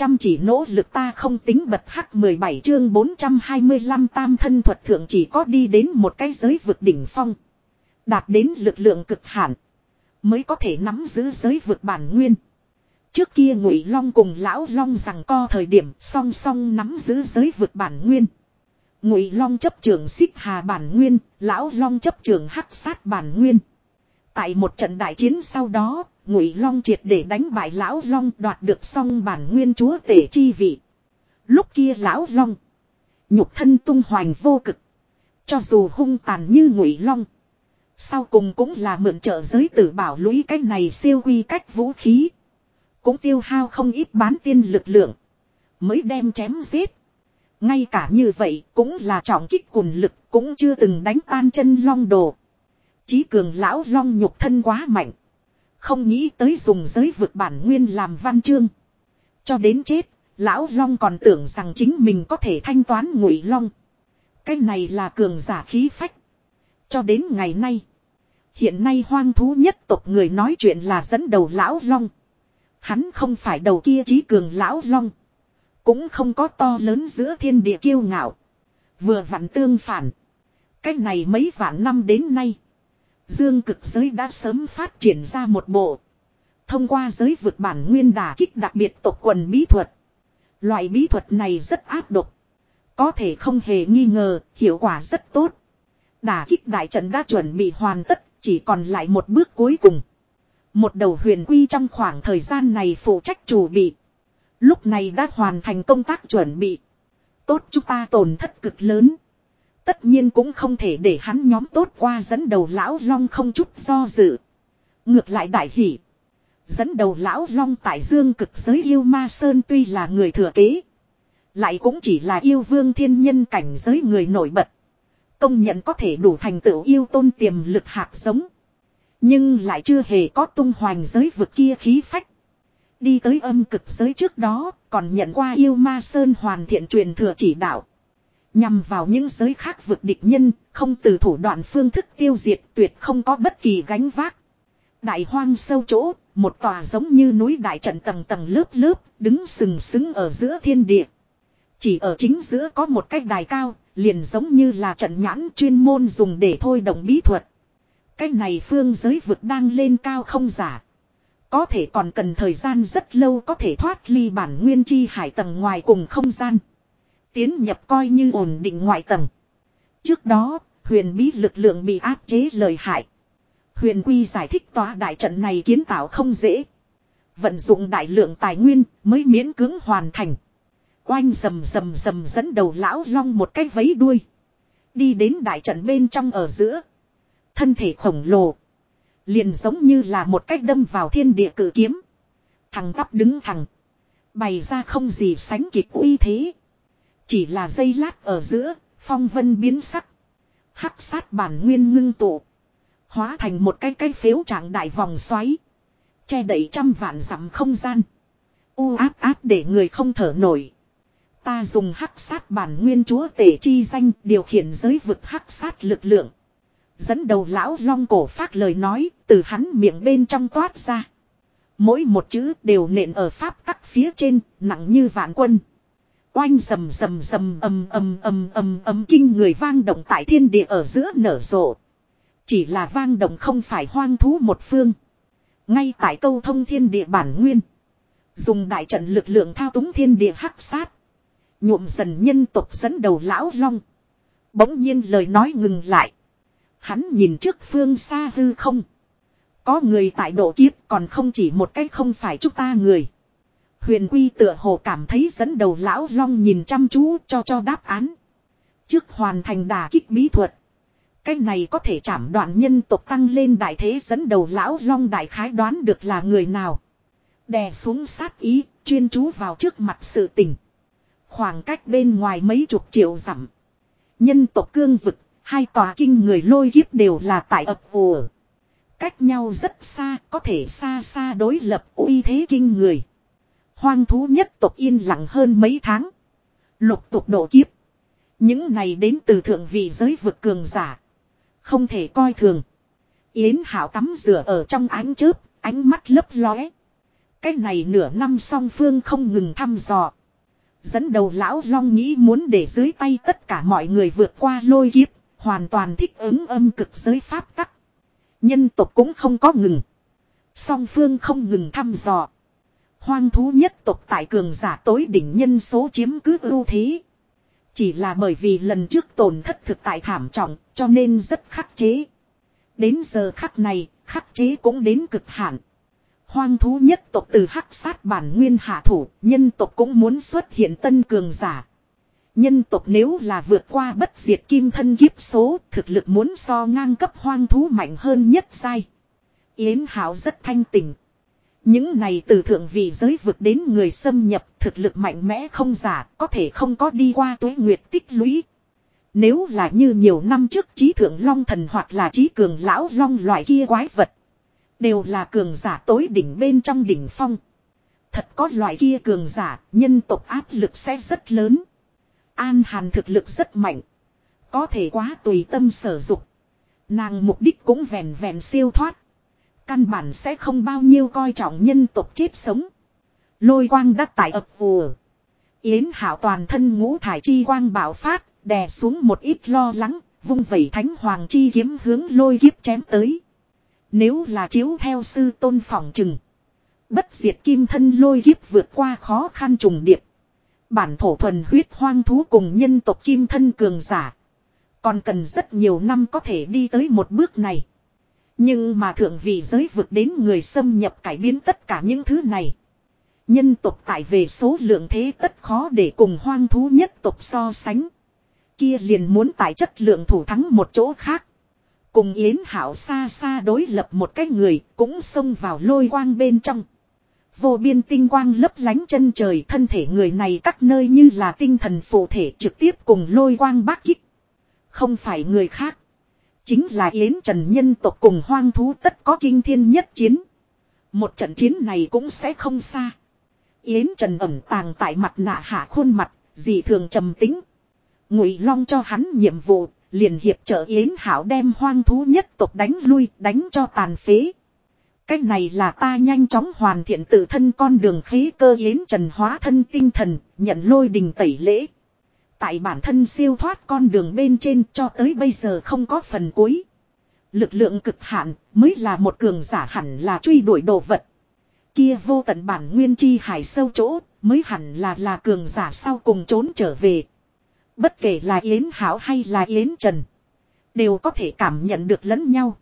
Chăm chỉ nỗ lực ta không tính bật hắc 17 chương 425 tam thân thuật thượng chỉ có đi đến một cái giới vực đỉnh phong. Đạt đến lực lượng cực hạn. Mới có thể nắm giữ giới vực bản nguyên. Trước kia ngụy Long cùng Lão Long rằng co thời điểm song song nắm giữ giới vực bản nguyên. Ngụy Long chấp trường xích hà bản nguyên, Lão Long chấp trường hắc sát bản nguyên. Tại một trận đại chiến sau đó, Ngụy Long triệt để đánh bại Lão Long đoạt được xong bản nguyên chúa tể chi vị. Lúc kia Lão Long, nhục thân tung hoành vô cực. Cho dù hung tàn như Ngụy Long, sau cùng cũng là mượn trợ giới tử bảo lũy cái này siêu quy cách vũ khí. Cũng tiêu hao không ít bán tiên lực lượng. Mới đem chém giết. Ngay cả như vậy cũng là trọng kích cùn lực cũng chưa từng đánh tan chân long đồ. Chí cường lão long nhục thân quá mạnh. Không nghĩ tới dùng giới vực bản nguyên làm văn chương. Cho đến chết, lão long còn tưởng rằng chính mình có thể thanh toán ngụy long. Cái này là cường giả khí phách. Cho đến ngày nay. Hiện nay hoang thú nhất tộc người nói chuyện là dẫn đầu lão long. Hắn không phải đầu kia trí cường lão long. Cũng không có to lớn giữa thiên địa kiêu ngạo. Vừa vặn tương phản. Cách này mấy vạn năm đến nay. Dương cực giới đã sớm phát triển ra một bộ. Thông qua giới vượt bản nguyên đà kích đặc biệt tộc quần bí thuật. Loại bí thuật này rất áp độc. Có thể không hề nghi ngờ, hiệu quả rất tốt. Đà kích đại trận đã chuẩn bị hoàn tất, chỉ còn lại một bước cuối cùng. Một đầu huyền quy trong khoảng thời gian này phụ trách chủ bị. Lúc này đã hoàn thành công tác chuẩn bị. Tốt chúng ta tổn thất cực lớn. Tất nhiên cũng không thể để hắn nhóm tốt qua dẫn đầu lão long không chút do dự. Ngược lại đại hỷ. Dẫn đầu lão long tại dương cực giới yêu ma sơn tuy là người thừa kế. Lại cũng chỉ là yêu vương thiên nhân cảnh giới người nổi bật. Công nhận có thể đủ thành tựu yêu tôn tiềm lực hạt giống. Nhưng lại chưa hề có tung hoành giới vực kia khí phách. Đi tới âm cực giới trước đó, còn nhận qua yêu ma sơn hoàn thiện truyền thừa chỉ đạo. Nhằm vào những giới khác vượt địch nhân, không từ thủ đoạn phương thức tiêu diệt tuyệt không có bất kỳ gánh vác. Đại hoang sâu chỗ, một tòa giống như núi đại trận tầng tầng lớp lớp, đứng sừng sững ở giữa thiên địa. Chỉ ở chính giữa có một cái đài cao, liền giống như là trận nhãn chuyên môn dùng để thôi động bí thuật. Cái này phương giới vực đang lên cao không giả. Có thể còn cần thời gian rất lâu có thể thoát ly bản nguyên chi hải tầng ngoài cùng không gian. Tiến nhập coi như ổn định ngoại tầng. Trước đó, huyền bí lực lượng bị áp chế lời hại. Huyền quy giải thích tòa đại trận này kiến tạo không dễ. Vận dụng đại lượng tài nguyên mới miễn cưỡng hoàn thành. Oanh rầm rầm rầm dẫn đầu lão long một cái vấy đuôi. Đi đến đại trận bên trong ở giữa. Thân thể khổng lồ. Liền giống như là một cách đâm vào thiên địa cử kiếm. Thằng tắp đứng thẳng. Bày ra không gì sánh kịp uy thế. Chỉ là dây lát ở giữa, phong vân biến sắc. Hắc sát bản nguyên ngưng tụ. Hóa thành một cái cái phếu trạng đại vòng xoáy. Che đẩy trăm vạn dặm không gian. U áp áp để người không thở nổi. Ta dùng hắc sát bản nguyên chúa tể chi danh điều khiển giới vực hắc sát lực lượng. Dẫn đầu lão long cổ phát lời nói từ hắn miệng bên trong toát ra. Mỗi một chữ đều nện ở pháp tắc phía trên, nặng như vạn quân. Oanh rầm rầm rầm ầm ầm ầm ầm ầm kinh người vang động tại thiên địa ở giữa nở rộ. Chỉ là vang động không phải hoang thú một phương. Ngay tại câu thông thiên địa bản nguyên. Dùng đại trận lực lượng thao túng thiên địa hắc sát. Nhuộm dần nhân tộc dẫn đầu lão long. Bỗng nhiên lời nói ngừng lại. Hắn nhìn trước phương xa hư không. Có người tại độ kiếp còn không chỉ một cách không phải chúng ta người. Huyền Quy tựa hồ cảm thấy dẫn đầu lão long nhìn chăm chú cho cho đáp án. Trước hoàn thành đà kích bí thuật. Cái này có thể chảm đoạn nhân tộc tăng lên đại thế dẫn đầu lão long đại khái đoán được là người nào. Đè xuống sát ý, chuyên chú vào trước mặt sự tình. Khoảng cách bên ngoài mấy chục triệu dặm. Nhân tộc cương vực, hai tòa kinh người lôi kiếp đều là tại ập ùa. Cách nhau rất xa, có thể xa xa đối lập uy thế kinh người. Hoang thú nhất tộc yên lặng hơn mấy tháng. Lục tục độ kiếp. Những này đến từ thượng vị giới vực cường giả. Không thể coi thường. Yến Hảo tắm rửa ở trong ánh chớp, ánh mắt lấp lóe. Cái này nửa năm song phương không ngừng thăm dò. Dẫn đầu lão long nghĩ muốn để dưới tay tất cả mọi người vượt qua lôi kiếp, hoàn toàn thích ứng âm cực giới pháp tắc. Nhân tộc cũng không có ngừng. Song phương không ngừng thăm dò. Hoang thú nhất tộc tại cường giả tối đỉnh nhân số chiếm cứ ưu thế. Chỉ là bởi vì lần trước tổn thất thực tại thảm trọng cho nên rất khắc chế. Đến giờ khắc này, khắc chế cũng đến cực hạn. Hoang thú nhất tộc từ hắc sát bản nguyên hạ thủ, nhân tộc cũng muốn xuất hiện tân cường giả. Nhân tộc nếu là vượt qua bất diệt kim thân kiếp số, thực lực muốn so ngang cấp hoang thú mạnh hơn nhất sai. Yến Hảo rất thanh tỉnh. Những này từ thượng vị giới vực đến người xâm nhập thực lực mạnh mẽ không giả, có thể không có đi qua tuế nguyệt tích lũy. Nếu là như nhiều năm trước trí thượng long thần hoặc là trí cường lão long loại kia quái vật. Đều là cường giả tối đỉnh bên trong đỉnh phong. Thật có loại kia cường giả, nhân tộc áp lực sẽ rất lớn. An Hàn thực lực rất mạnh. Có thể quá tùy tâm sở dục. Nàng mục đích cũng vẹn vẹn siêu thoát. Căn bản sẽ không bao nhiêu coi trọng nhân tộc chết sống. Lôi quang đắc tại ập vùa. Yến hảo toàn thân ngũ thải chi quang bạo phát, đè xuống một ít lo lắng, vung vẩy thánh hoàng chi kiếm hướng lôi kiếp chém tới. Nếu là chiếu theo sư tôn phỏng chừng. Bất diệt kim thân lôi kiếp vượt qua khó khăn trùng điệp. Bản thổ thuần huyết hoang thú cùng nhân tộc kim thân cường giả. Còn cần rất nhiều năm có thể đi tới một bước này. Nhưng mà thượng vị giới vượt đến người xâm nhập cải biến tất cả những thứ này. Nhân tộc tại về số lượng thế tất khó để cùng hoang thú nhất tộc so sánh. Kia liền muốn tại chất lượng thủ thắng một chỗ khác. Cùng Yến Hảo xa xa đối lập một cái người cũng xông vào lôi quang bên trong. Vô biên tinh quang lấp lánh chân trời thân thể người này các nơi như là tinh thần phụ thể trực tiếp cùng lôi quang bác kích. Không phải người khác. Chính là Yến Trần nhân tộc cùng hoang thú tất có kinh thiên nhất chiến. Một trận chiến này cũng sẽ không xa. Yến Trần ẩn tàng tại mặt nạ hạ khuôn mặt, dị thường trầm tính. Ngụy Long cho hắn nhiệm vụ, liền hiệp trợ Yến Hảo đem hoang thú nhất tộc đánh lui, đánh cho tàn phế. Cách này là ta nhanh chóng hoàn thiện tự thân con đường khí cơ Yến Trần hóa thân tinh thần, nhận lôi đình tẩy lễ. Tại bản thân siêu thoát con đường bên trên cho tới bây giờ không có phần cuối. Lực lượng cực hạn mới là một cường giả hẳn là truy đuổi đồ vật. Kia vô tận bản nguyên chi hải sâu chỗ mới hẳn là là cường giả sau cùng trốn trở về. Bất kể là Yến Hảo hay là Yến Trần. Đều có thể cảm nhận được lẫn nhau.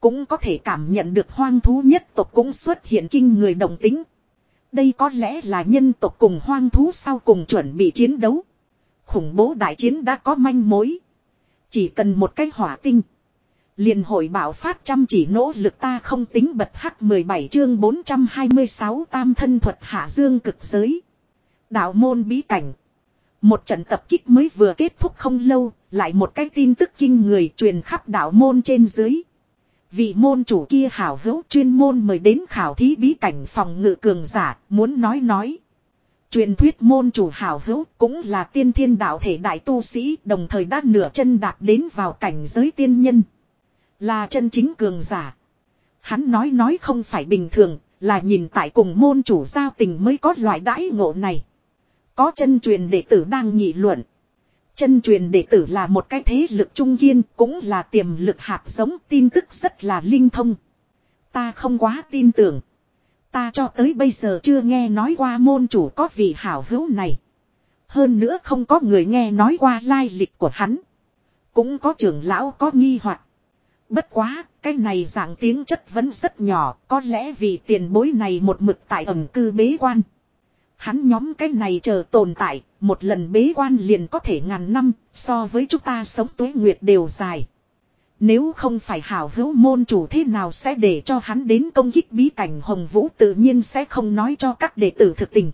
Cũng có thể cảm nhận được hoang thú nhất tộc cũng xuất hiện kinh người đồng tính. Đây có lẽ là nhân tộc cùng hoang thú sau cùng chuẩn bị chiến đấu. Khủng bố đại chiến đã có manh mối. Chỉ cần một cái hỏa tinh. liền hội bảo phát chăm chỉ nỗ lực ta không tính bật hắc 17 chương 426 tam thân thuật hạ dương cực giới. Đạo môn bí cảnh. Một trận tập kích mới vừa kết thúc không lâu, lại một cái tin tức kinh người truyền khắp đạo môn trên dưới. Vị môn chủ kia hảo hữu chuyên môn mời đến khảo thí bí cảnh phòng ngự cường giả, muốn nói nói. Truyền thuyết môn chủ hảo hữu cũng là tiên thiên đạo thể đại tu sĩ đồng thời đã nửa chân đạt đến vào cảnh giới tiên nhân. Là chân chính cường giả. Hắn nói nói không phải bình thường, là nhìn tại cùng môn chủ giao tình mới có loại đãi ngộ này. Có chân truyền đệ tử đang nghị luận. Chân truyền đệ tử là một cái thế lực trung kiên, cũng là tiềm lực hạt giống tin tức rất là linh thông. Ta không quá tin tưởng. Ta cho tới bây giờ chưa nghe nói qua môn chủ có vị hảo hữu này. Hơn nữa không có người nghe nói qua lai lịch của hắn. Cũng có trưởng lão có nghi hoặc. Bất quá, cái này dạng tiếng chất vẫn rất nhỏ, có lẽ vì tiền bối này một mực tại ẩm cư bế quan. Hắn nhóm cái này chờ tồn tại, một lần bế quan liền có thể ngàn năm, so với chúng ta sống tuế nguyệt đều dài. Nếu không phải hảo hữu môn chủ thế nào sẽ để cho hắn đến công kích bí cảnh hồng vũ tự nhiên sẽ không nói cho các đệ tử thực tình.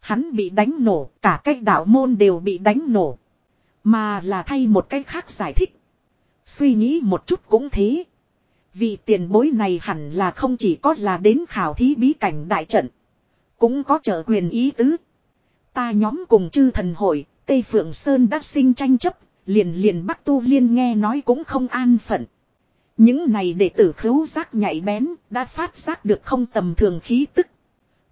Hắn bị đánh nổ, cả cái đạo môn đều bị đánh nổ. Mà là thay một cách khác giải thích. Suy nghĩ một chút cũng thế. Vì tiền bối này hẳn là không chỉ có là đến khảo thí bí cảnh đại trận. Cũng có trợ quyền ý tứ. Ta nhóm cùng chư thần hội, Tây Phượng Sơn đã sinh tranh chấp, liền liền Bắc Tu Liên nghe nói cũng không an phận. Những này đệ tử khứu giác nhạy bén, đã phát giác được không tầm thường khí tức.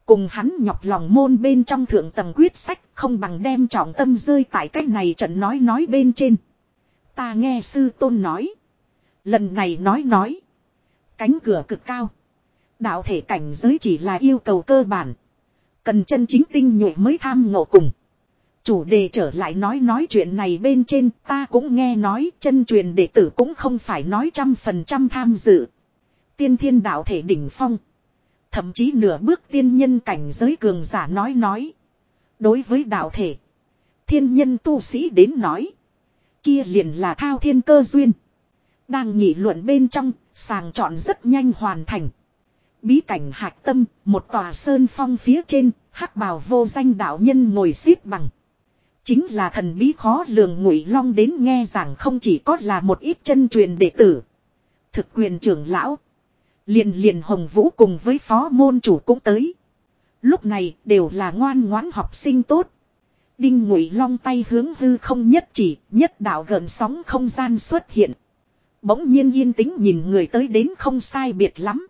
Cùng hắn nhọc lòng môn bên trong thượng tầng quyết sách không bằng đem trọng tâm rơi tại cách này trận nói nói bên trên. Ta nghe sư tôn nói. Lần này nói nói. Cánh cửa cực cao. Đạo thể cảnh giới chỉ là yêu cầu cơ bản. Cần chân chính tinh nhuệ mới tham ngộ cùng. Chủ đề trở lại nói nói chuyện này bên trên ta cũng nghe nói chân truyền đệ tử cũng không phải nói trăm phần trăm tham dự. Tiên thiên đạo thể đỉnh phong. Thậm chí nửa bước tiên nhân cảnh giới cường giả nói nói. Đối với đạo thể. Thiên nhân tu sĩ đến nói. Kia liền là thao thiên cơ duyên. Đang nghị luận bên trong, sàng chọn rất nhanh hoàn thành. Bí cảnh hạc tâm, một tòa sơn phong phía trên, hắc bào vô danh đạo nhân ngồi xếp bằng. Chính là thần bí khó lường ngụy long đến nghe rằng không chỉ có là một ít chân truyền đệ tử. Thực quyền trưởng lão. Liền liền hồng vũ cùng với phó môn chủ cũng tới. Lúc này đều là ngoan ngoãn học sinh tốt. Đinh ngụy long tay hướng hư không nhất chỉ, nhất đạo gần sóng không gian xuất hiện. Bỗng nhiên yên tĩnh nhìn người tới đến không sai biệt lắm.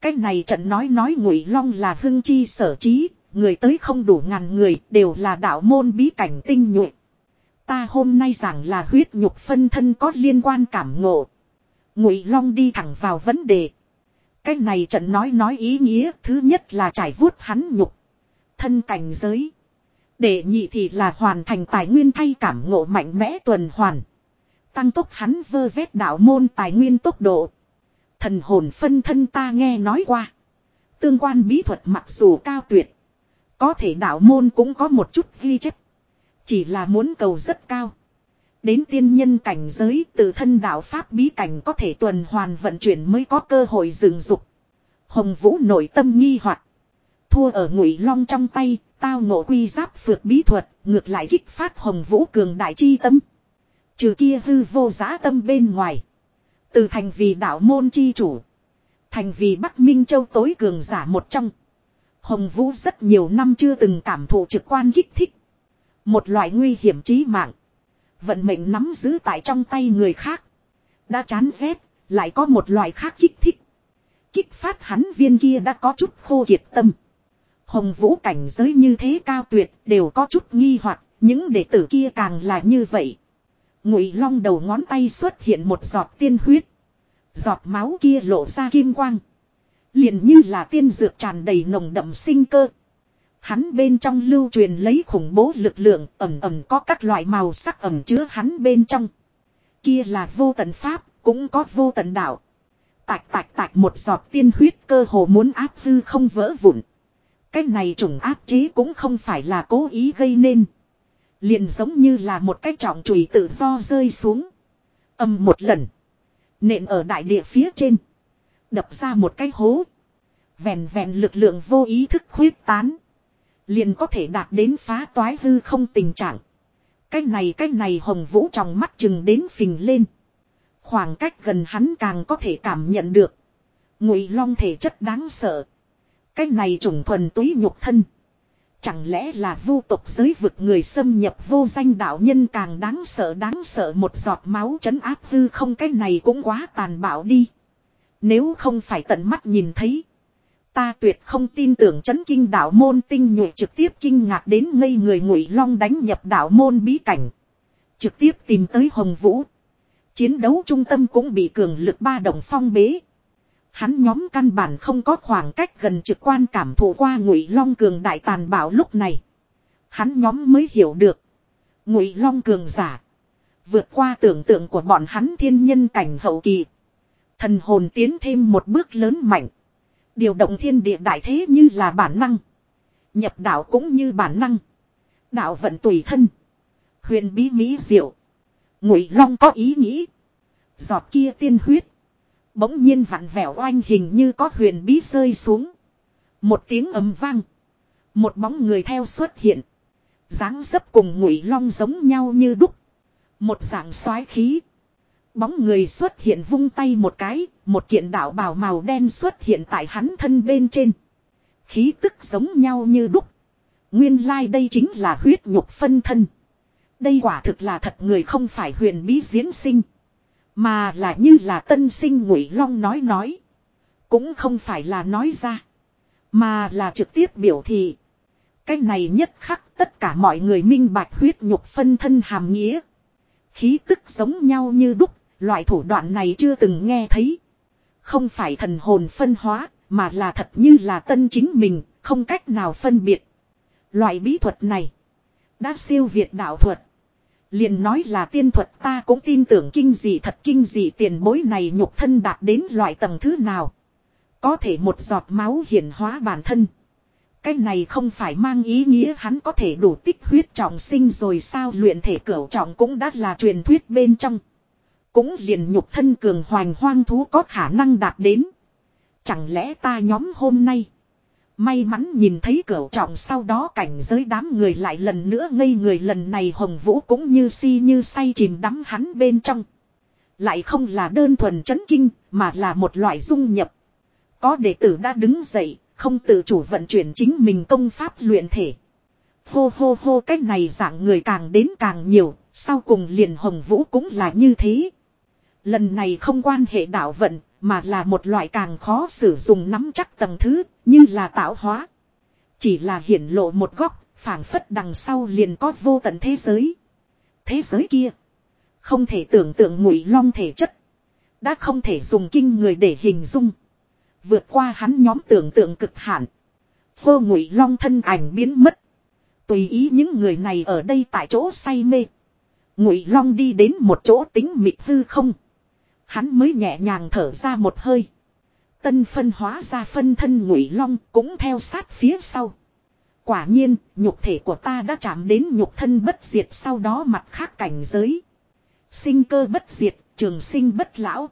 Cái này trận nói nói ngụy long là hưng chi sở trí, người tới không đủ ngàn người, đều là đạo môn bí cảnh tinh nhuệ. Ta hôm nay giảng là huyết nhục phân thân có liên quan cảm ngộ. Ngụy long đi thẳng vào vấn đề. Cái này trận nói nói ý nghĩa, thứ nhất là trải vuốt hắn nhục. Thân cảnh giới. Để nhị thì là hoàn thành tài nguyên thay cảm ngộ mạnh mẽ tuần hoàn. Tăng tốc hắn vơ vét đạo môn tài nguyên tốc độ. Thần hồn phân thân ta nghe nói qua. Tương quan bí thuật mặc dù cao tuyệt. Có thể đạo môn cũng có một chút ghi chép. Chỉ là muốn cầu rất cao. Đến tiên nhân cảnh giới tự thân đạo Pháp bí cảnh có thể tuần hoàn vận chuyển mới có cơ hội dừng dục. Hồng Vũ nội tâm nghi hoặc Thua ở ngụy long trong tay, tao ngộ quy giáp phượt bí thuật, ngược lại kích phát Hồng Vũ cường đại chi tâm. Trừ kia hư vô giá tâm bên ngoài. Từ thành vì đạo môn chi chủ. Thành vì Bắc Minh Châu tối cường giả một trong. Hồng Vũ rất nhiều năm chưa từng cảm thụ trực quan kích thích. Một loại nguy hiểm chí mạng. Vận mệnh nắm giữ tại trong tay người khác. Đã chán ghét, lại có một loại khác kích thích. Kích phát hắn viên kia đã có chút khô kiệt tâm. Hồng Vũ cảnh giới như thế cao tuyệt đều có chút nghi hoặc những đệ tử kia càng là như vậy. Ngụy Long đầu ngón tay xuất hiện một giọt tiên huyết. Giọt máu kia lộ ra kim quang. Liền như là tiên dược tràn đầy nồng đậm sinh cơ. Hắn bên trong lưu truyền lấy khủng bố lực lượng ẩm ẩm có các loại màu sắc ẩm chứa hắn bên trong. Kia là vô tận pháp, cũng có vô tận đạo. Tạch tạch tạch một giọt tiên huyết cơ hồ muốn áp hư không vỡ vụn. Cái này trùng áp chế cũng không phải là cố ý gây nên. Liền giống như là một cái trọng chùy tự do rơi xuống. Âm một lần. Nện ở đại địa phía trên. Đập ra một cái hố. Vẹn vẹn lực lượng vô ý thức khuyết tán. Liền có thể đạt đến phá toái hư không tình trạng. Cái này cái này hồng vũ trong mắt chừng đến phình lên. Khoảng cách gần hắn càng có thể cảm nhận được. Ngụy long thể chất đáng sợ. Cái này trùng thuần túy nhục thân. Chẳng lẽ là vu tộc giới vực người xâm nhập vô danh đạo nhân càng đáng sợ đáng sợ một giọt máu chấn áp hư không cái này cũng quá tàn bạo đi. Nếu không phải tận mắt nhìn thấy. Ta tuyệt không tin tưởng chấn kinh đạo môn tinh nhuệ trực tiếp kinh ngạc đến ngây người ngụy long đánh nhập đạo môn bí cảnh. Trực tiếp tìm tới Hồng Vũ. Chiến đấu trung tâm cũng bị cường lực ba đồng phong bế. Hắn nhóm căn bản không có khoảng cách gần trực quan cảm thụ qua ngụy long cường đại tàn bạo lúc này. Hắn nhóm mới hiểu được. Ngụy long cường giả. Vượt qua tưởng tượng của bọn hắn thiên nhân cảnh hậu kỳ. Thần hồn tiến thêm một bước lớn mạnh. Điều động thiên địa đại thế như là bản năng. Nhập đạo cũng như bản năng. Đạo vận tùy thân. Huyền bí mỹ diệu. Ngụy Long có ý nghĩ. Giọt kia tiên huyết. Bỗng nhiên vặn vẹo oanh hình như có huyền bí rơi xuống. Một tiếng ầm vang. Một bóng người theo xuất hiện. dáng dấp cùng Ngụy Long giống nhau như đúc. Một dạng soái khí. Bóng người xuất hiện vung tay một cái, một kiện đạo bào màu đen xuất hiện tại hắn thân bên trên. Khí tức giống nhau như đúc. Nguyên lai like đây chính là huyết nhục phân thân. Đây quả thực là thật người không phải huyền bí diễn sinh. Mà là như là tân sinh ngụy long nói nói. Cũng không phải là nói ra. Mà là trực tiếp biểu thị. Cái này nhất khắc tất cả mọi người minh bạch huyết nhục phân thân hàm nghĩa. Khí tức giống nhau như đúc, loại thủ đoạn này chưa từng nghe thấy. Không phải thần hồn phân hóa, mà là thật như là tân chính mình, không cách nào phân biệt. Loại bí thuật này, đã siêu việt đạo thuật. liền nói là tiên thuật ta cũng tin tưởng kinh dị thật kinh dị tiền bối này nhục thân đạt đến loại tầng thứ nào. Có thể một giọt máu hiển hóa bản thân. Cái này không phải mang ý nghĩa hắn có thể đủ tích huyết trọng sinh rồi sao luyện thể cửu trọng cũng đã là truyền thuyết bên trong. Cũng liền nhục thân cường hoành hoang thú có khả năng đạt đến. Chẳng lẽ ta nhóm hôm nay. May mắn nhìn thấy cửa trọng sau đó cảnh giới đám người lại lần nữa ngây người lần này hồng vũ cũng như si như say chìm đắm hắn bên trong. Lại không là đơn thuần chấn kinh mà là một loại dung nhập. Có đệ tử đã đứng dậy, không tự chủ vận chuyển chính mình công pháp luyện thể. Hô hô hô cách này dạng người càng đến càng nhiều, sau cùng liền hồng vũ cũng là như thế. Lần này không quan hệ đạo vận, mà là một loại càng khó sử dụng nắm chắc tầng thứ, như là tạo hóa. Chỉ là hiển lộ một góc, phảng phất đằng sau liền có vô tận thế giới. Thế giới kia, không thể tưởng tượng ngụy long thể chất. Đã không thể dùng kinh người để hình dung. Vượt qua hắn nhóm tưởng tượng cực hạn. Vô ngụy long thân ảnh biến mất. Tùy ý những người này ở đây tại chỗ say mê. Ngụy long đi đến một chỗ tính mịt hư không. Hắn mới nhẹ nhàng thở ra một hơi. Tân phân hóa ra phân thân ngụy long cũng theo sát phía sau. Quả nhiên, nhục thể của ta đã chạm đến nhục thân bất diệt sau đó mặt khác cảnh giới. Sinh cơ bất diệt, trường sinh bất lão.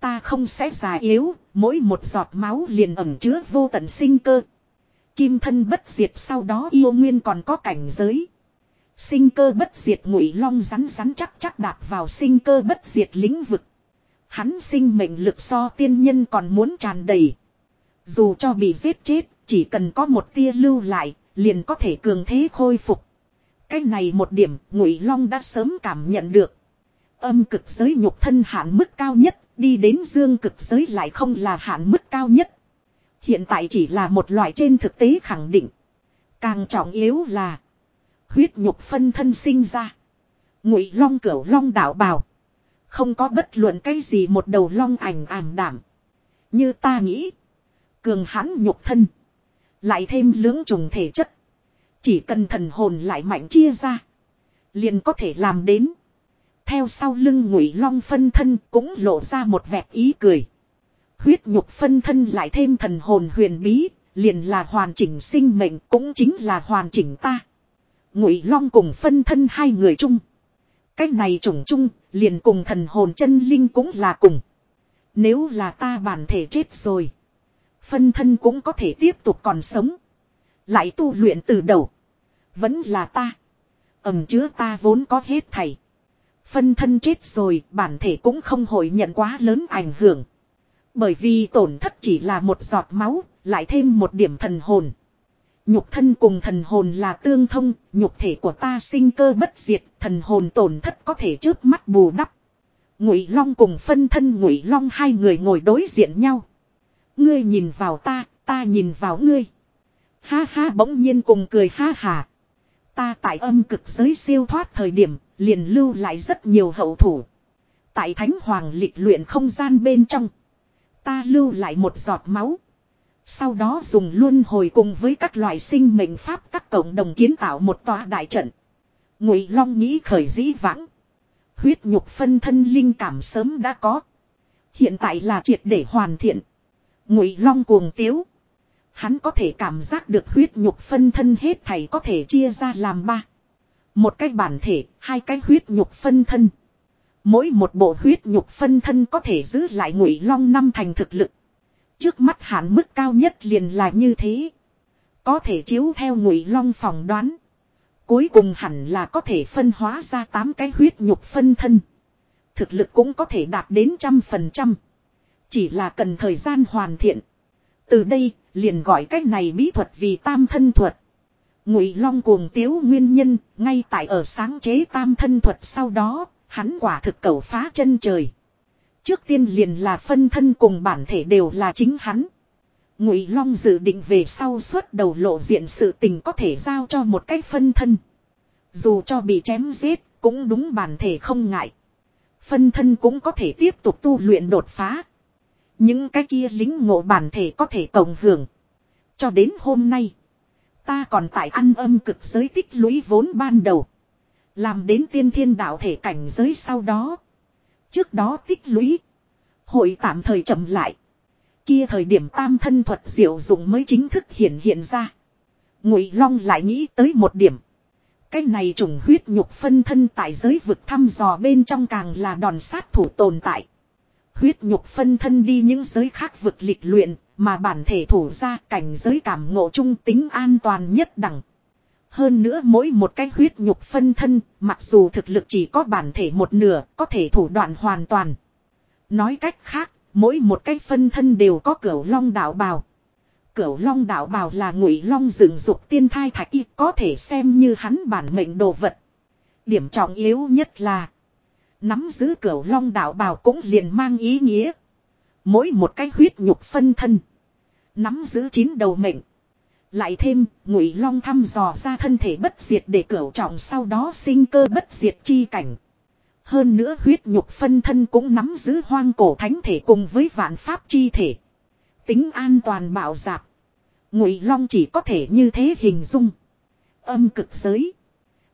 Ta không sẽ già yếu, mỗi một giọt máu liền ẩm chứa vô tận sinh cơ. Kim thân bất diệt sau đó yêu nguyên còn có cảnh giới. Sinh cơ bất diệt ngụy long rắn rắn chắc chắc đạp vào sinh cơ bất diệt lĩnh vực. Hắn sinh mệnh lực so tiên nhân còn muốn tràn đầy. Dù cho bị giết chết, chỉ cần có một tia lưu lại, liền có thể cường thế khôi phục. Cái này một điểm, Ngụy Long đã sớm cảm nhận được. Âm cực giới nhục thân hạn mức cao nhất, đi đến dương cực giới lại không là hạn mức cao nhất. Hiện tại chỉ là một loại trên thực tế khẳng định. Càng trọng yếu là huyết nhục phân thân sinh ra. Ngụy Long cửu Long đạo bào. Không có bất luận cái gì một đầu long ảnh ảm đảm. Như ta nghĩ. Cường hãn nhục thân. Lại thêm lưỡng trùng thể chất. Chỉ cần thần hồn lại mạnh chia ra. Liền có thể làm đến. Theo sau lưng ngụy long phân thân cũng lộ ra một vẹt ý cười. Huyết nhục phân thân lại thêm thần hồn huyền bí. Liền là hoàn chỉnh sinh mệnh cũng chính là hoàn chỉnh ta. Ngụy long cùng phân thân hai người chung. Cách này trùng chung, liền cùng thần hồn chân linh cũng là cùng. Nếu là ta bản thể chết rồi. Phân thân cũng có thể tiếp tục còn sống. Lại tu luyện từ đầu. Vẫn là ta. Ẩm chứa ta vốn có hết thầy. Phân thân chết rồi, bản thể cũng không hội nhận quá lớn ảnh hưởng. Bởi vì tổn thất chỉ là một giọt máu, lại thêm một điểm thần hồn. Nhục thân cùng thần hồn là tương thông, nhục thể của ta sinh cơ bất diệt, thần hồn tổn thất có thể trước mắt bù đắp. Ngụy Long cùng phân thân Ngụy Long hai người ngồi đối diện nhau. Ngươi nhìn vào ta, ta nhìn vào ngươi. Ha ha bỗng nhiên cùng cười ha hà. Ta tại âm cực giới siêu thoát thời điểm, liền lưu lại rất nhiều hậu thủ. Tại thánh hoàng lịch luyện không gian bên trong. Ta lưu lại một giọt máu. Sau đó dùng luân hồi cùng với các loại sinh mệnh pháp các cộng đồng kiến tạo một tòa đại trận. Ngụy Long nghĩ khởi dĩ vãng. Huyết nhục phân thân linh cảm sớm đã có. Hiện tại là triệt để hoàn thiện. Ngụy Long cuồng tiếu. Hắn có thể cảm giác được huyết nhục phân thân hết thảy có thể chia ra làm ba. Một cái bản thể, hai cái huyết nhục phân thân. Mỗi một bộ huyết nhục phân thân có thể giữ lại Ngụy Long năm thành thực lực. Trước mắt hạn mức cao nhất liền là như thế. Có thể chiếu theo ngụy long phỏng đoán. Cuối cùng hẳn là có thể phân hóa ra 8 cái huyết nhục phân thân. Thực lực cũng có thể đạt đến trăm phần trăm. Chỉ là cần thời gian hoàn thiện. Từ đây, liền gọi cách này bí thuật vì tam thân thuật. Ngụy Long cuồng tiếu nguyên nhân, ngay tại ở sáng chế tam thân thuật sau đó, hắn quả thực cầu phá chân trời. Trước tiên liền là phân thân cùng bản thể đều là chính hắn. Ngụy Long dự định về sau suốt đầu lộ diện sự tình có thể giao cho một cách phân thân. Dù cho bị chém giết, cũng đúng bản thể không ngại. Phân thân cũng có thể tiếp tục tu luyện đột phá. Những cái kia lính ngộ bản thể có thể cộng hưởng. Cho đến hôm nay, ta còn tại ăn âm cực giới tích lũy vốn ban đầu. Làm đến tiên thiên đạo thể cảnh giới sau đó. Trước đó tích lũy. Hội tạm thời chậm lại. Kia thời điểm tam thân thuật diệu dụng mới chính thức hiện hiện ra. Ngụy Long lại nghĩ tới một điểm. Cái này trùng huyết nhục phân thân tại giới vực thăm dò bên trong càng là đòn sát thủ tồn tại. Huyết nhục phân thân đi những giới khác vực lịch luyện, mà bản thể thủ ra cảnh giới cảm ngộ trung tính an toàn nhất đẳng. Hơn nữa mỗi một cái huyết nhục phân thân, mặc dù thực lực chỉ có bản thể một nửa, có thể thủ đoạn hoàn toàn. Nói cách khác, mỗi một cái phân thân đều có cửu long đạo bào. Cửu long đạo bào là ngụy long dựng dục tiên thai thạch y có thể xem như hắn bản mệnh đồ vật. Điểm trọng yếu nhất là nắm giữ cửu long đạo bào cũng liền mang ý nghĩa. Mỗi một cái huyết nhục phân thân. Nắm giữ chín đầu mệnh. Lại thêm, ngụy long thăm dò ra thân thể bất diệt để cửu trọng sau đó sinh cơ bất diệt chi cảnh. Hơn nữa huyết nhục phân thân cũng nắm giữ hoang cổ thánh thể cùng với vạn pháp chi thể. Tính an toàn bảo dạp. Ngụy long chỉ có thể như thế hình dung. Âm cực giới.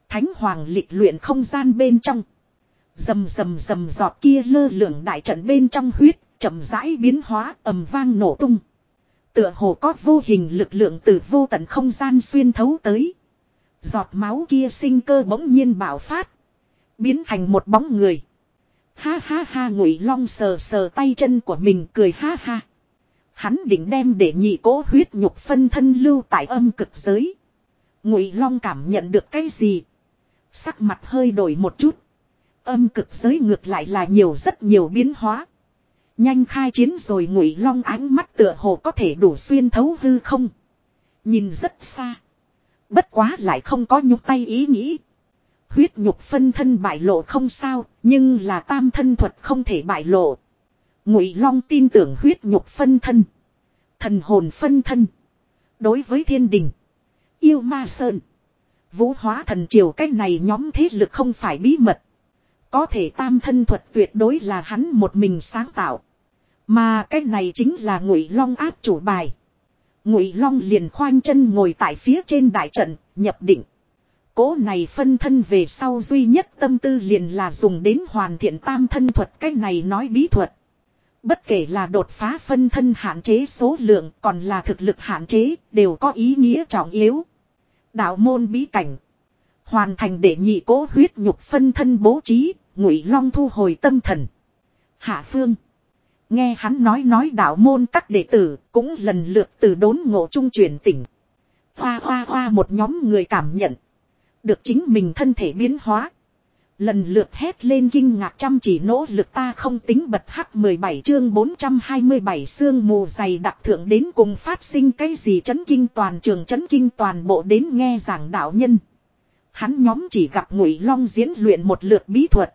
Thánh hoàng lịch luyện không gian bên trong. rầm rầm rầm giọt kia lơ lửng đại trận bên trong huyết, chậm rãi biến hóa ầm vang nổ tung. Tựa hồ có vô hình lực lượng từ vô tận không gian xuyên thấu tới. Giọt máu kia sinh cơ bỗng nhiên bạo phát. Biến thành một bóng người. Ha ha ha, ngụy long sờ sờ tay chân của mình cười ha ha. Hắn định đem để nhị cố huyết nhục phân thân lưu tại âm cực giới. Ngụy long cảm nhận được cái gì? Sắc mặt hơi đổi một chút. Âm cực giới ngược lại là nhiều, rất nhiều biến hóa. Nhanh khai chiến rồi ngụy long ánh mắt tựa hồ có thể đủ xuyên thấu hư không. Nhìn rất xa. Bất quá lại không có nhúc tay ý nghĩ. Huyết nhục phân thân bại lộ không sao, nhưng là tam thân thuật không thể bại lộ. Ngụy Long tin tưởng huyết nhục phân thân. Thần hồn phân thân. Đối với thiên đình. Yêu ma sơn. Vũ hóa thần triều cách này nhóm thế lực không phải bí mật. Có thể tam thân thuật tuyệt đối là hắn một mình sáng tạo. Mà cái này chính là ngụy long áp chủ bài. Ngụy long liền khoanh chân ngồi tại phía trên đại trận, nhập định. Cố này phân thân về sau duy nhất tâm tư liền là dùng đến hoàn thiện tam thân thuật cái này nói bí thuật. Bất kể là đột phá phân thân hạn chế số lượng còn là thực lực hạn chế đều có ý nghĩa trọng yếu. Đạo môn bí cảnh. Hoàn thành để nhị cố huyết nhục phân thân bố trí, ngụy long thu hồi tâm thần. Hạ phương. Nghe hắn nói nói đạo môn các đệ tử cũng lần lượt từ đốn ngộ trung truyền tỉnh. Hoa hoa hoa một nhóm người cảm nhận. Được chính mình thân thể biến hóa. Lần lượt hét lên kinh ngạc chăm chỉ nỗ lực ta không tính bật hắc 17 chương 427 xương mù dày đặc thượng đến cùng phát sinh cái gì chấn kinh toàn trường chấn kinh toàn bộ đến nghe giảng đạo nhân. Hắn nhóm chỉ gặp ngụy long diễn luyện một lượt bí thuật.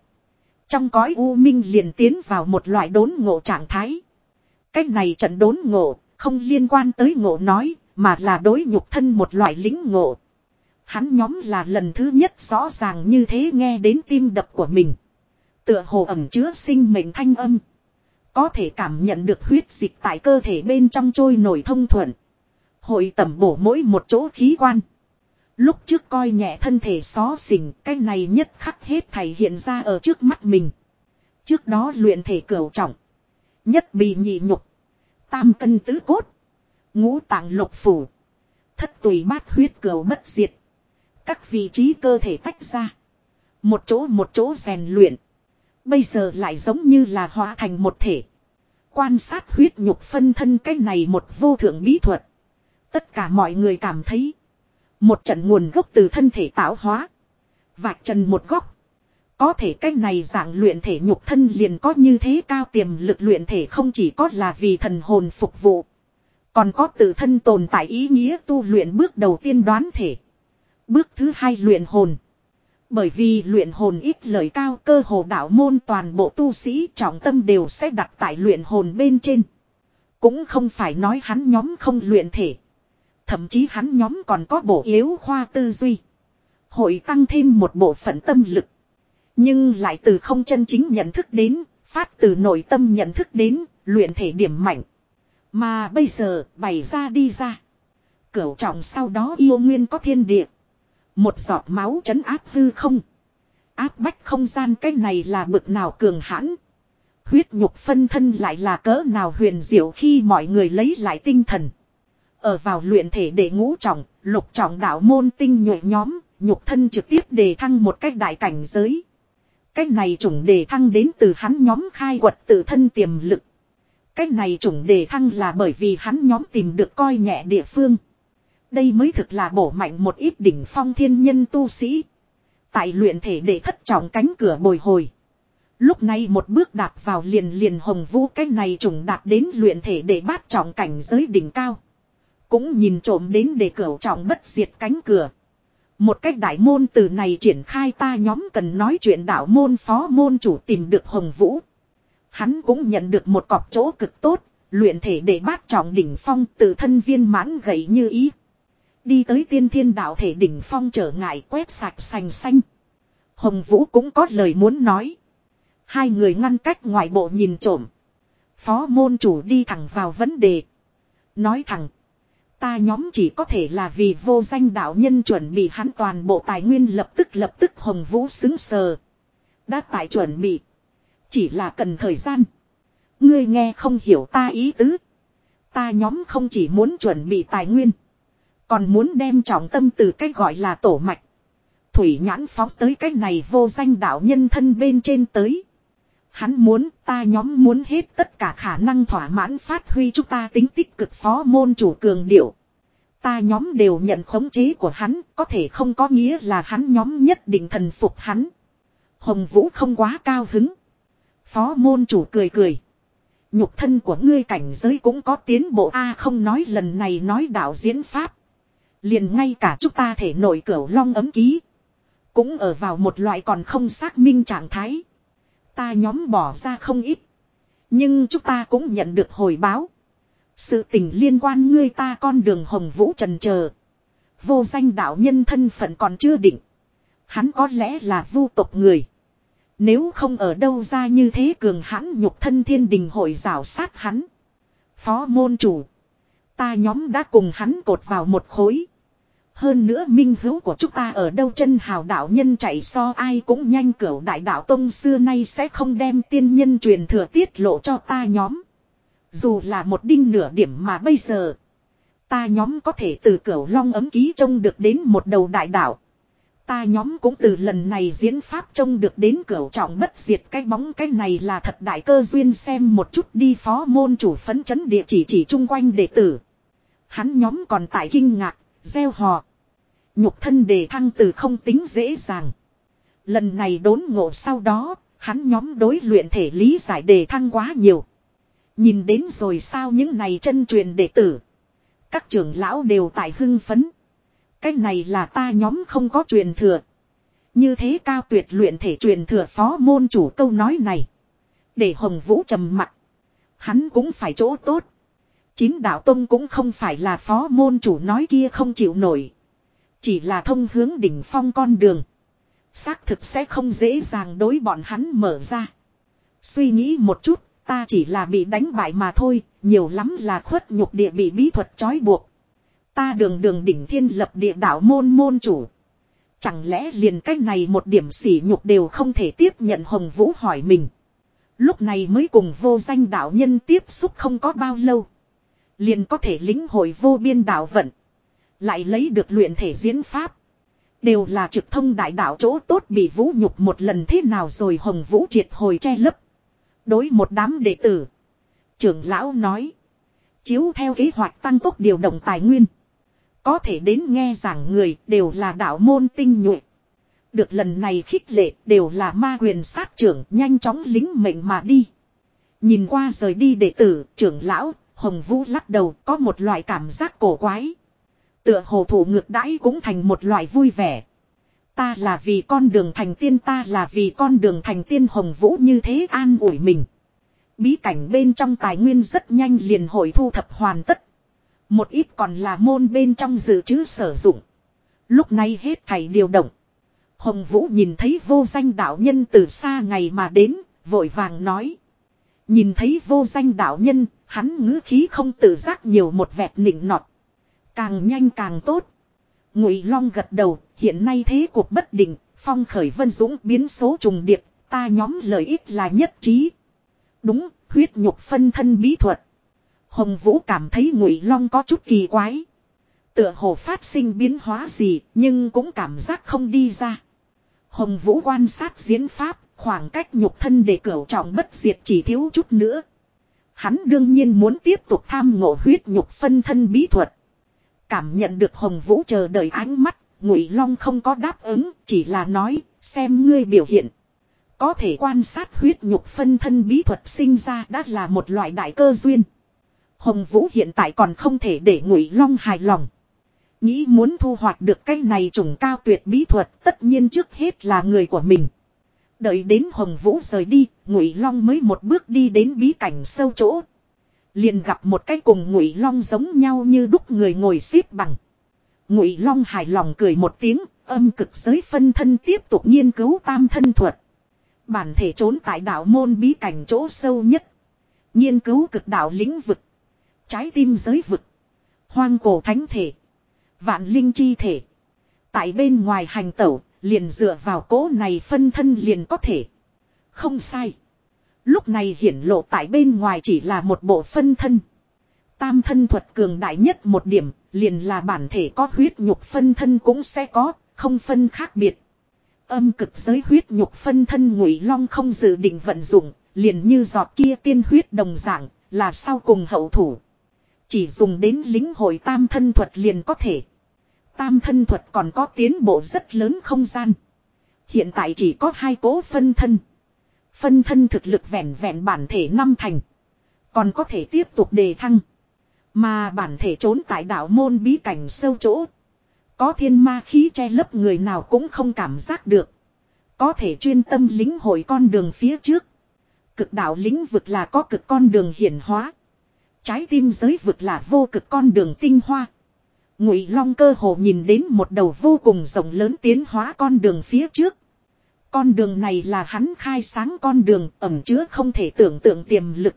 Trong cõi u minh liền tiến vào một loại đốn ngộ trạng thái. Cách này trận đốn ngộ, không liên quan tới ngộ nói, mà là đối nhục thân một loại lính ngộ. Hắn nhóm là lần thứ nhất rõ ràng như thế nghe đến tim đập của mình. Tựa hồ ẩm chứa sinh mệnh thanh âm. Có thể cảm nhận được huyết dịch tại cơ thể bên trong trôi nổi thông thuận. Hội tẩm bổ mỗi một chỗ khí quan. Lúc trước coi nhẹ thân thể xó xỉnh, cái này nhất khắc hết thầy hiện ra ở trước mắt mình. Trước đó luyện thể cửu trọng. Nhất bị nhị nhục. Tam cân tứ cốt. Ngũ tạng lục phủ. Thất tùy bát huyết cửu bất diệt. Các vị trí cơ thể tách ra. Một chỗ một chỗ rèn luyện. Bây giờ lại giống như là hóa thành một thể. Quan sát huyết nhục phân thân cái này một vô thượng bí thuật. Tất cả mọi người cảm thấy. Một trận nguồn gốc từ thân thể tạo hóa. Vạch trần một góc. Có thể cách này dạng luyện thể nhục thân liền có như thế cao tiềm lực luyện thể không chỉ có là vì thần hồn phục vụ. Còn có tự thân tồn tại ý nghĩa tu luyện bước đầu tiên đoán thể. Bước thứ hai luyện hồn. Bởi vì luyện hồn ít lời cao cơ hồ đạo môn toàn bộ tu sĩ trọng tâm đều sẽ đặt tại luyện hồn bên trên. Cũng không phải nói hắn nhóm không luyện thể. Thậm chí hắn nhóm còn có bộ yếu khoa tư duy. Hội tăng thêm một bộ phận tâm lực. Nhưng lại từ không chân chính nhận thức đến, phát từ nội tâm nhận thức đến, luyện thể điểm mạnh. Mà bây giờ, bày ra đi ra. Cửu trọng sau đó yêu nguyên có thiên địa. Một giọt máu trấn áp hư không. Áp bách không gian cái này là bực nào cường hãn. Huyết nhục phân thân lại là cỡ nào huyền diệu khi mọi người lấy lại tinh thần. Ở vào luyện thể để ngũ trọng, lục trọng đạo môn tinh nhuệ nhóm, nhục thân trực tiếp đề thăng một cách đại cảnh giới. Cách này chủng đề thăng đến từ hắn nhóm khai quật tự thân tiềm lực. Cách này chủng đề thăng là bởi vì hắn nhóm tìm được coi nhẹ địa phương. Đây mới thực là bổ mạnh một ít đỉnh phong thiên nhân tu sĩ. Tại luyện thể để thất trọng cánh cửa bồi hồi. Lúc này một bước đạp vào liền liền hồng vũ cái này trùng đạt đến luyện thể để bát trọng cảnh giới đỉnh cao. Cũng nhìn trộm đến để cửa trọng bất diệt cánh cửa. Một cách đại môn từ này triển khai ta nhóm cần nói chuyện đạo môn phó môn chủ tìm được hồng vũ. Hắn cũng nhận được một cọc chỗ cực tốt, luyện thể để bát trọng đỉnh phong tự thân viên mãn gậy như ý. Đi tới tiên thiên đạo thể đỉnh phong trở ngại quét sạch sành xanh. Hồng Vũ cũng có lời muốn nói. Hai người ngăn cách ngoài bộ nhìn trộm. Phó môn chủ đi thẳng vào vấn đề. Nói thẳng. Ta nhóm chỉ có thể là vì vô danh đạo nhân chuẩn bị hắn toàn bộ tài nguyên lập tức lập tức Hồng Vũ xứng sờ. Đã tại chuẩn bị. Chỉ là cần thời gian. Ngươi nghe không hiểu ta ý tứ. Ta nhóm không chỉ muốn chuẩn bị tài nguyên. Còn muốn đem trọng tâm từ cái gọi là tổ mạch. Thủy nhãn phóng tới cách này vô danh đạo nhân thân bên trên tới. Hắn muốn, ta nhóm muốn hết tất cả khả năng thỏa mãn phát huy chúng ta tính tích cực phó môn chủ cường điệu. Ta nhóm đều nhận khống chế của hắn, có thể không có nghĩa là hắn nhóm nhất định thần phục hắn. Hồng Vũ không quá cao hứng. Phó môn chủ cười cười. Nhục thân của ngươi cảnh giới cũng có tiến bộ A, không nói lần này nói đạo diễn pháp. Liền ngay cả chúng ta thể nội cửu long ấm ký. Cũng ở vào một loại còn không xác minh trạng thái. Ta nhóm bỏ ra không ít. Nhưng chúng ta cũng nhận được hồi báo. Sự tình liên quan ngươi ta con đường hồng vũ trần chờ Vô danh đạo nhân thân phận còn chưa định. Hắn có lẽ là vu tộc người. Nếu không ở đâu ra như thế cường hãn nhục thân thiên đình hội rào sát hắn. Phó môn chủ. Ta nhóm đã cùng hắn cột vào một khối. Hơn nữa minh hữu của chúng ta ở đâu chân hào đạo nhân chạy so ai cũng nhanh cửu đại đạo tông xưa nay sẽ không đem tiên nhân truyền thừa tiết lộ cho ta nhóm. Dù là một đinh nửa điểm mà bây giờ. Ta nhóm có thể từ cửu long ấm ký trông được đến một đầu đại đạo. Ta nhóm cũng từ lần này diễn pháp trông được đến cửu trọng bất diệt cái bóng cái này là thật đại cơ duyên xem một chút đi phó môn chủ phấn chấn địa chỉ chỉ chung quanh đệ tử. Hắn nhóm còn tại kinh ngạc, gieo hò. Nhục thân đề thăng từ không tính dễ dàng. Lần này đốn ngộ sau đó, hắn nhóm đối luyện thể lý giải đề thăng quá nhiều. Nhìn đến rồi sao những này chân truyền đệ tử. Các trưởng lão đều tại hưng phấn. Cái này là ta nhóm không có truyền thừa. Như thế cao tuyệt luyện thể truyền thừa phó môn chủ câu nói này. Để Hồng Vũ trầm mặt. Hắn cũng phải chỗ tốt. Chín đạo tông cũng không phải là phó môn chủ nói kia không chịu nổi. Chỉ là thông hướng đỉnh phong con đường. Xác thực sẽ không dễ dàng đối bọn hắn mở ra. Suy nghĩ một chút, ta chỉ là bị đánh bại mà thôi, nhiều lắm là khuất nhục địa bị bí thuật trói buộc. Ta đường đường đỉnh thiên lập địa đạo môn môn chủ. Chẳng lẽ liền cách này một điểm sỉ nhục đều không thể tiếp nhận Hồng Vũ hỏi mình. Lúc này mới cùng vô danh đạo nhân tiếp xúc không có bao lâu. Liền có thể lính hội vô biên đạo vận. Lại lấy được luyện thể diễn pháp. Đều là trực thông đại đạo chỗ tốt bị vũ nhục một lần thế nào rồi hồng vũ triệt hồi che lấp. Đối một đám đệ tử. Trưởng lão nói. Chiếu theo kế hoạch tăng tốc điều động tài nguyên. Có thể đến nghe giảng người đều là đạo môn tinh nhuệ. Được lần này khích lệ đều là ma quyền sát trưởng nhanh chóng lính mệnh mà đi. Nhìn qua rời đi đệ tử, trưởng lão, Hồng Vũ lắc đầu có một loại cảm giác cổ quái. Tựa hồ thủ ngược đãi cũng thành một loại vui vẻ. Ta là vì con đường thành tiên ta là vì con đường thành tiên hồng vũ như thế an ủi mình. Bí cảnh bên trong tài nguyên rất nhanh liền hội thu thập hoàn tất. Một ít còn là môn bên trong dự trữ sử dụng. Lúc này hết thầy điều động. Hồng Vũ nhìn thấy vô danh đạo nhân từ xa ngày mà đến, vội vàng nói. Nhìn thấy vô danh đạo nhân, hắn ngữ khí không tự giác nhiều một vẹt nịnh nọt. Càng nhanh càng tốt. Ngụy Long gật đầu, hiện nay thế cuộc bất định, phong khởi vân dũng biến số trùng điệp, ta nhóm lợi ích là nhất trí. Đúng, huyết nhục phân thân bí thuật. Hồng Vũ cảm thấy Ngụy Long có chút kỳ quái. Tựa hồ phát sinh biến hóa gì, nhưng cũng cảm giác không đi ra. Hồng Vũ quan sát diễn pháp, khoảng cách nhục thân để cửu trọng bất diệt chỉ thiếu chút nữa. Hắn đương nhiên muốn tiếp tục tham ngộ huyết nhục phân thân bí thuật. Cảm nhận được Hồng Vũ chờ đợi ánh mắt, Ngụy Long không có đáp ứng, chỉ là nói, xem ngươi biểu hiện. Có thể quan sát huyết nhục phân thân bí thuật sinh ra đã là một loại đại cơ duyên. Hồng Vũ hiện tại còn không thể để Ngụy Long hài lòng. Nghĩ muốn thu hoạch được cái này trùng cao tuyệt bí thuật tất nhiên trước hết là người của mình. Đợi đến Hồng Vũ rời đi, Ngụy Long mới một bước đi đến bí cảnh sâu chỗ. Liền gặp một cái cùng Ngụy Long giống nhau như đúc người ngồi xếp bằng. Ngụy Long hài lòng cười một tiếng, âm cực giới phân thân tiếp tục nghiên cứu tam thân thuật. Bản thể trốn tại đạo môn bí cảnh chỗ sâu nhất. Nghiên cứu cực đạo lĩnh vực. Trái tim giới vực. Hoang cổ thánh thể. Vạn linh chi thể. Tại bên ngoài hành tẩu, liền dựa vào cố này phân thân liền có thể. Không sai. Lúc này hiển lộ tại bên ngoài chỉ là một bộ phân thân. Tam thân thuật cường đại nhất một điểm, liền là bản thể có huyết nhục phân thân cũng sẽ có, không phân khác biệt. Âm cực giới huyết nhục phân thân ngụy long không dự định vận dụng, liền như giọt kia tiên huyết đồng dạng, là sau cùng hậu thủ. Chỉ dùng đến lính hội tam thân thuật liền có thể. Tam thân thuật còn có tiến bộ rất lớn không gian. Hiện tại chỉ có hai cố phân thân. Phân thân thực lực vẹn vẹn bản thể năm thành. Còn có thể tiếp tục đề thăng. Mà bản thể trốn tại đảo môn bí cảnh sâu chỗ. Có thiên ma khí che lấp người nào cũng không cảm giác được. Có thể chuyên tâm lính hội con đường phía trước. Cực đạo lĩnh vực là có cực con đường hiển hóa. Trái tim giới vực là vô cực con đường tinh hoa. Ngụy Long cơ hồ nhìn đến một đầu vô cùng rộng lớn tiến hóa con đường phía trước. Con đường này là hắn khai sáng con đường ẩm chứa không thể tưởng tượng tiềm lực.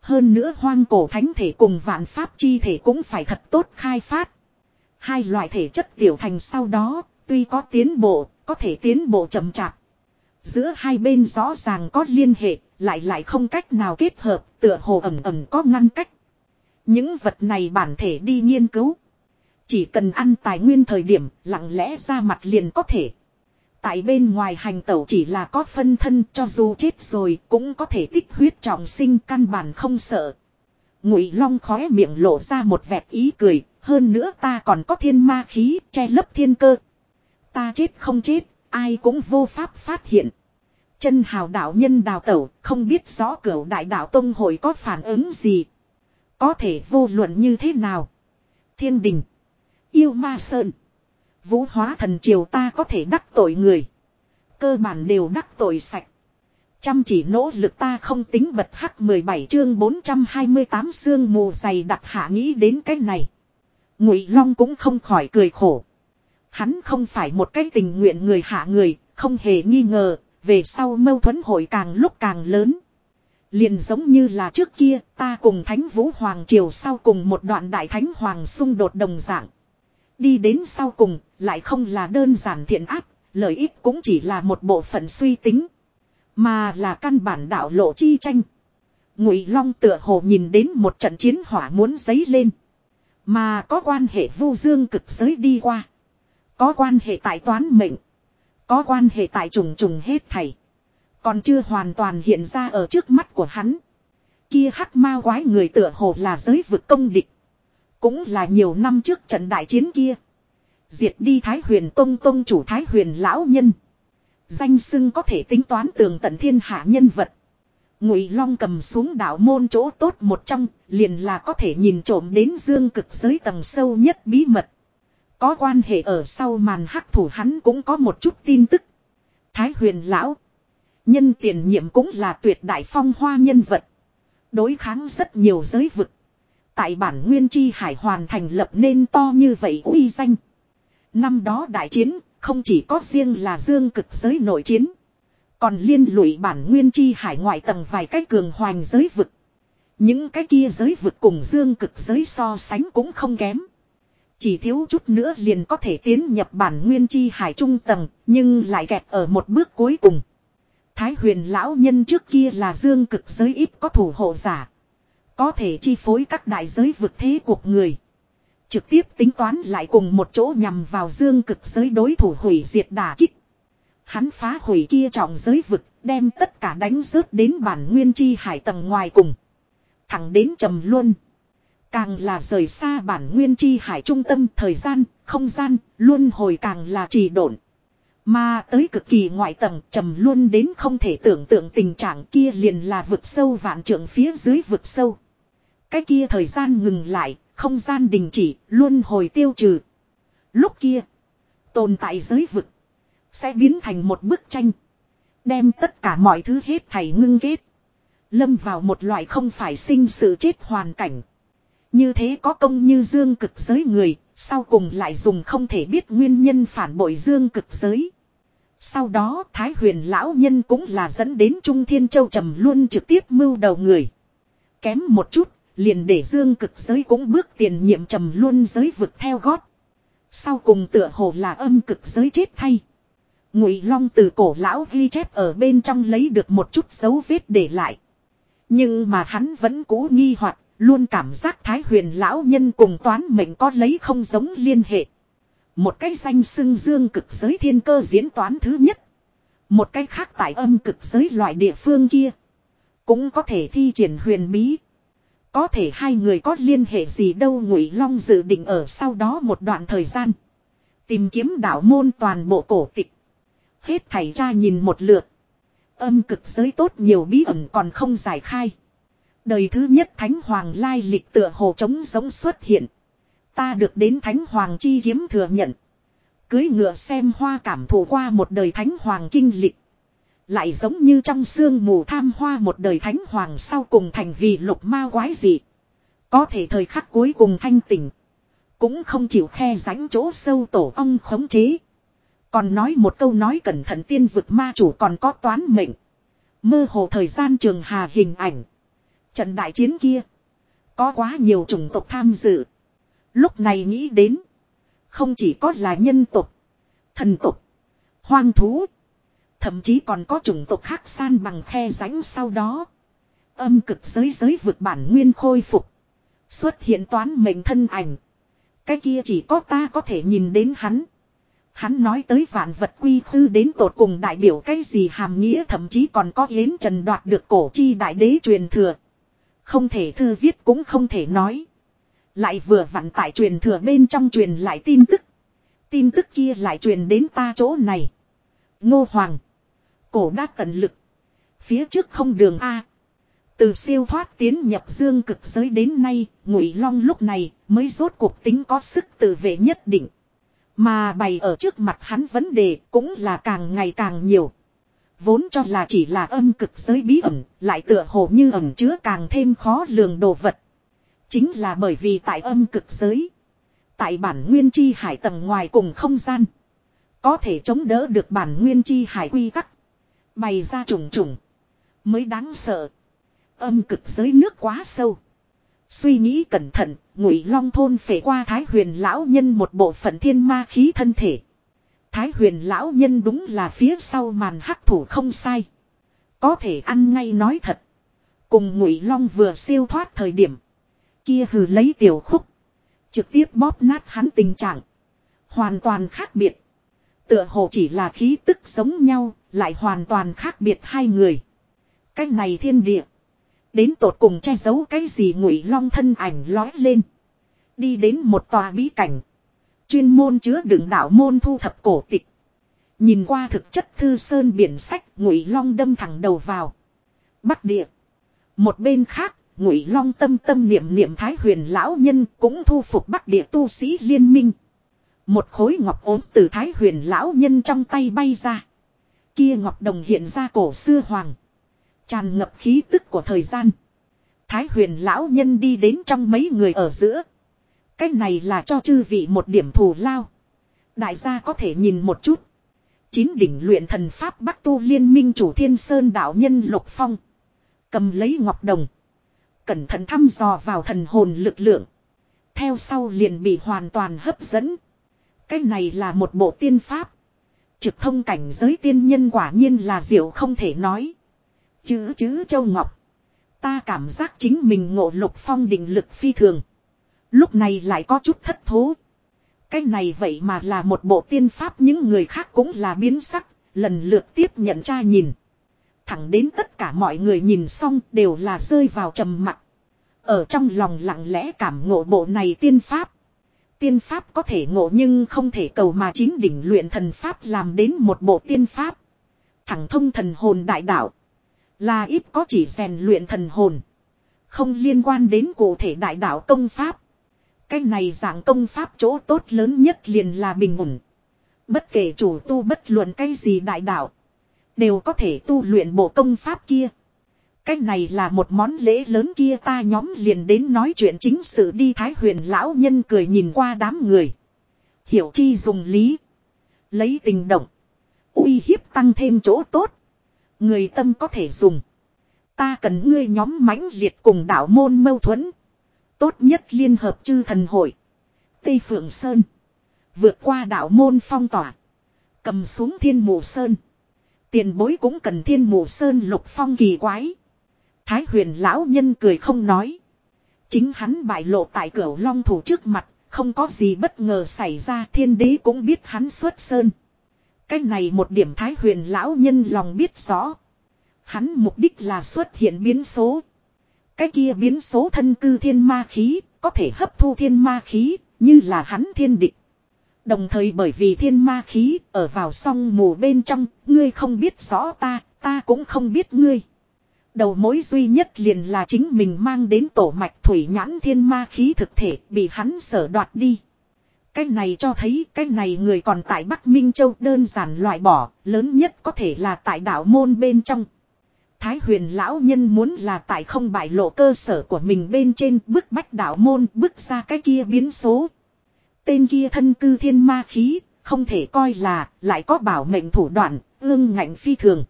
Hơn nữa hoang cổ thánh thể cùng vạn pháp chi thể cũng phải thật tốt khai phát. Hai loại thể chất tiểu thành sau đó, tuy có tiến bộ, có thể tiến bộ chậm chạp. Giữa hai bên rõ ràng có liên hệ, lại lại không cách nào kết hợp, tựa hồ ẩm ẩm có ngăn cách. Những vật này bản thể đi nghiên cứu. Chỉ cần ăn tài nguyên thời điểm, lặng lẽ ra mặt liền có thể. Tại bên ngoài hành tẩu chỉ là có phân thân cho dù chết rồi cũng có thể tích huyết trọng sinh căn bản không sợ. Ngụy Long khóe miệng lộ ra một vẹt ý cười, hơn nữa ta còn có thiên ma khí che lấp thiên cơ. Ta chết không chết, ai cũng vô pháp phát hiện. Chân hào đạo nhân đào tẩu, không biết rõ cửu đại đạo tông hội có phản ứng gì. Có thể vô luận như thế nào. Thiên đình. Yêu ma sơn. Vũ hóa thần triều ta có thể đắc tội người. Cơ bản đều đắc tội sạch. Chăm chỉ nỗ lực ta không tính bật hắc 17 chương 428 xương mù dày đặc hạ nghĩ đến cái này. Ngụy Long cũng không khỏi cười khổ. Hắn không phải một cái tình nguyện người hạ người, không hề nghi ngờ, về sau mâu thuẫn hội càng lúc càng lớn. Liền giống như là trước kia, ta cùng Thánh Vũ Hoàng Triều sau cùng một đoạn Đại Thánh Hoàng xung đột đồng dạng. Đi đến sau cùng, lại không là đơn giản thiện áp, lợi ích cũng chỉ là một bộ phận suy tính. Mà là căn bản đạo lộ chi tranh. Ngụy Long tựa hồ nhìn đến một trận chiến hỏa muốn giấy lên. Mà có quan hệ vu dương cực giới đi qua. Có quan hệ tại toán mệnh. Có quan hệ tại trùng trùng hết thầy. Còn chưa hoàn toàn hiện ra ở trước mắt của hắn. Kia hắc ma quái người tựa hồ là giới vực công địch. Cũng là nhiều năm trước trận đại chiến kia. Diệt đi Thái huyền Tông Tông chủ Thái huyền lão nhân. Danh sưng có thể tính toán tường tận thiên hạ nhân vật. Ngụy Long cầm xuống đạo môn chỗ tốt một trong, liền là có thể nhìn trộm đến dương cực giới tầng sâu nhất bí mật. Có quan hệ ở sau màn hắc thủ hắn cũng có một chút tin tức. Thái huyền lão. Nhân tiền nhiệm cũng là tuyệt đại phong hoa nhân vật. Đối kháng rất nhiều giới vực. Tại bản nguyên chi hải hoàn thành lập nên to như vậy uy danh. Năm đó đại chiến, không chỉ có riêng là dương cực giới nội chiến. Còn liên lụy bản nguyên chi hải ngoại tầng vài cái cường hoành giới vực. Những cái kia giới vực cùng dương cực giới so sánh cũng không kém. Chỉ thiếu chút nữa liền có thể tiến nhập bản nguyên chi hải trung tầng, nhưng lại kẹt ở một bước cuối cùng. Thái huyền lão nhân trước kia là dương cực giới ít có thủ hộ giả. Có thể chi phối các đại giới vực thế cuộc người. Trực tiếp tính toán lại cùng một chỗ nhằm vào dương cực giới đối thủ hủy diệt đả kích. Hắn phá hủy kia trọng giới vực, đem tất cả đánh rớt đến bản nguyên chi hải tầng ngoài cùng. Thẳng đến trầm luôn. Càng là rời xa bản nguyên chi hải trung tâm thời gian, không gian, luôn hồi càng là trì độn. Mà tới cực kỳ ngoại tầng trầm luôn đến không thể tưởng tượng tình trạng kia liền là vực sâu vạn trượng phía dưới vực sâu. Cái kia thời gian ngừng lại, không gian đình chỉ, luôn hồi tiêu trừ. Lúc kia, tồn tại giới vực, sẽ biến thành một bức tranh. Đem tất cả mọi thứ hết thảy ngưng kết. Lâm vào một loại không phải sinh sự chết hoàn cảnh. Như thế có công như dương cực giới người, sau cùng lại dùng không thể biết nguyên nhân phản bội dương cực giới. Sau đó Thái huyền lão nhân cũng là dẫn đến Trung Thiên Châu trầm luôn trực tiếp mưu đầu người. Kém một chút, liền để dương cực giới cũng bước tiền nhiệm trầm luôn giới vực theo gót. Sau cùng tựa hồ là âm cực giới chết thay. Ngụy Long từ cổ lão ghi chép ở bên trong lấy được một chút dấu vết để lại. Nhưng mà hắn vẫn cố nghi hoặc, luôn cảm giác Thái huyền lão nhân cùng toán mệnh có lấy không giống liên hệ. Một cái danh xưng dương cực giới thiên cơ diễn toán thứ nhất. Một cái khác tại âm cực giới loại địa phương kia. Cũng có thể thi triển huyền bí. Có thể hai người có liên hệ gì đâu Ngụy Long dự định ở sau đó một đoạn thời gian. Tìm kiếm đạo môn toàn bộ cổ tịch. Hết thầy cha nhìn một lượt. Âm cực giới tốt nhiều bí ẩn còn không giải khai. Đời thứ nhất Thánh Hoàng lai lịch tựa hồ trống giống xuất hiện. Ta được đến Thánh Hoàng chi kiếm thừa nhận. Cưới ngựa xem hoa cảm thụ qua một đời Thánh Hoàng kinh lịch. Lại giống như trong sương mù tham hoa một đời Thánh Hoàng sau cùng thành vì lục ma quái dị. Có thể thời khắc cuối cùng thanh tỉnh. Cũng không chịu khe rãnh chỗ sâu tổ ong khống chế. Còn nói một câu nói cẩn thận tiên vực ma chủ còn có toán mệnh. Mơ hồ thời gian trường hà hình ảnh. Trận đại chiến kia. Có quá nhiều chủng tộc tham dự. Lúc này nghĩ đến. Không chỉ có là nhân tộc. Thần tộc. Hoang thú. Thậm chí còn có chủng tộc khác san bằng khe rãnh sau đó. Âm cực giới giới vượt bản nguyên khôi phục. Xuất hiện toán mệnh thân ảnh. Cái kia chỉ có ta có thể nhìn đến hắn. Hắn nói tới vạn vật quy khư đến tột cùng đại biểu cái gì hàm nghĩa thậm chí còn có yến trần đoạt được cổ chi đại đế truyền thừa. Không thể thư viết cũng không thể nói. Lại vừa vặn tại truyền thừa bên trong truyền lại tin tức. Tin tức kia lại truyền đến ta chỗ này. Ngô Hoàng. Cổ đã tận lực. Phía trước không đường A. Từ siêu thoát tiến nhập dương cực giới đến nay, Ngụy Long lúc này mới rốt cuộc tính có sức tự vệ nhất định. Mà bày ở trước mặt hắn vấn đề cũng là càng ngày càng nhiều. Vốn cho là chỉ là âm cực giới bí ẩn, lại tựa hồ như ẩn chứa càng thêm khó lường đồ vật. Chính là bởi vì tại âm cực giới. Tại bản nguyên chi hải tầng ngoài cùng không gian. Có thể chống đỡ được bản nguyên chi hải quy tắc. Bày ra trùng trùng. Mới đáng sợ. Âm cực giới nước quá sâu. Suy nghĩ cẩn thận, ngụy long thôn phải qua thái huyền lão nhân một bộ phận thiên ma khí thân thể. Thái huyền lão nhân đúng là phía sau màn hắc thủ không sai. Có thể ăn ngay nói thật. Cùng ngụy long vừa siêu thoát thời điểm. Kia hừ lấy tiểu khúc. Trực tiếp bóp nát hắn tình trạng. Hoàn toàn khác biệt. Tựa hồ chỉ là khí tức giống nhau, lại hoàn toàn khác biệt hai người. Cái này thiên địa. Đến tột cùng che giấu cái gì ngụy long thân ảnh lói lên. Đi đến một tòa bí cảnh. Chuyên môn chứa đựng đạo môn thu thập cổ tịch. Nhìn qua thực chất thư sơn biển sách ngụy long đâm thẳng đầu vào. Bắc địa. Một bên khác, ngụy long tâm tâm niệm niệm thái huyền lão nhân cũng thu phục bắc địa tu sĩ liên minh. Một khối ngọc ốm từ thái huyền lão nhân trong tay bay ra. Kia ngọc đồng hiện ra cổ xưa hoàng. Tràn ngập khí tức của thời gian. Thái huyền lão nhân đi đến trong mấy người ở giữa. Cái này là cho chư vị một điểm thù lao. Đại gia có thể nhìn một chút. Chín đỉnh luyện thần pháp Bắc Tu Liên minh chủ Thiên Sơn đạo nhân Lục Phong. Cầm lấy ngọc đồng. Cẩn thận thăm dò vào thần hồn lực lượng. Theo sau liền bị hoàn toàn hấp dẫn. Cái này là một bộ tiên pháp. Trực thông cảnh giới tiên nhân quả nhiên là diệu không thể nói. Chữ chữ châu ngọc. Ta cảm giác chính mình ngộ lục phong định lực phi thường. Lúc này lại có chút thất thố. Cái này vậy mà là một bộ tiên pháp những người khác cũng là biến sắc, lần lượt tiếp nhận tra nhìn. Thẳng đến tất cả mọi người nhìn xong đều là rơi vào trầm mặc. Ở trong lòng lặng lẽ cảm ngộ bộ này tiên pháp. Tiên pháp có thể ngộ nhưng không thể cầu mà chính đỉnh luyện thần pháp làm đến một bộ tiên pháp. Thẳng thông thần hồn đại đạo. Là ít có chỉ rèn luyện thần hồn. Không liên quan đến cụ thể đại đạo công pháp. Cái này dạng công pháp chỗ tốt lớn nhất liền là bình ổn. Bất kể chủ tu bất luận cái gì đại đạo. Đều có thể tu luyện bộ công pháp kia. Cái này là một món lễ lớn kia ta nhóm liền đến nói chuyện chính sự đi Thái huyền lão nhân cười nhìn qua đám người. Hiểu chi dùng lý. Lấy tình động. uy hiếp tăng thêm chỗ tốt. Người tâm có thể dùng. Ta cần ngươi nhóm mãnh liệt cùng đạo môn mâu thuẫn. Tốt nhất liên hợp chư thần hội. Tây Phượng Sơn. Vượt qua đạo môn phong tỏa. Cầm xuống thiên mù sơn. Tiền bối cũng cần thiên mù sơn lục phong kỳ quái. Thái huyền lão nhân cười không nói. Chính hắn bại lộ tại cửa long thủ trước mặt. Không có gì bất ngờ xảy ra thiên đế cũng biết hắn xuất sơn. Cái này một điểm thái huyền lão nhân lòng biết rõ. Hắn mục đích là xuất hiện biến số. Cái kia biến số thân cư thiên ma khí, có thể hấp thu thiên ma khí, như là hắn thiên địch. Đồng thời bởi vì thiên ma khí ở vào song mù bên trong, ngươi không biết rõ ta, ta cũng không biết ngươi. Đầu mối duy nhất liền là chính mình mang đến tổ mạch thủy nhãn thiên ma khí thực thể bị hắn sở đoạt đi. Cái này cho thấy cái này người còn tại Bắc Minh Châu đơn giản loại bỏ, lớn nhất có thể là tại đảo môn bên trong. Thái huyền lão nhân muốn là tại không bại lộ cơ sở của mình bên trên bức bách đảo môn bức ra cái kia biến số. Tên kia thân cư thiên ma khí, không thể coi là lại có bảo mệnh thủ đoạn, ương ngạnh phi thường.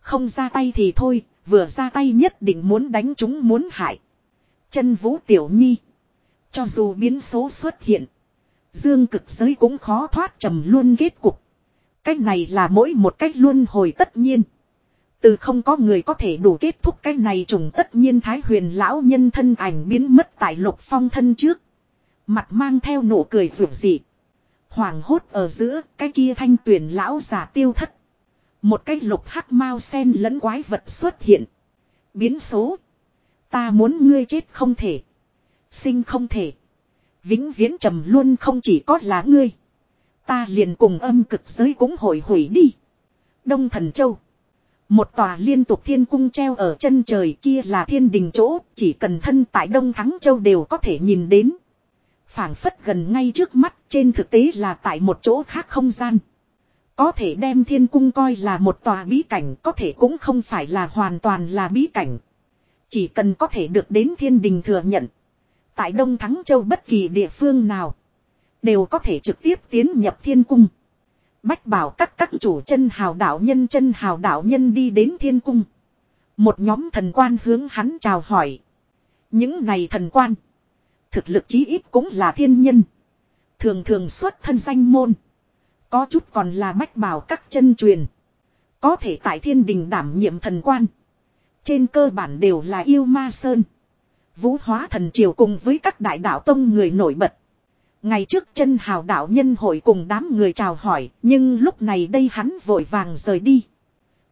Không ra tay thì thôi, vừa ra tay nhất định muốn đánh chúng muốn hại. Chân vũ tiểu nhi. Cho dù biến số xuất hiện. Dương cực giới cũng khó thoát trầm luôn kết cục. Cách này là mỗi một cách luôn hồi tất nhiên. Từ không có người có thể đủ kết thúc cái này trùng tất nhiên thái huyền lão nhân thân ảnh biến mất tại lục phong thân trước. Mặt mang theo nụ cười rủ dị. Hoàng hốt ở giữa cái kia thanh tuyển lão giả tiêu thất. Một cái lục hắc mau sen lẫn quái vật xuất hiện. Biến số. Ta muốn ngươi chết không thể. Sinh không thể. Vĩnh viễn trầm luôn không chỉ có là ngươi. Ta liền cùng âm cực giới cũng hồi hủy đi. Đông thần châu. Một tòa liên tục thiên cung treo ở chân trời kia là thiên đình chỗ, chỉ cần thân tại Đông Thắng Châu đều có thể nhìn đến. phảng phất gần ngay trước mắt, trên thực tế là tại một chỗ khác không gian. Có thể đem thiên cung coi là một tòa bí cảnh, có thể cũng không phải là hoàn toàn là bí cảnh. Chỉ cần có thể được đến thiên đình thừa nhận. Tại Đông Thắng Châu bất kỳ địa phương nào, đều có thể trực tiếp tiến nhập thiên cung. Bách bảo các các chủ chân hào đạo nhân chân hào đạo nhân đi đến thiên cung. Một nhóm thần quan hướng hắn chào hỏi. Những này thần quan. Thực lực chí ít cũng là thiên nhân. Thường thường xuất thân danh môn. Có chút còn là bách bảo các chân truyền. Có thể tại thiên đình đảm nhiệm thần quan. Trên cơ bản đều là yêu ma sơn. Vũ hóa thần triều cùng với các đại đạo tông người nổi bật. Ngày trước chân hào đạo nhân hội cùng đám người chào hỏi, nhưng lúc này đây hắn vội vàng rời đi.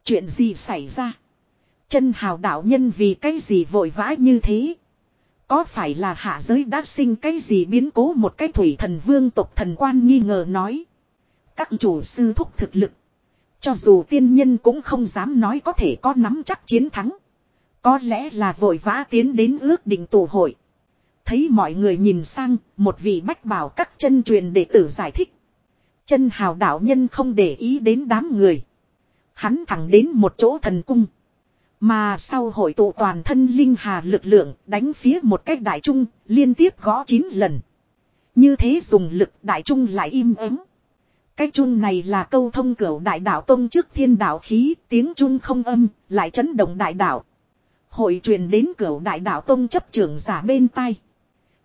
Chuyện gì xảy ra? Chân hào đạo nhân vì cái gì vội vã như thế? Có phải là hạ giới đã sinh cái gì biến cố một cái thủy thần vương tộc thần quan nghi ngờ nói. Các chủ sư thúc thực lực. Cho dù tiên nhân cũng không dám nói có thể có nắm chắc chiến thắng. Có lẽ là vội vã tiến đến ước định tổ hội. Thấy mọi người nhìn sang, một vị bách bảo các chân truyền đệ tử giải thích. Chân hào đạo nhân không để ý đến đám người. Hắn thẳng đến một chỗ thần cung. Mà sau hội tụ toàn thân linh hà lực lượng đánh phía một cách đại trung liên tiếp gõ 9 lần. Như thế dùng lực đại trung lại im ắng. Cái chun này là câu thông cửu đại đạo tông trước thiên đạo khí, tiếng chun không âm, lại chấn động đại đạo. Hội truyền đến cửu đại đạo tông chấp trưởng giả bên tai.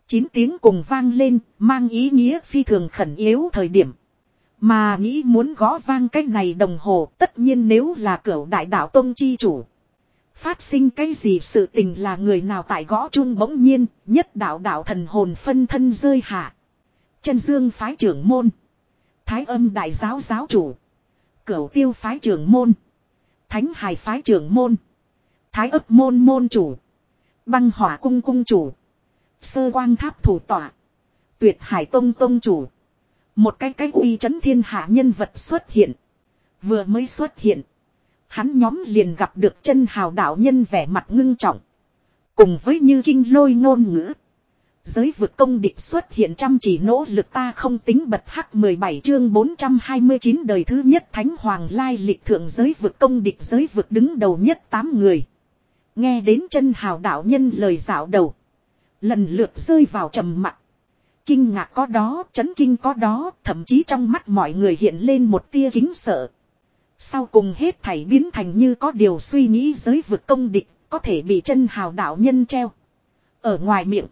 Chín tiếng cùng vang lên, mang ý nghĩa phi thường khẩn yếu thời điểm. Mà nghĩ muốn gõ vang cái này đồng hồ, tất nhiên nếu là cửu đại đạo tông chi chủ. Phát sinh cái gì sự tình là người nào tại gõ chung bỗng nhiên, nhất đạo đạo thần hồn phân thân rơi hạ. Chân dương phái trưởng môn. Thái âm đại giáo giáo chủ. Cửu tiêu phái trưởng môn. Thánh hải phái trưởng môn. Thái ấp môn môn chủ. Băng hỏa cung cung chủ. Sơ quang tháp thủ tọa. Tuyệt hải tông tông chủ. Một cái cách uy chấn thiên hạ nhân vật xuất hiện. Vừa mới xuất hiện. Hắn nhóm liền gặp được chân hào đạo nhân vẻ mặt ngưng trọng. Cùng với như kinh lôi ngôn ngữ. Giới vực công địch xuất hiện chăm chỉ nỗ lực ta không tính bật hắc 17 chương 429 đời thứ nhất Thánh Hoàng Lai lịch thượng giới vực công địch giới vực đứng đầu nhất 8 người. Nghe đến chân hào đạo nhân lời dạo đầu. Lần lượt rơi vào trầm mặc. Kinh ngạc có đó, chấn kinh có đó, thậm chí trong mắt mọi người hiện lên một tia kính sợ. Sau cùng hết thảy biến thành như có điều suy nghĩ giới vực công địch, có thể bị chân hào đạo nhân treo. Ở ngoài miệng,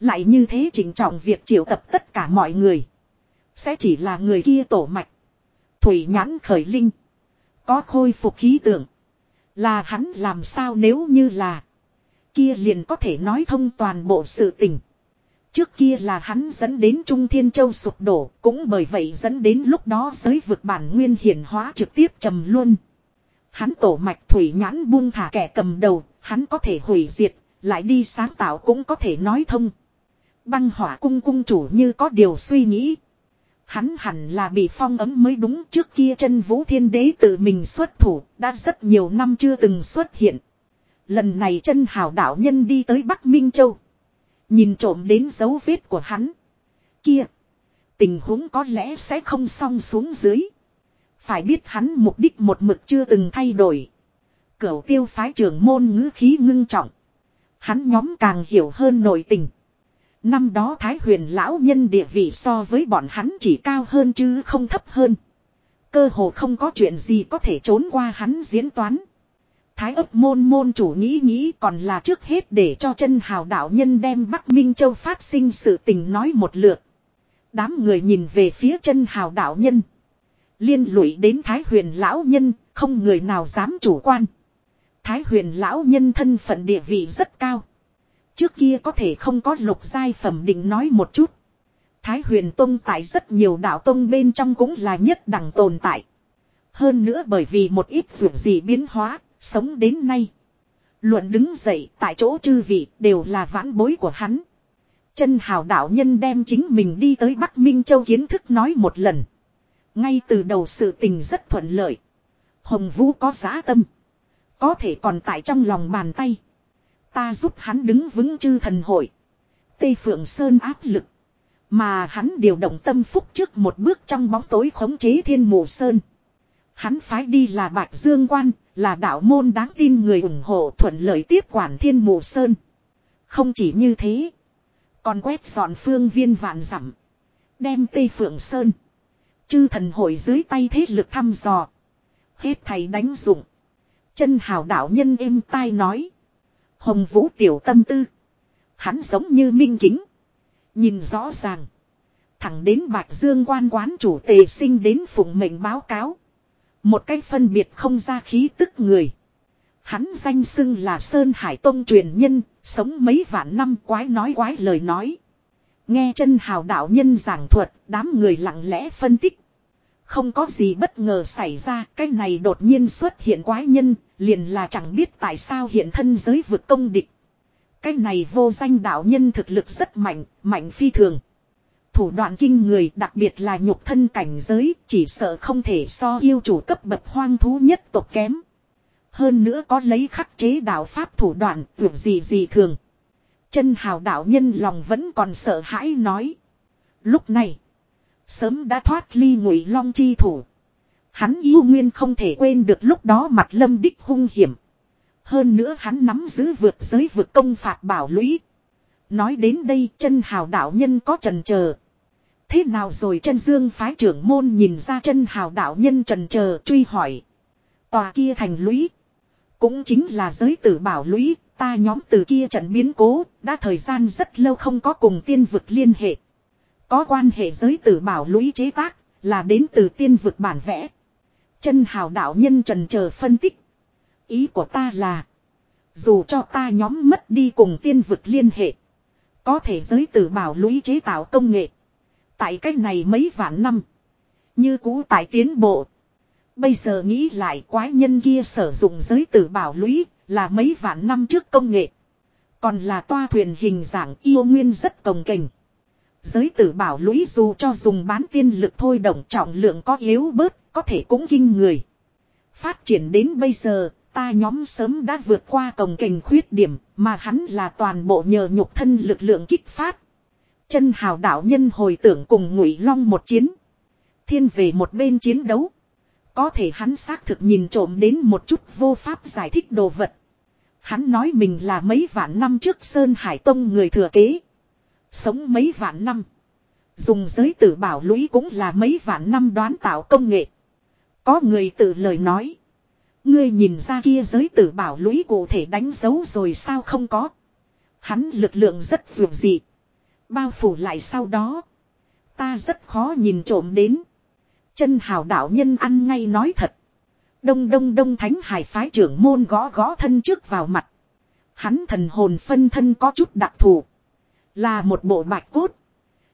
lại như thế chỉnh trọng việc triệu tập tất cả mọi người. Sẽ chỉ là người kia tổ mạch. Thủy nhãn khởi linh. Có khôi phục khí tượng. Là hắn làm sao nếu như là. Kia liền có thể nói thông toàn bộ sự tình. Trước kia là hắn dẫn đến Trung Thiên Châu sụp đổ, cũng bởi vậy dẫn đến lúc đó giới vực bản nguyên hiển hóa trực tiếp trầm luôn. Hắn tổ mạch thủy nhãn buông thả kẻ cầm đầu, hắn có thể hủy diệt, lại đi sáng tạo cũng có thể nói thông. Băng hỏa cung cung chủ như có điều suy nghĩ. Hắn hẳn là bị phong ấm mới đúng trước kia chân vũ thiên đế tự mình xuất thủ, đã rất nhiều năm chưa từng xuất hiện. Lần này chân hào đạo nhân đi tới Bắc Minh Châu. Nhìn trộm đến dấu vết của hắn. Kia. Tình huống có lẽ sẽ không xong xuống dưới. Phải biết hắn mục đích một mực chưa từng thay đổi. Cửu tiêu phái trưởng môn ngữ khí ngưng trọng. Hắn nhóm càng hiểu hơn nội tình. Năm đó Thái huyền lão nhân địa vị so với bọn hắn chỉ cao hơn chứ không thấp hơn. Cơ hồ không có chuyện gì có thể trốn qua hắn diễn toán. Thái ấp môn môn chủ nghĩ nghĩ còn là trước hết để cho chân hào đạo nhân đem Bắc Minh Châu phát sinh sự tình nói một lượt. Đám người nhìn về phía chân hào đạo nhân. Liên lụy đến Thái huyền lão nhân, không người nào dám chủ quan. Thái huyền lão nhân thân phận địa vị rất cao. Trước kia có thể không có lục giai phẩm định nói một chút. Thái huyền tông tại rất nhiều đạo tông bên trong cũng là nhất đẳng tồn tại. Hơn nữa bởi vì một ít việc gì biến hóa, sống đến nay. Luận đứng dậy tại chỗ chư vị đều là vãn bối của hắn. Chân hào đạo nhân đem chính mình đi tới Bắc Minh Châu kiến thức nói một lần. Ngay từ đầu sự tình rất thuận lợi. Hồng Vũ có giá tâm. Có thể còn tại trong lòng bàn tay. Ta giúp hắn đứng vững chư thần hội. Tây Phượng Sơn áp lực. Mà hắn điều động tâm phúc trước một bước trong bóng tối khống chế thiên mù sơn. Hắn phái đi là Bạch Dương Quan, là đạo môn đáng tin người ủng hộ thuận lợi tiếp quản thiên mù sơn. Không chỉ như thế. Còn quét dọn phương viên vạn dặm Đem Tây Phượng Sơn. Chư thần hội dưới tay thế lực thăm dò. Hết thầy đánh dụng. Chân hào đạo nhân êm tai nói. Hồng Vũ tiểu tâm tư. Hắn giống như minh kính. Nhìn rõ ràng. Thẳng đến Bạch Dương quan quán chủ tề sinh đến phụng mệnh báo cáo. Một cách phân biệt không ra khí tức người. Hắn danh xưng là Sơn Hải Tông truyền nhân, sống mấy vạn năm quái nói quái lời nói. Nghe chân hào đạo nhân giảng thuật, đám người lặng lẽ phân tích. Không có gì bất ngờ xảy ra, cái này đột nhiên xuất hiện quái nhân, liền là chẳng biết tại sao hiện thân giới vực công địch. Cái này vô danh đạo nhân thực lực rất mạnh, mạnh phi thường. Thủ đoạn kinh người đặc biệt là nhục thân cảnh giới, chỉ sợ không thể so yêu chủ cấp bậc hoang thú nhất tộc kém. Hơn nữa có lấy khắc chế đạo pháp thủ đoạn, tưởng gì gì thường. Chân hào đạo nhân lòng vẫn còn sợ hãi nói. Lúc này, Sớm đã thoát ly ngụy long chi thủ. Hắn yêu nguyên không thể quên được lúc đó mặt lâm đích hung hiểm. Hơn nữa hắn nắm giữ vượt giới vượt công phạt bảo lũy. Nói đến đây chân hào đạo nhân có trần chờ Thế nào rồi chân dương phái trưởng môn nhìn ra chân hào đạo nhân trần chờ truy hỏi. Tòa kia thành lũy. Cũng chính là giới tử bảo lũy, ta nhóm từ kia trận biến cố, đã thời gian rất lâu không có cùng tiên vực liên hệ. Có quan hệ giới tử bảo lũy chế tác, là đến từ tiên vực bản vẽ. Chân hào đạo nhân trần chờ phân tích. Ý của ta là, dù cho ta nhóm mất đi cùng tiên vực liên hệ, có thể giới tử bảo lũy chế tạo công nghệ. Tại cách này mấy vạn năm, như cũ tại tiến bộ. Bây giờ nghĩ lại quái nhân kia sử dụng giới tử bảo lũy là mấy vạn năm trước công nghệ. Còn là toa thuyền hình dạng yêu nguyên rất cồng kềnh. Giới tử bảo lũy dù cho dùng bán tiên lực thôi động trọng lượng có yếu bớt, có thể cũng kinh người. Phát triển đến bây giờ, ta nhóm sớm đã vượt qua cổng kềnh khuyết điểm, mà hắn là toàn bộ nhờ nhục thân lực lượng kích phát. Chân hào đạo nhân hồi tưởng cùng ngụy long một chiến. Thiên về một bên chiến đấu. Có thể hắn xác thực nhìn trộm đến một chút vô pháp giải thích đồ vật. Hắn nói mình là mấy vạn năm trước Sơn Hải Tông người thừa kế. Sống mấy vạn năm. Dùng giới tử bảo lũy cũng là mấy vạn năm đoán tạo công nghệ. Có người tự lời nói. Ngươi nhìn ra kia giới tử bảo lũy cụ thể đánh dấu rồi sao không có. Hắn lực lượng rất dường dị. Bao phủ lại sau đó. Ta rất khó nhìn trộm đến. Chân hào đạo nhân ăn ngay nói thật. Đông đông đông thánh hải phái trưởng môn gõ gõ thân trước vào mặt. Hắn thần hồn phân thân có chút đặc thù. Là một bộ bạch cốt.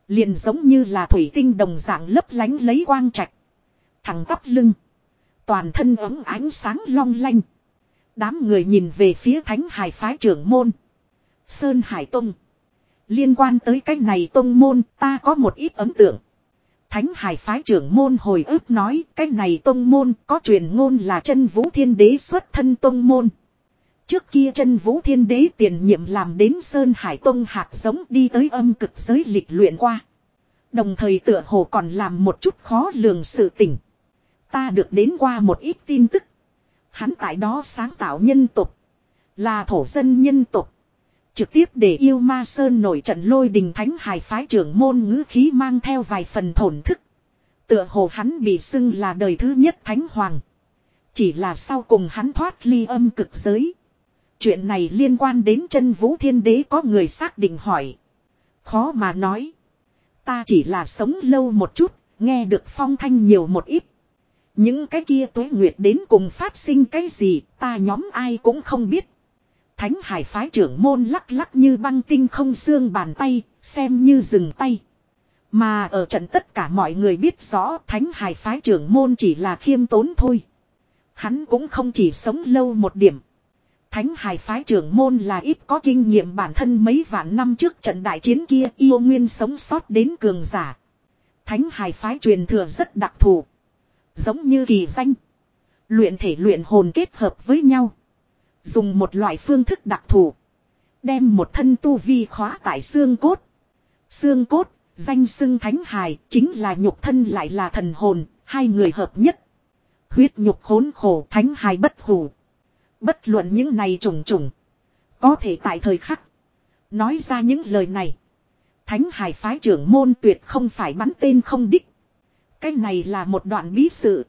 Liền giống như là thủy tinh đồng dạng lấp lánh lấy quang trạch. Thẳng tắp lưng. Toàn thân ấm ánh sáng long lanh. Đám người nhìn về phía thánh hải phái trưởng môn. Sơn Hải Tông. Liên quan tới cái này tông môn, ta có một ít ấn tượng. Thánh hải phái trưởng môn hồi ức nói, cái này tông môn có truyền ngôn là chân vũ thiên đế xuất thân tông môn. Trước kia chân vũ thiên đế tiền nhiệm làm đến Sơn Hải Tông hạt giống đi tới âm cực giới lịch luyện qua. Đồng thời tựa hồ còn làm một chút khó lường sự tình. Ta được đến qua một ít tin tức. Hắn tại đó sáng tạo nhân tục. Là thổ dân nhân tục. Trực tiếp để yêu ma sơn nổi trận lôi đình thánh hải phái trưởng môn ngữ khí mang theo vài phần thổn thức. Tựa hồ hắn bị xưng là đời thứ nhất thánh hoàng. Chỉ là sau cùng hắn thoát ly âm cực giới. Chuyện này liên quan đến chân vũ thiên đế có người xác định hỏi. Khó mà nói. Ta chỉ là sống lâu một chút, nghe được phong thanh nhiều một ít. Những cái kia tuế nguyệt đến cùng phát sinh cái gì, ta nhóm ai cũng không biết. Thánh hải phái trưởng môn lắc lắc như băng tinh không xương bàn tay, xem như dừng tay. Mà ở trận tất cả mọi người biết rõ thánh hải phái trưởng môn chỉ là khiêm tốn thôi. Hắn cũng không chỉ sống lâu một điểm. Thánh hải phái trưởng môn là ít có kinh nghiệm bản thân mấy vạn năm trước trận đại chiến kia yêu nguyên sống sót đến cường giả. Thánh hải phái truyền thừa rất đặc thù. Giống như kỳ danh. Luyện thể luyện hồn kết hợp với nhau. Dùng một loại phương thức đặc thù. Đem một thân tu vi khóa tại xương cốt. Xương cốt, danh xưng thánh hài, chính là nhục thân lại là thần hồn, hai người hợp nhất. Huyết nhục khốn khổ thánh hài bất hủ. Bất luận những này trùng trùng. Có thể tại thời khắc. Nói ra những lời này. Thánh hải phái trưởng môn tuyệt không phải bắn tên không đích. Cái này là một đoạn bí sự.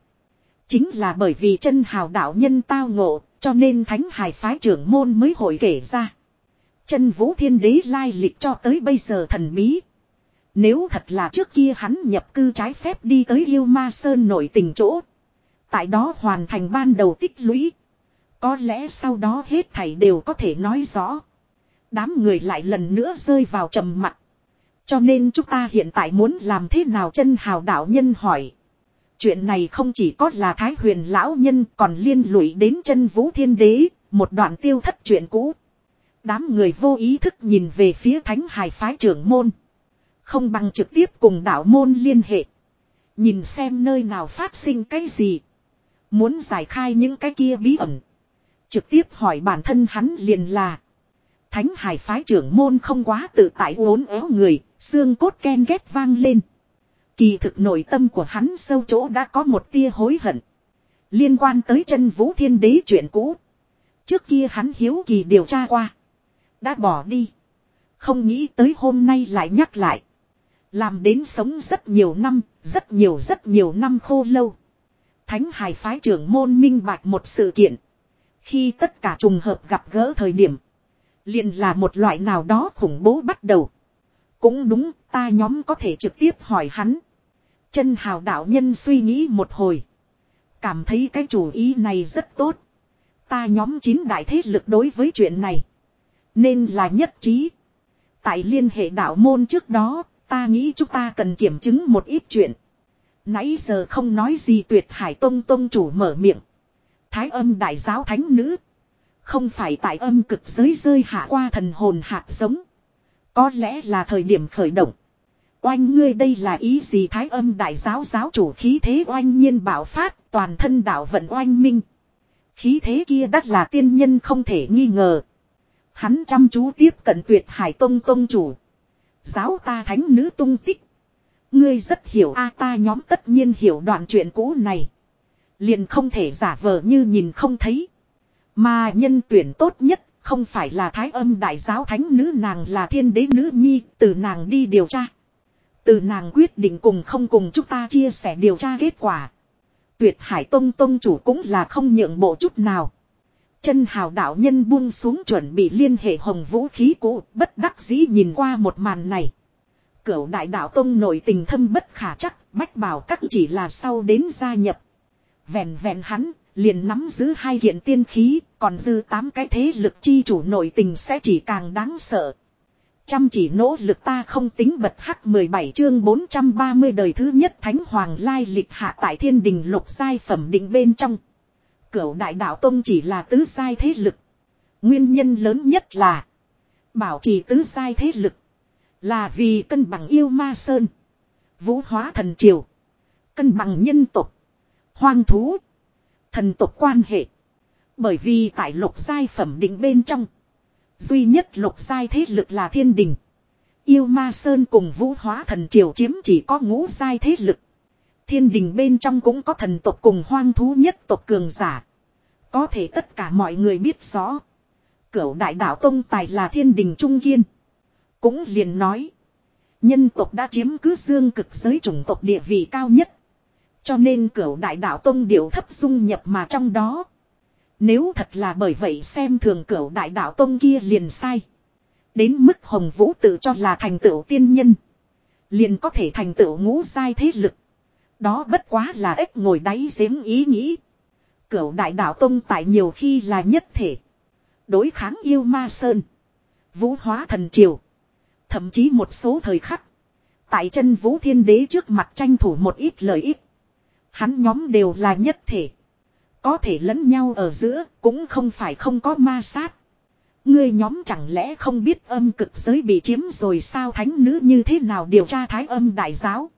Chính là bởi vì chân hào đạo nhân tao ngộ, cho nên thánh hải phái trưởng môn mới hội kể ra. Chân vũ thiên đế lai lịch cho tới bây giờ thần bí. Nếu thật là trước kia hắn nhập cư trái phép đi tới yêu ma sơn nổi tình chỗ. Tại đó hoàn thành ban đầu tích lũy. Có lẽ sau đó hết thảy đều có thể nói rõ. Đám người lại lần nữa rơi vào trầm mặc. Cho nên chúng ta hiện tại muốn làm thế nào chân hào đạo nhân hỏi. Chuyện này không chỉ có là Thái huyền lão nhân còn liên lụy đến chân vũ thiên đế, một đoạn tiêu thất chuyện cũ. Đám người vô ý thức nhìn về phía thánh hải phái trưởng môn. Không bằng trực tiếp cùng đạo môn liên hệ. Nhìn xem nơi nào phát sinh cái gì. Muốn giải khai những cái kia bí ẩn. Trực tiếp hỏi bản thân hắn liền là. Thánh hải phái trưởng môn không quá tự tại uốn éo người, xương cốt ken ghét vang lên. Kỳ thực nội tâm của hắn sâu chỗ đã có một tia hối hận. Liên quan tới chân vũ thiên đế chuyện cũ. Trước kia hắn hiếu kỳ điều tra qua. Đã bỏ đi. Không nghĩ tới hôm nay lại nhắc lại. Làm đến sống rất nhiều năm, rất nhiều rất nhiều năm khô lâu. Thánh hải phái trưởng môn minh bạch một sự kiện. Khi tất cả trùng hợp gặp gỡ thời điểm. liền là một loại nào đó khủng bố bắt đầu. Cũng đúng, ta nhóm có thể trực tiếp hỏi hắn. Chân hào đạo nhân suy nghĩ một hồi. Cảm thấy cái chủ ý này rất tốt. Ta nhóm chín đại thế lực đối với chuyện này. Nên là nhất trí. Tại liên hệ đạo môn trước đó, ta nghĩ chúng ta cần kiểm chứng một ít chuyện. Nãy giờ không nói gì tuyệt hải tông tông chủ mở miệng. Thái âm đại giáo thánh nữ. Không phải tại âm cực giới rơi hạ qua thần hồn hạt giống. Có lẽ là thời điểm khởi động. Oanh ngươi đây là ý gì thái âm đại giáo giáo chủ khí thế oanh nhiên bảo phát, toàn thân đạo vận oanh minh. Khí thế kia đắt là tiên nhân không thể nghi ngờ. Hắn chăm chú tiếp cận tuyệt hải tông tông chủ. Giáo ta thánh nữ tung tích. Ngươi rất hiểu a, ta nhóm tất nhiên hiểu đoạn chuyện cũ này. Liền không thể giả vờ như nhìn không thấy. Mà nhân tuyển tốt nhất không phải là thái âm đại giáo thánh nữ nàng là thiên đế nữ nhi từ nàng đi điều tra. Từ nàng quyết định cùng không cùng chúng ta chia sẻ điều tra kết quả. Tuyệt hải tông tông chủ cũng là không nhượng bộ chút nào. Chân hào đạo nhân buông xuống chuẩn bị liên hệ hồng vũ khí cũ, bất đắc dĩ nhìn qua một màn này. Cửu đại đạo tông nổi tình thâm bất khả chắc, bách bảo các chỉ là sau đến gia nhập. Vẹn vẹn hắn, liền nắm giữ hai kiện tiên khí, còn dư tám cái thế lực chi chủ nội tình sẽ chỉ càng đáng sợ. Chăm chỉ nỗ lực ta không tính bật hắc 17 chương 430 đời thứ nhất Thánh Hoàng Lai lịch hạ tại thiên đình lục sai phẩm định bên trong. Cửu đại đạo tông chỉ là tứ sai thế lực. Nguyên nhân lớn nhất là bảo trì tứ sai thế lực. Là vì cân bằng yêu ma sơn. Vũ hóa thần triều. Cân bằng nhân tục. Hoang thú. Thần tộc quan hệ. Bởi vì tại lục giai phẩm định bên trong. Duy nhất lục giai thế lực là thiên đình. Yêu ma sơn cùng vũ hóa thần triều chiếm chỉ có ngũ giai thế lực. Thiên đình bên trong cũng có thần tộc cùng hoang thú nhất tộc cường giả. Có thể tất cả mọi người biết rõ. Cửu đại đạo tông tài là thiên đình trung kiên. Cũng liền nói. Nhân tộc đã chiếm cứ dương cực giới chủng tộc địa vị cao nhất. Cho nên cửu đại đạo tông điệu thấp dung nhập mà trong đó. Nếu thật là bởi vậy xem thường cửu đại đạo tông kia liền sai. Đến mức hồng vũ tự cho là thành tựu tiên nhân. Liền có thể thành tựu ngũ sai thế lực. Đó bất quá là ếch ngồi đáy giếng ý nghĩ. Cửu đại đạo tông tại nhiều khi là nhất thể. Đối kháng yêu ma sơn. Vũ hóa thần triều. Thậm chí một số thời khắc. Tại chân vũ thiên đế trước mặt tranh thủ một ít lợi ích. Hắn nhóm đều là nhất thể. Có thể lẫn nhau ở giữa, cũng không phải không có ma sát. Ngươi nhóm chẳng lẽ không biết âm cực giới bị chiếm rồi sao thánh nữ như thế nào điều tra thái âm đại giáo.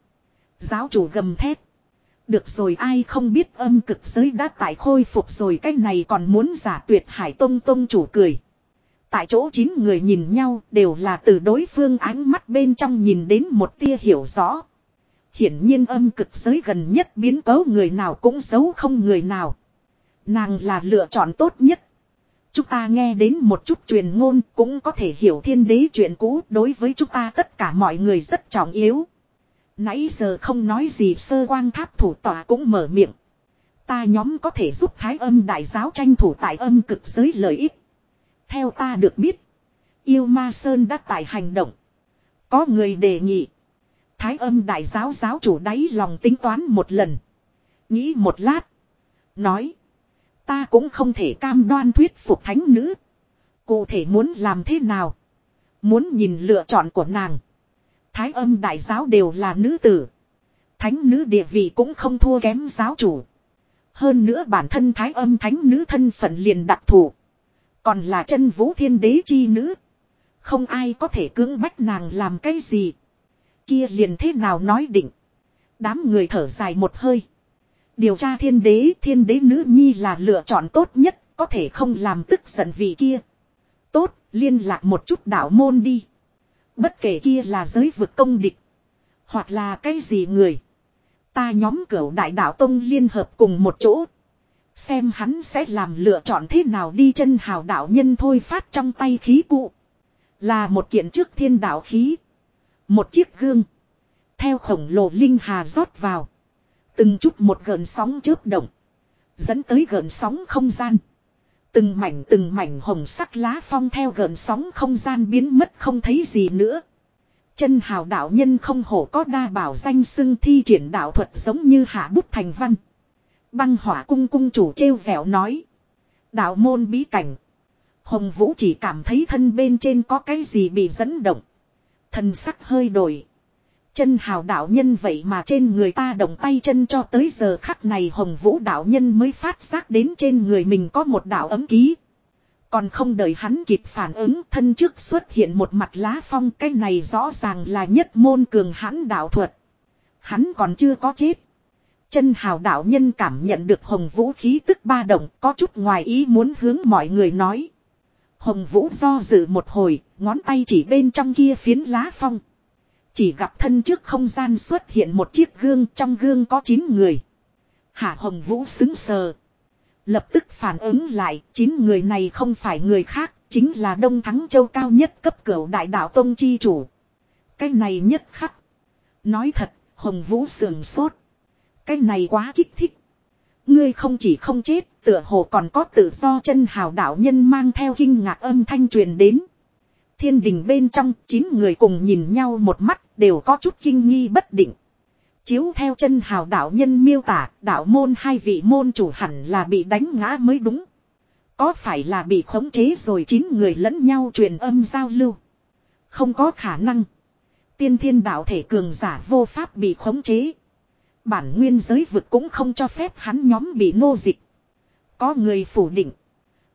Giáo chủ gầm thét. Được rồi, ai không biết âm cực giới đã tại khôi phục rồi, cái này còn muốn giả tuyệt hải tông tông chủ cười. Tại chỗ chín người nhìn nhau, đều là từ đối phương ánh mắt bên trong nhìn đến một tia hiểu rõ. Hiển nhiên âm cực giới gần nhất biến cấu người nào cũng giấu không người nào. Nàng là lựa chọn tốt nhất. Chúng ta nghe đến một chút truyền ngôn cũng có thể hiểu thiên đế chuyện cũ đối với chúng ta tất cả mọi người rất trọng yếu. Nãy giờ không nói gì sơ quang tháp thủ tòa cũng mở miệng. Ta nhóm có thể giúp thái âm đại giáo tranh thủ tại âm cực giới lợi ích. Theo ta được biết. Yêu ma sơn đã tại hành động. Có người đề nghị. Thái âm đại giáo giáo chủ đáy lòng tính toán một lần. Nghĩ một lát. Nói. Ta cũng không thể cam đoan thuyết phục thánh nữ. Cụ thể muốn làm thế nào? Muốn nhìn lựa chọn của nàng. Thái âm đại giáo đều là nữ tử. Thánh nữ địa vị cũng không thua kém giáo chủ. Hơn nữa bản thân thái âm thánh nữ thân phận liền đặc thù. Còn là chân vũ thiên đế chi nữ. Không ai có thể cưỡng bách nàng làm cái gì. Kia liền thế nào nói định. Đám người thở dài một hơi. Điều tra thiên đế, thiên đế nữ nhi là lựa chọn tốt nhất, có thể không làm tức giận vị kia. Tốt, liên lạc một chút đạo môn đi. Bất kể kia là giới vực công địch. Hoặc là cái gì người. Ta nhóm cửu đại đạo tông liên hợp cùng một chỗ. Xem hắn sẽ làm lựa chọn thế nào đi chân hào đạo nhân thôi phát trong tay khí cụ. Là một kiện trước thiên đạo khí. Một chiếc gương. Theo khổng lồ linh hà rót vào. Từng chút một gợn sóng chớp động. Dẫn tới gợn sóng không gian. Từng mảnh từng mảnh hồng sắc lá phong theo gợn sóng không gian biến mất không thấy gì nữa. Chân hào đạo nhân không hổ có đa bảo danh xưng thi triển đạo thuật giống như hạ bút thành văn. Băng hỏa cung cung chủ trêu vẻo nói. Đạo môn bí cảnh. Hồng Vũ chỉ cảm thấy thân bên trên có cái gì bị dẫn động. Thần sắc hơi đổi. Chân hào đạo nhân vậy mà trên người ta động tay chân cho tới giờ khắc này Hồng Vũ đạo nhân mới phát giác đến trên người mình có một đạo ấm ký. Còn không đợi hắn kịp phản ứng, thân trước xuất hiện một mặt lá phong, cái này rõ ràng là nhất môn cường hãn đạo thuật. Hắn còn chưa có chết. Chân hào đạo nhân cảm nhận được hồng vũ khí tức ba động, có chút ngoài ý muốn hướng mọi người nói. Hồng vũ do dự một hồi, ngón tay chỉ bên trong kia phiến lá phong. Chỉ gặp thân trước không gian xuất hiện một chiếc gương trong gương có 9 người. Hạ hồng vũ xứng sờ. Lập tức phản ứng lại, 9 người này không phải người khác, chính là Đông Thắng Châu cao nhất cấp cửu đại đạo Tông Chi chủ. Cái này nhất khắc. Nói thật, Hồng Vũ sườn sốt. Cái này quá kích thích. Ngươi không chỉ không chết, tựa hồ còn có tự do chân hào đạo nhân mang theo kinh ngạc âm thanh truyền đến. Thiên đình bên trong, chín người cùng nhìn nhau một mắt, đều có chút kinh nghi bất định. Chiếu theo chân hào đạo nhân miêu tả, đạo môn hai vị môn chủ hẳn là bị đánh ngã mới đúng. Có phải là bị khống chế rồi chín người lẫn nhau truyền âm giao lưu? Không có khả năng. Tiên thiên đạo thể cường giả vô pháp bị khống chế. Bản nguyên giới vực cũng không cho phép hắn nhóm bị nô dịch. Có người phủ định.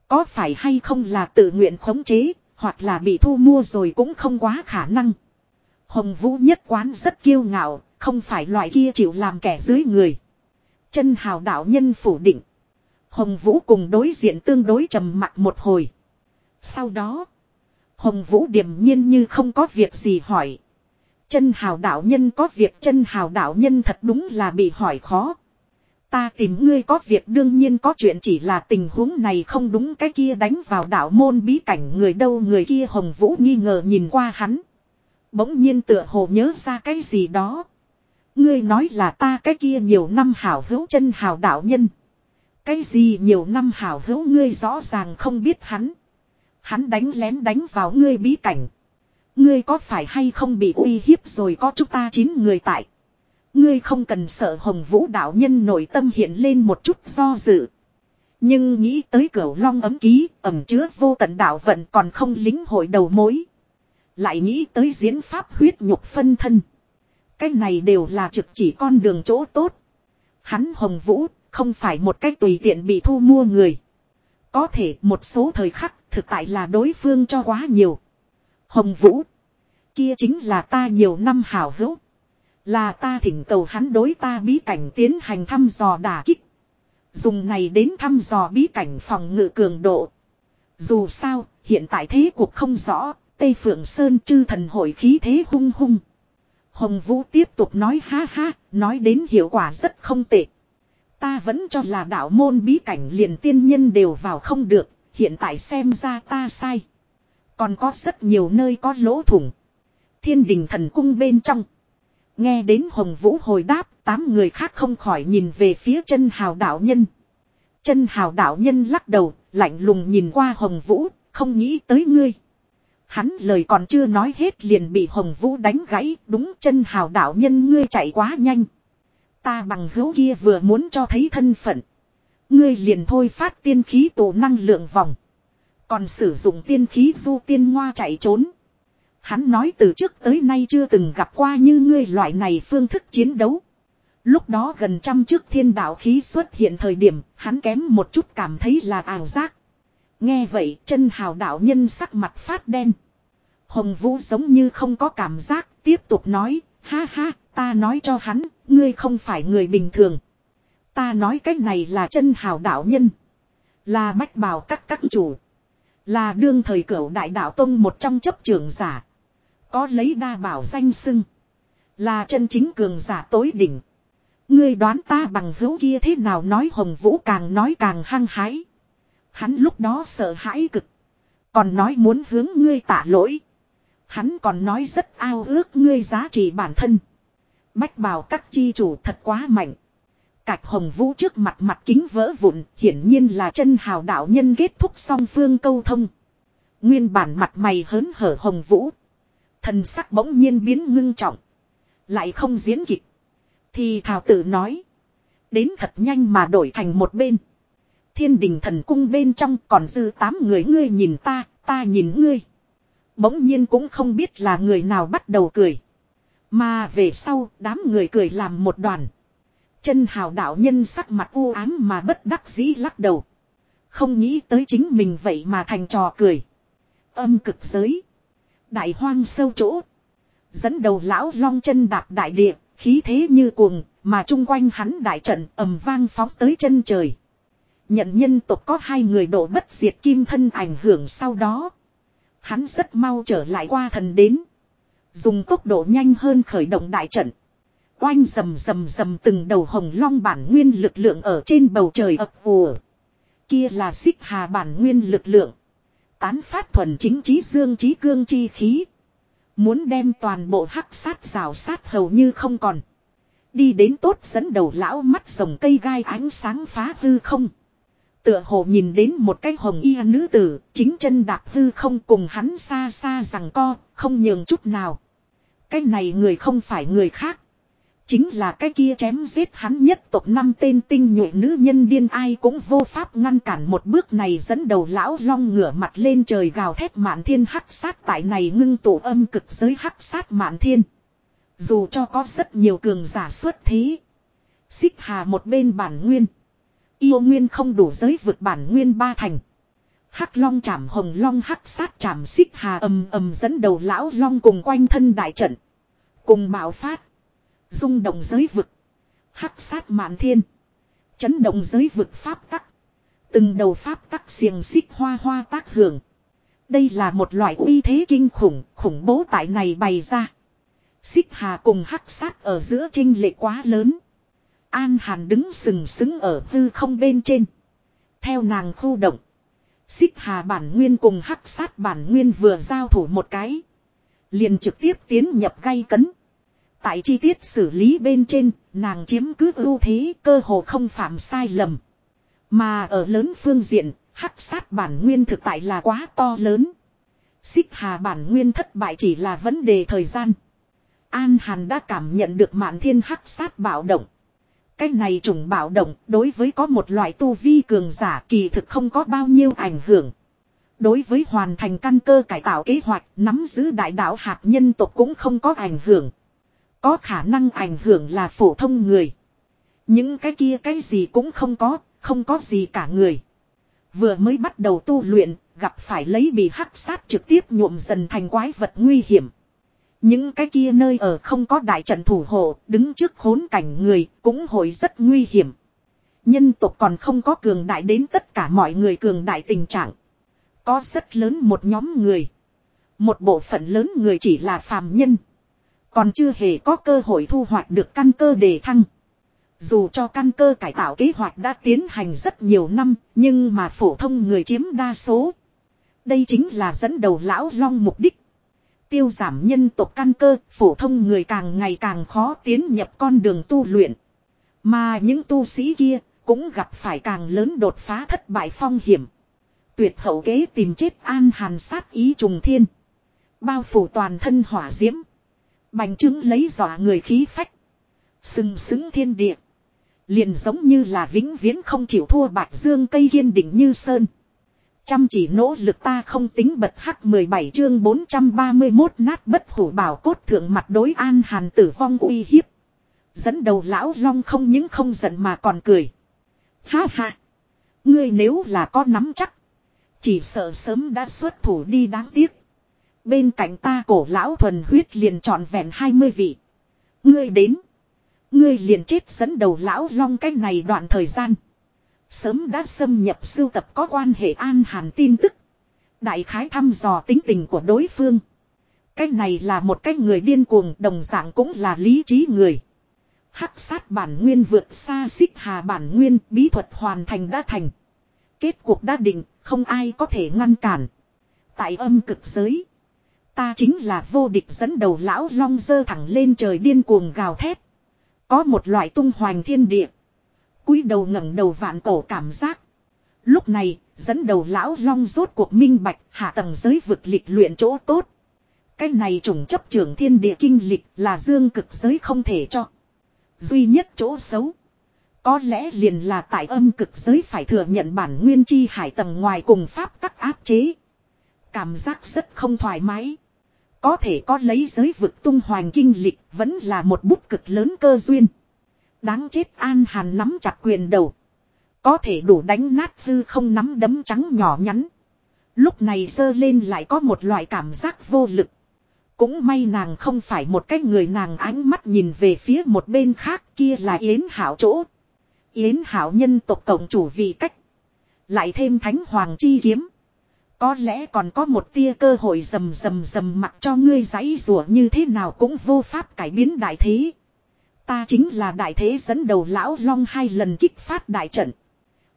Có phải hay không là tự nguyện khống chế, hoặc là bị thu mua rồi cũng không quá khả năng. Hồng Vũ nhất quán rất kiêu ngạo, không phải loại kia chịu làm kẻ dưới người. Chân hào đạo nhân phủ định. Hồng Vũ cùng đối diện tương đối trầm mặc một hồi. Sau đó, Hồng Vũ điềm nhiên như không có việc gì hỏi. Chân hào đạo nhân có việc chân hào đạo nhân thật đúng là bị hỏi khó. Ta tìm ngươi có việc đương nhiên có chuyện chỉ là tình huống này không đúng cái kia đánh vào đạo môn bí cảnh người đâu người kia hồng vũ nghi ngờ nhìn qua hắn. Bỗng nhiên tựa hồ nhớ ra cái gì đó. Ngươi nói là ta cái kia nhiều năm hảo hữu chân hào đạo nhân. Cái gì nhiều năm hảo hữu ngươi rõ ràng không biết hắn. Hắn đánh lén đánh vào ngươi bí cảnh. Ngươi có phải hay không bị uy hiếp rồi có chúng ta chín người tại. Ngươi không cần sợ hồng vũ đạo nhân nội tâm hiện lên một chút do dự. Nhưng nghĩ tới cửa long ấm ký, ẩm chứa vô tận đạo vận còn không lính hội đầu mối. Lại nghĩ tới diễn pháp huyết nhục phân thân. Cái này đều là trực chỉ con đường chỗ tốt. Hắn hồng vũ, không phải một cách tùy tiện bị thu mua người. Có thể một số thời khắc thực tại là đối phương cho quá nhiều. Hồng Vũ. Kia chính là ta nhiều năm hảo hữu. Là ta thỉnh cầu hắn đối ta bí cảnh tiến hành thăm dò đả kích. Dùng này đến thăm dò bí cảnh phòng ngự cường độ. Dù sao, hiện tại thế cuộc không rõ, Tây Phượng Sơn chư thần hội khí thế hung hung. Hồng Vũ tiếp tục nói ha ha, nói đến hiệu quả rất không tệ. Ta vẫn cho là đạo môn bí cảnh liền tiên nhân đều vào không được, hiện tại xem ra ta sai. Còn có rất nhiều nơi có lỗ thủng. Thiên đình thần cung bên trong. Nghe đến Hồng Vũ hồi đáp, tám người khác không khỏi nhìn về phía chân hào đạo nhân. Chân hào đạo nhân lắc đầu, lạnh lùng nhìn qua Hồng Vũ, không nghĩ tới ngươi. Hắn lời còn chưa nói hết liền bị Hồng Vũ đánh gãy, đúng chân hào đạo nhân ngươi chạy quá nhanh. Ta bằng hữu kia vừa muốn cho thấy thân phận. Ngươi liền thôi phát tiên khí tổ năng lượng vòng. Còn sử dụng tiên khí du tiên ngoa chạy trốn. Hắn nói từ trước tới nay chưa từng gặp qua như ngươi loại này phương thức chiến đấu. Lúc đó gần trăm trước thiên đạo khí xuất hiện thời điểm, hắn kém một chút cảm thấy là ảo giác. Nghe vậy, chân hào đạo nhân sắc mặt phát đen. Hồng Vũ giống như không có cảm giác, tiếp tục nói, ha ha, ta nói cho hắn, ngươi không phải người bình thường. Ta nói cách này là chân hào đạo nhân. Là bách bào các các chủ. Là đương thời cửu đại đạo tông một trong chấp trường giả. Có lấy đa bảo danh xưng. Là chân chính cường giả tối đỉnh. Ngươi đoán ta bằng hữu kia thế nào nói Hồng Vũ càng nói càng hăng hái. Hắn lúc đó sợ hãi cực. Còn nói muốn hướng ngươi tạ lỗi. Hắn còn nói rất ao ước ngươi giá trị bản thân. Bách bảo các chi chủ thật quá mạnh. Cạch hồng vũ trước mặt mặt kính vỡ vụn, hiển nhiên là chân hào đạo nhân kết thúc song phương câu thông. Nguyên bản mặt mày hớn hở hồng vũ. Thần sắc bỗng nhiên biến ngưng trọng. Lại không diễn kịch. Thì thảo tự nói. Đến thật nhanh mà đổi thành một bên. Thiên đình thần cung bên trong còn dư tám người ngươi nhìn ta, ta nhìn ngươi. Bỗng nhiên cũng không biết là người nào bắt đầu cười. Mà về sau đám người cười làm một đoàn. Chân hào đạo nhân sắc mặt u ám mà bất đắc dĩ lắc đầu. Không nghĩ tới chính mình vậy mà thành trò cười. Âm cực giới. Đại hoang sâu chỗ. Dẫn đầu lão long chân đạp đại địa, khí thế như cuồng, mà chung quanh hắn đại trận ầm vang phóng tới chân trời. Nhận nhân tộc có hai người độ bất diệt kim thân ảnh hưởng sau đó. Hắn rất mau trở lại qua thần đến. Dùng tốc độ nhanh hơn khởi động đại trận. Oanh rầm rầm rầm từng đầu hồng long bản nguyên lực lượng ở trên bầu trời ập vùa. Kia là xích hà bản nguyên lực lượng. Tán phát thuần chính trí dương trí cương chi khí. Muốn đem toàn bộ hắc sát rào sát hầu như không còn. Đi đến tốt dẫn đầu lão mắt rồng cây gai ánh sáng phá hư không. Tựa hồ nhìn đến một cái hồng y nữ tử, chính chân đạp hư không cùng hắn xa xa rằng co, không nhường chút nào. Cái này người không phải người khác. Chính là cái kia chém giết hắn nhất tộc năm tên tinh nhuệ nữ nhân điên ai cũng vô pháp ngăn cản một bước này dẫn đầu lão long ngửa mặt lên trời gào thét mạn thiên hắc sát tại này ngưng tụ âm cực giới hắc sát mạn thiên. Dù cho có rất nhiều cường giả xuất thế. Xích hà một bên bản nguyên. Yêu nguyên không đủ giới vượt bản nguyên ba thành. Hắc long chạm hồng long hắc sát chạm xích hà ầm ầm dẫn đầu lão long cùng quanh thân đại trận. Cùng bạo phát. Dung động giới vực. Hắc sát mạn thiên. Chấn động giới vực pháp tắc. Từng đầu pháp tắc xiềng xích hoa hoa tác hưởng. Đây là một loại uy thế kinh khủng, khủng bố tại này bày ra. Xích hà cùng hắc sát ở giữa trinh lệ quá lớn. An hàn đứng sừng sững ở hư không bên trên. Theo nàng khu động. Xích hà bản nguyên cùng hắc sát bản nguyên vừa giao thủ một cái. Liền trực tiếp tiến nhập gây cấn. Tại chi tiết xử lý bên trên, nàng chiếm cứ ưu thế cơ hồ không phạm sai lầm. Mà ở lớn phương diện, hắc sát bản nguyên thực tại là quá to lớn. Xích hà bản nguyên thất bại chỉ là vấn đề thời gian. An Hàn đã cảm nhận được mạn thiên hắc sát bạo động. Cái này trùng bạo động đối với có một loại tu vi cường giả kỳ thực không có bao nhiêu ảnh hưởng. Đối với hoàn thành căn cơ cải tạo kế hoạch nắm giữ đại đạo hạt nhân tộc cũng không có ảnh hưởng. Có khả năng ảnh hưởng là phổ thông người. Những cái kia cái gì cũng không có, không có gì cả người. Vừa mới bắt đầu tu luyện, gặp phải lấy bị hắc sát trực tiếp nhuộm dần thành quái vật nguy hiểm. Những cái kia nơi ở không có đại trận thủ hộ, đứng trước khốn cảnh người, cũng hội rất nguy hiểm. Nhân tộc còn không có cường đại đến tất cả mọi người cường đại tình trạng. Có rất lớn một nhóm người. Một bộ phận lớn người chỉ là phàm nhân. Còn chưa hề có cơ hội thu hoạch được căn cơ đề thăng. Dù cho căn cơ cải tạo kế hoạch đã tiến hành rất nhiều năm, nhưng mà phổ thông người chiếm đa số. Đây chính là dẫn đầu lão long mục đích. Tiêu giảm nhân tộc căn cơ, phổ thông người càng ngày càng khó tiến nhập con đường tu luyện. Mà những tu sĩ kia cũng gặp phải càng lớn đột phá thất bại phong hiểm. Tuyệt hậu kế tìm chết an hàn sát ý trùng thiên. Bao phủ toàn thân hỏa diễm. Bành trướng lấy dọa người khí phách. Sừng sững thiên địa. Liền giống như là vĩnh viễn không chịu thua bạch dương cây kiên định như sơn. Chăm chỉ nỗ lực ta không tính bật hắc 17 chương 431 nát bất hủ bảo cốt thượng mặt đối an hàn tử vong uy hiếp. Dẫn đầu lão long không những không giận mà còn cười. Ha ha. Ngươi nếu là có nắm chắc. Chỉ sợ sớm đã xuất thủ đi đáng tiếc. Bên cạnh ta cổ lão thuần huyết liền trọn vẹn 20 vị. Ngươi đến. Ngươi liền chết dẫn đầu lão long cái này đoạn thời gian. Sớm đã xâm nhập sưu tập có quan hệ an hàn tin tức. Đại khái thăm dò tính tình của đối phương. Cái này là một cái người điên cuồng đồng dạng cũng là lý trí người. Hắc sát bản nguyên vượt xa xích hà bản nguyên bí thuật hoàn thành đã thành. Kết cuộc đã định, không ai có thể ngăn cản. Tại âm cực giới. Ta chính là vô địch dẫn đầu lão long dơ thẳng lên trời điên cuồng gào thét. Có một loại tung hoành thiên địa. cúi đầu ngẩng đầu vạn cổ cảm giác. Lúc này, dẫn đầu lão long rốt cuộc minh bạch hạ tầng giới vực lịch luyện chỗ tốt. Cái này trùng chấp trường thiên địa kinh lịch là dương cực giới không thể cho. Duy nhất chỗ xấu. Có lẽ liền là tại âm cực giới phải thừa nhận bản nguyên chi hải tầng ngoài cùng pháp tắc áp chế. Cảm giác rất không thoải mái. Có thể có lấy giới vực tung hoành kinh lịch vẫn là một bút cực lớn cơ duyên. Đáng chết an hàn nắm chặt quyền đầu. Có thể đủ đánh nát hư không nắm đấm trắng nhỏ nhắn. Lúc này dơ lên lại có một loại cảm giác vô lực. Cũng may nàng không phải một cái người nàng ánh mắt nhìn về phía một bên khác kia là Yến Hảo chỗ. Yến Hảo nhân tộc cộng chủ vị cách. Lại thêm thánh hoàng chi kiếm. Có lẽ còn có một tia cơ hội rầm rầm rầm mặt cho ngươi giấy rùa như thế nào cũng vô pháp cải biến đại thế. Ta chính là đại thế dẫn đầu lão long hai lần kích phát đại trận.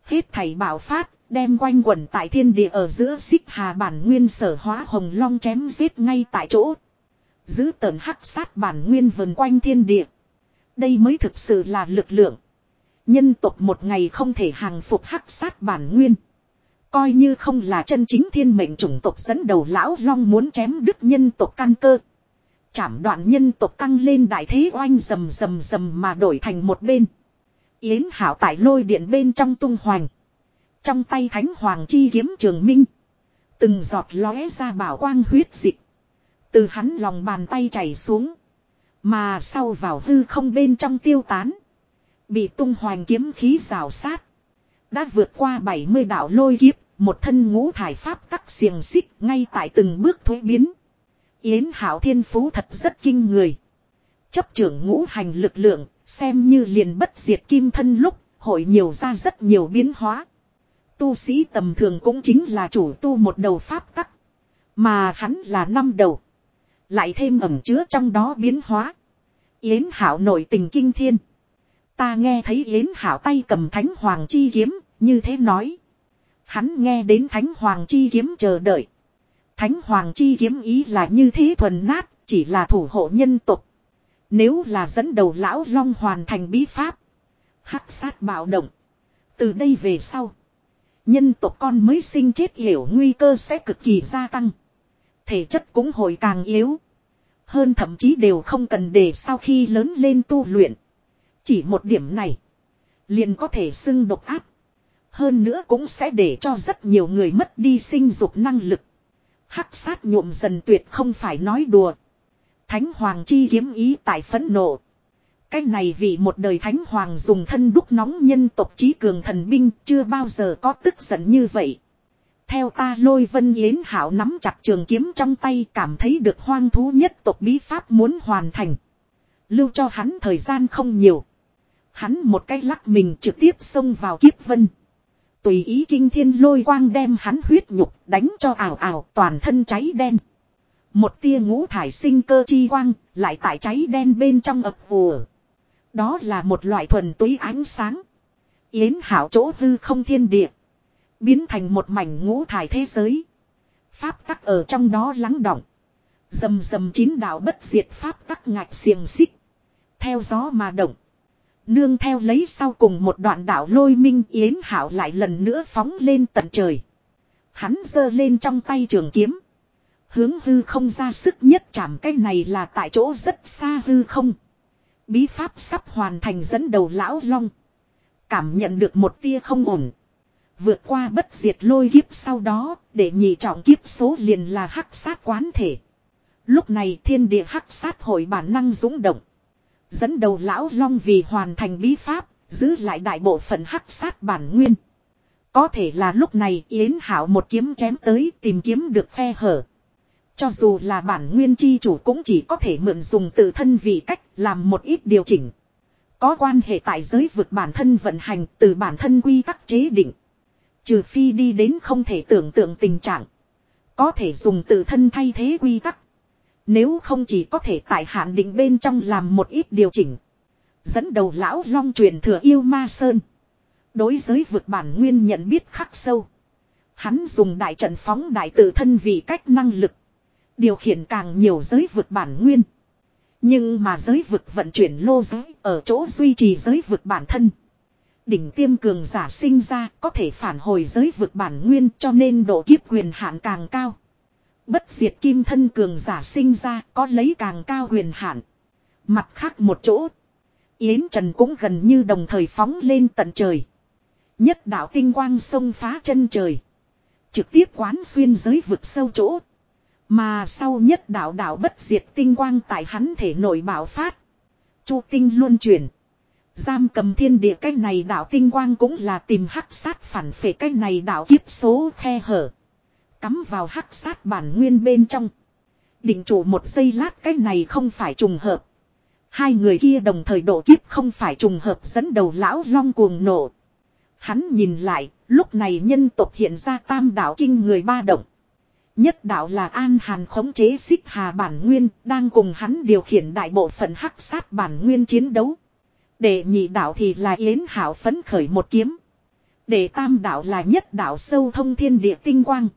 Hết thảy bảo phát, đem quanh quẩn tại thiên địa ở giữa xích hà bản nguyên sở hóa hồng long chém giết ngay tại chỗ. Giữ tờn hắc sát bản nguyên vần quanh thiên địa. Đây mới thực sự là lực lượng. Nhân tộc một ngày không thể hàng phục hắc sát bản nguyên. Coi như không là chân chính thiên mệnh chủng tộc dẫn đầu lão long muốn chém đứt nhân tộc căn cơ. Chảm đoạn nhân tộc tăng lên đại thế oanh rầm rầm rầm mà đổi thành một bên. Yến hảo tại lôi điện bên trong tung hoành. Trong tay thánh hoàng chi kiếm trường minh. Từng giọt lóe ra bảo quang huyết dịch. Từ hắn lòng bàn tay chảy xuống. Mà sau vào hư không bên trong tiêu tán. Bị tung hoành kiếm khí rào sát. Đã vượt qua 70 đạo lôi kiếp. Một thân ngũ thải pháp tắc xiềng xích ngay tại từng bước thuế biến. Yến Hảo Thiên Phú thật rất kinh người. Chấp trưởng ngũ hành lực lượng, xem như liền bất diệt kim thân lúc, hội nhiều ra rất nhiều biến hóa. Tu sĩ tầm thường cũng chính là chủ tu một đầu pháp tắc. Mà hắn là năm đầu. Lại thêm ẩm chứa trong đó biến hóa. Yến Hảo nổi tình kinh thiên. Ta nghe thấy Yến Hảo tay cầm thánh hoàng chi kiếm, như thế nói. Hắn nghe đến thánh hoàng chi kiếm chờ đợi. Thánh hoàng chi kiếm ý là như thế thuần nát, chỉ là thủ hộ nhân tục. Nếu là dẫn đầu lão long hoàn thành bí pháp. Hắc sát bạo động. Từ đây về sau. Nhân tộc con mới sinh chết hiểu nguy cơ sẽ cực kỳ gia tăng. Thể chất cũng hồi càng yếu. Hơn thậm chí đều không cần để sau khi lớn lên tu luyện. Chỉ một điểm này. Liền có thể xưng độc áp. Hơn nữa cũng sẽ để cho rất nhiều người mất đi sinh dục năng lực. Hắc sát nhuộm dần tuyệt không phải nói đùa. Thánh Hoàng chi kiếm ý tại phẫn nộ. Cái này vì một đời Thánh Hoàng dùng thân đúc nóng nhân tộc trí cường thần binh chưa bao giờ có tức giận như vậy. Theo ta lôi vân yến hảo nắm chặt trường kiếm trong tay cảm thấy được hoang thú nhất tộc bí pháp muốn hoàn thành. Lưu cho hắn thời gian không nhiều. Hắn một cái lắc mình trực tiếp xông vào kiếp vân. Tùy ý kinh thiên lôi quang đem hắn huyết nhục đánh cho ảo ảo toàn thân cháy đen. Một tia ngũ thải sinh cơ chi quang lại tại cháy đen bên trong ập vùa. Đó là một loại thuần túy ánh sáng. Yến hảo chỗ hư không thiên địa. Biến thành một mảnh ngũ thải thế giới. Pháp tắc ở trong đó lắng động. Dầm dầm chín đạo bất diệt pháp tắc ngạch xiềng xích. Theo gió mà động. Nương theo lấy sau cùng một đoạn đạo lôi minh yến hảo lại lần nữa phóng lên tận trời. Hắn giơ lên trong tay trường kiếm. Hướng hư không ra sức nhất chạm cái này là tại chỗ rất xa hư không. Bí pháp sắp hoàn thành dẫn đầu lão long. Cảm nhận được một tia không ổn. Vượt qua bất diệt lôi kiếp sau đó, để nhị trọng kiếp số liền là hắc sát quán thể. Lúc này thiên địa hắc sát hội bản năng dũng động. Dẫn đầu lão long vì hoàn thành bí pháp, giữ lại đại bộ phận hắc sát bản nguyên. Có thể là lúc này Yến Hảo một kiếm chém tới tìm kiếm được khe hở. Cho dù là bản nguyên chi chủ cũng chỉ có thể mượn dùng tự thân vì cách làm một ít điều chỉnh. Có quan hệ tại giới vực bản thân vận hành từ bản thân quy tắc chế định. Trừ phi đi đến không thể tưởng tượng tình trạng. Có thể dùng tự thân thay thế quy tắc. Nếu không chỉ có thể tại hạn định bên trong làm một ít điều chỉnh. Dẫn đầu lão long truyền thừa yêu ma sơn. Đối giới vượt bản nguyên nhận biết khắc sâu. Hắn dùng đại trận phóng đại tự thân vì cách năng lực. Điều khiển càng nhiều giới vượt bản nguyên. Nhưng mà giới vực vận chuyển lô giới ở chỗ duy trì giới vực bản thân. Đỉnh tiêm cường giả sinh ra có thể phản hồi giới vực bản nguyên cho nên độ kiếp quyền hạn càng cao. Bất diệt kim thân cường giả sinh ra có lấy càng cao quyền hạn. Mặt khác một chỗ. Yến Trần cũng gần như đồng thời phóng lên tận trời. Nhất đạo tinh quang sông phá chân trời. Trực tiếp quán xuyên giới vực sâu chỗ. Mà sau nhất đạo đạo bất diệt tinh quang tại hắn thể nội bảo phát. Chu tinh luôn chuyển. Giam cầm thiên địa cái này đạo tinh quang cũng là tìm hắc sát phản phệ cái này đạo kiếp số khe hở. Cắm vào hắc sát bản nguyên bên trong. Định chủ một giây lát cái này không phải trùng hợp. Hai người kia đồng thời độ kiếp không phải trùng hợp dẫn đầu lão long cuồng nổ. Hắn nhìn lại, lúc này nhân tộc hiện ra tam đạo kinh người ba động. Nhất đạo là An Hàn khống chế xích hà bản nguyên, đang cùng hắn điều khiển đại bộ phận hắc sát bản nguyên chiến đấu. Để nhị đạo thì là Yến Hảo phấn khởi một kiếm. Để tam đạo là nhất đạo sâu thông thiên địa tinh quang.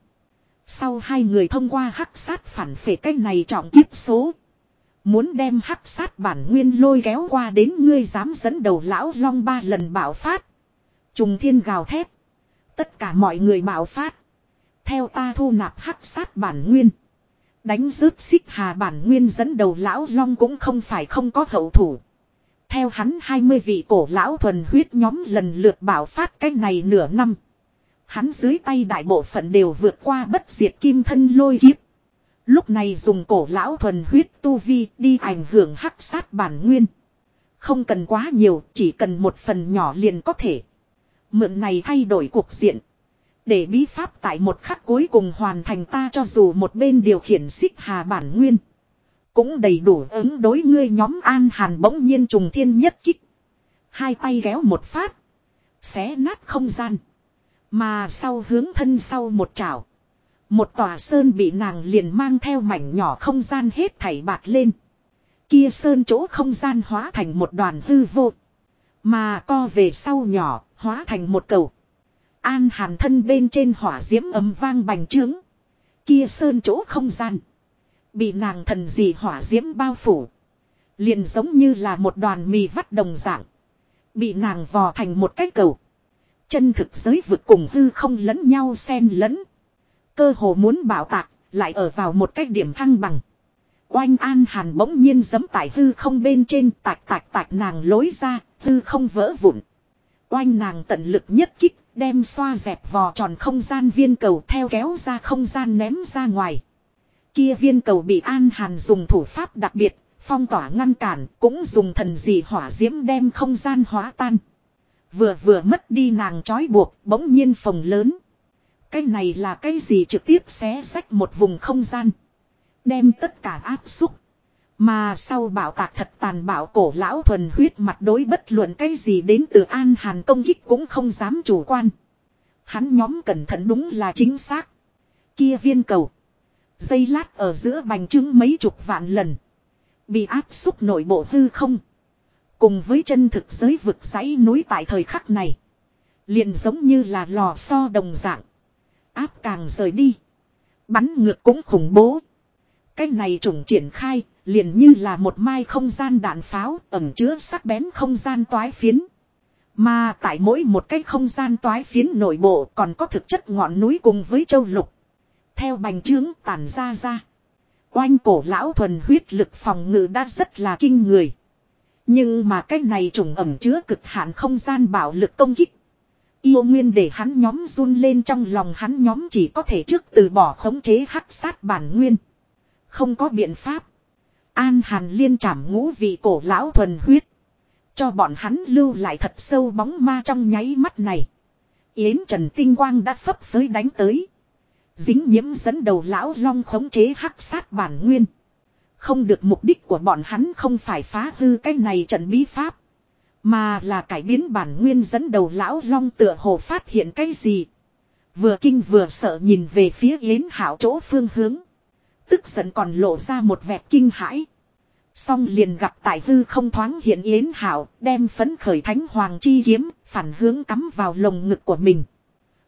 Sau hai người thông qua hắc sát phản phệ cách này trọng kiếp số. Muốn đem hắc sát bản nguyên lôi kéo qua đến ngươi dám dẫn đầu lão long ba lần bảo phát. Trùng thiên gào thét. Tất cả mọi người bảo phát. Theo ta thu nạp hắc sát bản nguyên. Đánh rớt xích hà bản nguyên dẫn đầu lão long cũng không phải không có hậu thủ. Theo hắn 20 vị cổ lão thuần huyết nhóm lần lượt bảo phát cách này nửa năm. Hắn dưới tay đại bộ phận đều vượt qua bất diệt kim thân lôi kiếp. Lúc này dùng cổ lão thuần huyết tu vi đi ảnh hưởng hắc sát bản nguyên. Không cần quá nhiều, chỉ cần một phần nhỏ liền có thể. Mượn này thay đổi cuộc diện. Để bí pháp tại một khắc cuối cùng hoàn thành ta cho dù một bên điều khiển xích hà bản nguyên. Cũng đầy đủ ứng đối ngươi nhóm an hàn bỗng nhiên trùng thiên nhất kích. Hai tay ghéo một phát. Xé nát không gian. Mà sau hướng thân sau một chảo. Một tòa sơn bị nàng liền mang theo mảnh nhỏ không gian hết thảy bạt lên. Kia sơn chỗ không gian hóa thành một đoàn hư vô. Mà co về sau nhỏ, hóa thành một cầu. An hàn thân bên trên hỏa diễm ấm vang bành trướng. Kia sơn chỗ không gian. Bị nàng thần dị hỏa diễm bao phủ. Liền giống như là một đoàn mì vắt đồng dạng. Bị nàng vò thành một cái cầu. Chân thực giới vực cùng hư không lẫn nhau xen lẫn. Cơ hồ muốn bảo tạc, lại ở vào một cái điểm thăng bằng. Oanh an hàn bỗng nhiên giấm tại hư không bên trên tạc tạc tạc nàng lối ra, hư không vỡ vụn. Oanh nàng tận lực nhất kích, đem xoa dẹp vò tròn không gian viên cầu theo kéo ra không gian ném ra ngoài. Kia viên cầu bị An Hàn dùng thủ pháp đặc biệt, phong tỏa ngăn cản, cũng dùng thần dị hỏa diễm đem không gian hóa tan. Vừa vừa mất đi nàng trói buộc, bỗng nhiên phồng lớn. Cái này là cái gì trực tiếp xé sách một vùng không gian. Đem tất cả áp xúc. Mà sau bảo tạc thật tàn bạo cổ lão thuần huyết mặt đối bất luận cái gì đến từ An Hàn công kích cũng không dám chủ quan. Hắn nhóm cẩn thận đúng là chính xác. Kia viên cầu. Dây lát ở giữa bành trứng mấy chục vạn lần. Bị áp xúc nội bộ hư không. Cùng với chân thực giới vực dãy núi tại thời khắc này. Liền giống như là lò xo đồng dạng. Áp càng rời đi. Bắn ngược cũng khủng bố. Cái này trùng triển khai, liền như là một mai không gian đạn pháo ẩm chứa sắc bén không gian toái phiến. Mà tại mỗi một cái không gian toái phiến nội bộ còn có thực chất ngọn núi cùng với châu lục. Theo bành trướng tàn ra ra. Oanh cổ lão thuần huyết lực phòng ngự đã rất là kinh người. Nhưng mà cái này trùng ẩm chứa cực hạn không gian bảo lực công kích. Yêu nguyên để hắn nhóm run lên trong lòng hắn nhóm chỉ có thể trước từ bỏ khống chế hắc sát bản nguyên. Không có biện pháp. An hàn liên chảm ngũ vị cổ lão thuần huyết. Cho bọn hắn lưu lại thật sâu bóng ma trong nháy mắt này. Yến Trần Tinh Quang đã phấp phới đánh tới. Dính nhiễm dẫn đầu lão long khống chế hắc sát bản nguyên. Không được mục đích của bọn hắn không phải phá hư cái này trận bí pháp. Mà là cải biến bản nguyên dẫn đầu lão long tựa hồ phát hiện cái gì. Vừa kinh vừa sợ nhìn về phía yến hảo chỗ phương hướng. Tức giận còn lộ ra một vẹt kinh hãi. Xong liền gặp tại hư không thoáng hiện Yến Hảo, đem phấn khởi thánh hoàng chi kiếm, phản hướng cắm vào lồng ngực của mình.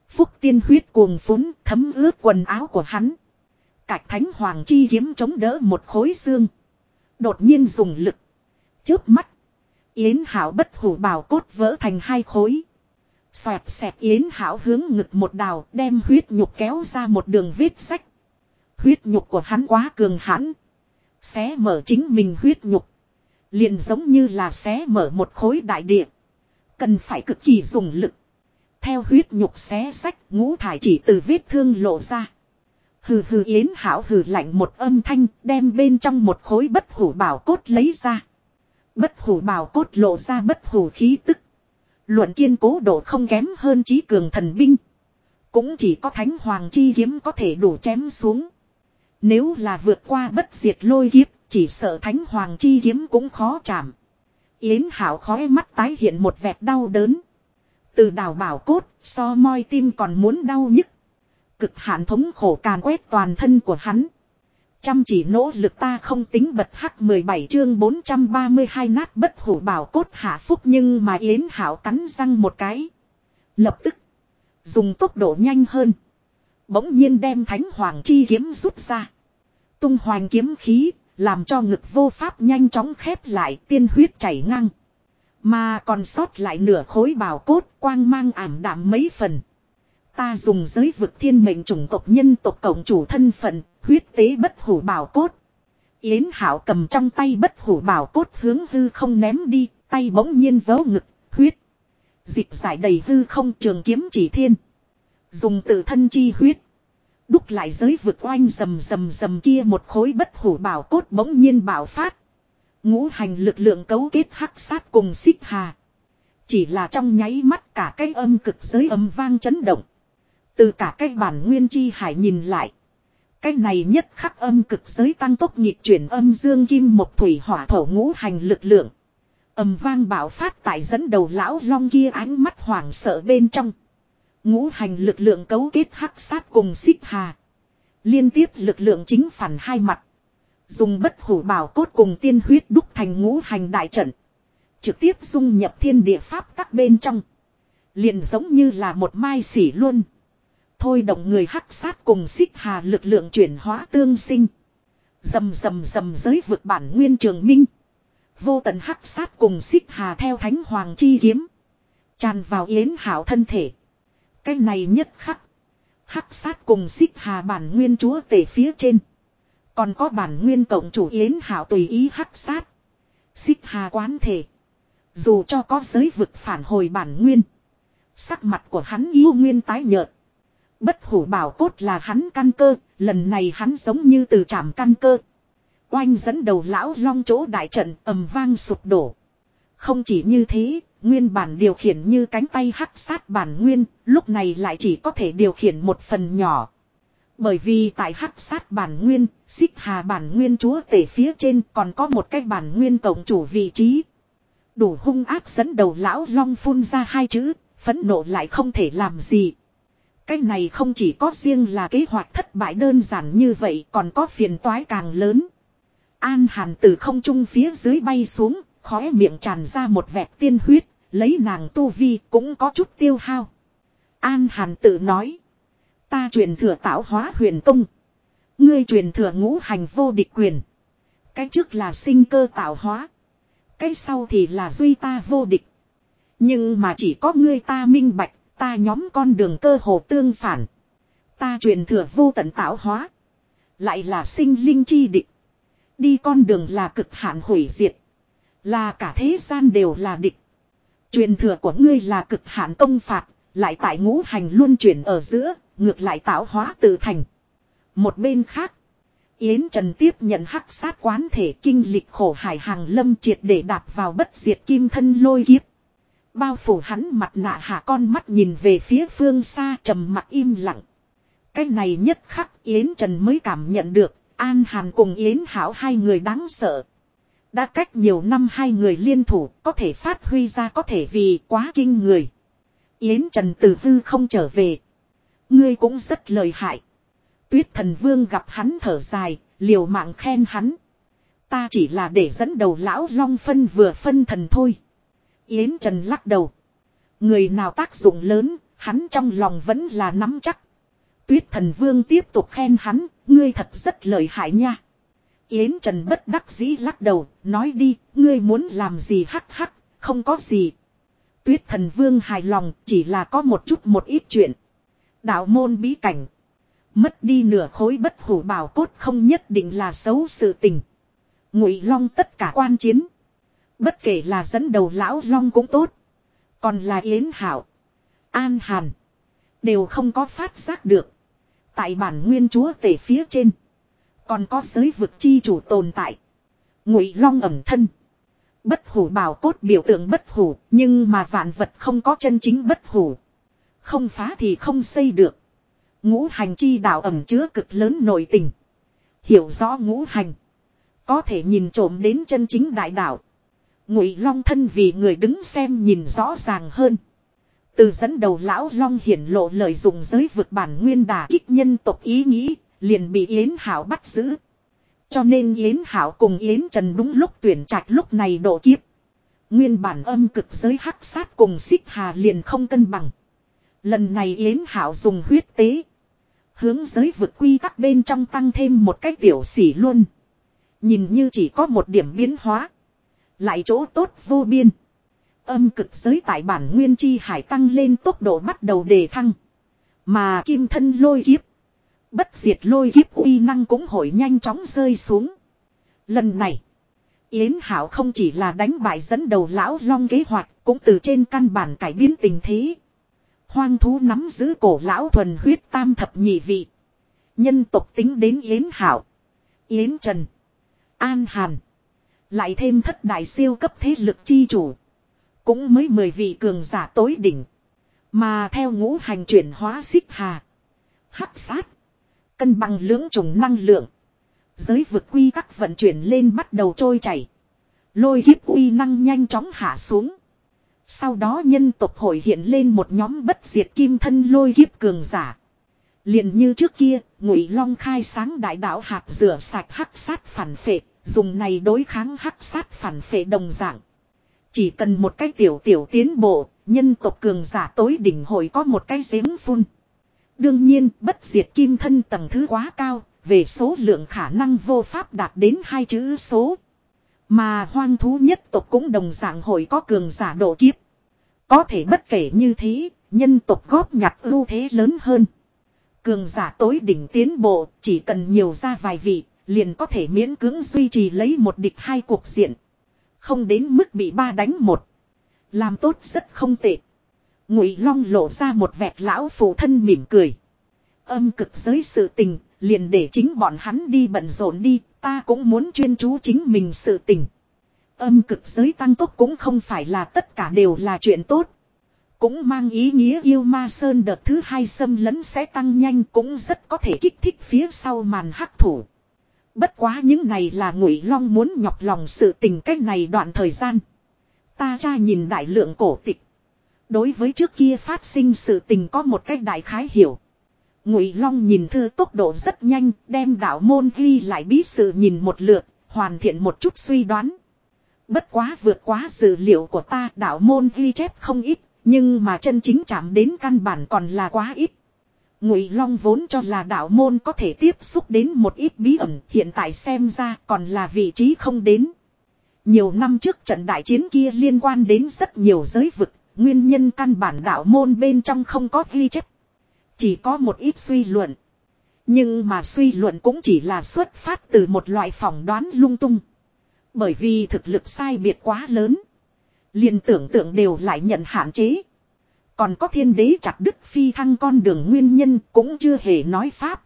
Phúc tiên huyết cuồng phún, thấm ướt quần áo của hắn. Cạch thánh hoàng chi kiếm chống đỡ một khối xương. Đột nhiên dùng lực. Chớp mắt. Yến Hảo bất hủ bào cốt vỡ thành hai khối. Xoẹt xẹt Yến Hảo hướng ngực một đào, đem huyết nhục kéo ra một đường vết sách. Huyết nhục của hắn quá cường hãn. Xé mở chính mình huyết nhục. Liền giống như là xé mở một khối đại địa. Cần phải cực kỳ dùng lực. Theo huyết nhục xé sách, ngũ thải chỉ từ vết thương lộ ra. Hừ hừ yến hảo hừ lạnh một âm thanh đem bên trong một khối bất hủ bảo cốt lấy ra. Bất hủ bảo cốt lộ ra bất hủ khí tức. Luận kiên cố độ không kém hơn trí cường thần binh. Cũng chỉ có thánh hoàng chi kiếm có thể đủ chém xuống. Nếu là vượt qua bất diệt lôi kiếp, chỉ sợ thánh hoàng chi kiếm cũng khó chạm. Yến Hảo khói mắt tái hiện một vẹt đau đớn. Từ đào bảo cốt, so moi tim còn muốn đau nhức. Cực hạn thống khổ càn quét toàn thân của hắn. Chăm chỉ nỗ lực ta không tính bật hắc 17 chương 432 nát bất hủ bảo cốt hạ phúc nhưng mà Yến Hảo cắn răng một cái. Lập tức. Dùng tốc độ nhanh hơn. Bỗng nhiên đem thánh hoàng chi kiếm rút ra. Tung hoàng kiếm khí, làm cho ngực vô pháp nhanh chóng khép lại tiên huyết chảy ngang. Mà còn sót lại nửa khối bào cốt quang mang ảm đạm mấy phần. Ta dùng giới vực thiên mệnh chủng tộc nhân tộc cộng chủ thân phận, huyết tế bất hủ bảo cốt. Yến Hảo cầm trong tay bất hủ bảo cốt hướng hư không ném đi, tay bỗng nhiên vớ ngực, huyết. Dịch giải đầy hư không trường kiếm chỉ thiên. Dùng tự thân chi huyết. Đúc lại giới vực oanh rầm rầm rầm kia một khối bất hủ bảo cốt bỗng nhiên bảo phát. Ngũ hành lực lượng cấu kết hắc sát cùng xích hà. Chỉ là trong nháy mắt cả cái âm cực giới âm vang chấn động. Từ cả cái bản nguyên chi hải nhìn lại. Cái này nhất khắc âm cực giới tăng tốc nhịp chuyển âm dương kim một thủy hỏa thổ ngũ hành lực lượng. Âm vang bảo phát tại dẫn đầu lão long kia ánh mắt hoảng sợ bên trong. Ngũ hành lực lượng cấu kết hắc sát cùng xích hà. Liên tiếp lực lượng chính phản hai mặt. Dùng bất hủ bảo cốt cùng tiên huyết đúc thành ngũ hành đại trận. Trực tiếp dung nhập thiên địa pháp tắc bên trong. Liền giống như là một mai xỉ luôn. Thôi động người hắc sát cùng xích hà lực lượng chuyển hóa tương sinh. Dầm dầm dầm giới vực bản nguyên trường minh. Vô tận hắc sát cùng xích hà theo thánh hoàng chi kiếm. Tràn vào yến hảo thân thể. Cái này nhất khắc. Hắc sát cùng xích hà bản nguyên chúa tể phía trên. Còn có bản nguyên cộng chủ yến hảo tùy ý hắc sát. Xích hà quán thể. Dù cho có giới vực phản hồi bản nguyên. Sắc mặt của hắn yêu nguyên tái nhợt. Bất hủ bảo cốt là hắn căn cơ, lần này hắn giống như từ trạm căn cơ. Oanh dẫn đầu lão long chỗ đại trận ầm vang sụp đổ. Không chỉ như thế, nguyên bản điều khiển như cánh tay hắc sát bản nguyên, lúc này lại chỉ có thể điều khiển một phần nhỏ. Bởi vì tại hắc sát bản nguyên, xích hà bản nguyên chúa tể phía trên còn có một cái bản nguyên cộng chủ vị trí. Đủ hung ác dẫn đầu lão long phun ra hai chữ, phẫn nộ lại không thể làm gì. Cái này không chỉ có riêng là kế hoạch thất bại đơn giản như vậy còn có phiền toái càng lớn. An hàn từ không trung phía dưới bay xuống, khóe miệng tràn ra một vẹt tiên huyết, lấy nàng tu vi cũng có chút tiêu hao. An hàn tự nói. Ta truyền thừa tạo hóa huyền công. Ngươi truyền thừa ngũ hành vô địch quyền. Cái trước là sinh cơ tạo hóa. Cái sau thì là duy ta vô địch. Nhưng mà chỉ có ngươi ta minh bạch, ta nhóm con đường cơ hồ tương phản. Ta truyền thừa vô tận tạo hóa. Lại là sinh linh chi địch. Đi con đường là cực hạn hủy diệt. Là cả thế gian đều là địch. Truyền thừa của ngươi là cực hạn công phạt, lại tại ngũ hành luôn chuyển ở giữa, ngược lại tạo hóa tự thành. Một bên khác, Yến Trần tiếp nhận hắc sát quán thể kinh lịch khổ hải hàng lâm triệt để đạp vào bất diệt kim thân lôi kiếp. Bao phủ hắn mặt nạ hạ con mắt nhìn về phía phương xa trầm mặt im lặng. Cái này nhất khắc Yến Trần mới cảm nhận được An Hàn cùng Yến Hảo hai người đáng sợ. Đã cách nhiều năm hai người liên thủ có thể phát huy ra có thể vì quá kinh người. Yến Trần từ hư không trở về. Ngươi cũng rất lời hại. Tuyết thần vương gặp hắn thở dài, liều mạng khen hắn. Ta chỉ là để dẫn đầu lão long phân vừa phân thần thôi. Yến Trần lắc đầu. Người nào tác dụng lớn, hắn trong lòng vẫn là nắm chắc. Tuyết thần vương tiếp tục khen hắn, ngươi thật rất lợi hại nha. Yến Trần bất đắc dĩ lắc đầu, nói đi, ngươi muốn làm gì hắc hắc, không có gì. Tuyết thần vương hài lòng, chỉ là có một chút một ít chuyện. Đạo môn bí cảnh. Mất đi nửa khối bất hủ bảo cốt không nhất định là xấu sự tình. Ngụy Long tất cả quan chiến. Bất kể là dẫn đầu lão Long cũng tốt. Còn là Yến Hảo. An Hàn. Đều không có phát giác được. Tại bản nguyên chúa tể phía trên. Còn có giới vực chi chủ tồn tại. Ngụy Long ẩm thân. Bất hủ bảo cốt biểu tượng bất hủ. Nhưng mà vạn vật không có chân chính bất hủ. Không phá thì không xây được. Ngũ hành chi đạo ẩm chứa cực lớn nội tình. Hiểu rõ ngũ hành. Có thể nhìn trộm đến chân chính đại đạo. Ngụy Long thân vì người đứng xem nhìn rõ ràng hơn. Từ dẫn đầu lão Long hiển lộ lợi dụng giới vực bản nguyên đà kích nhân tộc ý nghĩ, liền bị Yến Hảo bắt giữ. Cho nên Yến Hảo cùng Yến Trần đúng lúc tuyển trạch lúc này độ kiếp. Nguyên bản âm cực giới hắc sát cùng xích hà liền không cân bằng. Lần này Yến Hảo dùng huyết tế. Hướng giới vực quy tắc bên trong tăng thêm một cái tiểu xỉ luôn. Nhìn như chỉ có một điểm biến hóa. Lại chỗ tốt vô biên. Âm cực giới tại bản nguyên chi hải tăng lên tốc độ bắt đầu đề thăng. Mà kim thân lôi kiếp. Bất diệt lôi kiếp uy năng cũng hội nhanh chóng rơi xuống. Lần này. Yến Hảo không chỉ là đánh bại dẫn đầu lão long kế hoạch. Cũng từ trên căn bản cải biến tình thế. Hoang thú nắm giữ cổ lão thuần huyết tam thập nhị vị. Nhân tộc tính đến Yến Hảo. Yến Trần. An Hàn. Lại thêm thất đại siêu cấp thế lực chi chủ. Cũng mới mười vị cường giả tối đỉnh. Mà theo ngũ hành chuyển hóa xích hà. Hắc sát. Cân bằng lưỡng trùng năng lượng. Giới vực quy tắc vận chuyển lên bắt đầu trôi chảy. Lôi kiếp uy năng nhanh chóng hạ xuống. Sau đó nhân tộc hội hiện lên một nhóm bất diệt kim thân lôi kiếp cường giả. liền như trước kia, ngụy long khai sáng đại đạo hạt rửa sạch hắc sát phản phệ, dùng này đối kháng hắc sát phản phệ đồng dạng. Chỉ cần một cái tiểu tiểu tiến bộ, nhân tộc cường giả tối đỉnh hội có một cái giếng phun. Đương nhiên, bất diệt kim thân tầng thứ quá cao, về số lượng khả năng vô pháp đạt đến hai chữ số. Mà hoang thú nhất tộc cũng đồng dạng hội có cường giả độ kiếp. Có thể bất kể như thế, nhân tộc góp nhặt ưu thế lớn hơn. Cường giả tối đỉnh tiến bộ, chỉ cần nhiều ra vài vị, liền có thể miễn cưỡng duy trì lấy một địch hai cuộc diện. Không đến mức bị ba đánh một. Làm tốt rất không tệ. Ngụy Long lộ ra một vẹt lão phụ thân mỉm cười. Âm cực giới sự tình, liền để chính bọn hắn đi bận rộn đi, ta cũng muốn chuyên chú chính mình sự tình. Âm cực giới tăng tốc cũng không phải là tất cả đều là chuyện tốt. Cũng mang ý nghĩa yêu ma sơn đợt thứ hai xâm lấn sẽ tăng nhanh cũng rất có thể kích thích phía sau màn hắc thủ. Bất quá những này là ngụy long muốn nhọc lòng sự tình cách này đoạn thời gian. Ta tra nhìn đại lượng cổ tịch. Đối với trước kia phát sinh sự tình có một cách đại khái hiểu. Ngụy Long nhìn thư tốc độ rất nhanh, đem đạo môn ghi lại bí sự nhìn một lượt, hoàn thiện một chút suy đoán. Bất quá vượt quá dữ liệu của ta, đạo môn ghi chép không ít, nhưng mà chân chính chạm đến căn bản còn là quá ít. Ngụy Long vốn cho là đạo môn có thể tiếp xúc đến một ít bí ẩn, hiện tại xem ra còn là vị trí không đến. Nhiều năm trước trận đại chiến kia liên quan đến rất nhiều giới vực, nguyên nhân căn bản đạo môn bên trong không có ghi chép. Chỉ có một ít suy luận. Nhưng mà suy luận cũng chỉ là xuất phát từ một loại phỏng đoán lung tung. Bởi vì thực lực sai biệt quá lớn. liền tưởng tượng đều lại nhận hạn chế. Còn có thiên đế chặt đức phi thăng con đường nguyên nhân cũng chưa hề nói pháp.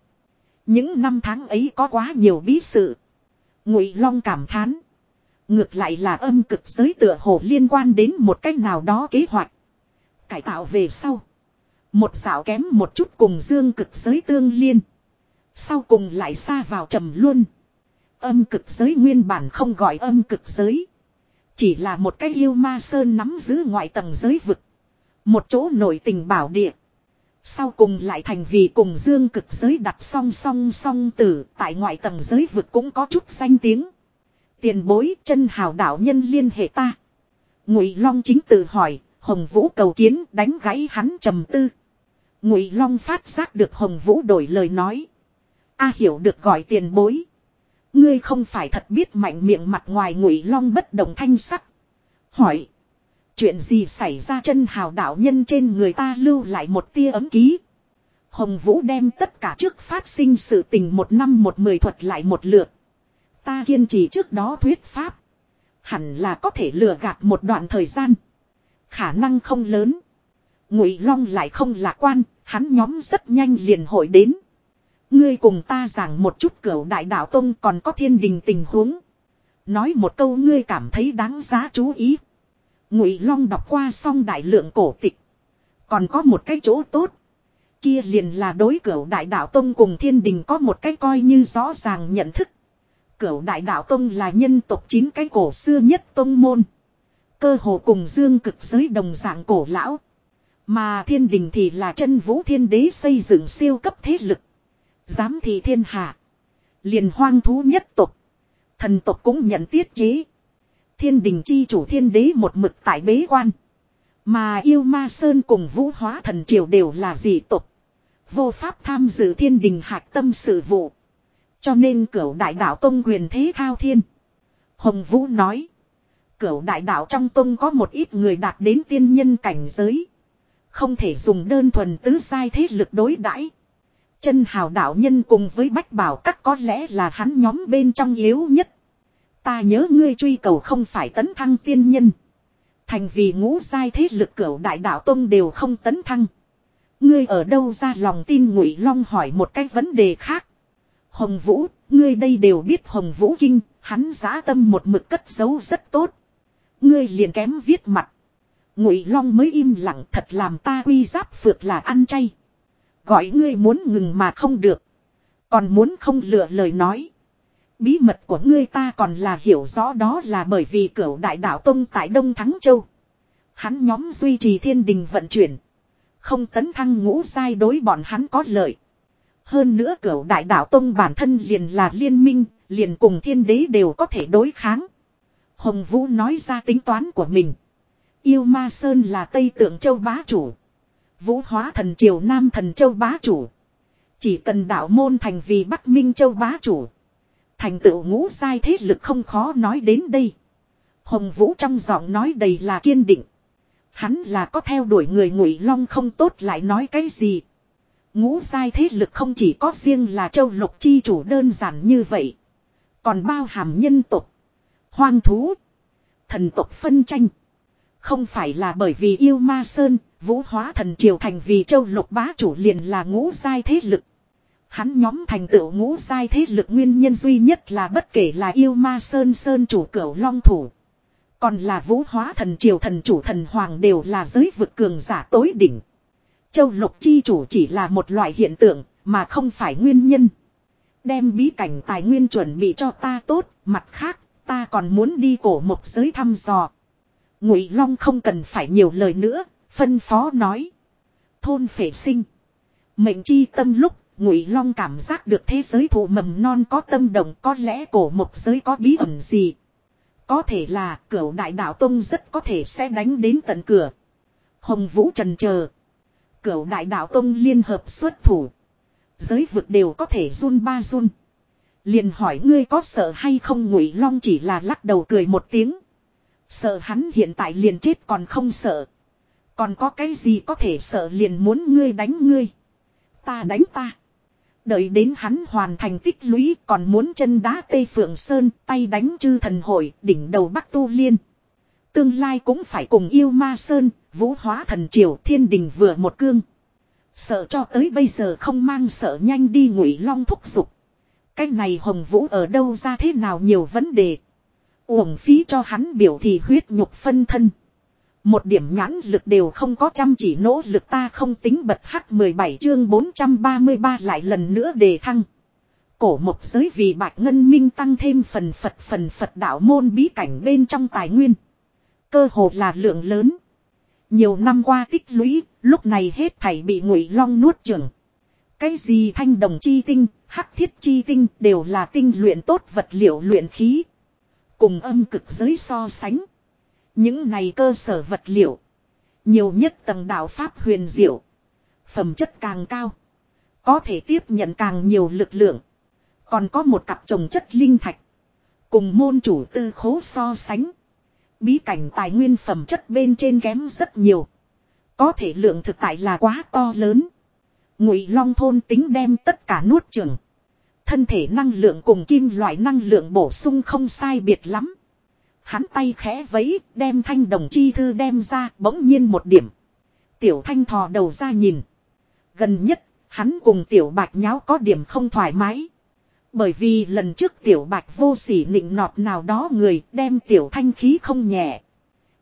Những năm tháng ấy có quá nhiều bí sự. Ngụy Long cảm thán. Ngược lại là âm cực giới tựa hồ liên quan đến một cách nào đó kế hoạch. Cải tạo về sau. Một xảo kém một chút cùng dương cực giới tương liên. Sau cùng lại xa vào trầm luôn. Âm cực giới nguyên bản không gọi âm cực giới. Chỉ là một cái yêu ma sơn nắm giữ ngoại tầng giới vực. Một chỗ nổi tình bảo địa. Sau cùng lại thành vì cùng dương cực giới đặt song song song tử tại ngoại tầng giới vực cũng có chút danh tiếng. Tiền bối chân hào đạo nhân liên hệ ta. Ngụy Long chính tự hỏi, Hồng Vũ cầu kiến đánh gãy hắn trầm tư. Ngụy Long phát giác được Hồng Vũ đổi lời nói. A hiểu được gọi tiền bối. Ngươi không phải thật biết mạnh miệng mặt ngoài Ngụy Long bất động thanh sắc. Hỏi. Chuyện gì xảy ra chân hào đạo nhân trên người ta lưu lại một tia ấm ký. Hồng Vũ đem tất cả trước phát sinh sự tình một năm một mười thuật lại một lượt. Ta kiên trì trước đó thuyết pháp. Hẳn là có thể lừa gạt một đoạn thời gian. Khả năng không lớn. Ngụy Long lại không lạc quan, hắn nhóm rất nhanh liền hội đến. Ngươi cùng ta giảng một chút cửu đại đạo tông còn có thiên đình tình huống. Nói một câu ngươi cảm thấy đáng giá chú ý. Ngụy Long đọc qua xong đại lượng cổ tịch. Còn có một cái chỗ tốt. Kia liền là đối cửu đại đạo tông cùng thiên đình có một cái coi như rõ ràng nhận thức. Cửu đại đạo tông là nhân tộc chín cái cổ xưa nhất tông môn. Cơ hồ cùng dương cực giới đồng dạng cổ lão. Mà thiên đình thì là chân vũ thiên đế xây dựng siêu cấp thế lực. Giám thị thiên hạ. Liền hoang thú nhất tộc. Thần tộc cũng nhận tiết chế. Thiên đình chi chủ thiên đế một mực tại bế quan. Mà yêu ma sơn cùng vũ hóa thần triều đều là dị tộc. Vô pháp tham dự thiên đình hạc tâm sự vụ. Cho nên cửu đại đạo tông quyền thế thao thiên. Hồng Vũ nói. Cửu đại đạo trong tông có một ít người đạt đến tiên nhân cảnh giới. Không thể dùng đơn thuần tứ sai thế lực đối đãi. Chân hào đạo nhân cùng với bách bảo các có lẽ là hắn nhóm bên trong yếu nhất. Ta nhớ ngươi truy cầu không phải tấn thăng tiên nhân. Thành vì ngũ giai thế lực cửu đại đạo tông đều không tấn thăng. Ngươi ở đâu ra lòng tin ngụy long hỏi một cái vấn đề khác. Hồng Vũ, ngươi đây đều biết Hồng Vũ Kinh, hắn giá tâm một mực cất giấu rất tốt. Ngươi liền kém viết mặt. Ngụy Long mới im lặng thật làm ta quy giáp phược là ăn chay. Gọi ngươi muốn ngừng mà không được. Còn muốn không lựa lời nói. Bí mật của ngươi ta còn là hiểu rõ đó là bởi vì cửu đại đạo tông tại Đông Thắng Châu. Hắn nhóm duy trì thiên đình vận chuyển. Không tấn thăng ngũ sai đối bọn hắn có lợi. Hơn nữa cửu đại đạo tông bản thân liền là liên minh, liền cùng thiên đế đều có thể đối kháng. Hồng Vũ nói ra tính toán của mình. Yêu Ma Sơn là Tây Tượng Châu bá chủ. Vũ hóa thần triều Nam thần Châu bá chủ. Chỉ cần đạo môn thành vì Bắc Minh Châu bá chủ. Thành tựu ngũ sai thế lực không khó nói đến đây. Hồng Vũ trong giọng nói đầy là kiên định. Hắn là có theo đuổi người ngụy long không tốt lại nói cái gì. Ngũ sai thế lực không chỉ có riêng là châu lục chi chủ đơn giản như vậy. Còn bao hàm nhân tộc, hoang thú, thần tộc phân tranh. Không phải là bởi vì yêu ma sơn, vũ hóa thần triều thành vì châu lục bá chủ liền là ngũ sai thế lực. Hắn nhóm thành tựu ngũ sai thế lực nguyên nhân duy nhất là bất kể là yêu ma sơn sơn chủ cửu long thủ. Còn là vũ hóa thần triều thần chủ thần hoàng đều là giới vực cường giả tối đỉnh. Châu lục chi chủ chỉ là một loại hiện tượng mà không phải nguyên nhân. Đem bí cảnh tài nguyên chuẩn bị cho ta tốt, mặt khác, ta còn muốn đi cổ một giới thăm dò. Ngụy Long không cần phải nhiều lời nữa, phân phó nói. Thôn phệ sinh. Mệnh chi tâm lúc, Ngụy Long cảm giác được thế giới thụ mầm non có tâm đồng, có lẽ cổ một giới có bí ẩn gì. Có thể là cửu đại đạo tông rất có thể sẽ đánh đến tận cửa. Hồng Vũ trần chờ Cửu đại đạo tông liên hợp xuất thủ. Giới vực đều có thể run ba run. Liền hỏi ngươi có sợ hay không ngụy long chỉ là lắc đầu cười một tiếng. Sợ hắn hiện tại liền chết còn không sợ. Còn có cái gì có thể sợ liền muốn ngươi đánh ngươi. Ta đánh ta. Đợi đến hắn hoàn thành tích lũy còn muốn chân đá Tây Phượng Sơn tay đánh chư thần hội đỉnh đầu Bắc Tu Liên. Tương lai cũng phải cùng yêu ma Sơn, vũ hóa thần triều thiên đình vừa một cương. Sợ cho tới bây giờ không mang sợ nhanh đi ngụy long thúc giục. Cái này hồng vũ ở đâu ra thế nào nhiều vấn đề. Uổng phí cho hắn biểu thì huyết nhục phân thân. Một điểm nhãn lực đều không có chăm chỉ nỗ lực ta không tính bật H17 chương 433 lại lần nữa đề thăng. Cổ một giới vì bạch ngân minh tăng thêm phần Phật phần Phật đạo môn bí cảnh bên trong tài nguyên. Cơ hồ là lượng lớn. Nhiều năm qua tích lũy, lúc này hết thảy bị ngụy long nuốt chửng. Cái gì thanh đồng chi tinh, hắc thiết chi tinh đều là tinh luyện tốt vật liệu luyện khí. Cùng âm cực giới so sánh. Những này cơ sở vật liệu. Nhiều nhất tầng đạo Pháp huyền diệu. Phẩm chất càng cao. Có thể tiếp nhận càng nhiều lực lượng. Còn có một cặp trồng chất linh thạch. Cùng môn chủ tư khố so sánh. Bí cảnh tài nguyên phẩm chất bên trên kém rất nhiều. Có thể lượng thực tại là quá to lớn. Ngụy Long thôn tính đem tất cả nuốt chửng. Thân thể năng lượng cùng kim loại năng lượng bổ sung không sai biệt lắm. Hắn tay khẽ vẫy, đem thanh đồng chi thư đem ra, bỗng nhiên một điểm. Tiểu thanh thò đầu ra nhìn. Gần nhất, hắn cùng tiểu bạch nháo có điểm không thoải mái. Bởi vì lần trước tiểu bạch vô sỉ nịnh nọt nào đó người đem tiểu thanh khí không nhẹ.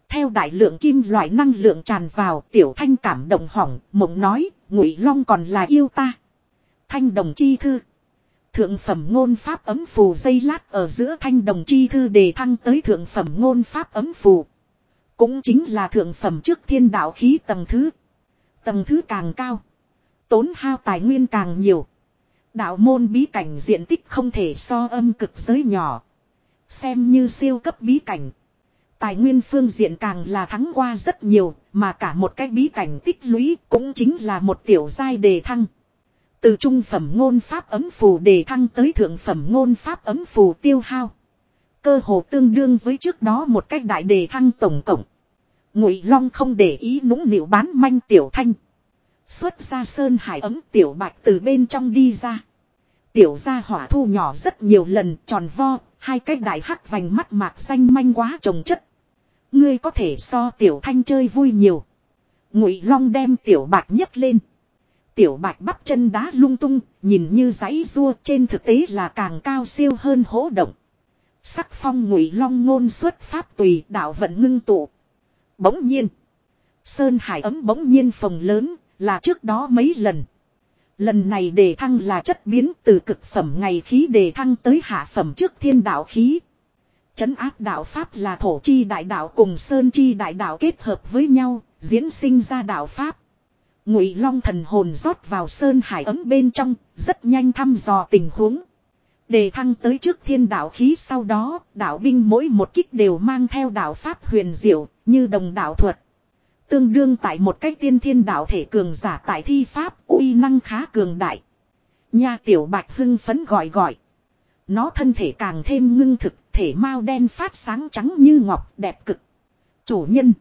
Theo đại lượng kim loại năng lượng tràn vào tiểu thanh cảm động hỏng, mộng nói, ngụy long còn là yêu ta. Thanh đồng chi thư. Thượng phẩm ngôn pháp ấm phù dây lát ở giữa thanh đồng chi thư đề thăng tới thượng phẩm ngôn pháp ấm phù. Cũng chính là thượng phẩm trước thiên đạo khí tầng thứ. Tầng thứ càng cao. Tốn hao tài nguyên càng nhiều. Đạo môn bí cảnh diện tích không thể so âm cực giới nhỏ. Xem như siêu cấp bí cảnh. Tài nguyên phương diện càng là thắng qua rất nhiều, mà cả một cái bí cảnh tích lũy cũng chính là một tiểu giai đề thăng. Từ trung phẩm ngôn pháp ấm phù đề thăng tới thượng phẩm ngôn pháp ấm phù tiêu hao. Cơ hồ tương đương với trước đó một cách đại đề thăng tổng cộng. Ngụy Long không để ý nũng nịu bán manh tiểu thanh. Xuất ra sơn hải ấm tiểu bạch từ bên trong đi ra. Tiểu gia hỏa thu nhỏ rất nhiều lần tròn vo, hai cái đại hắc vành mắt mạc xanh manh quá trồng chất. Ngươi có thể so tiểu thanh chơi vui nhiều. Ngụy Long đem tiểu bạc nhấc lên. Tiểu bạch bắp chân đá lung tung, nhìn như giấy rua trên thực tế là càng cao siêu hơn hố động. Sắc phong ngụy long ngôn xuất pháp tùy đạo vận ngưng tụ. Bỗng nhiên. Sơn hải ấm bỗng nhiên phồng lớn, là trước đó mấy lần. Lần này đề thăng là chất biến từ cực phẩm ngày khí đề thăng tới hạ phẩm trước thiên đạo khí. Chấn áp đạo Pháp là thổ chi đại đạo cùng sơn chi đại đạo kết hợp với nhau, diễn sinh ra đạo Pháp. Ngụy Long thần hồn rót vào sơn hải ấm bên trong, rất nhanh thăm dò tình huống. Đề thăng tới trước thiên đạo khí sau đó, đạo binh mỗi một kích đều mang theo đạo Pháp huyền diệu, như đồng đạo thuật. Tương đương tại một cách tiên thiên đạo thể cường giả tại thi pháp uy năng khá cường đại. Nha tiểu bạch hưng phấn gọi gọi. Nó thân thể càng thêm ngưng thực, thể mau đen phát sáng trắng như ngọc đẹp cực. Chủ nhân.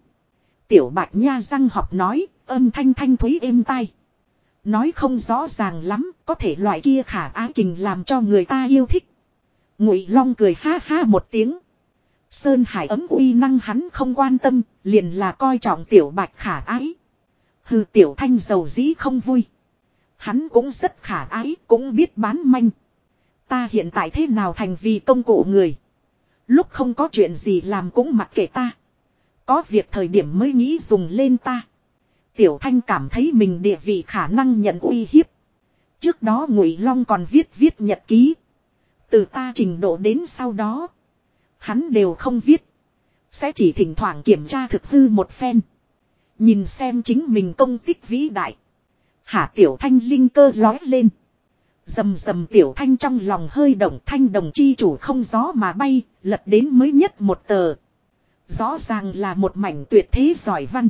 Tiểu bạch nha răng học nói, âm thanh thanh thúy êm tai. Nói không rõ ràng lắm, có thể loại kia khả á kình làm cho người ta yêu thích. Ngụy Long cười ha ha một tiếng. Sơn Hải ấm uy năng hắn không quan tâm, liền là coi trọng tiểu bạch khả ái. Hừ tiểu thanh dầu dĩ không vui. Hắn cũng rất khả ái, cũng biết bán manh. Ta hiện tại thế nào thành vì công cụ người. Lúc không có chuyện gì làm cũng mặc kệ ta. Có việc thời điểm mới nghĩ dùng lên ta. Tiểu thanh cảm thấy mình địa vị khả năng nhận uy hiếp. Trước đó Ngụy Long còn viết viết nhật ký. Từ ta trình độ đến sau đó. Hắn đều không viết. Sẽ chỉ thỉnh thoảng kiểm tra thực hư một phen. Nhìn xem chính mình công tích vĩ đại. Hạ tiểu thanh linh cơ lói lên. Dầm dầm tiểu thanh trong lòng hơi động thanh đồng chi chủ không gió mà bay, lật đến mới nhất một tờ. Rõ ràng là một mảnh tuyệt thế giỏi văn.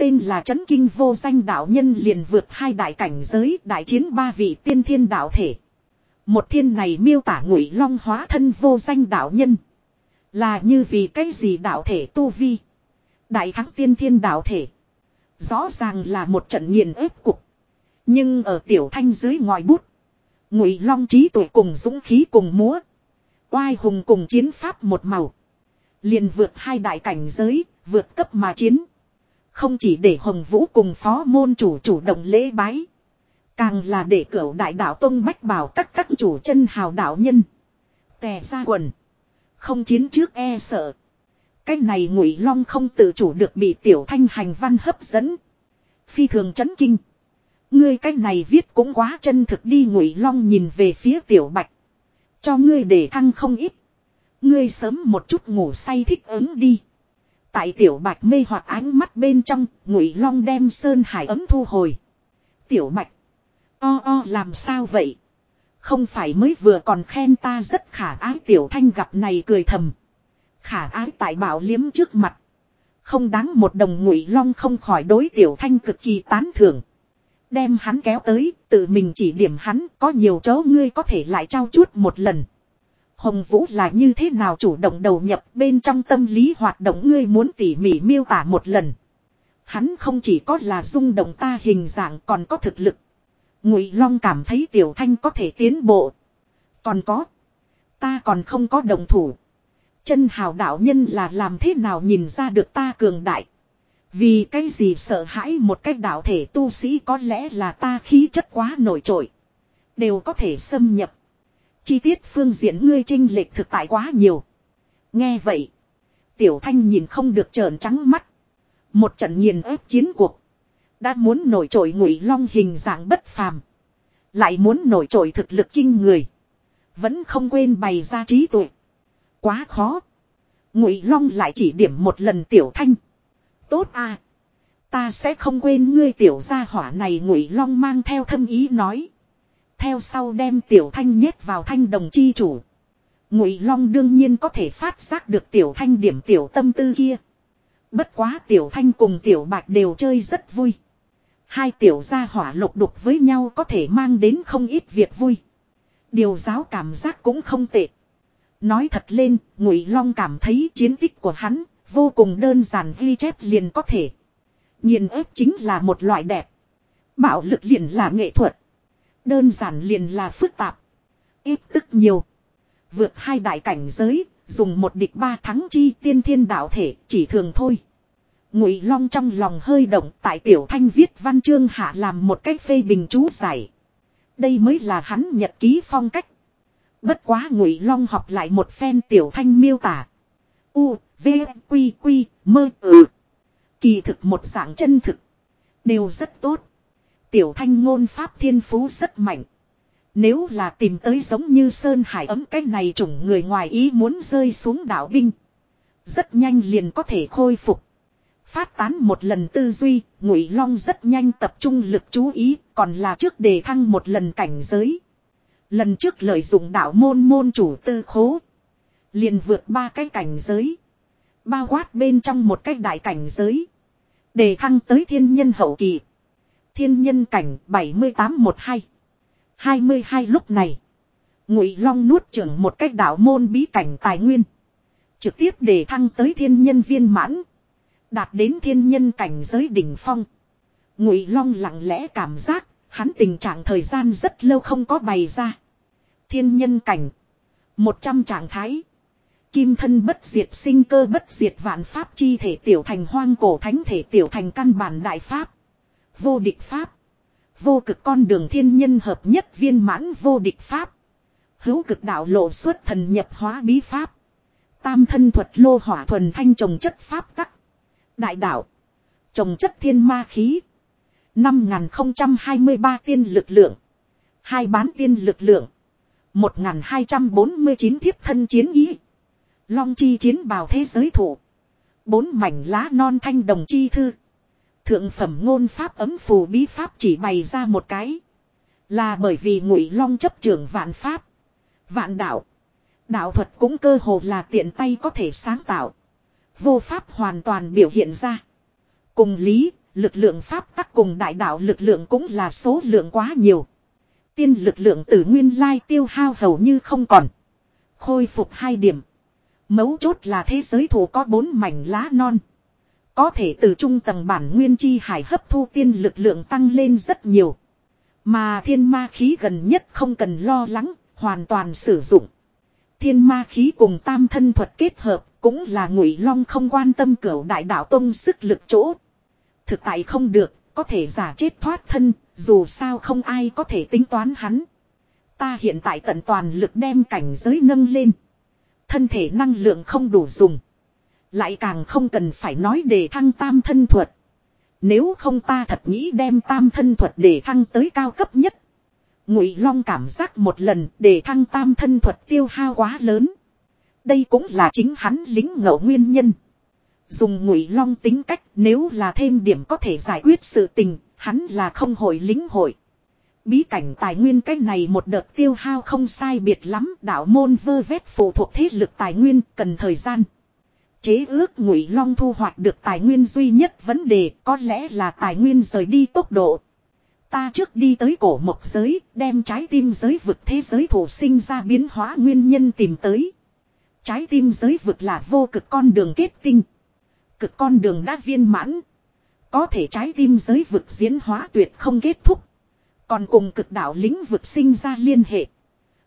Tên là Trấn Kinh vô danh đạo nhân liền vượt hai đại cảnh giới đại chiến ba vị tiên thiên đạo thể. Một thiên này miêu tả ngụy long hóa thân vô danh đạo nhân. Là như vì cái gì đạo thể tu vi. Đại thắng tiên thiên đạo thể. Rõ ràng là một trận nghiền ép cục. Nhưng ở tiểu thanh dưới ngòi bút. Ngụy long trí tuệ cùng dũng khí cùng múa. Oai hùng cùng chiến pháp một màu. Liền vượt hai đại cảnh giới, vượt cấp mà chiến. Không chỉ để Hồng Vũ cùng phó môn chủ chủ động lễ bái. Càng là để cửu đại đạo tông bách bảo các các chủ chân hào đạo nhân. Tè ra quần. Không chiến trước e sợ. Cái này ngụy long không tự chủ được bị tiểu thanh hành văn hấp dẫn. Phi thường chấn kinh. Ngươi cái này viết cũng quá chân thực đi, ngụy long nhìn về phía tiểu bạch. Cho ngươi để thăng không ít. Ngươi sớm một chút ngủ say thích ứng đi. Tại tiểu bạch mê hoặc ánh mắt bên trong, ngụy long đem sơn hải ấm thu hồi. Tiểu bạch. O o làm sao vậy? Không phải mới vừa còn khen ta rất khả ái tiểu thanh gặp này cười thầm. khả ái tại bảo liếm trước mặt. Không đáng một đồng ngụy long không khỏi đối tiểu thanh cực kỳ tán thưởng. Đem hắn kéo tới, tự mình chỉ điểm hắn, có nhiều chỗ ngươi có thể lại trao chút một lần. Hồng Vũ là như thế nào chủ động đầu nhập bên trong tâm lý hoạt động ngươi muốn tỉ mỉ miêu tả một lần. Hắn không chỉ có là rung động ta hình dạng còn có thực lực. Ngụy Long cảm thấy Tiểu Thanh có thể tiến bộ. Còn có. Ta còn không có đồng thủ. Chân hào đạo nhân là làm thế nào nhìn ra được ta cường đại. Vì cái gì sợ hãi một cách đạo thể tu sĩ có lẽ là ta khí chất quá nổi trội. Đều có thể xâm nhập. Chi tiết phương diện ngươi trinh lệch thực tại quá nhiều. Nghe vậy. Tiểu thanh nhìn không được trợn trắng mắt. Một trận nghiền ép chiến cuộc. Đã muốn nổi trội ngụy long hình dạng bất phàm. Lại muốn nổi trội thực lực kinh người. Vẫn không quên bày ra trí tuệ. Quá khó. Ngụy long lại chỉ điểm một lần tiểu thanh. Tốt à. Ta sẽ không quên ngươi tiểu gia hỏa này, ngụy long mang theo thâm ý nói. Theo sau đem tiểu thanh nhét vào thanh đồng chi chủ. Ngụy long đương nhiên có thể phát giác được tiểu thanh điểm tiểu tâm tư kia. Bất quá tiểu thanh cùng tiểu bạch đều chơi rất vui. Hai tiểu gia hỏa lục đục với nhau có thể mang đến không ít việc vui. Điều giáo cảm giác cũng không tệ. Nói thật lên, Ngụy Long cảm thấy chiến tích của hắn vô cùng đơn giản ghi chép liền có thể. Nhìn ép chính là một loại đẹp. Bạo lực liền là nghệ thuật. Đơn giản liền là phức tạp. Ít tức nhiều. Vượt hai đại cảnh giới, dùng một địch ba thắng chi tiên thiên đạo thể chỉ thường thôi. Ngụy Long trong lòng hơi động tại tiểu thanh viết văn chương hạ làm một cách phê bình chú giải. Đây mới là hắn nhật ký phong cách. Bất quá Ngụy Long học lại một phen tiểu thanh miêu tả. U, V, Quy, Quy, mơ, ừ. Kỳ thực một dạng chân thực. Đều rất tốt. Tiểu thanh ngôn pháp thiên phú rất mạnh. Nếu là tìm tới giống như Sơn Hải ấm cái này chủng người ngoài ý muốn rơi xuống đảo binh. Rất nhanh liền có thể khôi phục. Phát tán một lần tư duy, Ngụy Long rất nhanh tập trung lực chú ý, còn là trước đề thăng một lần cảnh giới. Lần trước lợi dụng đạo môn môn chủ tư khố. Liền vượt ba cái cảnh giới. Bao quát bên trong một cái đại cảnh giới. Đề thăng tới thiên nhân hậu kỳ. Thiên nhân cảnh 7812. 22 lúc này. Ngụy Long nuốt trưởng một cách đạo môn bí cảnh tài nguyên. Trực tiếp đề thăng tới thiên nhân viên mãn. Đạt đến thiên nhân cảnh giới đỉnh phong. Ngụy Long lặng lẽ cảm giác, hắn tình trạng thời gian rất lâu không có bày ra. Thiên nhân cảnh. Một trăm trạng thái. Kim thân bất diệt sinh cơ bất diệt vạn pháp chi thể tiểu thành hoang cổ thánh thể tiểu thành căn bản đại pháp. Vô địch pháp. Vô cực con đường thiên nhân hợp nhất viên mãn vô địch pháp. Hữu cực đạo lộ xuất thần nhập hóa bí pháp. Tam thân thuật lô hỏa thuần thanh trồng chất pháp tắc. Đại đạo. Trồng chất thiên ma khí. 5023 tiên lực lượng. Hai bán tiên lực lượng. 1249 thiếp thân chiến ý. Long chi chiến bào thế giới thủ. Bốn mảnh lá non thanh đồng chi thư. Thượng phẩm ngôn pháp ấm phù bí pháp chỉ bày ra một cái. Là bởi vì ngụy long chấp trưởng vạn pháp. Vạn đạo. Đạo thuật cũng cơ hồ là tiện tay có thể sáng tạo. Vô pháp hoàn toàn biểu hiện ra. Cùng lý, lực lượng pháp tắc cùng đại đạo lực lượng cũng là số lượng quá nhiều. Tiên lực lượng từ nguyên lai tiêu hao hầu như không còn. Khôi phục hai điểm. Mấu chốt là thế giới thủ có bốn mảnh lá non. Có thể từ trung tầng bản nguyên chi hải hấp thu tiên lực lượng tăng lên rất nhiều. Mà thiên ma khí gần nhất không cần lo lắng, hoàn toàn sử dụng. Thiên ma khí cùng tam thân thuật kết hợp cũng là ngụy long không quan tâm cửu đại đạo tông sức lực chỗ. Thực tại không được, có thể giả chết thoát thân, dù sao không ai có thể tính toán hắn. Ta hiện tại tận toàn lực đem cảnh giới nâng lên. Thân thể năng lượng không đủ dùng. Lại càng không cần phải nói để thăng tam thân thuật. Nếu không ta thật nghĩ đem tam thân thuật để thăng tới cao cấp nhất. Ngụy Long cảm giác một lần để thăng tam thân thuật tiêu hao quá lớn. Đây cũng là chính hắn lính ngẫu nguyên nhân. Dùng Ngụy Long tính cách nếu là thêm điểm có thể giải quyết sự tình, hắn là không hội lính hội. Bí cảnh tài nguyên cái này một đợt tiêu hao không sai biệt lắm đạo môn vơ vét phụ thuộc thế lực tài nguyên cần thời gian. Chế ước ngụy long thu hoạch được tài nguyên duy nhất vấn đề có lẽ là tài nguyên rời đi tốc độ. Ta trước đi tới cổ mộc giới, đem trái tim giới vực thế giới thủ sinh ra biến hóa nguyên nhân tìm tới. Trái tim giới vực là vô cực con đường kết tinh. Cực con đường đã viên mãn. Có thể trái tim giới vực diễn hóa tuyệt không kết thúc. Còn cùng cực đạo lĩnh vực sinh ra liên hệ.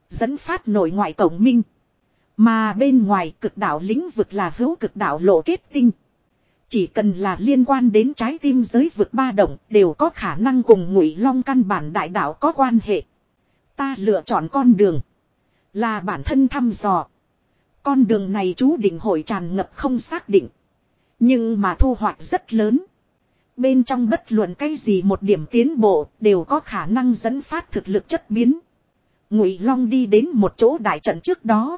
Dẫn phát nội ngoại cổng minh. Mà bên ngoài cực đạo lĩnh vực là hữu cực đạo lộ kết tinh. Chỉ cần là liên quan đến trái tim giới vực ba động đều có khả năng cùng ngụy long căn bản đại đạo có quan hệ. Ta lựa chọn con đường. Là bản thân thăm dò. Con đường này chú định hội tràn ngập không xác định. Nhưng mà thu hoạch rất lớn. Bên trong bất luận cái gì một điểm tiến bộ đều có khả năng dẫn phát thực lực chất biến. Ngụy Long đi đến một chỗ đại trận trước đó.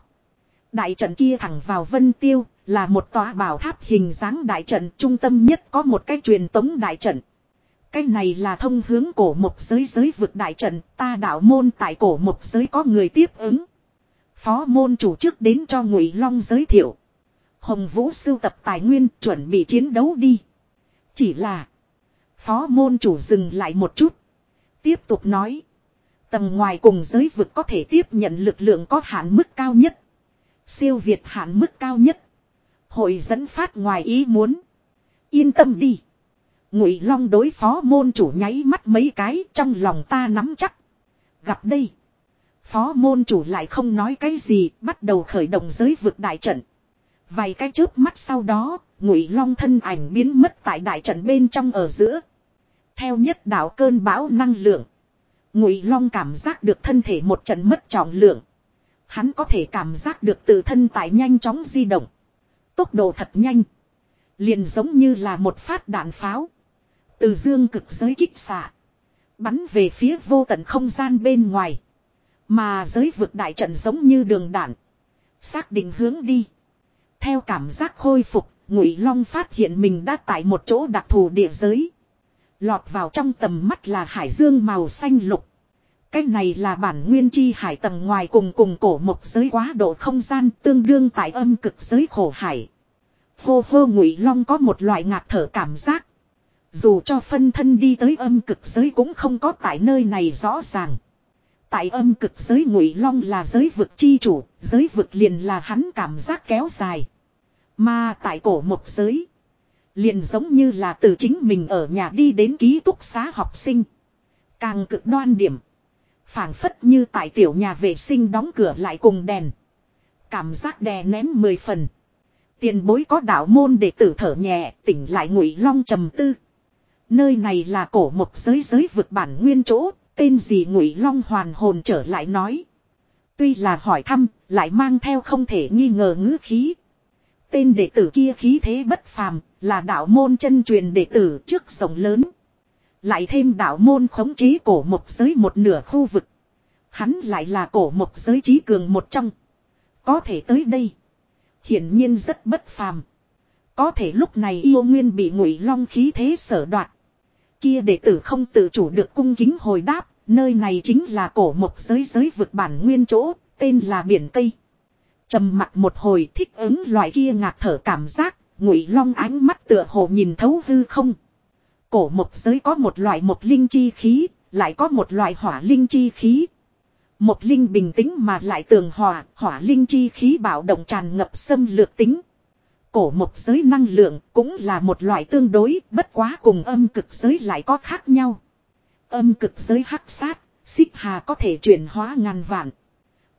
Đại trận kia thẳng vào Vân Tiêu, là một tòa bảo tháp hình dáng đại trận, trung tâm nhất có một cái truyền tống đại trận. Cái này là thông hướng cổ một giới giới vực đại trận, ta đạo môn tại cổ một giới có người tiếp ứng. Phó môn chủ trước đến cho Ngụy Long giới thiệu. Hồng Vũ sưu tập tài nguyên chuẩn bị chiến đấu đi. Chỉ là. Phó môn chủ dừng lại một chút. Tiếp tục nói. Tầng ngoài cùng giới vực có thể tiếp nhận lực lượng có hạn mức cao nhất. Siêu việt hạn mức cao nhất. Hội dẫn phát ngoài ý muốn. Yên tâm đi. Ngụy Long đối phó môn chủ nháy mắt mấy cái trong lòng ta nắm chắc. Gặp đây. Phó môn chủ lại không nói cái gì, bắt đầu khởi động giới vực đại trận. Vài cái chớp mắt sau đó, Ngụy Long thân ảnh biến mất tại đại trận bên trong ở giữa. Theo nhất đạo cơn bão năng lượng, Ngụy Long cảm giác được thân thể một trận mất trọng lượng. Hắn có thể cảm giác được tự thân tại nhanh chóng di động. Tốc độ thật nhanh. Liền giống như là một phát đạn pháo. Từ dương cực giới kích xạ. Bắn về phía vô tận không gian bên ngoài. Mà giới vực đại trận giống như đường đạn. Xác định hướng đi. Theo cảm giác khôi phục, Ngụy Long phát hiện mình đã tại một chỗ đặc thù địa giới. Lọt vào trong tầm mắt là hải dương màu xanh lục. Cái này là bản nguyên chi hải tầng ngoài cùng cùng cổ một giới quá độ không gian tương đương tại âm cực giới khổ hải. Hô hô ngụy long có một loại ngạt thở cảm giác. Dù cho phân thân đi tới âm cực giới cũng không có tại nơi này rõ ràng. Tại âm cực giới ngụy long là giới vực chi chủ, giới vực liền là hắn cảm giác kéo dài. Mà tại cổ một giới, liền giống như là từ chính mình ở nhà đi đến ký túc xá học sinh. Càng cực đoan điểm phảng phất như tại tiểu nhà vệ sinh đóng cửa lại cùng đèn. Cảm giác đè nén mười phần. Tiền bối có đạo môn để tử thở nhẹ, tỉnh lại ngụy long trầm tư. Nơi này là cổ một giới giới vực bản nguyên chỗ, tên gì ngụy long hoàn hồn trở lại nói. Tuy là hỏi thăm, lại mang theo không thể nghi ngờ ngữ khí. Tên đệ tử kia khí thế bất phàm, là đạo môn chân truyền đệ tử trước rộng lớn. Lại thêm đạo môn khống chế cổ một giới một nửa khu vực. Hắn lại là cổ một giới trí cường một trong. Có thể tới đây. Hiển nhiên rất bất phàm. Có thể lúc này yêu nguyên bị ngụy long khí thế sở đoạt. Kia đệ tử không tự chủ được cung kính hồi đáp. Nơi này chính là cổ một giới giới vực bản nguyên chỗ. Tên là biển cây. trầm mặt một hồi thích ứng loại kia ngạt thở cảm giác. Ngụy long ánh mắt tựa hồ nhìn thấu hư không. Cổ một giới có một loại một linh chi khí, lại có một loại hỏa linh chi khí. Một linh bình tĩnh mà lại tường hòa, hỏa linh chi khí bảo động tràn ngập xâm lược tính. Cổ một giới năng lượng cũng là một loại tương đối, bất quá cùng âm cực giới lại có khác nhau. Âm cực giới hắc sát, xích hà có thể chuyển hóa ngàn vạn.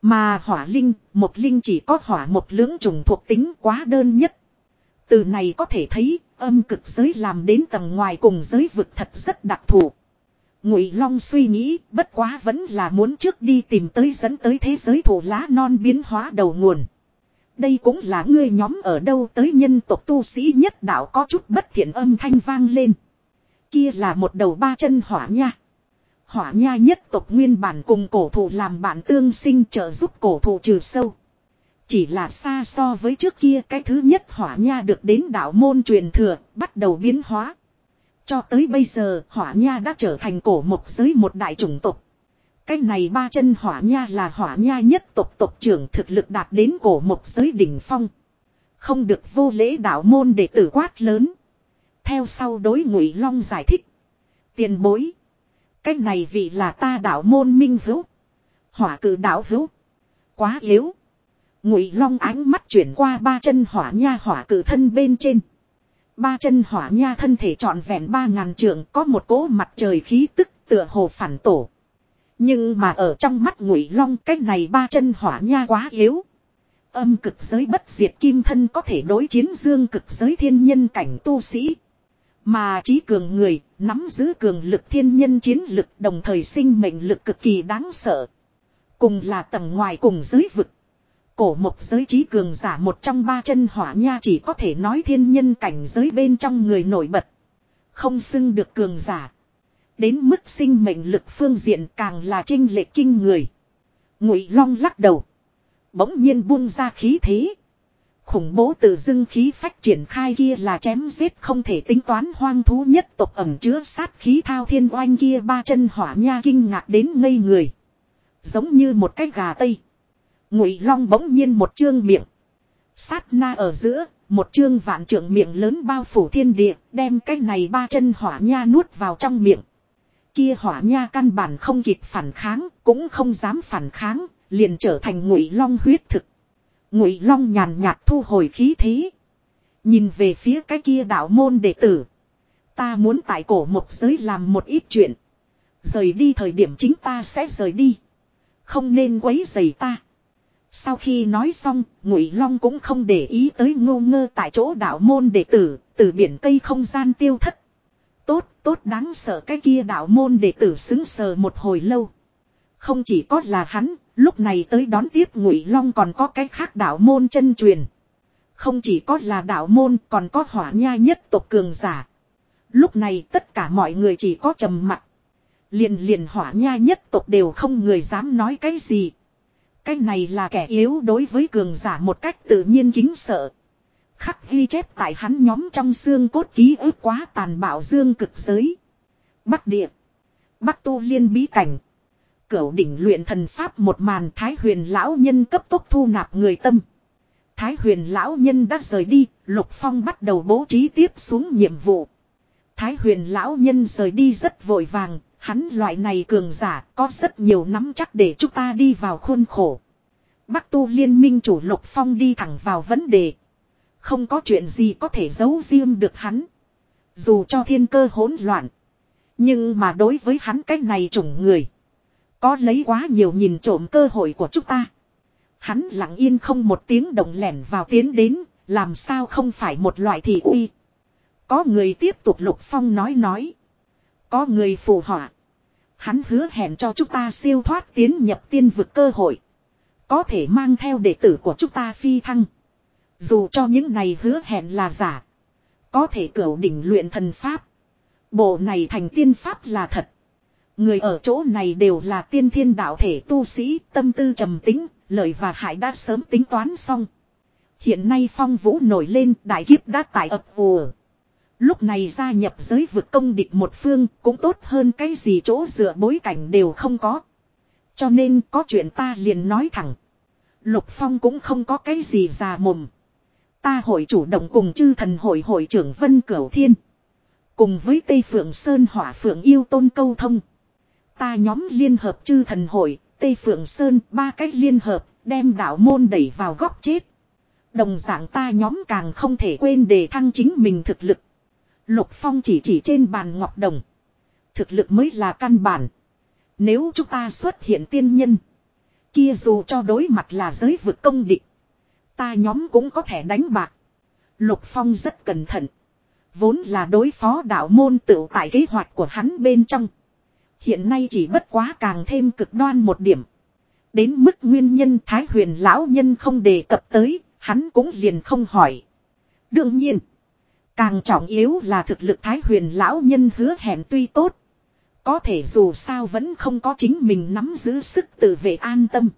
Mà hỏa linh, một linh chỉ có hỏa một lưỡng trùng thuộc tính quá đơn nhất. Từ này có thể thấy âm cực giới làm đến tầng ngoài cùng giới vực thật rất đặc thù. Ngụy Long suy nghĩ, bất quá vẫn là muốn trước đi tìm tới dẫn tới thế giới thủ lá non biến hóa đầu nguồn. Đây cũng là ngươi nhóm ở đâu tới nhân tộc tu sĩ nhất đạo có chút bất thiện âm thanh vang lên. Kia là một đầu ba chân hỏa nha. Hỏa nha nhất tộc nguyên bản cùng cổ thụ làm bạn tương sinh trợ giúp cổ thụ trừ sâu. Chỉ là xa so với trước kia cái thứ nhất hỏa nha được đến đạo môn truyền thừa, bắt đầu biến hóa. Cho tới bây giờ, hỏa nha đã trở thành cổ một giới một đại chủng tộc. Cái này ba chân hỏa nha là hỏa nha nhất tộc tộc trưởng thực lực đạt đến cổ một giới đỉnh phong. Không được vô lễ đạo môn để tử quát lớn. Theo sau đối ngụy long giải thích. Tiền bối. Cách này vì là ta đạo môn minh hữu. Hỏa cử đạo hữu. Quá yếu. Ngụy long ánh mắt chuyển qua ba chân hỏa nha hỏa cử thân bên trên. Ba chân hỏa nha thân thể trọn vẹn ba ngàn trượng có một cỗ mặt trời khí tức tựa hồ phản tổ. Nhưng mà ở trong mắt ngụy long cái này ba chân hỏa nha quá yếu. Âm cực giới bất diệt kim thân có thể đối chiến dương cực giới thiên nhân cảnh tu sĩ. Mà trí cường người, nắm giữ cường lực thiên nhân chiến lực đồng thời sinh mệnh lực cực kỳ đáng sợ. Cùng là tầng ngoài cùng giới vực. Cổ một giới trí cường giả một trong ba chân hỏa nha chỉ có thể nói thiên nhân cảnh giới bên trong người nổi bật. Không xưng được cường giả. Đến mức sinh mệnh lực phương diện càng là trinh lệ kinh người. Ngụy Long lắc đầu. Bỗng nhiên buông ra khí thế. Khủng bố tự dưng khí phách triển khai kia là chém giết không thể tính toán hoang thú nhất tộc ẩm chứa sát khí thao thiên oanh kia ba chân hỏa nha kinh ngạc đến ngây người. Giống như một cái gà tây. Ngụy Long bỗng nhiên một trương miệng. Sát na ở giữa, một trương vạn trượng miệng lớn bao phủ thiên địa, đem cái này ba chân hỏa nha nuốt vào trong miệng. Kia hỏa nha căn bản không kịp phản kháng, cũng không dám phản kháng, liền trở thành Ngụy Long huyết thực. Ngụy Long nhàn nhạt thu hồi khí thế, nhìn về phía cái kia đạo môn đệ tử. Ta muốn tại cổ một giới làm một ít chuyện. Rời đi thời điểm chính ta sẽ rời đi. Không nên quấy rầy ta. Sau khi nói xong, Ngụy Long cũng không để ý tới ngô ngơ tại chỗ đạo môn đệ tử, từ biển cây không gian tiêu thất. Tốt, tốt đáng sợ cái kia đạo môn đệ tử xứng sờ một hồi lâu. Không chỉ có là hắn, lúc này tới đón tiếp Ngụy Long còn có cái khác đạo môn chân truyền. Không chỉ có là đạo môn còn có hỏa nha nhất tộc cường giả. Lúc này tất cả mọi người chỉ có trầm mặc. Liền liền hỏa nha nhất tộc đều không người dám nói cái gì. Cái này là kẻ yếu đối với cường giả một cách tự nhiên kính sợ. Khắc ghi chép tại hắn nhóm trong xương cốt ký ức quá tàn bạo dương cực giới. Bắc địa. Bắc tu liên bí cảnh. Cửu đỉnh luyện thần pháp một màn thái huyền lão nhân cấp tốc thu nạp người tâm. Thái huyền lão nhân đã rời đi, Lục Phong bắt đầu bố trí tiếp xuống nhiệm vụ. Thái huyền lão nhân rời đi rất vội vàng, Hắn loại này cường giả có rất nhiều nắm chắc để chúng ta đi vào khuôn khổ. Bắc tu liên minh chủ lục phong đi thẳng vào vấn đề. Không có chuyện gì có thể giấu riêng được hắn. Dù cho thiên cơ hỗn loạn. Nhưng mà đối với hắn cách này chủng người. Có lấy quá nhiều nhìn trộm cơ hội của chúng ta. Hắn lặng yên không một tiếng động lẻn vào tiến đến. Làm sao không phải một loại thị uy. Có người tiếp tục lục phong nói nói. Có người phù họa. Hắn hứa hẹn cho chúng ta siêu thoát tiến nhập tiên vực cơ hội. Có thể mang theo đệ tử của chúng ta phi thăng. Dù cho những này hứa hẹn là giả. Có thể cửu đỉnh luyện thần pháp. Bộ này thành tiên pháp là thật. Người ở chỗ này đều là tiên thiên đạo thể tu sĩ, tâm tư trầm tính, lợi và hại đã sớm tính toán xong. Hiện nay phong vũ nổi lên, đại kiếp đã tại ập ùa. Lúc này gia nhập giới vực công địch một phương cũng tốt hơn cái gì chỗ dựa bối cảnh đều không có. Cho nên có chuyện ta liền nói thẳng. Lục Phong cũng không có cái gì già mồm. Ta hội chủ động cùng chư thần hội hội trưởng Vân Cửu Thiên. Cùng với Tây Phượng Sơn Hỏa Phượng Yêu Tôn câu thông. Ta nhóm liên hợp chư thần hội, Tây Phượng Sơn ba cách liên hợp, đem đạo môn đẩy vào góc chết. Đồng dạng ta nhóm càng không thể quên đề thăng chính mình thực lực. Lục Phong chỉ chỉ trên bàn ngọc đồng. Thực lực mới là căn bản. Nếu chúng ta xuất hiện tiên nhân. Kia dù cho đối mặt là giới vực công địch. Ta nhóm cũng có thể đánh bạc. Lục Phong rất cẩn thận. Vốn là đối phó đạo môn tự tại kế hoạch của hắn bên trong. Hiện nay chỉ bất quá càng thêm cực đoan một điểm. Đến mức nguyên nhân Thái huyền lão nhân không đề cập tới, hắn cũng liền không hỏi. Đương nhiên. Càng trọng yếu là thực lực thái huyền lão nhân hứa hẹn tuy tốt. Có thể dù sao vẫn không có chính mình nắm giữ sức tự vệ an tâm.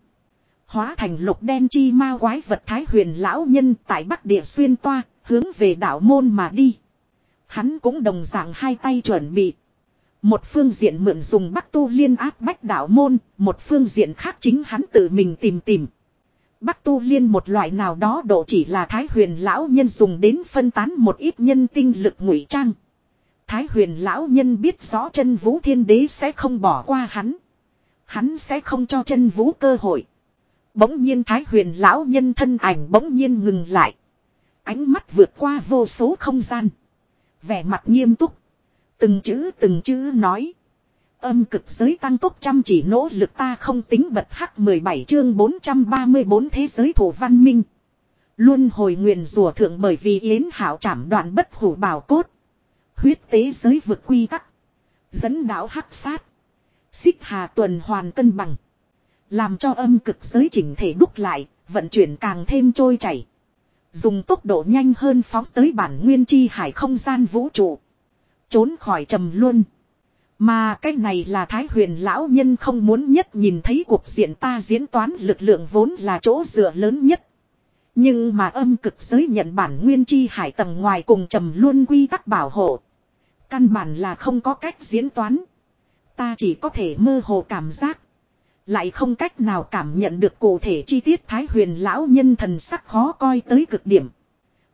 Hóa thành lục đen chi ma quái vật thái huyền lão nhân tại bắc địa xuyên toa, hướng về đảo môn mà đi. Hắn cũng đồng dạng hai tay chuẩn bị. Một phương diện mượn dùng bắc tu liên áp bách đảo môn, một phương diện khác chính hắn tự mình tìm tìm. Bắc tu liên một loại nào đó độ chỉ là thái huyền lão nhân dùng đến phân tán một ít nhân tinh lực ngụy trang. Thái huyền lão nhân biết rõ chân vũ thiên đế sẽ không bỏ qua hắn. Hắn sẽ không cho chân vũ cơ hội. Bỗng nhiên thái huyền lão nhân thân ảnh bỗng nhiên ngừng lại. Ánh mắt vượt qua vô số không gian. Vẻ mặt nghiêm túc. Từng chữ từng chữ nói. Âm cực giới tăng tốc chăm chỉ nỗ lực ta không tính bật hắc 17 chương 434 thế giới thủ văn minh. Luôn hồi nguyện rùa thượng bởi vì yến hảo chảm đoạn bất hủ bảo cốt. Huyết tế giới vượt quy tắc. Dẫn đảo hắc sát. Xích hà tuần hoàn cân bằng. Làm cho âm cực giới chỉnh thể đúc lại, vận chuyển càng thêm trôi chảy. Dùng tốc độ nhanh hơn phóng tới bản nguyên chi hải không gian vũ trụ. Trốn khỏi trầm luôn. Mà cái này là Thái huyền lão nhân không muốn nhất nhìn thấy cuộc diện ta diễn toán lực lượng vốn là chỗ dựa lớn nhất. Nhưng mà âm cực giới nhận bản nguyên chi hải tầng ngoài cùng trầm luôn quy tắc bảo hộ. Căn bản là không có cách diễn toán. Ta chỉ có thể mơ hồ cảm giác. Lại không cách nào cảm nhận được cụ thể chi tiết thái huyền lão nhân thần sắc khó coi tới cực điểm.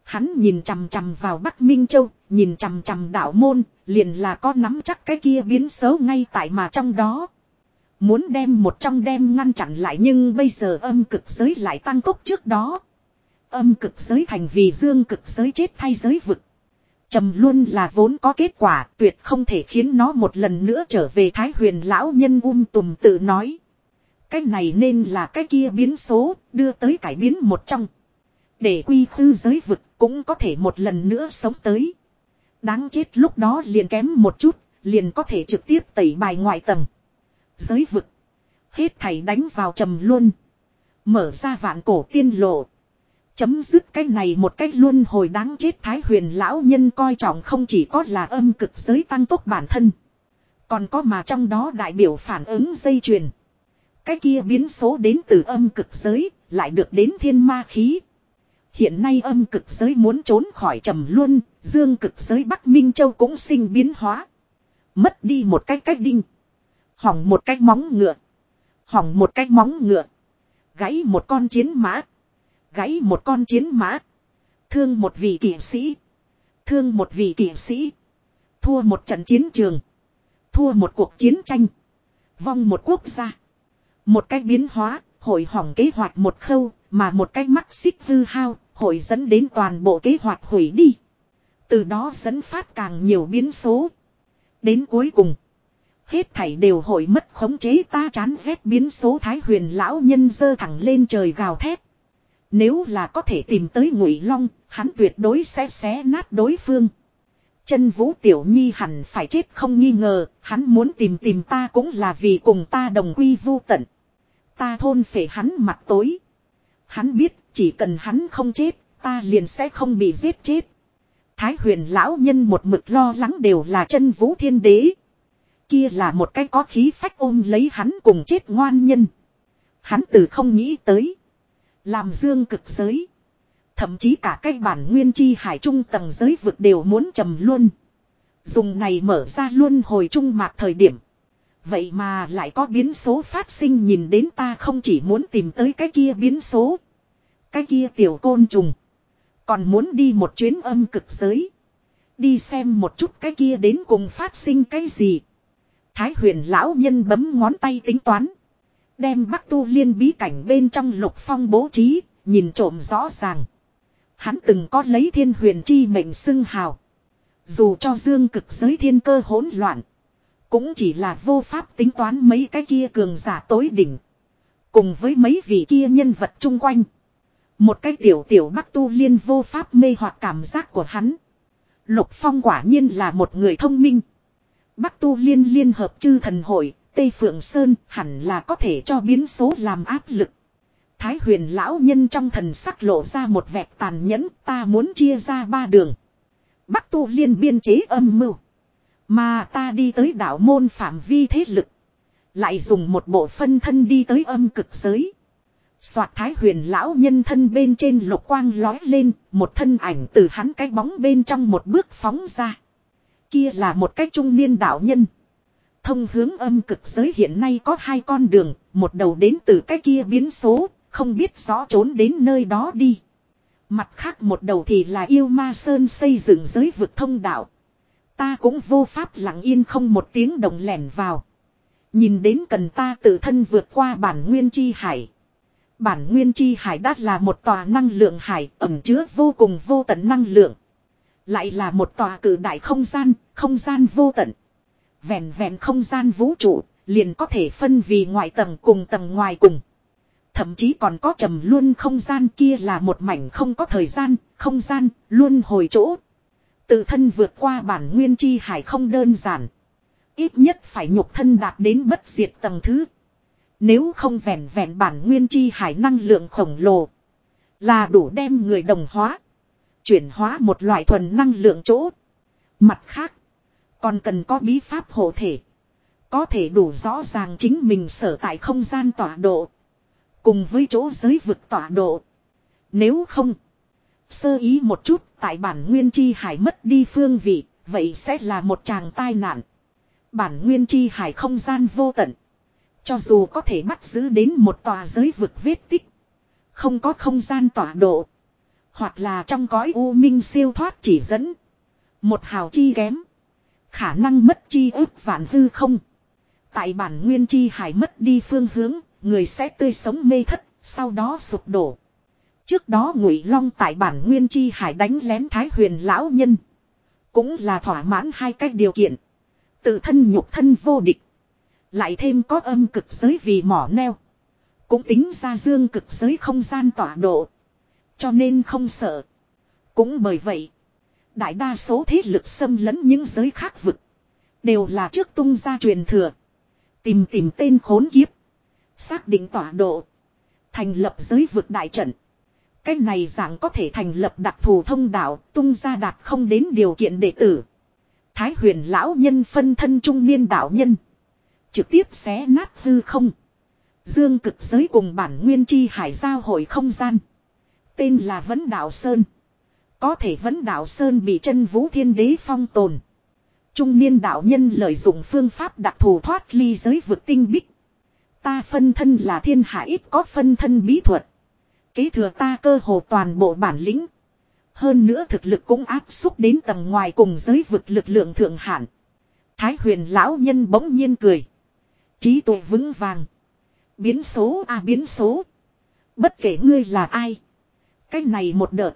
Hắn nhìn chằm chằm vào Bắc Minh Châu, nhìn chằm chằm đạo môn, liền là có nắm chắc cái kia biến xấu ngay tại mà trong đó. Muốn đem một trong đem ngăn chặn lại nhưng bây giờ âm cực giới lại tăng tốc trước đó. Âm cực giới thành vì dương cực giới chết thay giới vực. Trầm luôn là vốn có kết quả tuyệt không thể khiến nó một lần nữa trở về thái huyền lão nhân um tùm tự nói. Cái này nên là cái kia biến số đưa tới cải biến một trong. Để quy tư giới vực cũng có thể một lần nữa sống tới. Đáng chết lúc đó liền kém một chút, liền có thể trực tiếp tẩy bài ngoại tầng. Giới vực. Hết thảy đánh vào trầm luôn. Mở ra vạn cổ tiên lộ. Chấm dứt cái này một cách luôn hồi đáng chết thái huyền lão nhân coi trọng không chỉ có là âm cực giới tăng tốc bản thân. Còn có mà trong đó đại biểu phản ứng dây chuyền. Cái kia biến số đến từ âm cực giới, lại được đến thiên ma khí. Hiện nay âm cực giới muốn trốn khỏi trầm luân, dương cực giới Bắc Minh Châu cũng sinh biến hóa. Mất đi một cái cách đinh. Hỏng một cái móng ngựa. Hỏng một cái móng ngựa. Gãy một con chiến mã. Gãy một con chiến mã. Thương một vị kỵ sĩ. Thương một vị kỵ sĩ. Thua một trận chiến trường. Thua một cuộc chiến tranh. Vong một quốc gia. Một cách biến hóa, hội hỏng kế hoạch một khâu, mà một cách mắc xích hư hao, hội dẫn đến toàn bộ kế hoạch hủy đi. Từ đó dẫn phát càng nhiều biến số. Đến cuối cùng, hết thảy đều hội mất khống chế ta chán ghét biến số thái huyền lão nhân dơ thẳng lên trời gào thét. Nếu là có thể tìm tới ngụy long, hắn tuyệt đối sẽ xé nát đối phương. Chân vũ tiểu nhi hẳn phải chết không nghi ngờ, hắn muốn tìm tìm ta cũng là vì cùng ta đồng quy vu tận. Ta thôn phệ hắn mặt tối. Hắn biết chỉ cần hắn không chết, ta liền sẽ không bị giết chết. Thái huyền lão nhân một mực lo lắng đều là chân vũ thiên đế. Kia là một cái có khí phách ôm lấy hắn cùng chết ngoan nhân. Hắn từ không nghĩ tới. Làm dương cực giới. Thậm chí cả cái bản nguyên chi hải trung tầng giới vực đều muốn trầm luôn. Dùng này mở ra luôn hồi trung mạc thời điểm. Vậy mà lại có biến số phát sinh nhìn đến ta không chỉ muốn tìm tới cái kia biến số. Cái kia tiểu côn trùng. Còn muốn đi một chuyến âm cực giới. Đi xem một chút cái kia đến cùng phát sinh cái gì. Thái huyền lão nhân bấm ngón tay tính toán. Đem bắc tu liên bí cảnh bên trong lục phong bố trí, nhìn trộm rõ ràng. Hắn từng có lấy thiên huyền chi mệnh xưng hào. Dù cho dương cực giới thiên cơ hỗn loạn. Cũng chỉ là vô pháp tính toán mấy cái kia cường giả tối đỉnh. Cùng với mấy vị kia nhân vật chung quanh. Một cái tiểu tiểu bắc tu liên vô pháp mê hoặc cảm giác của hắn. Lục Phong quả nhiên là một người thông minh. Bắc tu liên liên hợp chư thần hội, Tây Phượng Sơn hẳn là có thể cho biến số làm áp lực. Thái huyền lão nhân trong thần sắc lộ ra một vẹt tàn nhẫn ta muốn chia ra ba đường. Bắc tu liên biên chế âm mưu. Mà ta đi tới đảo môn phạm vi thế lực. Lại dùng một bộ phân thân đi tới âm cực giới. Soạt thái huyền lão nhân thân bên trên lục quang lói lên, một thân ảnh từ hắn cái bóng bên trong một bước phóng ra. Kia là một cái trung niên đạo nhân. Thông hướng âm cực giới hiện nay có hai con đường, một đầu đến từ cái kia biến số, Không biết rõ trốn đến nơi đó đi. Mặt khác một đầu thì là yêu ma sơn xây dựng giới vực thông đạo. Ta cũng vô pháp lặng yên không một tiếng động lẻn vào. Nhìn đến cần ta tự thân vượt qua bản nguyên chi hải. Bản nguyên chi hải đát là một tòa năng lượng hải ẩm chứa vô cùng vô tận năng lượng. Lại là một tòa cử đại không gian, không gian vô tận. Vẹn vẹn không gian vũ trụ, liền có thể phân vì ngoại tầng cùng tầng ngoài cùng. Thậm chí còn có trầm luôn không gian kia là một mảnh không có thời gian, không gian, luôn hồi chỗ. Tự thân vượt qua bản nguyên chi hải không đơn giản. Ít nhất phải nhục thân đạt đến bất diệt tầng thứ. Nếu không vẹn vẹn bản nguyên chi hải năng lượng khổng lồ. Là đủ đem người đồng hóa. Chuyển hóa một loại thuần năng lượng chỗ. Mặt khác. Còn cần có bí pháp hộ thể. Có thể đủ rõ ràng chính mình sở tại không gian tọa độ. Cùng với chỗ giới vực tọa độ. Nếu không. Sơ ý một chút tại bản nguyên chi hải mất đi phương vị. Vậy sẽ là một chàng tai nạn. Bản nguyên chi hải không gian vô tận. Cho dù có thể bắt giữ đến một tòa giới vực vết tích. Không có không gian tọa độ. Hoặc là trong cõi u minh siêu thoát chỉ dẫn. Một hào chi kém. Khả năng mất chi ước vạn hư không. Tại bản nguyên chi hải mất đi phương hướng, người sẽ tươi sống mê thất, sau đó sụp đổ. Trước đó ngụy long tại bản nguyên chi hải đánh lén thái huyền lão nhân. Cũng là thỏa mãn hai cách điều kiện. Tự thân nhục thân vô địch. Lại thêm có âm cực giới vì mỏ neo. Cũng tính ra dương cực giới không gian tọa độ. Cho nên không sợ. Cũng bởi vậy. Đại đa số thế lực xâm lấn những giới khác vực. Đều là trước tung ra truyền thừa. Tìm tìm tên khốn kiếp. Xác định tọa độ. Thành lập giới vực đại trận. Cái này dạng có thể thành lập đặc thù thông đạo, tung ra đạt không đến điều kiện đệ tử. Thái huyền lão nhân phân thân trung niên đạo nhân. Trực tiếp xé nát hư không. Dương cực giới cùng bản nguyên chi hải giao hội không gian. Tên là Vấn Đạo Sơn. Có thể Vấn Đạo Sơn bị chân vũ thiên đế phong tồn. Trung niên đạo nhân lợi dụng phương pháp đặc thù thoát ly giới vực tinh bích. Ta phân thân là thiên hạ ít có phân thân bí thuật. Kế thừa ta cơ hồ toàn bộ bản lĩnh. Hơn nữa thực lực cũng áp xúc đến tầng ngoài cùng giới vực lực lượng thượng hạn. Thái huyền lão nhân bỗng nhiên cười. Trí tuệ vững vàng. Biến số à biến số. Bất kể ngươi là ai. Cái này một đợt.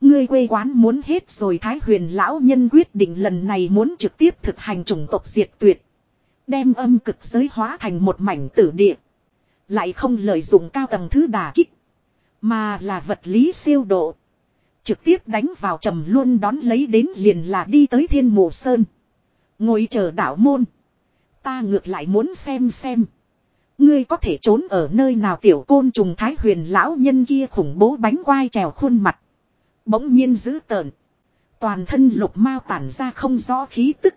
Ngươi quê quán muốn hết rồi Thái huyền lão nhân quyết định lần này muốn trực tiếp thực hành chủng tộc diệt tuyệt. Đem âm cực giới hóa thành một mảnh tử địa. Lại không lợi dụng cao tầng thứ đà kích. Mà là vật lý siêu độ. Trực tiếp đánh vào trầm luôn đón lấy đến liền là đi tới thiên mộ sơn. Ngồi chờ đảo môn. Ta ngược lại muốn xem xem. Ngươi có thể trốn ở nơi nào tiểu côn trùng thái huyền lão nhân kia khủng bố bánh quai trèo khuôn mặt. Bỗng nhiên dữ tợn. Toàn thân lục mau tản ra không rõ khí tức.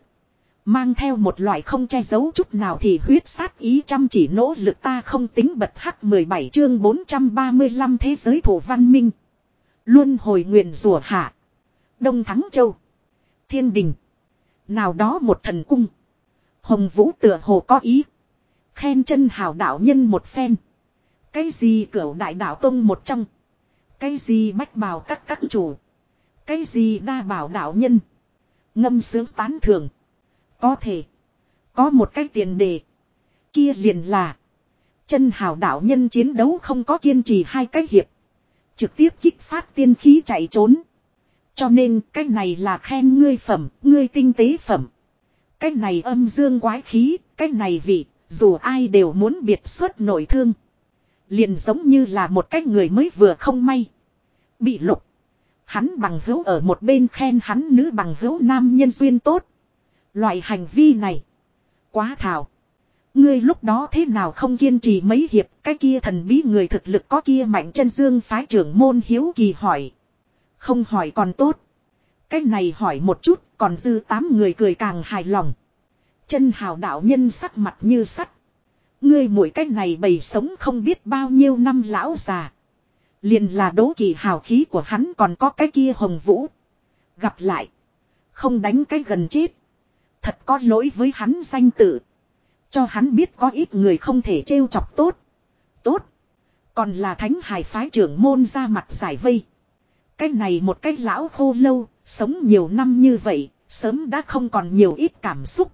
Mang theo một loại không che giấu chút nào thì huyết sát ý chăm chỉ nỗ lực ta không tính bật hắc 17 chương 435 thế giới thủ văn minh. Luôn hồi nguyện rùa hạ. Đông Thắng Châu. Thiên Đình. Nào đó một thần cung. Hồng Vũ tựa hồ có ý. Khen chân hào đạo nhân một phen. Cái gì cửu đại đạo tông một trong. Cái gì bách bào các các chủ. Cái gì đa bảo đạo nhân. Ngâm sướng tán thường. Có thể. Có một cái tiền đề. Kia liền là. Chân hào đạo nhân chiến đấu không có kiên trì hai cái hiệp. Trực tiếp kích phát tiên khí chạy trốn. Cho nên cái này là khen ngươi phẩm, ngươi tinh tế phẩm. Cái này âm dương quái khí, cái này vị, dù ai đều muốn biệt xuất nội thương. Liền giống như là một cái người mới vừa không may. Bị lục. Hắn bằng hữu ở một bên khen hắn nữ bằng hữu nam nhân duyên tốt. Loại hành vi này. Quá thảo. Ngươi lúc đó thế nào không kiên trì mấy hiệp cái kia thần bí người thực lực có kia mạnh chân dương phái trưởng môn hiếu kỳ hỏi. Không hỏi còn tốt. Cái này hỏi một chút còn dư tám người cười càng hài lòng. Chân hào đạo nhân sắc mặt như sắt. Ngươi mỗi cái này bầy sống không biết bao nhiêu năm lão già. Liền là đố kỳ hào khí của hắn còn có cái kia hồng vũ. Gặp lại. Không đánh cái gần chết. Thật có lỗi với hắn danh tự. Cho hắn biết có ít người không thể trêu chọc tốt. Tốt. Còn là thánh hải phái trưởng môn ra mặt giải vây. Cái này một cái lão khô lâu, sống nhiều năm như vậy, sớm đã không còn nhiều ít cảm xúc.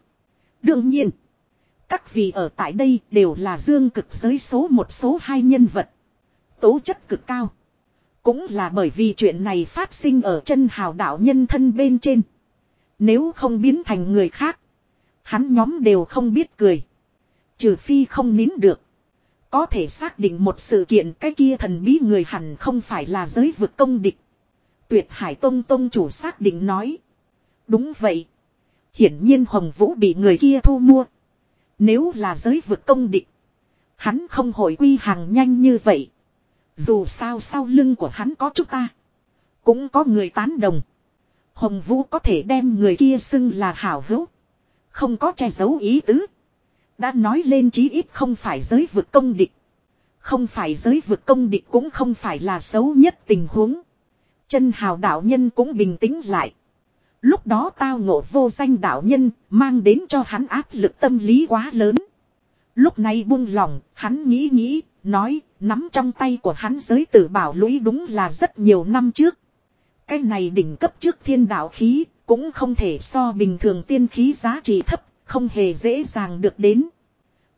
Đương nhiên, các vị ở tại đây đều là dương cực giới số một số hai nhân vật. Tố chất cực cao. Cũng là bởi vì chuyện này phát sinh ở chân hào đạo nhân thân bên trên. Nếu không biến thành người khác. Hắn nhóm đều không biết cười. Trừ phi không nín được. Có thể xác định một sự kiện cái kia thần bí người hẳn không phải là giới vực công địch. Tuyệt Hải Tông Tông chủ xác định nói. Đúng vậy. Hiển nhiên Hồng Vũ bị người kia thu mua. Nếu là giới vực công địch. Hắn không hồi quy hàng nhanh như vậy. Dù sao sau lưng của hắn có chúng ta. Cũng có người tán đồng. Hồng Vũ có thể đem người kia xưng là hảo hữu. Không có che giấu ý tứ. Đã nói lên chí ít không phải giới vực công địch. Không phải giới vực công địch cũng không phải là xấu nhất tình huống. Chân hào đạo nhân cũng bình tĩnh lại. Lúc đó tao ngộ vô danh đạo nhân mang đến cho hắn áp lực tâm lý quá lớn. Lúc này buông lòng, hắn nghĩ nghĩ, nói, nắm trong tay của hắn giới tử bảo lũy đúng là rất nhiều năm trước. Cái này đỉnh cấp trước thiên đạo khí, cũng không thể so bình thường tiên khí giá trị thấp, không hề dễ dàng được đến.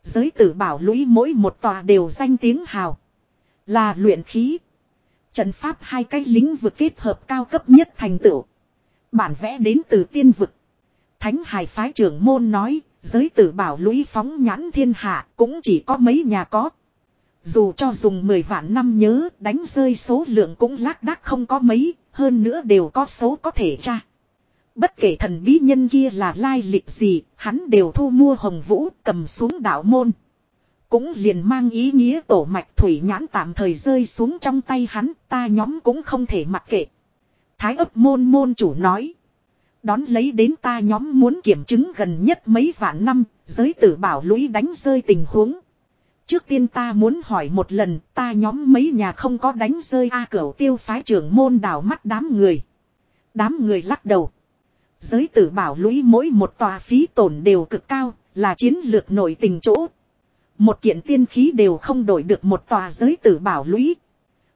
Giới tử bảo lũy mỗi một tòa đều danh tiếng hào. Là luyện khí. Trận pháp hai cái lính vực kết hợp cao cấp nhất thành tựu. Bản vẽ đến từ tiên vực. Thánh hải phái trưởng môn nói, giới tử bảo lũy phóng nhãn thiên hạ cũng chỉ có mấy nhà có. Dù cho dùng 10 vạn năm nhớ đánh rơi số lượng cũng lác đác không có mấy, hơn nữa đều có số có thể tra. Bất kể thần bí nhân kia là lai lịch gì, hắn đều thu mua hồng vũ cầm xuống đạo môn. Cũng liền mang ý nghĩa tổ mạch thủy nhãn tạm thời rơi xuống trong tay hắn, ta nhóm cũng không thể mặc kệ. Thái ấp môn môn chủ nói. Đón lấy đến ta nhóm muốn kiểm chứng gần nhất mấy vạn năm, giới tử bảo lũy đánh rơi tình huống. Trước tiên ta muốn hỏi một lần, ta nhóm mấy nhà không có đánh rơi A cửu tiêu phái trưởng môn đảo mắt đám người. Đám người lắc đầu. Giới tử bảo lũy mỗi một tòa phí tổn đều cực cao, là chiến lược nổi tình chỗ. Một kiện tiên khí đều không đổi được một tòa giới tử bảo lũy.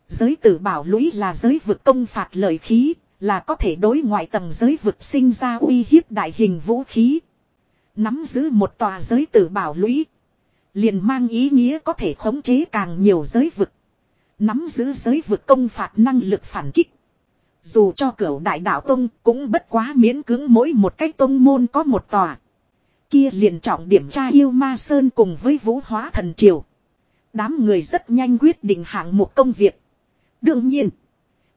Giới tử bảo lũy là giới vực công phạt lợi khí, là có thể đối ngoại tầng giới vực sinh ra uy hiếp đại hình vũ khí. Nắm giữ một tòa giới tử bảo lũy. Liền mang ý nghĩa có thể khống chế càng nhiều giới vực. Nắm giữ giới vực công phạt năng lực phản kích. Dù cho cửu đại đạo tông cũng bất quá miễn cưỡng mỗi một cách tông môn có một tòa. Kia liền trọng điểm tra yêu ma sơn cùng với vũ hóa thần triều. Đám người rất nhanh quyết định hạng mục công việc. Đương nhiên,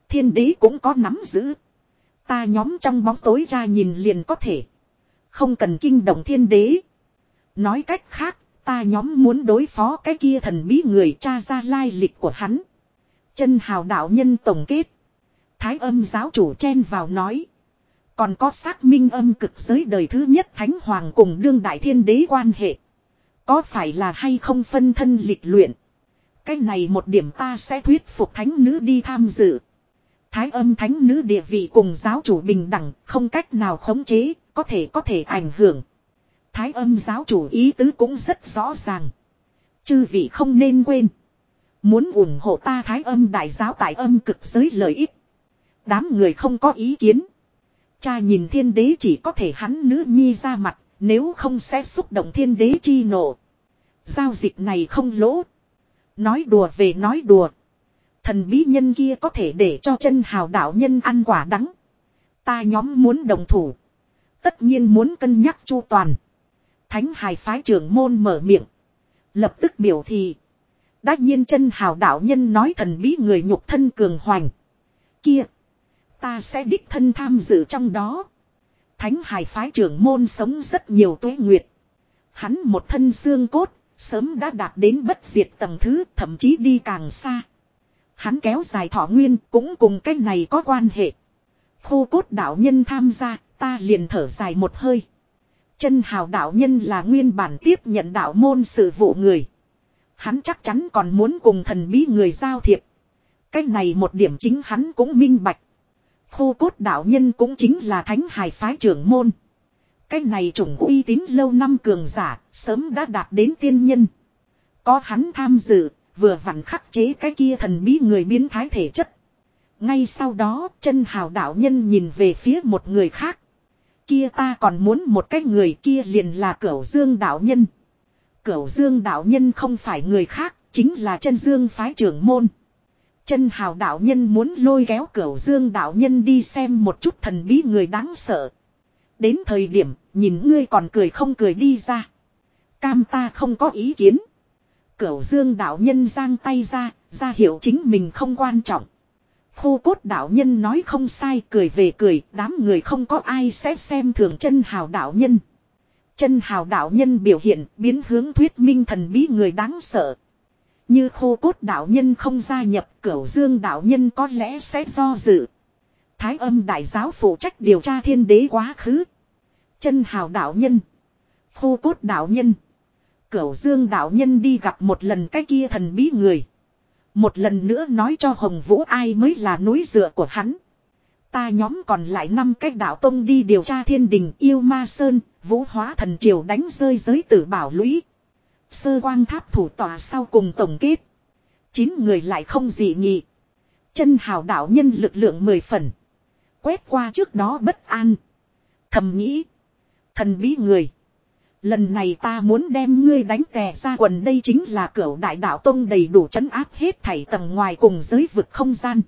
thiên đế cũng có nắm giữ. Ta nhóm trong bóng tối ra nhìn liền có thể. Không cần kinh động thiên đế. Nói cách khác, ta nhóm muốn đối phó cái kia thần bí người cha ra lai lịch của hắn. Chân hào đạo nhân tổng kết. Thái âm giáo chủ chen vào nói. Còn có xác minh âm cực giới đời thứ nhất thánh hoàng cùng đương đại thiên đế quan hệ. Có phải là hay không phân thân lịch luyện. Cái này một điểm ta sẽ thuyết phục thánh nữ đi tham dự. Thái âm thánh nữ địa vị cùng giáo chủ bình đẳng, không cách nào khống chế, có thể có thể ảnh hưởng. Thái âm giáo chủ ý tứ cũng rất rõ ràng. Chư vị không nên quên. Muốn ủng hộ ta thái âm đại giáo tại âm cực giới lợi ích. Đám người không có ý kiến. Cha nhìn thiên đế chỉ có thể hắn nữ nhi ra mặt, nếu không sẽ xúc động thiên đế chi nộ. Giao dịch này không lỗ. Nói đùa về nói đùa. Thần bí nhân kia có thể để cho chân hào đạo nhân ăn quả đắng. Ta nhóm muốn đồng thủ. Tất nhiên muốn cân nhắc chu toàn. Thánh hài phái trưởng môn mở miệng. Lập tức biểu thị. Đắc nhiên chân hào đạo nhân nói thần bí người nhục thân cường hoành. Kia. Ta sẽ đích thân tham dự trong đó. Thánh hải phái trưởng môn sống rất nhiều tuế nguyệt. Hắn một thân xương cốt, sớm đã đạt đến bất diệt tầng thứ, thậm chí đi càng xa. Hắn kéo dài thọ nguyên cũng cùng cái này có quan hệ. Khô cốt đạo nhân tham gia, ta liền thở dài một hơi. Chân hào đạo nhân là nguyên bản tiếp nhận đạo môn sự vụ người. Hắn chắc chắn còn muốn cùng thần bí người giao thiệp. Cái này một điểm chính hắn cũng minh bạch. Khô cốt đạo nhân cũng chính là thánh Hải phái trưởng môn. Cái này chủng uy tín lâu năm cường giả, sớm đã đạt đến tiên nhân. Có hắn tham dự, vừa vặn khắc chế cái kia thần bí người biến thái thể chất. Ngay sau đó, chân hào đạo nhân nhìn về phía một người khác. Kia ta còn muốn một cái người kia liền là cửu dương đạo nhân. Cửu dương đạo nhân không phải người khác, chính là chân dương phái trưởng môn. Chân hào đạo nhân muốn lôi kéo cửu dương đạo nhân đi xem một chút thần bí người đáng sợ. Đến thời điểm, nhìn ngươi còn cười không cười đi ra. Cam ta không có ý kiến. Cửu dương đạo nhân giang tay ra, ra hiệu chính mình không quan trọng. Khô cốt đạo nhân nói không sai cười về cười, đám người không có ai sẽ xem thường chân hào đạo nhân. Chân hào đạo nhân biểu hiện biến hướng thuyết minh thần bí người đáng sợ. Như khô cốt đạo nhân không gia nhập cửu dương đạo nhân có lẽ sẽ do dự. Thái âm đại giáo phụ trách điều tra thiên đế quá khứ. Chân hào đạo nhân. Khô cốt đạo nhân. Cửu dương đạo nhân đi gặp một lần cái kia thần bí người. Một lần nữa nói cho Hồng Vũ ai mới là núi dựa của hắn. Ta nhóm còn lại năm cách đạo tông đi điều tra thiên đình yêu ma sơn, vũ hóa thần triều đánh rơi giới tử bảo lũy. Sơ quang tháp thủ tòa sau cùng tổng kết. Chín người lại không gì nghị Chân hào đạo nhân lực lượng mười phần. Quét qua trước đó bất an. Thầm nghĩ. Thần bí người. Lần này ta muốn đem ngươi đánh tè ra quần đây chính là cửa đại đạo tông đầy đủ chấn áp hết thảy tầng ngoài cùng giới vực không gian.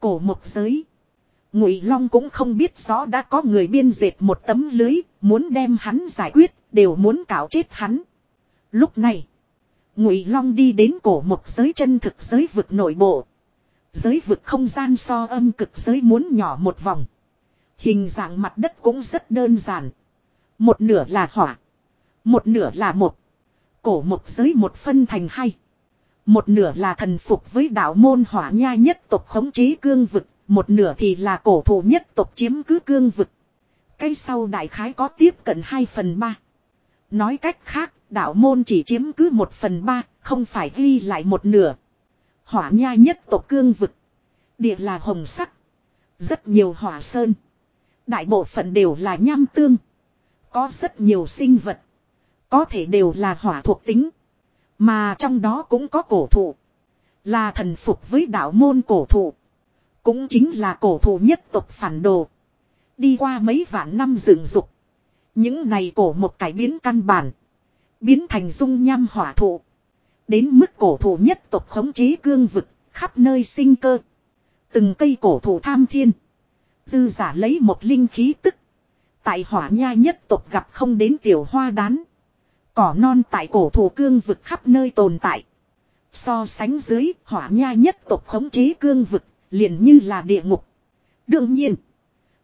Cổ một giới. Ngụy Long cũng không biết rõ đã có người biên dệt một tấm lưới, muốn đem hắn giải quyết, đều muốn cạo chết hắn. Lúc này, Ngụy Long đi đến cổ một giới chân thực giới vực nội bộ. Giới vực không gian so âm cực giới muốn nhỏ một vòng. Hình dạng mặt đất cũng rất đơn giản. Một nửa là hỏa. Một nửa là một. Cổ một giới một phân thành hai. Một nửa là thần phục với đạo môn hỏa nha nhất tộc khống chế cương vực. Một nửa thì là cổ thủ nhất tộc chiếm cứ cương vực. Cái sau đại khái có tiếp cận 2 phần 3. Nói cách khác, đạo môn chỉ chiếm cứ một phần ba, không phải ghi lại một nửa. Hỏa nha nhất tộc cương vực. Địa là hồng sắc. Rất nhiều hỏa sơn. Đại bộ phận đều là nham tương. Có rất nhiều sinh vật. Có thể đều là hỏa thuộc tính. Mà trong đó cũng có cổ thụ. Là thần phục với đạo môn cổ thụ. Cũng chính là cổ thụ nhất tộc phản đồ. Đi qua mấy vạn năm dựng dục. Những này cổ một cải biến căn bản. Biến thành dung nham hỏa thụ. Đến mức cổ thụ nhất tộc khống chế cương vực, khắp nơi sinh cơ. Từng cây cổ thụ tham thiên. Dư giả lấy một linh khí tức. Tại hỏa nha nhất tộc gặp không đến tiểu hoa đán. Cỏ non tại cổ thụ cương vực khắp nơi tồn tại. So sánh dưới hỏa nha nhất tộc khống chế cương vực liền như là địa ngục. Đương nhiên,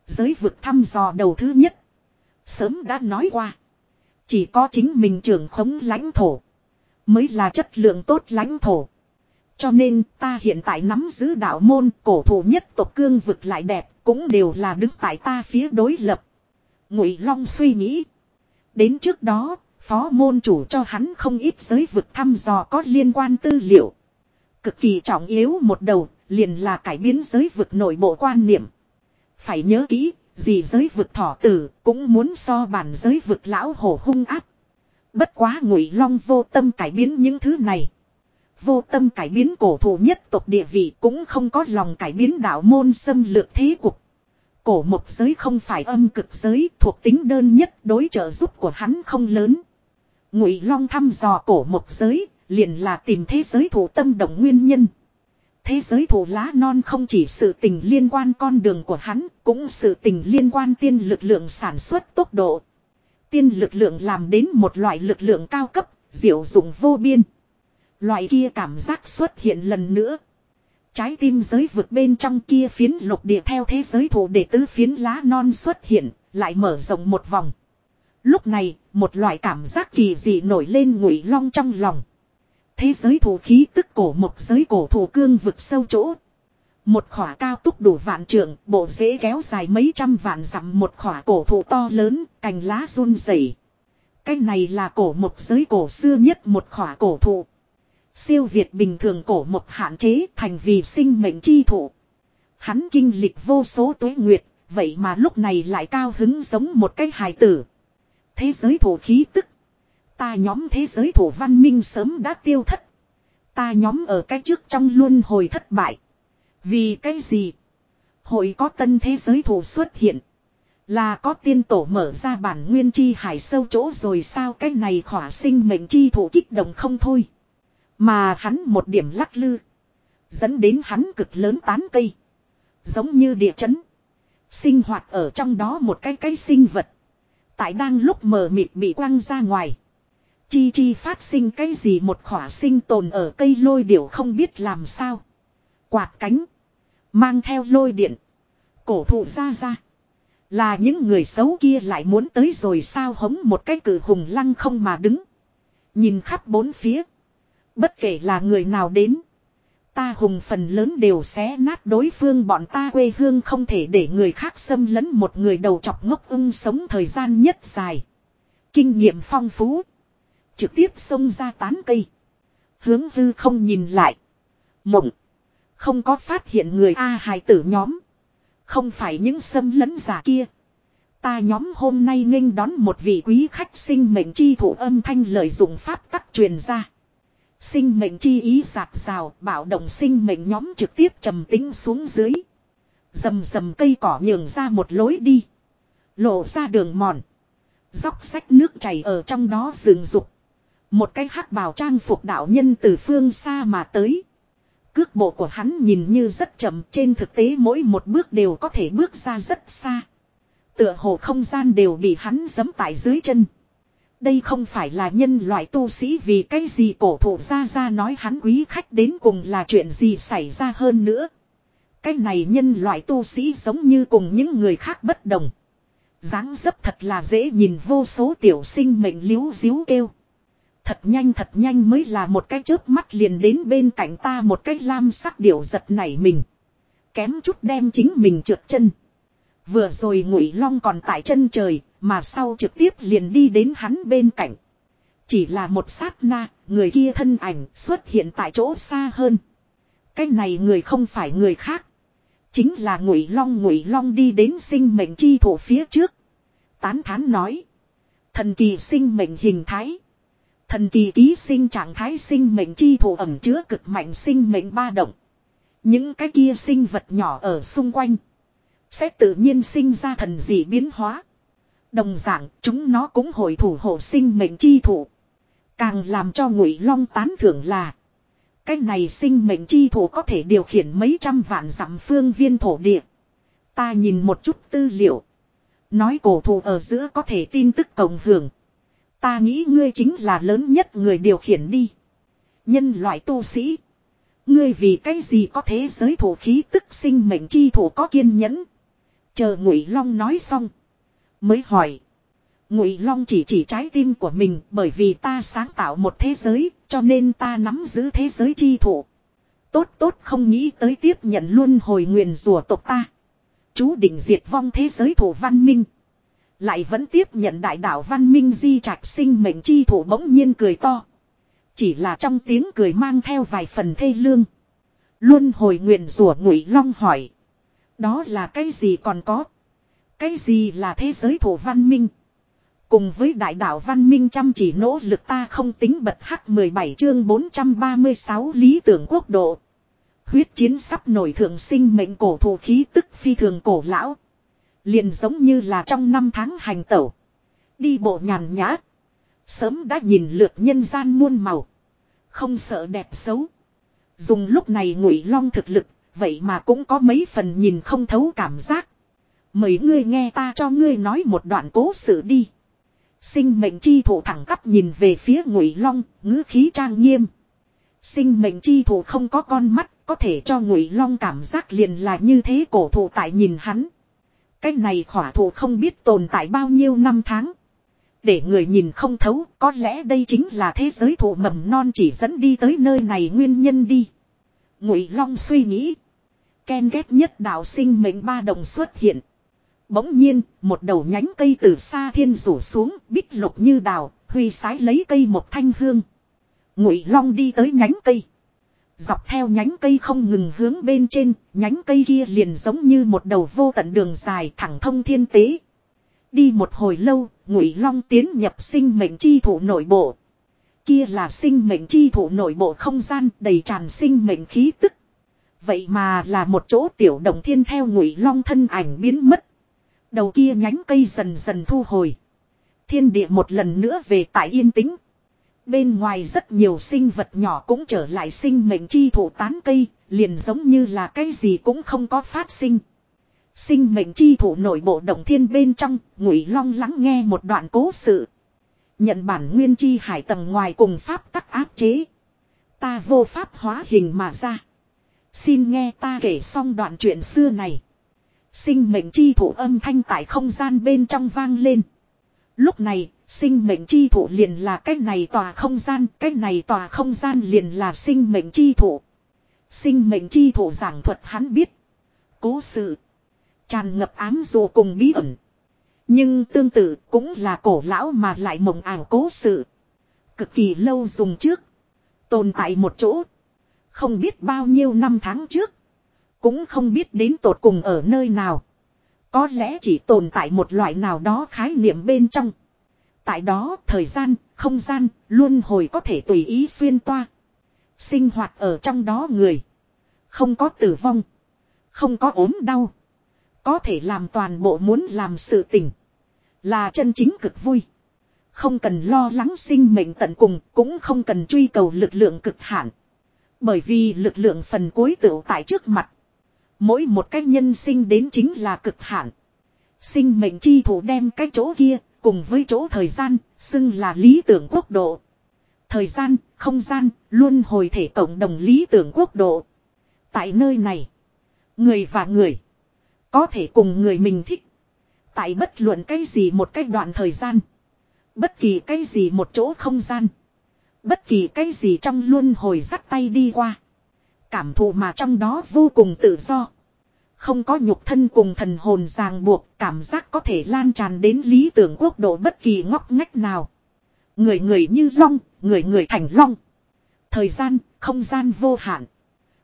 giới vực thăm dò đầu thứ nhất. Sớm đã nói qua. Chỉ có chính mình trưởng khống lãnh thổ. Mới là chất lượng tốt lãnh thổ. Cho nên ta hiện tại nắm giữ đạo môn cổ thủ nhất tộc cương vực lại đẹp cũng đều là đứng tại ta phía đối lập. Ngụy Long suy nghĩ. Đến trước đó, phó môn chủ cho hắn không ít giới vực thăm dò có liên quan tư liệu. Cực kỳ trọng yếu một đầu, liền là cải biến giới vực nội bộ quan niệm. Phải nhớ kỹ, gì giới vực thỏ tử cũng muốn so bản giới vực lão hổ hung áp. Bất quá ngụy long vô tâm cải biến những thứ này. Vô tâm cải biến cổ thủ nhất tộc địa vị cũng không có lòng cải biến đạo môn xâm lược thế cục. Cổ mộc giới không phải âm cực giới thuộc tính đơn nhất đối trợ giúp của hắn không lớn. Ngụy long thăm dò cổ mộc giới liền là tìm thế giới thủ tâm động nguyên nhân. Thế giới thủ lá non không chỉ sự tình liên quan con đường của hắn, cũng sự tình liên quan tiên lực lượng sản xuất tốc độ. Tiên lực lượng làm đến một loại lực lượng cao cấp, diệu dụng vô biên. Loại kia cảm giác xuất hiện lần nữa. Trái tim giới vực bên trong kia phiến lục địa theo thế giới thủ để tứ phiến lá non xuất hiện, lại mở rộng một vòng. Lúc này, một loại cảm giác kỳ dị nổi lên ngụy long trong lòng. Thế giới thủ khí tức cổ một giới cổ thủ cương vực sâu chỗ. Một khỏa cao túc đủ vạn trượng, bộ dễ kéo dài mấy trăm vạn dặm một khỏa cổ thụ to lớn, cành lá run rẩy. Cái này là cổ một giới cổ xưa nhất một khỏa cổ thụ. Siêu Việt bình thường cổ một hạn chế thành vì sinh mệnh chi thụ. Hắn kinh lịch vô số tuế nguyệt, vậy mà lúc này lại cao hứng giống một cái hài tử. Thế giới thổ khí tức Ta nhóm thế giới thủ văn minh sớm đã tiêu thất. Ta nhóm ở cái trước trong luôn hồi thất bại. Vì cái gì? Hội có tân thế giới thủ xuất hiện. Là có tiên tổ mở ra bản nguyên chi hải sâu chỗ rồi sao cái này khỏa sinh mệnh chi thủ kích động không thôi. Mà hắn một điểm lắc lư. Dẫn đến hắn cực lớn tán cây. Giống như địa chấn. Sinh hoạt ở trong đó một cái cái sinh vật. Tại đang lúc mờ mịt bị quăng ra ngoài. Chi chi phát sinh cái gì một khỏa sinh tồn ở cây lôi điểu không biết làm sao. Quạt cánh. Mang theo lôi điện. Cổ thụ ra ra. Là những người xấu kia lại muốn tới rồi sao hống một cái cử hùng lăng không mà đứng. Nhìn khắp bốn phía. Bất kể là người nào đến. Ta hùng phần lớn đều xé nát đối phương bọn ta quê hương không thể để người khác xâm lấn một người đầu chọc ngốc ưng sống thời gian nhất dài. Kinh nghiệm phong phú. Trực tiếp xông ra tán cây. Hướng hư không nhìn lại. Mộng. Không có phát hiện người A hài tử nhóm. Không phải những xâm lấn giả kia. Ta nhóm hôm nay nghênh đón một vị quý khách sinh mệnh chi thủ âm thanh lời dùng pháp tắc truyền ra. Sinh mệnh chi ý giạt rào, bảo động sinh mệnh nhóm trực tiếp trầm tính xuống dưới. Dầm dầm cây cỏ nhường ra một lối đi. Lộ ra đường mòn. Dốc sách nước chảy ở trong đó rừng rục. Một cái hắc bào trang phục đạo nhân từ phương xa mà tới. Cước bộ của hắn nhìn như rất chậm, trên thực tế mỗi một bước đều có thể bước ra rất xa. Tựa hồ không gian đều bị hắn giẫm tại dưới chân. Đây không phải là nhân loại tu sĩ vì cái gì cổ thụ ra ra nói hắn quý khách đến cùng là chuyện gì xảy ra hơn nữa. Cái này nhân loại tu sĩ giống như cùng những người khác bất đồng. dáng dấp thật là dễ nhìn, vô số tiểu sinh mệnh liếu diếu kêu. Thật nhanh thật nhanh mới là một cái chớp mắt liền đến bên cạnh ta một cái lam sắc điểu giật nảy mình. Kém chút đem chính mình trượt chân. Vừa rồi ngụy long còn tại chân trời, mà sau trực tiếp liền đi đến hắn bên cạnh. Chỉ là một sát na, người kia thân ảnh xuất hiện tại chỗ xa hơn. Cái này người không phải người khác. Chính là ngụy long ngụy long đi đến sinh mệnh chi thổ phía trước. Tán thán nói. Thần kỳ sinh mệnh hình thái. Thần kỳ ký sinh trạng thái sinh mệnh chi thủ ẩm chứa cực mạnh sinh mệnh ba động. Những cái kia sinh vật nhỏ ở xung quanh. Sẽ tự nhiên sinh ra thần dị biến hóa. Đồng dạng, chúng nó cũng hội thủ hộ sinh mệnh chi thủ. Càng làm cho ngụy long tán thưởng là. Cái này sinh mệnh chi thủ có thể điều khiển mấy trăm vạn dặm phương viên thổ địa. Ta nhìn một chút tư liệu. Nói cổ thụ ở giữa có thể tin tức cộng hưởng. Ta nghĩ ngươi chính là lớn nhất người điều khiển đi. Nhân loại tu sĩ. Ngươi vì cái gì có thế giới thủ khí tức sinh mệnh chi thủ có kiên nhẫn. Chờ Ngụy Long nói xong. Mới hỏi. Ngụy Long chỉ chỉ trái tim của mình bởi vì ta sáng tạo một thế giới, cho nên ta nắm giữ thế giới chi thủ. Tốt tốt không nghĩ tới tiếp nhận luôn hồi nguyền rùa tộc ta. Chú định diệt vong thế giới thủ văn minh. Lại vẫn tiếp nhận đại đạo văn minh di trạch sinh mệnh chi thủ bỗng nhiên cười to. Chỉ là trong tiếng cười mang theo vài phần thê lương. Luôn hồi nguyện rủa ngụy long hỏi. Đó là cái gì còn có? Cái gì là thế giới thủ văn minh? Cùng với đại đạo văn minh chăm chỉ nỗ lực ta không tính bật hắc 17 chương 436 lý tưởng quốc độ. Huyết chiến sắp nổi thượng sinh mệnh cổ thủ khí tức phi thường cổ lão. Liền giống như là trong năm tháng hành tẩu. Đi bộ nhàn nhã. Sớm đã nhìn lượt nhân gian muôn màu. Không sợ đẹp xấu. Dùng lúc này ngụy long thực lực. Vậy mà cũng có mấy phần nhìn không thấu cảm giác. Mời ngươi nghe ta cho ngươi nói một đoạn cố sự đi. Sinh mệnh chi thủ thẳng tắp nhìn về phía ngụy long, ngữ khí trang nghiêm. Sinh mệnh chi thủ không có con mắt, có thể cho ngụy long cảm giác liền là như thế cổ thụ tại nhìn hắn. Cái này khỏa thụ không biết tồn tại bao nhiêu năm tháng. Để người nhìn không thấu, có lẽ đây chính là thế giới thụ mầm non chỉ dẫn đi tới nơi này nguyên nhân đi. Ngụy Long suy nghĩ. Ken ghét nhất đạo sinh mệnh ba đồng xuất hiện. Bỗng nhiên, một đầu nhánh cây từ xa thiên rủ xuống, bích lục như đào, huy sái lấy cây một thanh hương. Ngụy Long đi tới nhánh cây. Dọc theo nhánh cây không ngừng hướng bên trên, nhánh cây kia liền giống như một đầu vô tận đường dài thẳng thông thiên tế. Đi một hồi lâu, Ngụy Long tiến nhập sinh mệnh chi thủ nội bộ. Kia là sinh mệnh chi thủ nội bộ không gian đầy tràn sinh mệnh khí tức. Vậy mà là một chỗ tiểu động thiên theo ngụy long thân ảnh biến mất. Đầu kia nhánh cây dần dần thu hồi. Thiên địa một lần nữa về tại yên tĩnh. Bên ngoài rất nhiều sinh vật nhỏ cũng trở lại sinh mệnh chi thủ tán cây, liền giống như là cái gì cũng không có phát sinh. Sinh mệnh chi thủ nội bộ động thiên bên trong, ngụy long lắng nghe một đoạn cố sự. Nhận bản nguyên chi hải tầng ngoài cùng pháp tắc áp chế. Ta vô pháp hóa hình mà ra. Xin nghe ta kể xong đoạn chuyện xưa này. Sinh mệnh chi thủ âm thanh tại không gian bên trong vang lên. Lúc này, sinh mệnh chi thủ liền là cái này tòa không gian, cái này tòa không gian liền là sinh mệnh chi thủ. Sinh mệnh chi thủ giảng thuật hắn biết. Cố sự. Tràn ngập ám dù cùng bí ẩn. Nhưng tương tự cũng là cổ lão mà lại mộng ảo cố sự. Cực kỳ lâu dùng trước. Tồn tại một chỗ. Không biết bao nhiêu năm tháng trước. Cũng không biết đến tột cùng ở nơi nào. Có lẽ chỉ tồn tại một loại nào đó khái niệm bên trong. Tại đó thời gian, không gian, luôn hồi có thể tùy ý xuyên toa. Sinh hoạt ở trong đó người. Không có tử vong. Không có ốm đau. Có thể làm toàn bộ muốn làm sự tình. Là chân chính cực vui. Không cần lo lắng sinh mệnh tận cùng, cũng không cần truy cầu lực lượng cực hạn. Bởi vì lực lượng phần cuối tựu tại trước mặt. Mỗi một cách nhân sinh đến chính là cực hạn. Sinh mệnh chi thủ đem cái chỗ kia, cùng với chỗ thời gian, xưng là lý tưởng quốc độ. Thời gian, không gian, luôn hồi thể cộng đồng lý tưởng quốc độ. Tại nơi này, người và người, có thể cùng người mình thích. Tại bất luận cái gì một cái đoạn thời gian. Bất kỳ cái gì một chỗ không gian. Bất kỳ cái gì trong luôn hồi dắt tay đi qua. Cảm thụ mà trong đó vô cùng tự do. Không có nhục thân cùng thần hồn ràng buộc, cảm giác có thể lan tràn đến lý tưởng quốc độ bất kỳ ngóc ngách nào. Người người như long, người người thành long. Thời gian, không gian vô hạn.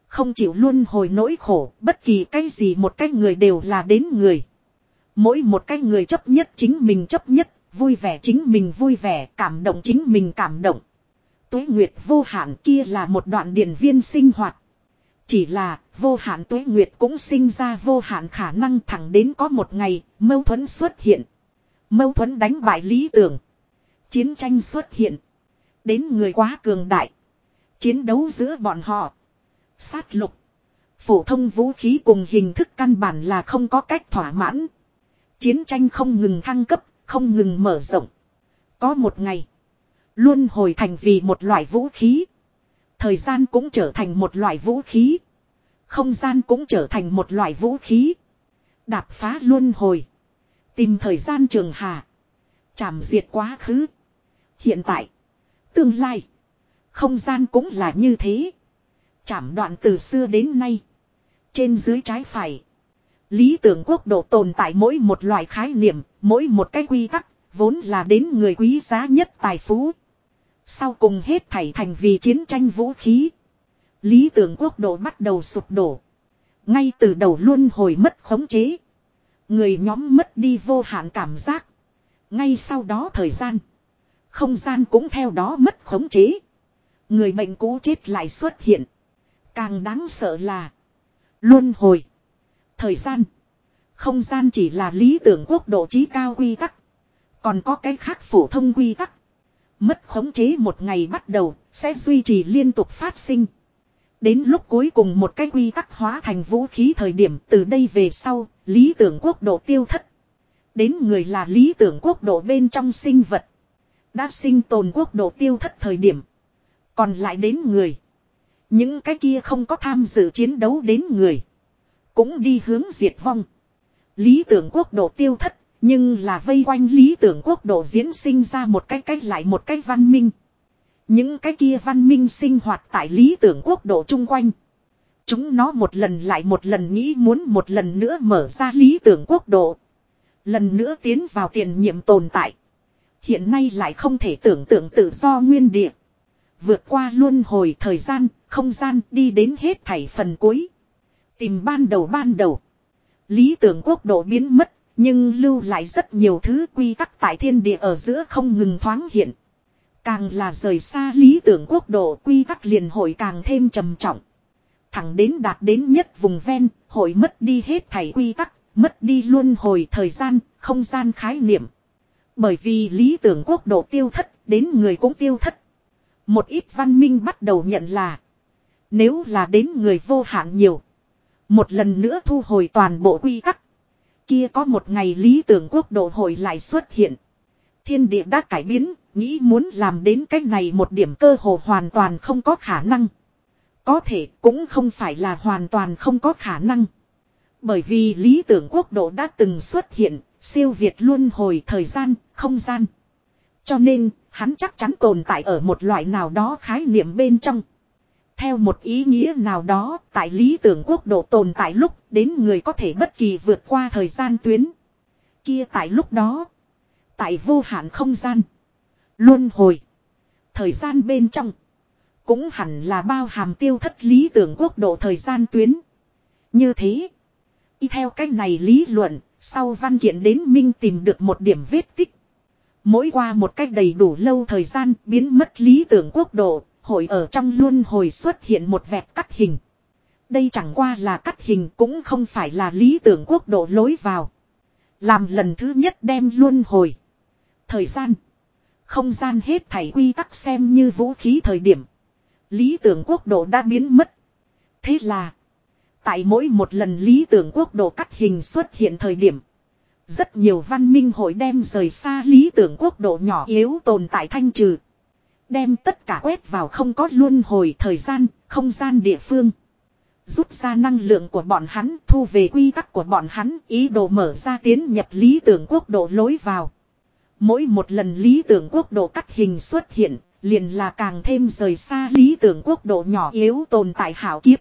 Không chịu luôn hồi nỗi khổ, bất kỳ cái gì một cái người đều là đến người. Mỗi một cái người chấp nhất chính mình chấp nhất, vui vẻ chính mình vui vẻ, cảm động chính mình cảm động. Tuế nguyệt vô hạn kia là một đoạn điển viên sinh hoạt. Chỉ là vô hạn tuế nguyệt cũng sinh ra vô hạn khả năng thẳng đến có một ngày mâu thuẫn xuất hiện. Mâu thuẫn đánh bại lý tưởng. Chiến tranh xuất hiện. Đến người quá cường đại. Chiến đấu giữa bọn họ. Sát lục. Phổ thông vũ khí cùng hình thức căn bản là không có cách thỏa mãn. Chiến tranh không ngừng thăng cấp, không ngừng mở rộng. Có một ngày. Luôn hồi thành vì một loại vũ khí. Thời gian cũng trở thành một loại vũ khí. Không gian cũng trở thành một loại vũ khí. Đạp phá luân hồi. Tìm thời gian trường hà. Chảm diệt quá khứ. Hiện tại. Tương lai. Không gian cũng là như thế. Chảm đoạn từ xưa đến nay. Trên dưới trái phải. Lý tưởng quốc độ tồn tại mỗi một loại khái niệm, mỗi một cái quy tắc, vốn là đến người quý giá nhất tài phú. Sau cùng hết thảy thành vì chiến tranh vũ khí. Lý tưởng quốc độ bắt đầu sụp đổ. Ngay từ đầu luôn hồi mất khống chế. Người nhóm mất đi vô hạn cảm giác. Ngay sau đó thời gian. Không gian cũng theo đó mất khống chế. Người bệnh cũ chết lại xuất hiện. Càng đáng sợ là. Luân hồi. Thời gian. Không gian chỉ là lý tưởng quốc độ trí cao quy tắc. Còn có cái khác phổ thông quy tắc. Mất khống chế một ngày bắt đầu, sẽ duy trì liên tục phát sinh. Đến lúc cuối cùng một cái quy tắc hóa thành vũ khí thời điểm từ đây về sau, lý tưởng quốc độ tiêu thất. Đến người là lý tưởng quốc độ bên trong sinh vật. Đã sinh tồn quốc độ tiêu thất thời điểm. Còn lại đến người. Những cái kia không có tham dự chiến đấu đến người. Cũng đi hướng diệt vong. Lý tưởng quốc độ tiêu thất nhưng là vây quanh lý tưởng quốc độ diễn sinh ra một cái cách lại một cái văn minh. Những cái kia văn minh sinh hoạt tại lý tưởng quốc độ chung quanh. Chúng nó một lần lại một lần nghĩ muốn một lần nữa mở ra lý tưởng quốc độ. Lần nữa tiến vào tiền nhiệm tồn tại. Hiện nay lại không thể tưởng tượng tự do nguyên địa. Vượt qua luôn hồi thời gian, không gian đi đến hết thảy phần cuối. Tìm ban đầu ban đầu. Lý tưởng quốc độ biến mất nhưng lưu lại rất nhiều thứ quy tắc tại thiên địa ở giữa không ngừng thoáng hiện. Càng là rời xa lý tưởng quốc độ quy tắc liền hội càng thêm trầm trọng. Thẳng đến đạt đến nhất vùng ven, hội mất đi hết thảy quy tắc, mất đi luôn hồi thời gian, không gian khái niệm. Bởi vì lý tưởng quốc độ tiêu thất, đến người cũng tiêu thất. Một ít văn minh bắt đầu nhận là, nếu là đến người vô hạn nhiều, một lần nữa thu hồi toàn bộ quy tắc. Kia có một ngày lý tưởng quốc độ hội lại xuất hiện. Thiên địa đã cải biến, nghĩ muốn làm đến cách này một điểm cơ hồ hoàn toàn không có khả năng. Có thể cũng không phải là hoàn toàn không có khả năng. Bởi vì lý tưởng quốc độ đã từng xuất hiện, siêu việt luôn hồi thời gian, không gian. Cho nên, hắn chắc chắn tồn tại ở một loại nào đó khái niệm bên trong. Theo một ý nghĩa nào đó, tại lý tưởng quốc độ tồn tại lúc đến người có thể bất kỳ vượt qua thời gian tuyến. Kia tại lúc đó, tại vô hạn không gian, luân hồi, thời gian bên trong, cũng hẳn là bao hàm tiêu thất lý tưởng quốc độ thời gian tuyến. Như thế, y theo cách này lý luận, sau văn kiện đến minh tìm được một điểm vết tích. Mỗi qua một cách đầy đủ lâu thời gian biến mất lý tưởng quốc độ, hội ở trong luân hồi xuất hiện một vẹt cắt hình. Đây chẳng qua là cắt hình cũng không phải là lý tưởng quốc độ lối vào. Làm lần thứ nhất đem luân hồi. Thời gian. Không gian hết thảy quy tắc xem như vũ khí thời điểm. Lý tưởng quốc độ đã biến mất. Thế là. Tại mỗi một lần lý tưởng quốc độ cắt hình xuất hiện thời điểm. Rất nhiều văn minh hội đem rời xa lý tưởng quốc độ nhỏ yếu tồn tại thanh trừ. Đem tất cả quét vào không có luân hồi thời gian, không gian địa phương. Rút ra năng lượng của bọn hắn, thu về quy tắc của bọn hắn, ý đồ mở ra tiến nhập lý tưởng quốc độ lối vào. Mỗi một lần lý tưởng quốc độ cắt hình xuất hiện, liền là càng thêm rời xa lý tưởng quốc độ nhỏ yếu tồn tại hảo kiếp.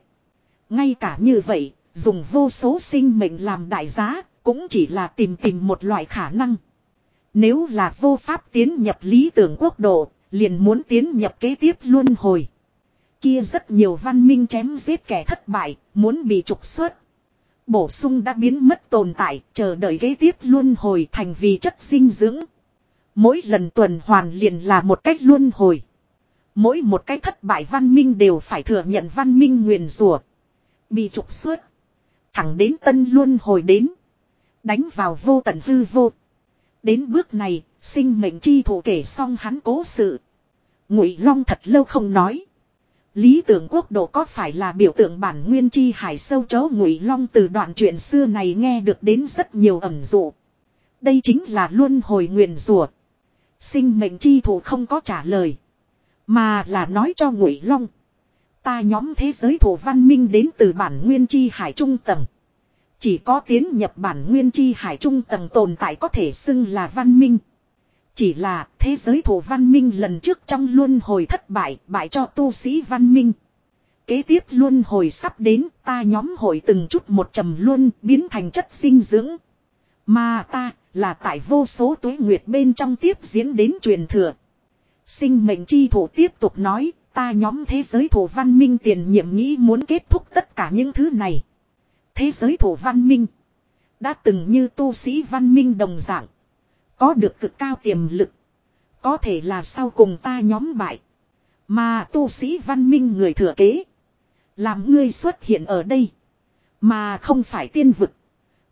Ngay cả như vậy, dùng vô số sinh mệnh làm đại giá, cũng chỉ là tìm tìm một loại khả năng. Nếu là vô pháp tiến nhập lý tưởng quốc độ, liền muốn tiến nhập kế tiếp luân hồi. Kia rất nhiều văn minh chém giết kẻ thất bại, muốn bị trục xuất. Bổ sung đã biến mất tồn tại, chờ đợi kế tiếp luân hồi thành vì chất dinh dưỡng. Mỗi lần tuần hoàn liền là một cách luân hồi. Mỗi một cái thất bại văn minh đều phải thừa nhận văn minh nguyền rủa Bị trục xuất. Thẳng đến tân luân hồi đến. Đánh vào vô tận hư vô. Đến bước này, sinh mệnh chi thủ kể xong hắn cố sự. Ngụy Long thật lâu không nói. Lý tưởng quốc độ có phải là biểu tượng bản nguyên chi hải sâu chấu Ngụy Long từ đoạn chuyện xưa này nghe được đến rất nhiều ẩn dụ. Đây chính là luân hồi nguyền rủa. Sinh mệnh chi thủ không có trả lời, mà là nói cho Ngụy Long, ta nhóm thế giới thủ văn minh đến từ bản nguyên chi hải trung tầng. Chỉ có tiến nhập bản nguyên chi hải trung tầng tồn tại có thể xưng là văn minh. Chỉ là thế giới thổ văn minh lần trước trong luân hồi thất bại, bại cho tu sĩ văn minh. Kế tiếp luân hồi sắp đến, ta nhóm hội từng chút một trầm luân biến thành chất sinh dưỡng. Mà ta, là tại vô số tuế nguyệt bên trong tiếp diễn đến truyền thừa. Sinh mệnh chi thổ tiếp tục nói, ta nhóm thế giới thổ văn minh tiền nhiệm nghĩ muốn kết thúc tất cả những thứ này. Thế giới thổ văn minh. Đã từng như tu sĩ văn minh đồng dạng. Có được cực cao tiềm lực. Có thể là sau cùng ta nhóm bại. Mà tu sĩ văn minh người thừa kế. Làm ngươi xuất hiện ở đây. Mà không phải tiên vực.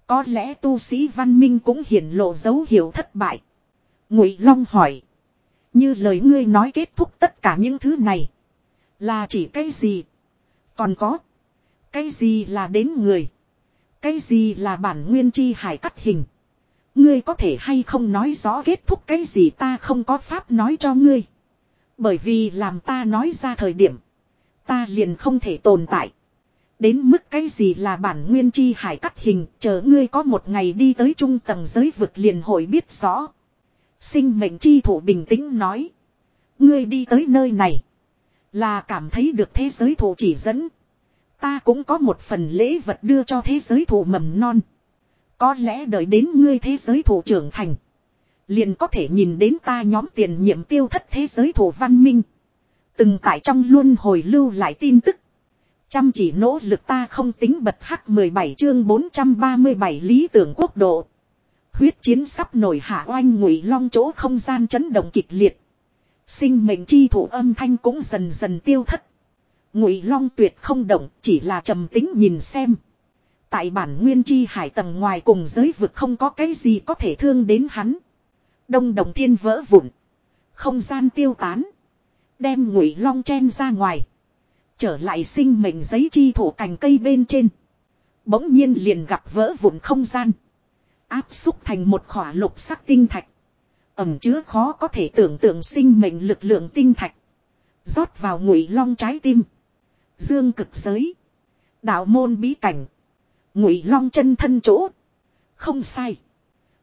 Có lẽ tu sĩ văn minh cũng hiển lộ dấu hiệu thất bại. Ngụy Long hỏi. Như lời ngươi nói kết thúc tất cả những thứ này. Là chỉ cái gì? Còn có. Cái gì là đến người? Cái gì là bản nguyên chi hải cắt hình? Ngươi có thể hay không nói rõ kết thúc cái gì ta không có pháp nói cho ngươi. Bởi vì làm ta nói ra thời điểm. Ta liền không thể tồn tại. Đến mức cái gì là bản nguyên chi hải cắt hình, chờ ngươi có một ngày đi tới trung tầng giới vực liền hội biết rõ. Sinh mệnh chi thủ bình tĩnh nói. Ngươi đi tới nơi này. Là cảm thấy được thế giới thủ chỉ dẫn. Ta cũng có một phần lễ vật đưa cho thế giới thủ mầm non. Có lẽ đợi đến ngươi thế giới thủ trưởng thành. Liền có thể nhìn đến ta nhóm tiền nhiệm tiêu thất thế giới thủ văn minh. Từng tại trong luôn hồi lưu lại tin tức. Chăm chỉ nỗ lực ta không tính bật hắc 17 chương 437 lý tưởng quốc độ. Huyết chiến sắp nổi hạ oanh ngụy long chỗ không gian chấn động kịch liệt. Sinh mệnh chi thủ âm thanh cũng dần dần tiêu thất. Ngụy Long tuyệt không động, chỉ là trầm tính nhìn xem. Tại bản nguyên chi hải tầng ngoài cùng giới vực không có cái gì có thể thương đến hắn. Đông đồng thiên vỡ vụn. Không gian tiêu tán. Đem ngụy long chen ra ngoài. Trở lại sinh mệnh giấy chi thủ cành cây bên trên. Bỗng nhiên liền gặp vỡ vụn không gian. Áp xúc thành một khỏa lục sắc tinh thạch. Ẩm chứa khó có thể tưởng tượng sinh mệnh lực lượng tinh thạch. rót vào ngụy long trái tim. Dương cực giới. Đạo môn bí cảnh. Ngụy long chân thân chỗ. Không sai.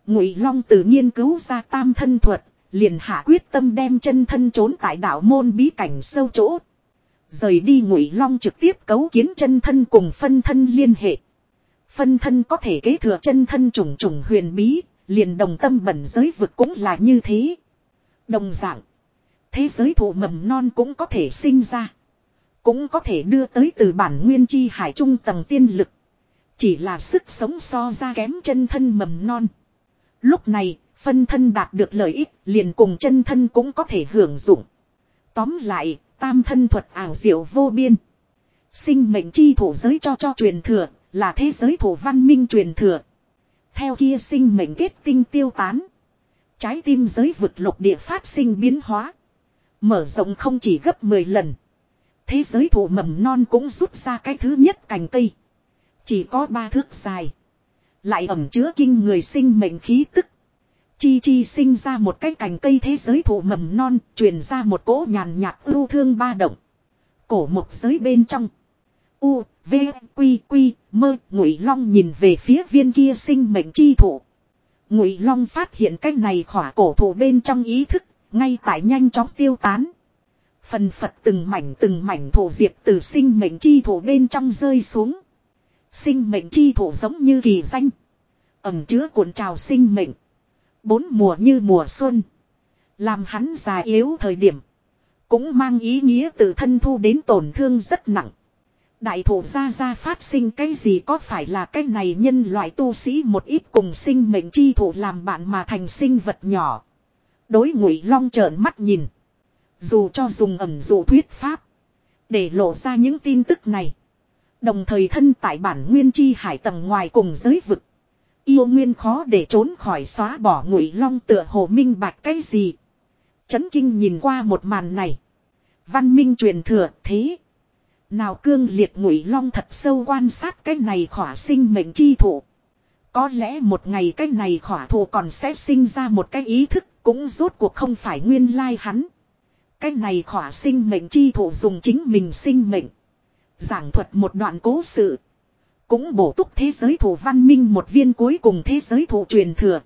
Ngụy long tự nghiên cứu ra tam thân thuật. Liền hạ quyết tâm đem chân thân trốn tại đạo môn bí cảnh sâu chỗ. Rời đi ngụy long trực tiếp cấu kiến chân thân cùng phân thân liên hệ. Phân thân có thể kế thừa chân thân trùng trùng huyền bí, liền đồng tâm bẩn giới vực cũng là như thế. Đồng dạng, thế giới thụ mầm non cũng có thể sinh ra. Cũng có thể đưa tới từ bản nguyên chi hải trung tầng tiên lực. Chỉ là sức sống so ra kém chân thân mầm non. Lúc này, phân thân đạt được lợi ích, liền cùng chân thân cũng có thể hưởng dụng. Tóm lại, tam thân thuật ảo diệu vô biên. Sinh mệnh chi thổ giới cho cho truyền thừa, là thế giới thổ văn minh truyền thừa. Theo kia sinh mệnh kết tinh tiêu tán. Trái tim giới vực lục địa phát sinh biến hóa. Mở rộng không chỉ gấp 10 lần. Thế giới thụ mầm non cũng rút ra cái thứ nhất cành cây. Chỉ có ba thước dài. Lại ẩm chứa kinh người sinh mệnh khí tức. Chi chi sinh ra một cái cành cây thế giới thụ mầm non, truyền ra một cỗ nhàn nhạt ưu thương ba động. Cổ một giới bên trong. U, V, Quy, Quy, mơ, Ngụy Long nhìn về phía viên kia sinh mệnh chi thụ Ngụy Long phát hiện cái này khỏa cổ thụ bên trong ý thức, ngay tại nhanh chóng tiêu tán. Phần phật từng mảnh từng mảnh thổ diệp từ sinh mệnh chi thổ bên trong rơi xuống. Sinh mệnh chi thổ giống như kỳ danh. Ẩm chứa cuộn trào sinh mệnh. Bốn mùa như mùa xuân. Làm hắn già yếu thời điểm. Cũng mang ý nghĩa tự thân thu đến tổn thương rất nặng. Đại thổ ra ra phát sinh cái gì có phải là cái này nhân loại tu sĩ một ít cùng sinh mệnh chi thổ làm bạn mà thành sinh vật nhỏ. Đối ngụy long trợn mắt nhìn. Dù cho dùng ẩm dụ thuyết pháp. Để lộ ra những tin tức này. Đồng thời thân tại bản nguyên chi hải tầng ngoài cùng giới vực. Yêu nguyên khó để trốn khỏi xóa bỏ ngụy long tựa hồ minh bạch cái gì. Chấn kinh nhìn qua một màn này. Văn minh truyền thừa, thế. Nào cương liệt ngụy long thật sâu quan sát cái này khỏa sinh mệnh chi thụ. Có lẽ một ngày cái này khỏa thụ còn sẽ sinh ra một cái ý thức, cũng rốt cuộc không phải nguyên lai hắn. Cái này khỏa sinh mệnh chi thổ dùng chính mình sinh mệnh. Giảng thuật một đoạn cố sự. Cũng bổ túc thế giới thủ văn minh một viên cuối cùng thế giới thủ truyền thừa.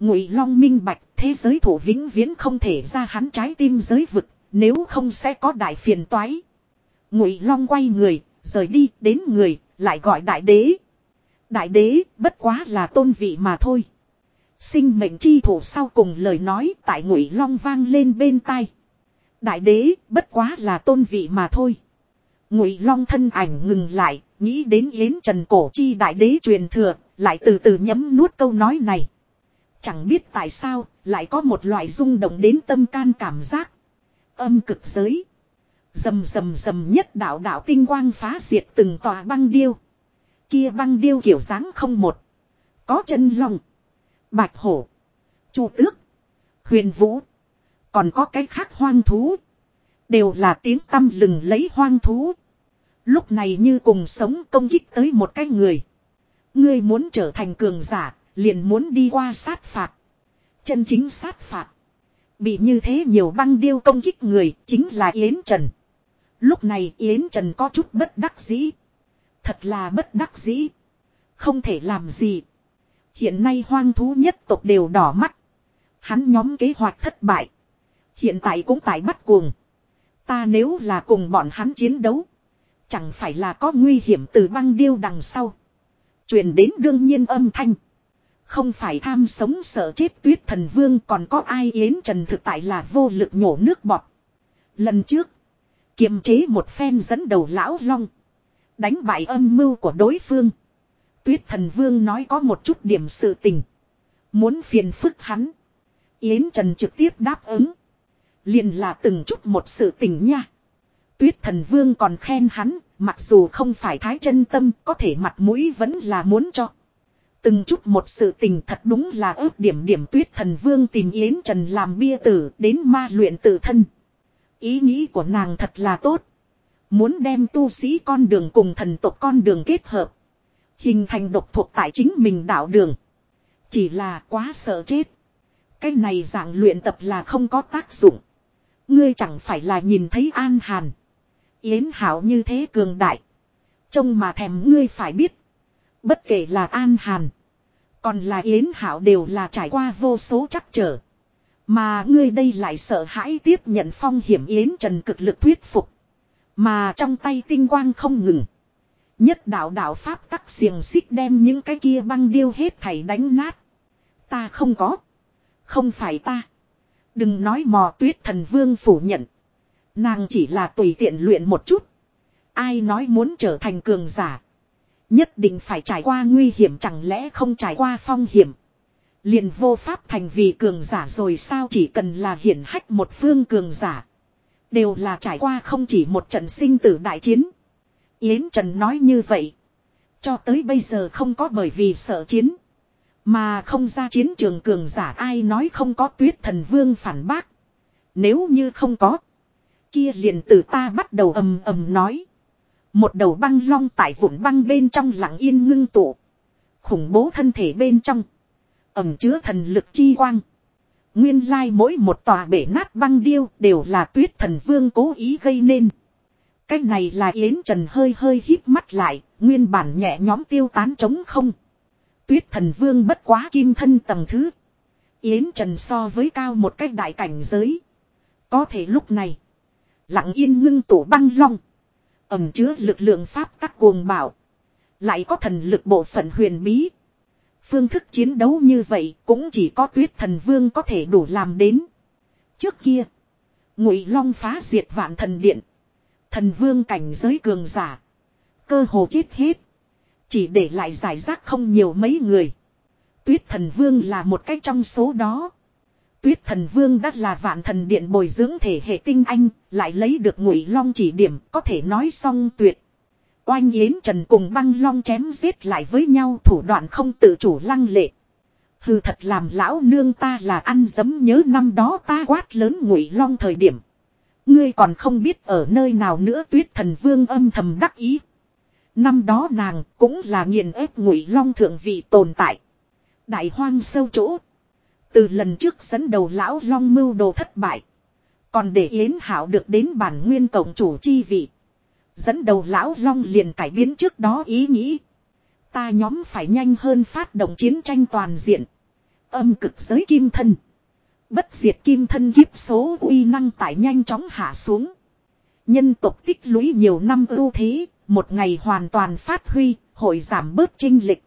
Ngụy Long minh bạch, thế giới thủ vĩnh viễn không thể ra hắn trái tim giới vực, nếu không sẽ có đại phiền toái. Ngụy Long quay người, rời đi, đến người, lại gọi đại đế. Đại đế, bất quá là tôn vị mà thôi. Sinh mệnh chi thủ sau cùng lời nói tại Ngụy Long vang lên bên tai. Đại đế, bất quá là tôn vị mà thôi. Ngụy Long thân ảnh ngừng lại, nghĩ đến Yến Trần cổ chi đại đế truyền thừa, lại từ từ nhấm nuốt câu nói này. Chẳng biết tại sao, lại có một loại rung động đến tâm can cảm giác. Âm cực giới. Rầm rầm rầm nhất đạo đạo tinh quang phá diệt từng tòa băng điêu. Kia băng điêu kiểu dáng không một. Có chân long. Bạch hổ. Chu tước. Huyền vũ. Còn có cái khác hoang thú. Đều là tiếng tâm lừng lấy hoang thú. Lúc này như cùng sống công kích tới một cái người. Ngươi muốn trở thành cường giả, liền muốn đi qua sát phạt. Chân chính sát phạt. Bị như thế nhiều băng điêu công kích người, chính là Yến Trần. Lúc này Yến Trần có chút bất đắc dĩ. Thật là bất đắc dĩ. Không thể làm gì. Hiện nay hoang thú nhất tộc đều đỏ mắt. Hắn nhóm kế hoạch thất bại. Hiện tại cũng tại bắt cuồng. Ta nếu là cùng bọn hắn chiến đấu. Chẳng phải là có nguy hiểm từ băng điêu đằng sau. Truyền đến đương nhiên âm thanh. Không phải tham sống sợ chết tuyết thần vương còn có ai yến trần thực tại là vô lực nhổ nước bọt. Lần trước. Kiềm chế một phen dẫn đầu lão long. Đánh bại âm mưu của đối phương. Tuyết thần vương nói có một chút điểm sự tình. Muốn phiền phức hắn. Yến Trần trực tiếp đáp ứng. Liền là từng chút một sự tình nha. Tuyết thần vương còn khen hắn, mặc dù không phải thái chân tâm, có thể mặt mũi vẫn là muốn cho. Từng chút một sự tình thật đúng là ước điểm điểm tuyết thần vương tìm Yến Trần làm bia tử đến ma luyện tự thân. Ý nghĩ của nàng thật là tốt. Muốn đem tu sĩ con đường cùng thần tộc con đường kết hợp. Hình thành độc thuộc tại chính mình đạo đường. Chỉ là quá sợ chết. Cái này dạng luyện tập là không có tác dụng. Ngươi chẳng phải là nhìn thấy An Hàn. Yến Hảo như thế cường đại. Trông mà thèm ngươi phải biết. Bất kể là An Hàn. Còn là Yến Hảo đều là trải qua vô số chắc trở. Mà ngươi đây lại sợ hãi tiếp nhận phong hiểm Yến Trần cực lực thuyết phục. Mà trong tay tinh quang không ngừng. Nhất đạo đạo pháp tắc xiềng xích đem những cái kia băng điêu hết thảy đánh nát. Ta không có. Không phải ta. Đừng nói mò tuyết thần vương phủ nhận. Nàng chỉ là tùy tiện luyện một chút. Ai nói muốn trở thành cường giả. Nhất định phải trải qua nguy hiểm chẳng lẽ không trải qua phong hiểm. Liền vô pháp thành vì cường giả rồi sao chỉ cần là hiển hách một phương cường giả. Đều là trải qua không chỉ một trận sinh tử đại chiến. Yến Trần nói như vậy. Cho tới bây giờ không có bởi vì sợ chiến. Mà không ra chiến trường cường giả ai nói không có tuyết thần vương phản bác. Nếu như không có. Kia liền từ ta bắt đầu ầm ầm nói. Một đầu băng long tại vụn băng bên trong lặng yên ngưng tụ. Khủng bố thân thể bên trong. Ẩm chứa thần lực chi quang. Nguyên lai mỗi một tòa bể nát băng điêu đều là tuyết thần vương cố ý gây nên. Cái này là Yến Trần hơi hơi hít mắt lại, nguyên bản nhẹ nhóm tiêu tán trống không. Tuyết thần vương bất quá kim thân tầng thứ. Yến Trần so với cao một cách đại cảnh giới. Có thể lúc này, lặng yên ngưng tủ băng long. Ẩm chứa lực lượng pháp các cuồng bảo. Lại có thần lực bộ phận huyền bí. Phương thức chiến đấu như vậy cũng chỉ có tuyết thần vương có thể đủ làm đến. Trước kia, ngụy long phá diệt vạn thần điện. Thần vương cảnh giới cường giả. Cơ hồ chết hết. Chỉ để lại giải rác không nhiều mấy người. Tuyết thần vương là một cách trong số đó. Tuyết thần vương đã là vạn thần điện bồi dưỡng thể hệ tinh anh, lại lấy được ngụy long chỉ điểm, có thể nói xong tuyệt. Oanh Yến Trần cùng băng long chém giết lại với nhau thủ đoạn không tự chủ lăng lệ. Hừ thật làm lão nương ta là ăn dấm nhớ năm đó ta quát lớn ngụy long thời điểm. Ngươi còn không biết ở nơi nào nữa tuyết thần vương âm thầm đắc ý. Năm đó nàng cũng là nghiền ép ngụy long thượng vị tồn tại. Đại hoang sâu chỗ. Từ lần trước dẫn đầu lão long mưu đồ thất bại. Còn để Yến Hảo được đến bản nguyên tổng chủ chi vị. Dẫn đầu lão long liền cải biến trước đó ý nghĩ. Ta nhóm phải nhanh hơn phát động chiến tranh toàn diện. Âm cực giới kim thân. Bất diệt kim thân kiếp số uy năng tại nhanh chóng hạ xuống. Nhân tộc tích lũy nhiều năm ưu thế, một ngày hoàn toàn phát huy, hội giảm bớt trinh lịch.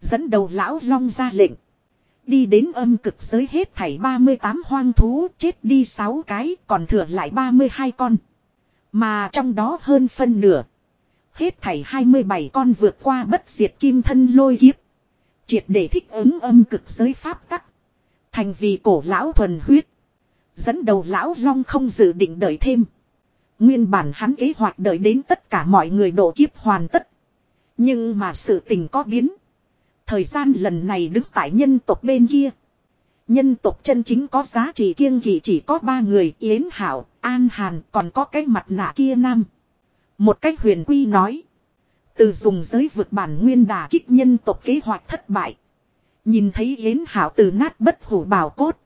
Dẫn đầu lão long ra lệnh. Đi đến âm cực giới hết thảy 38 hoang thú chết đi 6 cái còn thừa lại 32 con. Mà trong đó hơn phân nửa. Hết thảy 27 con vượt qua bất diệt kim thân lôi kiếp. Triệt để thích ứng âm cực giới pháp tắc. Thành vì cổ lão thuần huyết. Dẫn đầu lão long không dự định đợi thêm. Nguyên bản hắn kế hoạch đợi đến tất cả mọi người độ kiếp hoàn tất. Nhưng mà sự tình có biến. Thời gian lần này đứng tại nhân tộc bên kia. Nhân tộc chân chính có giá trị kiêng kỳ chỉ có ba người Yến Hảo, An Hàn còn có cái mặt nạ kia nam. Một cách huyền quy nói. Từ dùng giới vượt bản nguyên đà kích nhân tộc kế hoạch thất bại. Nhìn thấy Yến Hảo từ nát bất hủ bảo cốt.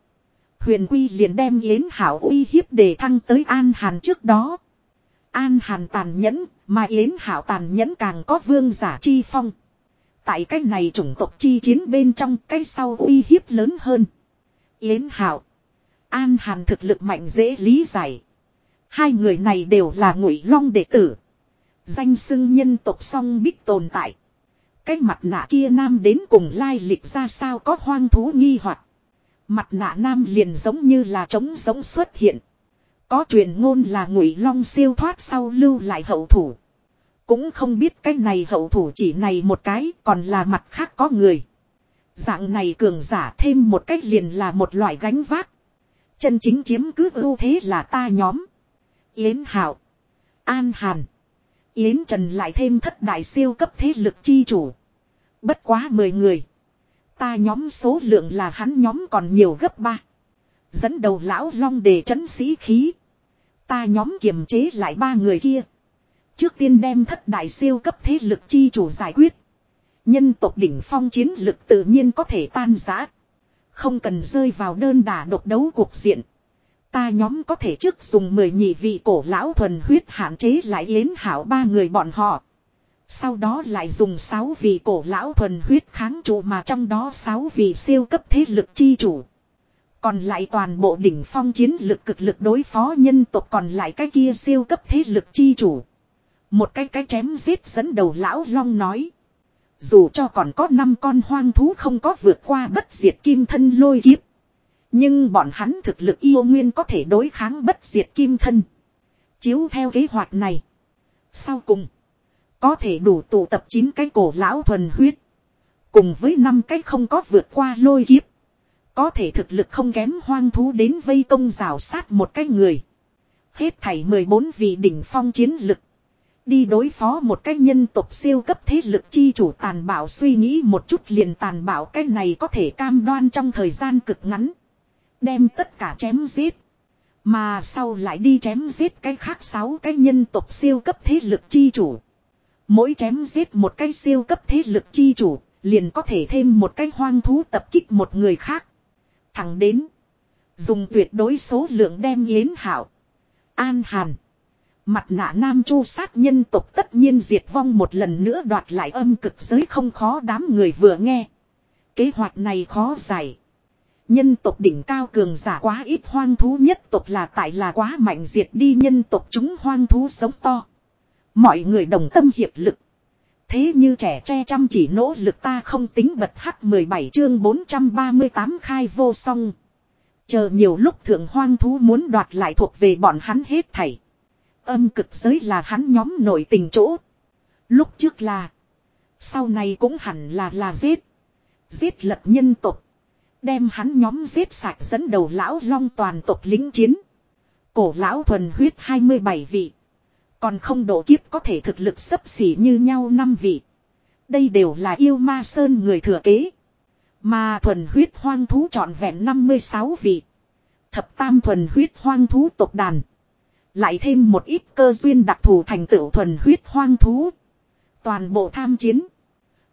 Huyền quy liền đem Yến Hảo uy hiếp để thăng tới An Hàn trước đó. An Hàn tàn nhẫn, mà Yến Hảo tàn nhẫn càng có vương giả chi phong. Tại cái này chủng tộc chi chiến bên trong cái sau uy hiếp lớn hơn. Yến Hảo. An Hàn thực lực mạnh dễ lý giải. Hai người này đều là ngụy long đệ tử. Danh xưng nhân tộc song bích tồn tại. Cái mặt nạ kia nam đến cùng lai lịch ra sao có hoang thú nghi hoặc Mặt nạ nam liền giống như là trống giống xuất hiện. Có truyền ngôn là ngụy long siêu thoát sau lưu lại hậu thủ. Cũng không biết cái này hậu thủ chỉ này một cái, còn là mặt khác có người. Dạng này cường giả thêm một cách liền là một loại gánh vác. Chân chính chiếm cứ ưu thế là ta nhóm. Yến Hảo. An Hàn. Yến Trần lại thêm thất đại siêu cấp thế lực chi chủ. Bất quá 10 người. Ta nhóm số lượng là hắn nhóm còn nhiều gấp ba. Dẫn đầu lão long để chấn sĩ khí. Ta nhóm kiềm chế lại ba người kia. Trước tiên đem thất đại siêu cấp thế lực chi chủ giải quyết. Nhân tộc đỉnh phong chiến lực tự nhiên có thể tan giã. Không cần rơi vào đơn đả độc đấu cuộc diện. Ta nhóm có thể trước dùng mười nhị vị cổ lão thuần huyết hạn chế lại yến hảo ba người bọn họ. Sau đó lại dùng sáu vị cổ lão thuần huyết kháng trụ mà trong đó sáu vị siêu cấp thế lực chi chủ. Còn lại toàn bộ đỉnh phong chiến lực cực lực đối phó nhân tộc còn lại cái kia siêu cấp thế lực chi chủ. Một cái cái chém giết dẫn đầu lão long nói. Dù cho còn có năm con hoang thú không có vượt qua bất diệt kim thân lôi kiếp. Nhưng bọn hắn thực lực yêu nguyên có thể đối kháng bất diệt kim thân. Chiếu theo kế hoạch này. Sau cùng. Có thể đủ tụ tập 9 cái cổ lão thuần huyết. Cùng với năm cái không có vượt qua lôi kiếp. Có thể thực lực không kém hoang thú đến vây công rào sát một cái người. Hết thảy 14 vị đỉnh phong chiến lực. Đi đối phó một cái nhân tộc siêu cấp thế lực chi chủ tàn bạo suy nghĩ một chút liền tàn bạo cái này có thể cam đoan trong thời gian cực ngắn. Đem tất cả chém giết. Mà sau lại đi chém giết cái khác sáu cái nhân tộc siêu cấp thế lực chi chủ. Mỗi chém giết một cái siêu cấp thế lực chi chủ, liền có thể thêm một cái hoang thú tập kích một người khác. Thẳng đến. Dùng tuyệt đối số lượng đem yến hảo. An hàn. Mặt nạ nam chu sát nhân tộc tất nhiên diệt vong một lần nữa đoạt lại âm cực giới không khó đám người vừa nghe. Kế hoạch này khó giải. Nhân tộc đỉnh cao cường giả quá ít hoang thú nhất tộc là tại là quá mạnh diệt đi nhân tộc chúng hoang thú sống to. Mọi người đồng tâm hiệp lực. Thế như trẻ tre chăm chỉ nỗ lực ta không tính bật hắc 17 chương 438 khai vô song. Chờ nhiều lúc thượng hoang thú muốn đoạt lại thuộc về bọn hắn hết thảy. Âm cực giới là hắn nhóm nổi tình chỗ. Lúc trước là. Sau này cũng hẳn là là giết. Giết lật nhân tộc. Đem hắn nhóm giết sạch dẫn đầu lão long toàn tộc lính chiến. Cổ lão thuần huyết 27 vị. Còn không độ kiếp có thể thực lực sấp xỉ như nhau năm vị. Đây đều là yêu ma sơn người thừa kế. Mà thuần huyết hoang thú trọn vẹn 56 vị. Thập tam thuần huyết hoang thú tộc đàn. Lại thêm một ít cơ duyên đặc thù thành tựu thuần huyết hoang thú. Toàn bộ tham chiến.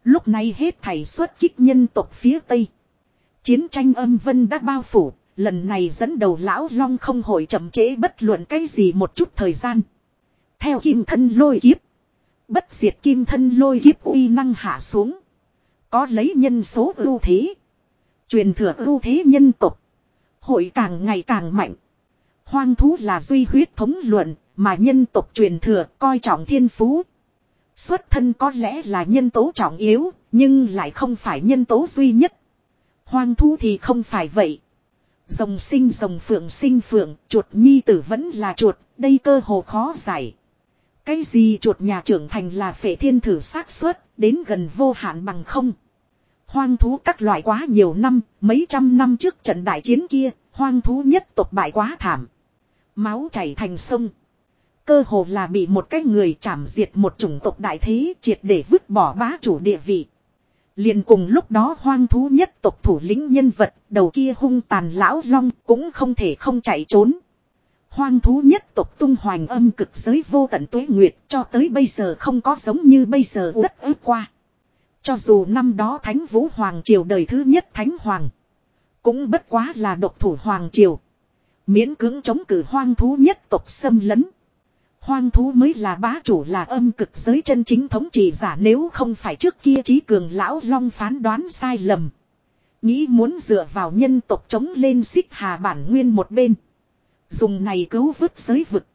Lúc này hết thảy xuất kích nhân tộc phía Tây. Chiến tranh âm vân đã bao phủ, lần này dẫn đầu lão long không hội chậm trễ bất luận cái gì một chút thời gian. Theo kim thân lôi kiếp. Bất diệt kim thân lôi kiếp uy năng hạ xuống. Có lấy nhân số ưu thế. Truyền thừa ưu thế nhân tộc. Hội càng ngày càng mạnh. Hoang thú là duy huyết thống luận, mà nhân tộc truyền thừa coi trọng thiên phú. Xuất thân có lẽ là nhân tố trọng yếu, nhưng lại không phải nhân tố duy nhất. Hoang thú thì không phải vậy. Rồng sinh rồng phượng sinh phượng, chuột nhi tử vẫn là chuột, đây cơ hồ khó giải. Cái gì chuột nhà trưởng thành là phệ thiên thử xác suất, đến gần vô hạn bằng không. Hoang thú các loại quá nhiều năm, mấy trăm năm trước trận đại chiến kia, hoang thú nhất tộc bại quá thảm. Máu chảy thành sông. Cơ hồ là bị một cái người chảm diệt một chủng tộc đại thế triệt để vứt bỏ bá chủ địa vị. liền cùng lúc đó hoang thú nhất tộc thủ lĩnh nhân vật, đầu kia hung tàn lão long cũng không thể không chạy trốn. Hoang thú nhất tộc tung hoành âm cực giới vô tận tuế nguyệt, cho tới bây giờ không có giống như bây giờ đất ướp qua. Cho dù năm đó Thánh Vũ Hoàng Triều đời thứ nhất Thánh Hoàng. Cũng bất quá là độc thủ Hoàng Triều. Miễn cưỡng chống cử hoang thú nhất tộc xâm lấn. Hoang thú mới là bá chủ là âm cực giới chân chính thống trị giả nếu không phải trước kia trí cường lão long phán đoán sai lầm. Nghĩ muốn dựa vào nhân tộc chống lên xích hà bản nguyên một bên. Dùng này cứu vứt giới vực.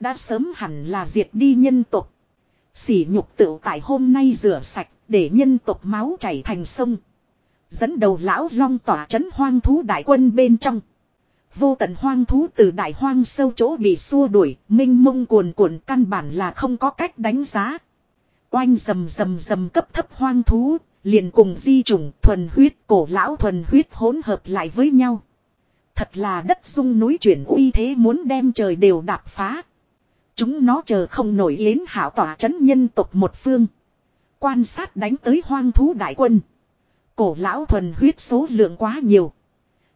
Đã sớm hẳn là diệt đi nhân tộc. Sỉ nhục tự tại hôm nay rửa sạch để nhân tộc máu chảy thành sông. Dẫn đầu lão long tỏa chấn hoang thú đại quân bên trong. Vô tận hoang thú từ đại hoang sâu chỗ bị xua đuổi, minh mông cuồn cuộn căn bản là không có cách đánh giá. Oanh rầm rầm rầm cấp thấp hoang thú, liền cùng di trùng thuần huyết cổ lão thuần huyết hỗn hợp lại với nhau. Thật là đất sung núi chuyển uy thế muốn đem trời đều đạp phá. Chúng nó chờ không nổi yến hảo tỏa chấn nhân tộc một phương. Quan sát đánh tới hoang thú đại quân. Cổ lão thuần huyết số lượng quá nhiều.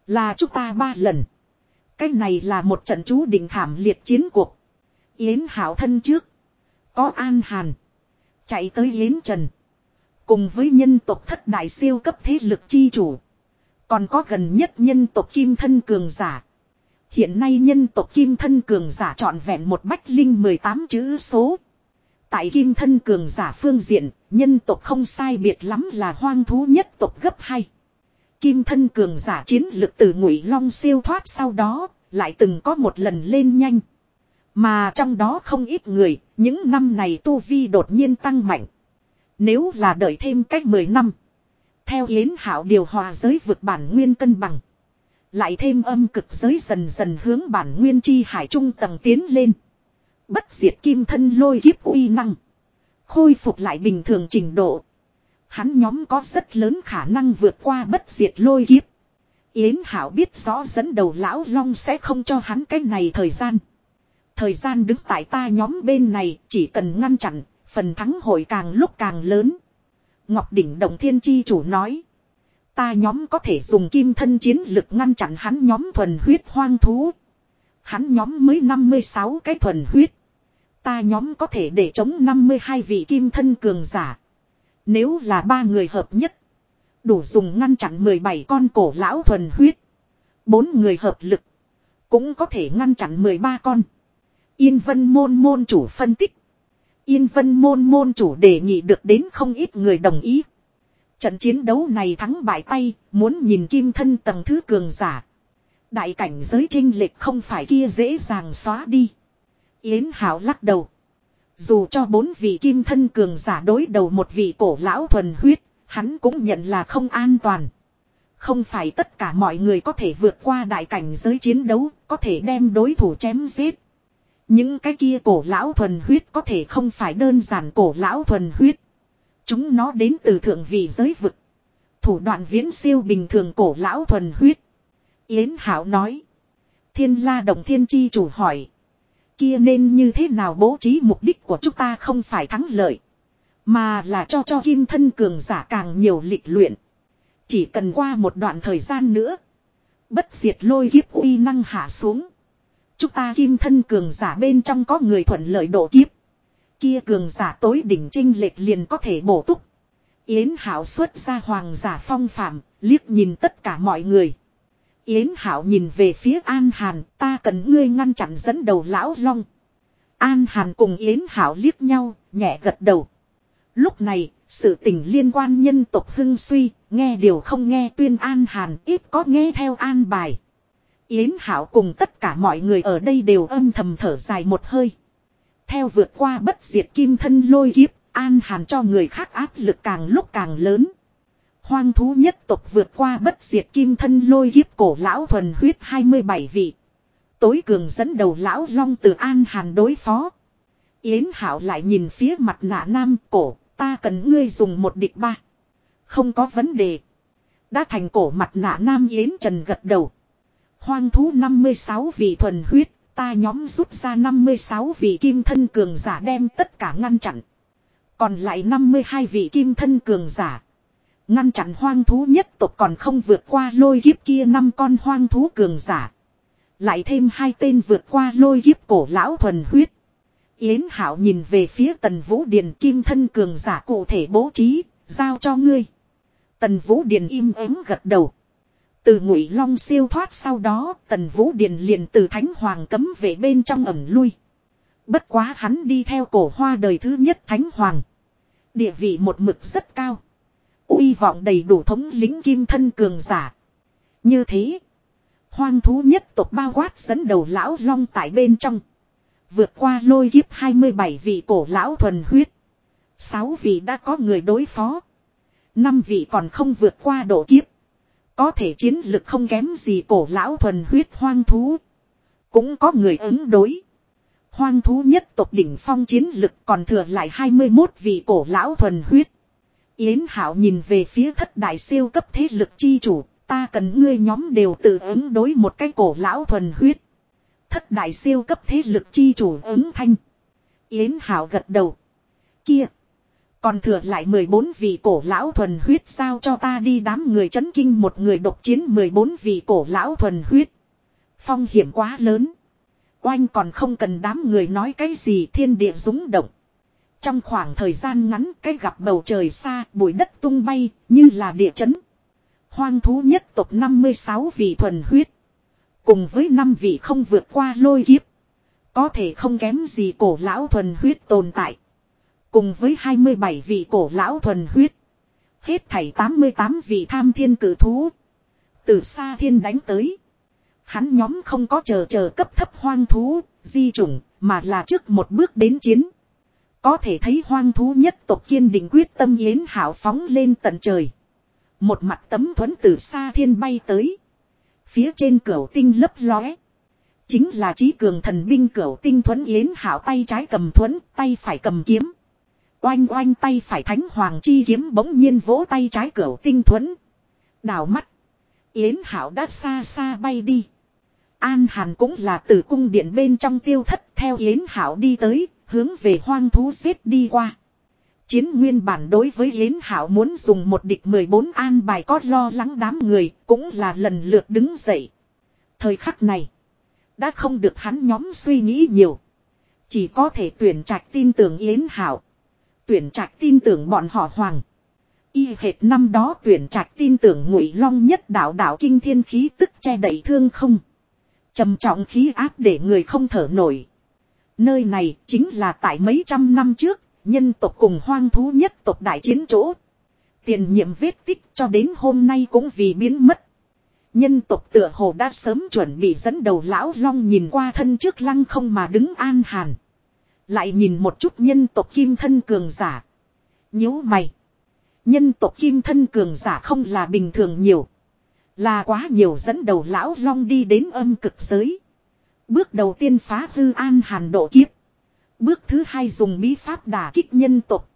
Là chúng ta ba lần. Cái này là một trận chú định thảm liệt chiến cuộc. Yến hảo thân trước. Có an hàn. Chạy tới Yến Trần. Cùng với nhân tộc thất đại siêu cấp thế lực chi chủ. Còn có gần nhất nhân tộc kim thân cường giả. Hiện nay nhân tộc kim thân cường giả trọn vẹn một bách linh 18 chữ số. Tại kim thân cường giả phương diện, nhân tộc không sai biệt lắm là hoang thú nhất tộc gấp hai. Kim thân cường giả chiến lực từ ngụy long siêu thoát sau đó, lại từng có một lần lên nhanh. Mà trong đó không ít người, những năm này tu vi đột nhiên tăng mạnh. Nếu là đợi thêm cách 10 năm. Theo Yến Hảo điều hòa giới vực bản nguyên cân bằng. Lại thêm âm cực giới dần dần hướng bản nguyên chi hải trung tầng tiến lên. Bất diệt kim thân lôi kiếp uy năng. Khôi phục lại bình thường trình độ. Hắn nhóm có rất lớn khả năng vượt qua bất diệt lôi kiếp. Yến Hảo biết rõ dẫn đầu lão long sẽ không cho hắn cái này thời gian. Thời gian đứng tại ta nhóm bên này chỉ cần ngăn chặn, phần thắng hội càng lúc càng lớn. Ngọc Đỉnh Động Thiên Chi chủ nói. Ta nhóm có thể dùng kim thân chiến lực ngăn chặn hắn nhóm thuần huyết hoang thú. Hắn nhóm mới 56 cái thuần huyết. Ta nhóm có thể để chống 52 vị kim thân cường giả. Nếu là ba người hợp nhất. Đủ dùng ngăn chặn 17 con cổ lão thuần huyết. Bốn người hợp lực. Cũng có thể ngăn chặn 13 con. Yên vân môn môn chủ phân tích. Yên vân môn môn chủ đề nghị được đến không ít người đồng ý. Trận chiến đấu này thắng bại tay, muốn nhìn kim thân tầng thứ cường giả. Đại cảnh giới trinh lệch không phải kia dễ dàng xóa đi. Yến Hảo lắc đầu. Dù cho bốn vị kim thân cường giả đối đầu một vị cổ lão thuần huyết, hắn cũng nhận là không an toàn. Không phải tất cả mọi người có thể vượt qua đại cảnh giới chiến đấu, có thể đem đối thủ chém giết. Những cái kia cổ lão thuần huyết có thể không phải đơn giản cổ lão thuần huyết. Chúng nó đến từ thượng vị giới vực. Thủ đoạn viễn siêu bình thường cổ lão thuần huyết. Yến Hảo nói. Thiên la đồng thiên chi chủ hỏi. Kia nên như thế nào bố trí mục đích của chúng ta không phải thắng lợi. Mà là cho cho kim thân cường giả càng nhiều lịch luyện. Chỉ cần qua một đoạn thời gian nữa. Bất diệt lôi kiếp uy năng hạ xuống. Chúng ta kim thân cường giả bên trong có người thuận lợi độ kiếp. Kia cường giả tối đỉnh trinh lệch liền có thể bổ túc. Yến Hảo xuất ra hoàng giả phong phạm, liếc nhìn tất cả mọi người. Yến Hảo nhìn về phía An Hàn, ta cần ngươi ngăn chặn dẫn đầu lão long. An Hàn cùng Yến Hảo liếc nhau, nhẹ gật đầu. Lúc này, sự tình liên quan nhân tộc hưng suy, nghe điều không nghe tuyên An Hàn, ít có nghe theo An bài. Yến Hảo cùng tất cả mọi người ở đây đều âm thầm thở dài một hơi. Theo vượt qua bất diệt kim thân lôi kiếp, An Hàn cho người khác áp lực càng lúc càng lớn. Hoang thú nhất tộc vượt qua bất diệt kim thân lôi kiếp cổ lão thuần huyết 27 vị. Tối cường dẫn đầu lão long từ An Hàn đối phó. Yến Hảo lại nhìn phía mặt nạ nam cổ, ta cần ngươi dùng một địch ba. Không có vấn đề. Đã thành cổ mặt nạ nam Yến Trần gật đầu. Hoang thú 56 vị thuần huyết, ta nhóm rút ra 56 vị kim thân cường giả đem tất cả ngăn chặn. Còn lại 52 vị kim thân cường giả. Ngăn chặn hoang thú nhất tộc còn không vượt qua lôi kiếp kia năm con hoang thú cường giả. Lại thêm hai tên vượt qua lôi kiếp cổ lão thuần huyết. Yến Hảo nhìn về phía tần vũ điền kim thân cường giả cụ thể bố trí, giao cho ngươi. Tần vũ điền im ắng gật đầu. Từ ngụy long siêu thoát sau đó, tần vũ điền liền từ thánh hoàng cấm về bên trong ẩm lui. Bất quá hắn đi theo cổ hoa đời thứ nhất thánh hoàng. Địa vị một mực rất cao. uy vọng đầy đủ thống lính kim thân cường giả. Như thế. Hoang thú nhất tộc bao quát dẫn đầu lão long tại bên trong. Vượt qua lôi kiếp 27 vị cổ lão thuần huyết. 6 vị đã có người đối phó. 5 vị còn không vượt qua độ kiếp. Có thể chiến lực không kém gì cổ lão thuần huyết hoang thú. Cũng có người ứng đối. Hoang thú nhất tộc đỉnh phong chiến lực còn thừa lại 21 vị cổ lão thuần huyết. Yến Hảo nhìn về phía thất đại siêu cấp thế lực chi chủ, Ta cần ngươi nhóm đều tự ứng đối một cái cổ lão thuần huyết. Thất đại siêu cấp thế lực chi chủ ứng thanh. Yến Hảo gật đầu. Kia. Còn thừa lại 14 vị cổ lão thuần huyết sao cho ta đi đám người chấn kinh một người độc chiến 14 vị cổ lão thuần huyết. Phong hiểm quá lớn. Oanh còn không cần đám người nói cái gì thiên địa rúng động. Trong khoảng thời gian ngắn cái gặp bầu trời xa, bụi đất tung bay, như là địa chấn. Hoang thú nhất tộc 56 vị thuần huyết. Cùng với 5 vị không vượt qua lôi kiếp. Có thể không kém gì cổ lão thuần huyết tồn tại. Cùng với 27 vị cổ lão thuần huyết. Hết thảy 88 vị tham thiên cử thú. Từ xa thiên đánh tới. Hắn nhóm không có chờ chờ cấp thấp hoang thú, di chủng, mà là trước một bước đến chiến. Có thể thấy hoang thú nhất tộc kiên định quyết tâm yến hảo phóng lên tận trời. Một mặt tấm thuẫn từ xa thiên bay tới. Phía trên cửa tinh lấp lóe. Chính là trí cường thần binh cửa tinh thuẫn yến hảo tay trái cầm thuẫn, tay phải cầm kiếm. Oanh oanh tay phải thánh hoàng chi kiếm bỗng nhiên vỗ tay trái cửa tinh thuẫn. Đào mắt. Yến hảo đã xa xa bay đi. An Hàn cũng là từ cung điện bên trong tiêu thất theo Yến Hảo đi tới, hướng về hoang thú giết đi qua. Chiến nguyên bản đối với Yến Hảo muốn dùng một địch 14 an bài có lo lắng đám người, cũng là lần lượt đứng dậy. Thời khắc này, đã không được hắn nhóm suy nghĩ nhiều. Chỉ có thể tuyển trạch tin tưởng Yến Hảo. Tuyển trạch tin tưởng bọn họ hoàng. Y hệt năm đó tuyển trạch tin tưởng ngụy long nhất đạo đạo kinh thiên khí tức che đậy thương không trầm trọng khí áp để người không thở nổi. Nơi này chính là tại mấy trăm năm trước, nhân tộc cùng hoang thú nhất tộc đại chiến chỗ. Tiền nhiệm vết tích cho đến hôm nay cũng vì biến mất. Nhân tộc tựa hồ đã sớm chuẩn bị dẫn đầu lão long nhìn qua thân trước lăng không mà đứng an hàn. Lại nhìn một chút nhân tộc kim thân cường giả. nhíu mày. Nhân tộc kim thân cường giả không là bình thường nhiều. Là quá nhiều dẫn đầu lão long đi đến âm cực giới. Bước đầu tiên phá hư an hàn độ kiếp. Bước thứ hai dùng bí pháp đả kích nhân tộc.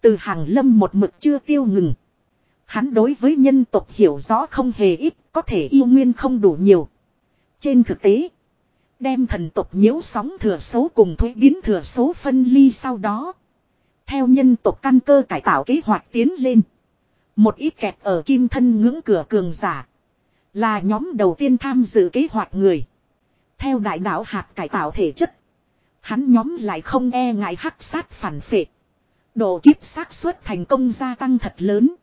Từ hàng lâm một mực chưa tiêu ngừng. Hắn đối với nhân tộc hiểu rõ không hề ít, có thể yêu nguyên không đủ nhiều. Trên thực tế, đem thần tộc nhiễu sóng thừa số cùng thuế biến thừa số phân ly sau đó. Theo nhân tộc căn cơ cải tạo kế hoạch tiến lên. Một ít kẹt ở kim thân ngưỡng cửa cường giả. Là nhóm đầu tiên tham dự kế hoạch người. Theo đại đạo hạt cải tạo thể chất. Hắn nhóm lại không e ngại hắc sát phản phệ. Độ kiếp xác suất thành công gia tăng thật lớn.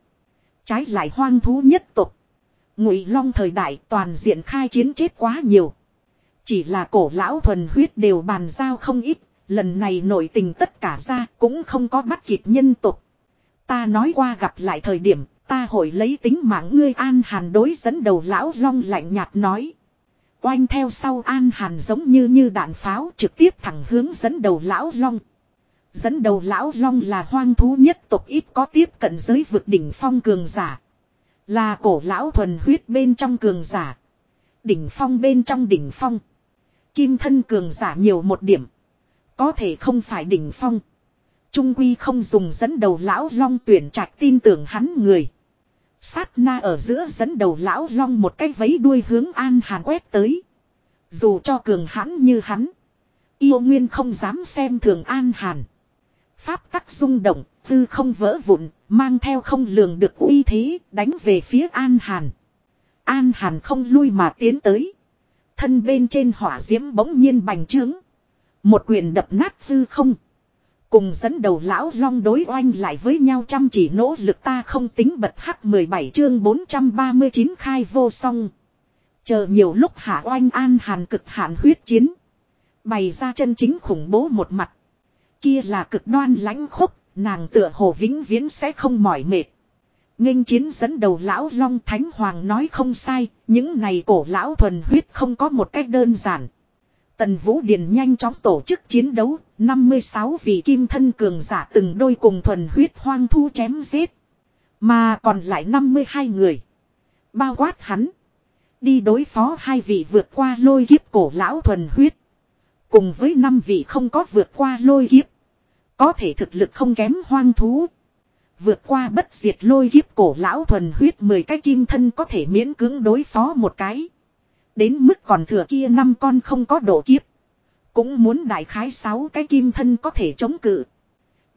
Trái lại hoang thú nhất tục. Ngụy long thời đại toàn diện khai chiến chết quá nhiều. Chỉ là cổ lão thuần huyết đều bàn giao không ít. Lần này nội tình tất cả ra cũng không có bắt kịp nhân tục. Ta nói qua gặp lại thời điểm, Ta hội lấy tính mạng ngươi An Hàn đối dẫn đầu lão long lạnh nhạt nói. Oanh theo sau An Hàn giống như như đạn pháo trực tiếp thẳng hướng dẫn đầu lão long. Dẫn đầu lão long là hoang thú nhất tộc ít có tiếp cận giới vực đỉnh phong cường giả. Là cổ lão thuần huyết bên trong cường giả. Đỉnh phong bên trong đỉnh phong. Kim thân cường giả nhiều một điểm. Có thể không phải đỉnh phong. Trung quy không dùng dẫn đầu lão long tuyển trạch tin tưởng hắn người. Sát na ở giữa dẫn đầu lão long một cái vấy đuôi hướng an hàn quét tới. Dù cho cường hãn như hắn. Yêu nguyên không dám xem thường an hàn. Pháp tắc rung động, tư không vỡ vụn, mang theo không lường được uy thế, đánh về phía an hàn. An hàn không lui mà tiến tới. Thân bên trên hỏa diễm bỗng nhiên bành trướng. Một quyền đập nát tư không. Cùng dẫn đầu lão long đối oanh lại với nhau chăm chỉ nỗ lực ta không tính bật hắc 17 chương 439 khai vô song. Chờ nhiều lúc hạ oanh an hàn cực hạn huyết chiến. Bày ra chân chính khủng bố một mặt. Kia là cực đoan lãnh khúc, nàng tựa hồ vĩnh viễn sẽ không mỏi mệt nghênh chiến dẫn đầu lão long thánh hoàng nói không sai, những này cổ lão thuần huyết không có một cách đơn giản. Tần Vũ Điền nhanh chóng tổ chức chiến đấu, 56 vị kim thân cường giả từng đôi cùng thuần huyết hoang thu chém giết. Mà còn lại 52 người. Bao quát hắn. Đi đối phó hai vị vượt qua lôi kiếp cổ lão thuần huyết. Cùng với năm vị không có vượt qua lôi kiếp. Có thể thực lực không kém hoang thú. Vượt qua bất diệt lôi kiếp cổ lão thuần huyết 10 cái kim thân có thể miễn cưỡng đối phó một cái. Đến mức còn thừa kia năm con không có độ kiếp. Cũng muốn đại khái 6 cái kim thân có thể chống cự.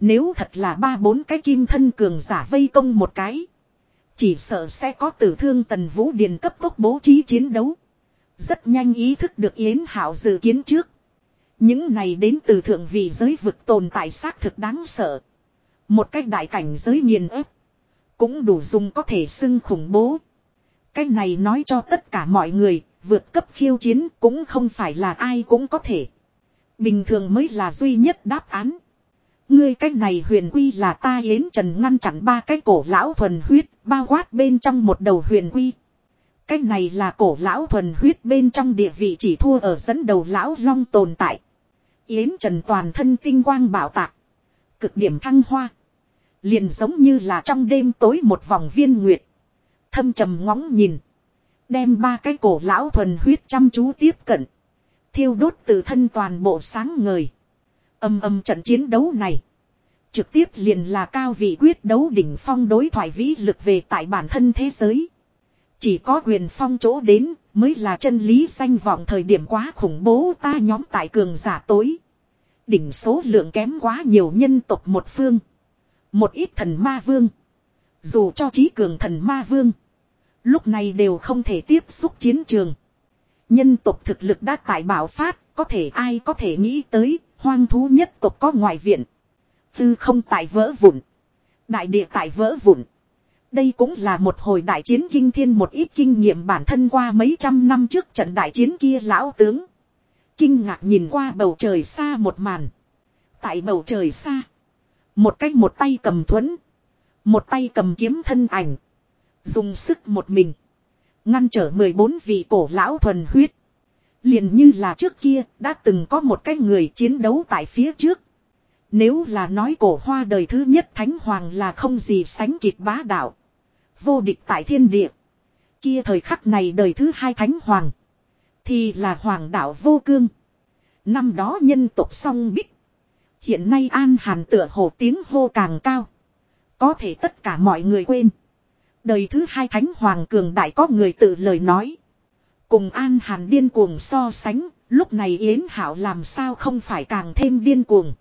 Nếu thật là ba bốn cái kim thân cường giả vây công một cái. Chỉ sợ sẽ có tử thương tần vũ điền cấp tốc bố trí chiến đấu. Rất nhanh ý thức được Yến Hảo dự kiến trước. Những này đến từ thượng vị giới vực tồn tại xác thực đáng sợ. Một cách đại cảnh giới nghiền ép. Cũng đủ dùng có thể xưng khủng bố. Cái này nói cho tất cả mọi người, vượt cấp khiêu chiến cũng không phải là ai cũng có thể. Bình thường mới là duy nhất đáp án. Ngươi cách này huyền quy là ta yến trần ngăn chặn ba cái cổ lão thuần huyết, bao quát bên trong một đầu huyền quy. Cách này là cổ lão thuần huyết bên trong địa vị chỉ thua ở dẫn đầu lão long tồn tại. Yến trần toàn thân tinh quang bảo tạc. Cực điểm thăng hoa. Liền giống như là trong đêm tối một vòng viên nguyệt. Thâm trầm ngóng nhìn. Đem ba cái cổ lão thuần huyết chăm chú tiếp cận. Thiêu đốt từ thân toàn bộ sáng ngời. Âm âm trận chiến đấu này. Trực tiếp liền là cao vị quyết đấu đỉnh phong đối thoại vĩ lực về tại bản thân thế giới. Chỉ có quyền phong chỗ đến mới là chân lý danh vọng thời điểm quá khủng bố ta nhóm tại cường giả tối. Đỉnh số lượng kém quá nhiều nhân tộc một phương. Một ít thần ma vương. Dù cho trí cường thần ma vương. Lúc này đều không thể tiếp xúc chiến trường. Nhân tộc thực lực đã tại bảo phát, có thể ai có thể nghĩ tới, hoang thú nhất tộc có ngoại viện. Tư không tại vỡ vụn. Đại địa tại vỡ vụn. Đây cũng là một hồi đại chiến kinh thiên một ít kinh nghiệm bản thân qua mấy trăm năm trước trận đại chiến kia lão tướng. Kinh ngạc nhìn qua bầu trời xa một màn. Tại bầu trời xa. Một cách một tay cầm thuẫn. Một tay cầm kiếm thân ảnh. Dùng sức một mình. Ngăn trở 14 vị cổ lão thuần huyết. Liền như là trước kia, đã từng có một cái người chiến đấu tại phía trước. Nếu là nói cổ hoa đời thứ nhất thánh hoàng là không gì sánh kịp bá đạo. Vô địch tại thiên địa. Kia thời khắc này đời thứ hai thánh hoàng. Thì là hoàng đạo vô cương. Năm đó nhân tộc song bích. Hiện nay an hàn tựa hồ tiếng hô càng cao. Có thể tất cả mọi người quên. Đời thứ hai thánh hoàng cường đại có người tự lời nói. Cùng an hàn điên cuồng so sánh, lúc này Yến Hảo làm sao không phải càng thêm điên cuồng.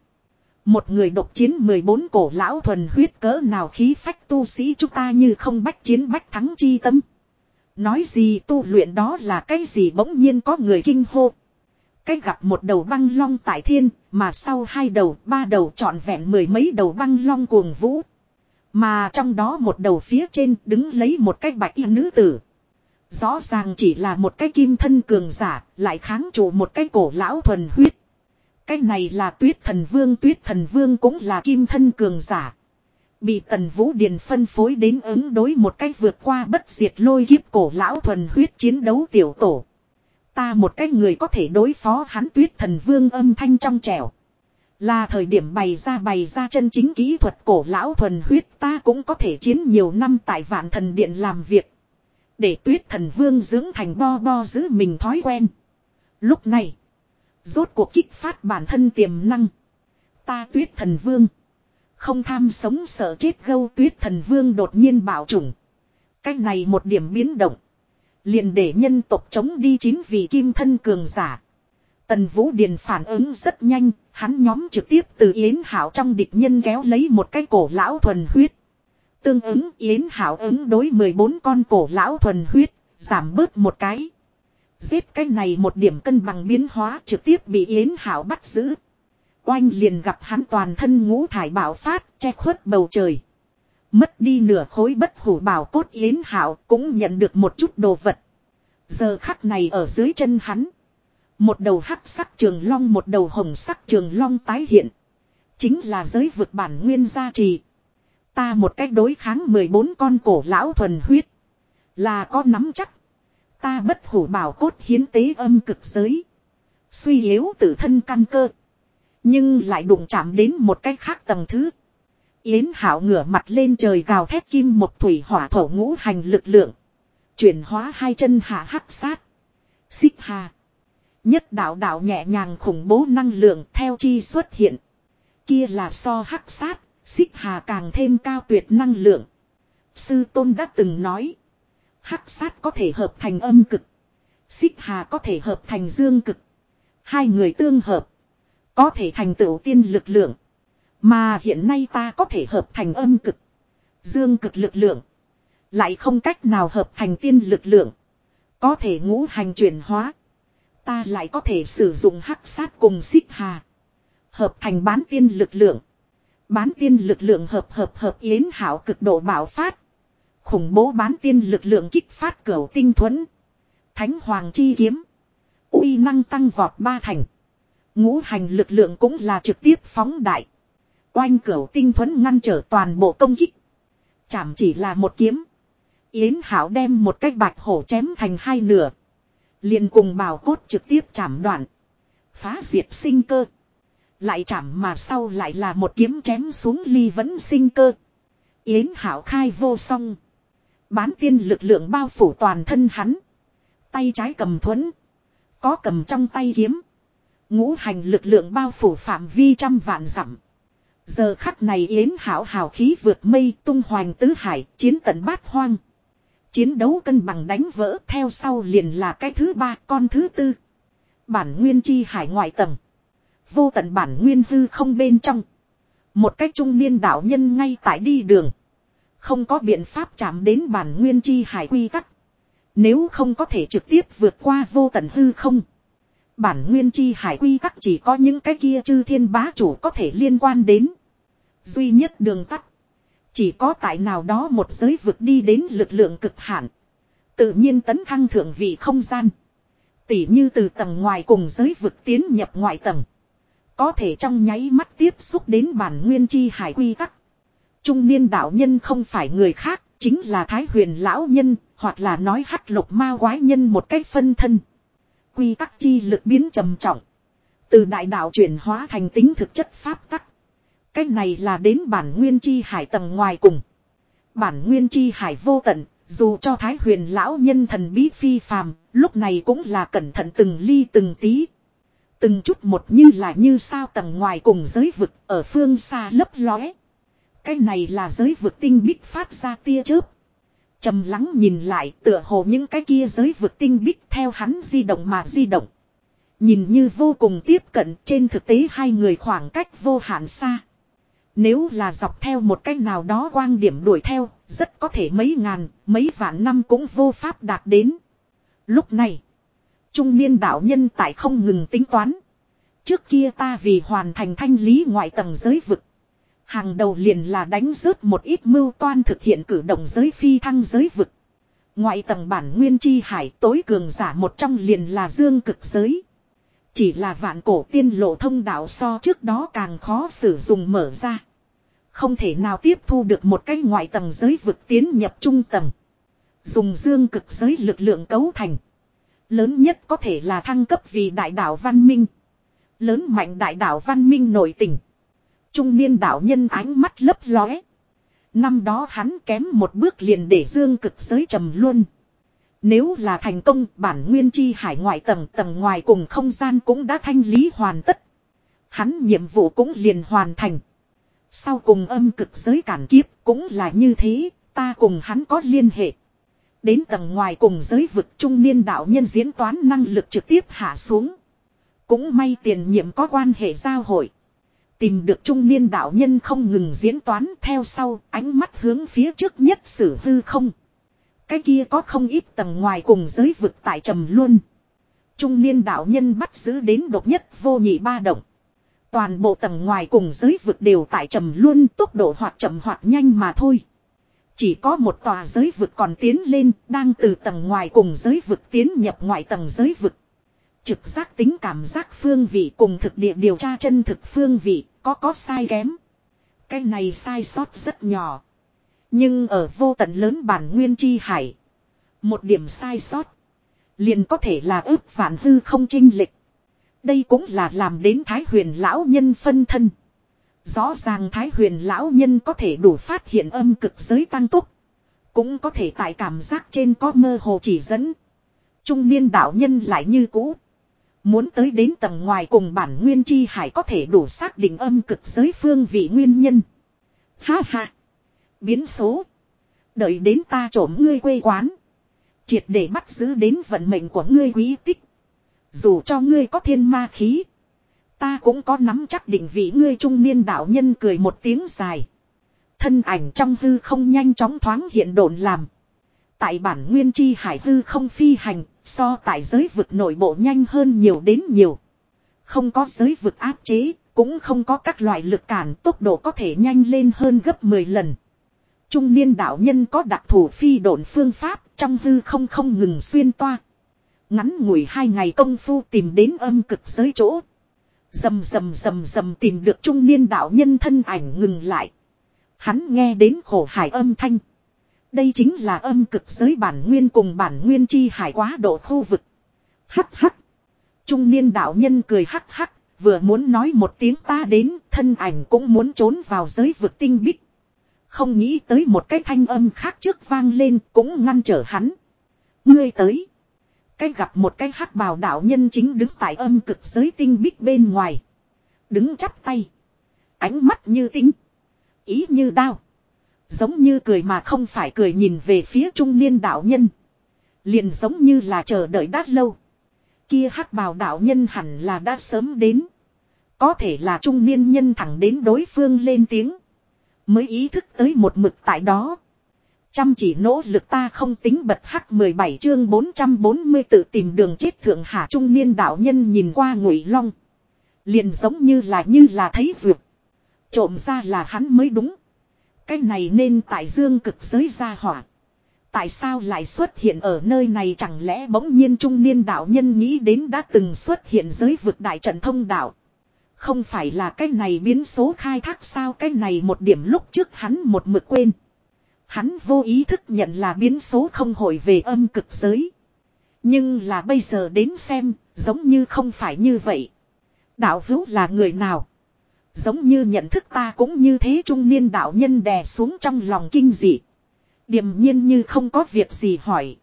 Một người độc chiến 14 cổ lão thuần huyết cỡ nào khí phách tu sĩ chúng ta như không bách chiến bách thắng chi tâm. Nói gì tu luyện đó là cái gì bỗng nhiên có người kinh hô. Cách gặp một đầu băng long tại thiên, mà sau hai đầu, ba đầu trọn vẹn mười mấy đầu băng long cuồng vũ. Mà trong đó một đầu phía trên đứng lấy một cái bạch y nữ tử. Rõ ràng chỉ là một cái kim thân cường giả, lại kháng trụ một cái cổ lão thuần huyết. Cái này là tuyết thần vương, tuyết thần vương cũng là kim thân cường giả. Bị tần vũ điền phân phối đến ứng đối một cách vượt qua bất diệt lôi kiếp cổ lão thuần huyết chiến đấu tiểu tổ. Ta một cái người có thể đối phó hắn tuyết thần vương âm thanh trong trẻo. Là thời điểm bày ra bày ra chân chính kỹ thuật cổ lão thuần huyết ta cũng có thể chiến nhiều năm tại vạn thần điện làm việc. Để tuyết thần vương dưỡng thành bo bo giữ mình thói quen. Lúc này. Rốt cuộc kích phát bản thân tiềm năng. Ta tuyết thần vương. Không tham sống sợ chết gâu tuyết thần vương đột nhiên bảo chủng. Cách này một điểm biến động. Liền để nhân tộc chống đi chín vị kim thân cường giả. Tần Vũ Điền phản ứng rất nhanh, hắn nhóm trực tiếp từ Yến Hảo trong địch nhân kéo lấy một cái cổ lão thuần huyết. Tương ứng Yến Hảo ứng đối 14 con cổ lão thuần huyết, giảm bớt một cái. Giết cái này một điểm cân bằng biến hóa trực tiếp bị Yến Hảo bắt giữ. Oanh liền gặp hắn toàn thân ngũ thải bảo phát, che khuất bầu trời. Mất đi nửa khối bất hủ bảo cốt Yến Hảo cũng nhận được một chút đồ vật. Giờ khắc này ở dưới chân hắn. Một đầu hắc sắc trường long, một đầu hồng sắc trường long tái hiện. Chính là giới vực bản nguyên gia trì. Ta một cách đối kháng 14 con cổ lão thuần huyết. Là có nắm chắc. Ta bất hủ bảo cốt hiến tế âm cực giới. Suy yếu tự thân căn cơ. Nhưng lại đụng chạm đến một cách khác tầng thứ. Yến hảo ngửa mặt lên trời gào thét kim một thủy hỏa thổ ngũ hành lực lượng. Chuyển hóa hai chân hạ hắc sát. Xích hà. Nhất đạo đạo nhẹ nhàng khủng bố năng lượng theo chi xuất hiện. Kia là so hắc sát, Xích hà càng thêm cao tuyệt năng lượng. Sư tôn đã từng nói. Hắc sát có thể hợp thành âm cực. Xích hà có thể hợp thành dương cực. Hai người tương hợp. Có thể thành tựu tiên lực lượng. Mà hiện nay ta có thể hợp thành âm cực. Dương cực lực lượng. Lại không cách nào hợp thành tiên lực lượng. Có thể ngũ hành chuyển hóa. Ta lại có thể sử dụng hắc sát cùng xích hà. Hợp thành bán tiên lực lượng. Bán tiên lực lượng hợp hợp hợp yến hảo cực độ bạo phát. Khủng bố bán tiên lực lượng kích phát cửu tinh thuẫn. Thánh hoàng chi kiếm. uy năng tăng vọt ba thành. Ngũ hành lực lượng cũng là trực tiếp phóng đại. Oanh cửu tinh thuẫn ngăn trở toàn bộ công kích. Chảm chỉ là một kiếm. Yến Hảo đem một cái bạch hổ chém thành hai nửa. liền cùng bào cốt trực tiếp chảm đoạn. Phá diệt sinh cơ. Lại chảm mà sau lại là một kiếm chém xuống ly vẫn sinh cơ. Yến Hảo khai vô song. Bán tiên lực lượng bao phủ toàn thân hắn. Tay trái cầm thuẫn. Có cầm trong tay kiếm. Ngũ hành lực lượng bao phủ phạm vi trăm vạn dặm. Giờ khắc này yến hảo hào khí vượt mây tung hoành tứ hải, chiến tận bát hoang. Chiến đấu cân bằng đánh vỡ, theo sau liền là cái thứ ba, con thứ tư. Bản nguyên chi hải ngoại tầng. Vô tận bản nguyên hư không bên trong. Một cách trung niên đạo nhân ngay tại đi đường. Không có biện pháp chạm đến bản nguyên chi hải quy tắc. Nếu không có thể trực tiếp vượt qua vô tận hư không. Bản nguyên chi hải quy tắc chỉ có những cái kia chư thiên bá chủ có thể liên quan đến. Duy nhất đường tắt. Chỉ có tại nào đó một giới vực đi đến lực lượng cực hạn. Tự nhiên tấn thăng thượng vị không gian. Tỉ như từ tầng ngoài cùng giới vực tiến nhập ngoại tầng. Có thể trong nháy mắt tiếp xúc đến bản nguyên chi hải quy tắc. Trung niên đạo nhân không phải người khác, chính là Thái huyền lão nhân, hoặc là nói hắc lục ma quái nhân một cách phân thân. Quy tắc chi lực biến trầm trọng. Từ đại đạo chuyển hóa thành tính thực chất pháp tắc. Cách này là đến bản nguyên chi hải tầng ngoài cùng. Bản nguyên chi hải vô tận, dù cho thái huyền lão nhân thần bí phi phàm, lúc này cũng là cẩn thận từng ly từng tí. Từng chút một như là như sao tầng ngoài cùng giới vực ở phương xa lấp lóe. Cái này là giới vực tinh bích phát ra tia chớp trầm lắng nhìn lại tựa hồ những cái kia giới vực tinh bích theo hắn di động mà di động. Nhìn như vô cùng tiếp cận trên thực tế hai người khoảng cách vô hạn xa. Nếu là dọc theo một cách nào đó quang điểm đuổi theo, rất có thể mấy ngàn, mấy vạn năm cũng vô pháp đạt đến. Lúc này, trung niên đạo nhân tại không ngừng tính toán. Trước kia ta vì hoàn thành thanh lý ngoại tầng giới vực. Hàng đầu liền là đánh rớt một ít mưu toan thực hiện cử động giới phi thăng giới vực. Ngoại tầng bản nguyên chi hải tối cường giả một trong liền là dương cực giới. Chỉ là vạn cổ tiên lộ thông đạo so trước đó càng khó sử dụng mở ra. Không thể nào tiếp thu được một cái ngoại tầng giới vực tiến nhập trung tầng. Dùng dương cực giới lực lượng cấu thành. Lớn nhất có thể là thăng cấp vì đại đạo văn minh. Lớn mạnh đại đạo văn minh nổi tình. Trung niên đạo nhân ánh mắt lấp lóe. Năm đó hắn kém một bước liền để dương cực giới trầm luôn. Nếu là thành công bản nguyên chi hải ngoại tầng tầng ngoài cùng không gian cũng đã thanh lý hoàn tất. Hắn nhiệm vụ cũng liền hoàn thành. Sau cùng âm cực giới cản kiếp cũng là như thế, ta cùng hắn có liên hệ. Đến tầng ngoài cùng giới vực trung niên đạo nhân diễn toán năng lực trực tiếp hạ xuống. Cũng may tiền nhiệm có quan hệ giao hội. Tìm được trung niên đạo nhân không ngừng diễn toán theo sau ánh mắt hướng phía trước nhất sử hư không. Cái kia có không ít tầng ngoài cùng giới vực tại trầm luôn. Trung niên đạo nhân bắt giữ đến độc nhất vô nhị ba động. Toàn bộ tầng ngoài cùng giới vực đều tại trầm luôn tốc độ hoặc chậm hoặc nhanh mà thôi. Chỉ có một tòa giới vực còn tiến lên, đang từ tầng ngoài cùng giới vực tiến nhập ngoại tầng giới vực. Trực giác tính cảm giác phương vị cùng thực địa điều tra chân thực phương vị, có có sai kém. Cái này sai sót rất nhỏ. Nhưng ở vô tận lớn bản nguyên chi hải. Một điểm sai sót. Liền có thể là ước phản hư không trinh lịch. Đây cũng là làm đến Thái huyền lão nhân phân thân. Rõ ràng Thái huyền lão nhân có thể đủ phát hiện âm cực giới tăng túc Cũng có thể tại cảm giác trên có mơ hồ chỉ dẫn. Trung niên đạo nhân lại như cũ. Muốn tới đến tầng ngoài cùng bản nguyên chi hải có thể đủ xác định âm cực giới phương vị nguyên nhân. Ha ha. Biến số. Đợi đến ta trộm ngươi quê quán. Triệt để bắt giữ đến vận mệnh của ngươi quý tích. Dù cho ngươi có thiên ma khí. Ta cũng có nắm chắc định vị ngươi trung niên đạo nhân cười một tiếng dài. Thân ảnh trong hư không nhanh chóng thoáng hiện độn làm. Tại bản nguyên chi hải hư không phi hành, so tại giới vực nội bộ nhanh hơn nhiều đến nhiều. Không có giới vực áp chế, cũng không có các loại lực cản tốc độ có thể nhanh lên hơn gấp 10 lần. Trung niên đạo nhân có đặc thù phi độn phương pháp trong hư không không ngừng xuyên toa. Ngắn ngủi hai ngày công phu tìm đến âm cực giới chỗ. Dầm dầm dầm dầm tìm được trung niên đạo nhân thân ảnh ngừng lại. Hắn nghe đến khổ hải âm thanh. Đây chính là âm cực giới bản nguyên cùng bản nguyên chi hải quá độ khu vực. Hắc hắc. Trung niên đạo nhân cười hắc hắc, vừa muốn nói một tiếng ta đến, thân ảnh cũng muốn trốn vào giới vực tinh bích. Không nghĩ tới một cái thanh âm khác trước vang lên cũng ngăn trở hắn. Ngươi tới. Cái gặp một cái hắc bào đạo nhân chính đứng tại âm cực giới tinh bích bên ngoài. Đứng chắp tay. Ánh mắt như tinh. Ý như đao. Giống như cười mà không phải cười nhìn về phía trung niên đạo nhân. Liền giống như là chờ đợi đã lâu. Kia hắc bào đạo nhân hẳn là đã sớm đến. Có thể là trung niên nhân thẳng đến đối phương lên tiếng. Mới ý thức tới một mực tại đó. Chăm chỉ nỗ lực ta không tính bật hắc 17 chương 440 tự tìm đường chết thượng hạ trung niên đạo nhân nhìn qua ngụy long. Liền giống như là như là thấy vượt. Trộm ra là hắn mới đúng. Cái này nên tại dương cực giới ra hỏa. Tại sao lại xuất hiện ở nơi này chẳng lẽ bỗng nhiên trung niên đạo nhân nghĩ đến đã từng xuất hiện giới vực đại trận thông đạo. Không phải là cái này biến số khai thác sao cái này một điểm lúc trước hắn một mực quên. Hắn vô ý thức nhận là biến số không hồi về âm cực giới. Nhưng là bây giờ đến xem, giống như không phải như vậy. Đạo hữu là người nào? Giống như nhận thức ta cũng như thế trung niên đạo nhân đè xuống trong lòng kinh dị. Điềm nhiên như không có việc gì hỏi.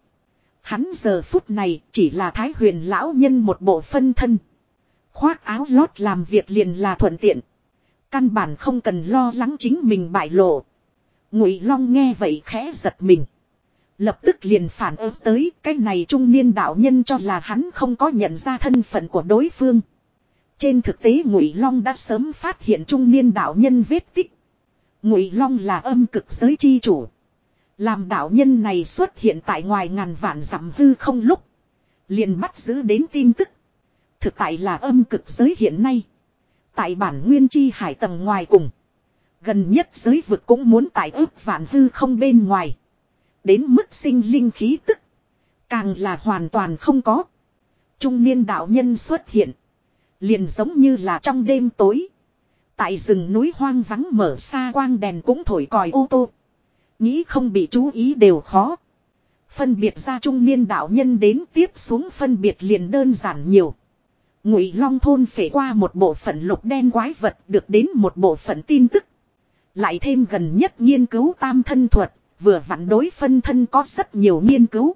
Hắn giờ phút này chỉ là thái huyền lão nhân một bộ phân thân. Khoác áo lót làm việc liền là thuận tiện. Căn bản không cần lo lắng chính mình bại lộ. Ngụy Long nghe vậy khẽ giật mình. Lập tức liền phản ứng tới, cái này trung niên đạo nhân cho là hắn không có nhận ra thân phận của đối phương. Trên thực tế Ngụy Long đã sớm phát hiện trung niên đạo nhân vết tích. Ngụy Long là âm cực giới chi chủ. Làm đạo nhân này xuất hiện tại ngoài ngàn vạn dặm hư không lúc. Liền bắt giữ đến tin tức. Thực tại là âm cực giới hiện nay. Tại bản nguyên chi hải tầng ngoài cùng. Gần nhất giới vực cũng muốn tại ước vạn hư không bên ngoài. Đến mức sinh linh khí tức. Càng là hoàn toàn không có. Trung niên đạo nhân xuất hiện. Liền giống như là trong đêm tối. Tại rừng núi hoang vắng mở xa quang đèn cũng thổi còi ô tô. Nghĩ không bị chú ý đều khó. Phân biệt ra trung niên đạo nhân đến tiếp xuống phân biệt liền đơn giản nhiều. Ngụy Long thôn phải qua một bộ phận lục đen quái vật được đến một bộ phận tin tức. Lại thêm gần nhất nghiên cứu tam thân thuật, vừa vặn đối phân thân có rất nhiều nghiên cứu.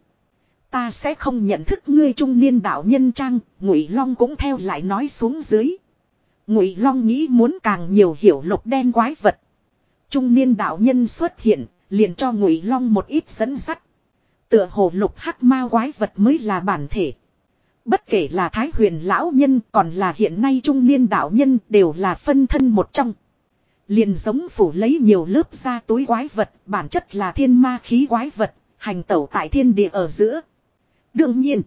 Ta sẽ không nhận thức ngươi trung niên đạo nhân trang, Ngụy Long cũng theo lại nói xuống dưới. Ngụy Long nghĩ muốn càng nhiều hiểu lục đen quái vật. Trung niên đạo nhân xuất hiện, liền cho Ngụy Long một ít dẫn dắt. Tựa hồ lục hắc ma quái vật mới là bản thể. Bất kể là Thái Huyền lão nhân còn là hiện nay trung niên đạo nhân đều là phân thân một trong. Liền giống phủ lấy nhiều lớp ra túi quái vật, bản chất là thiên ma khí quái vật, hành tẩu tại thiên địa ở giữa. Đương nhiên,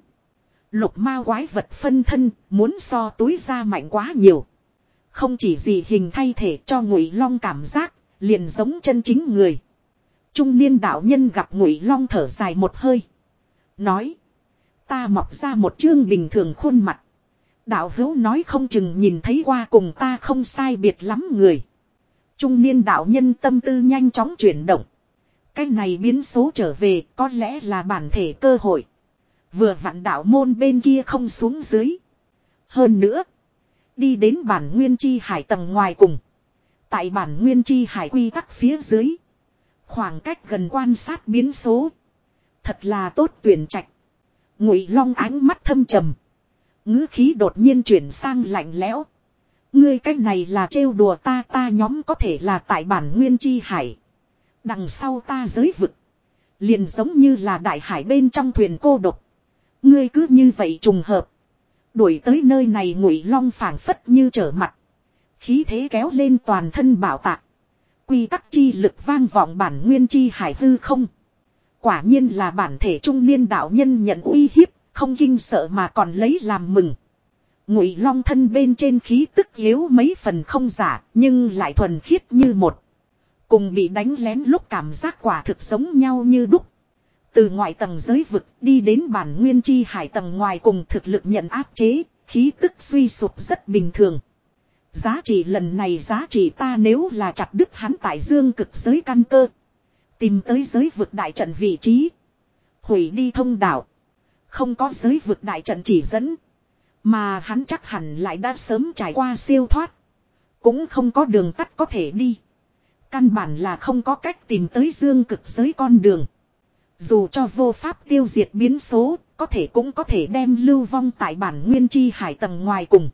lục ma quái vật phân thân muốn so túi ra mạnh quá nhiều. Không chỉ gì hình thay thể cho ngụy long cảm giác, liền giống chân chính người. Trung niên đạo nhân gặp ngụy long thở dài một hơi. Nói, ta mọc ra một chương bình thường khuôn mặt. Đạo hữu nói không chừng nhìn thấy qua cùng ta không sai biệt lắm người. Trung niên đạo nhân tâm tư nhanh chóng chuyển động. Cái này biến số trở về có lẽ là bản thể cơ hội. Vừa vặn đạo môn bên kia không xuống dưới. Hơn nữa. Đi đến bản nguyên chi hải tầng ngoài cùng. Tại bản nguyên chi hải quy tắc phía dưới. Khoảng cách gần quan sát biến số. Thật là tốt tuyển trạch. Ngụy long ánh mắt thâm trầm. ngữ khí đột nhiên chuyển sang lạnh lẽo. Ngươi cách này là trêu đùa ta ta nhóm có thể là tại bản nguyên chi hải. Đằng sau ta giới vực. Liền giống như là đại hải bên trong thuyền cô độc. Ngươi cứ như vậy trùng hợp. Đuổi tới nơi này ngụy long phảng phất như trở mặt. Khí thế kéo lên toàn thân bảo tạc. Quy tắc chi lực vang vọng bản nguyên chi hải hư không. Quả nhiên là bản thể trung niên đạo nhân nhận uy hiếp, không kinh sợ mà còn lấy làm mừng. Ngụy long thân bên trên khí tức yếu mấy phần không giả, nhưng lại thuần khiết như một. Cùng bị đánh lén lúc cảm giác quả thực giống nhau như đúc. Từ ngoại tầng giới vực đi đến bản nguyên chi hải tầng ngoài cùng thực lực nhận áp chế, khí tức suy sụp rất bình thường. Giá trị lần này giá trị ta nếu là chặt đứt hắn tại dương cực giới căn cơ. Tìm tới giới vực đại trận vị trí. Hủy đi thông đạo. Không có giới vực đại trận chỉ dẫn. Mà hắn chắc hẳn lại đã sớm trải qua siêu thoát. Cũng không có đường tắt có thể đi. Căn bản là không có cách tìm tới dương cực giới con đường. Dù cho vô pháp tiêu diệt biến số, có thể cũng có thể đem lưu vong tại bản nguyên chi hải tầng ngoài cùng.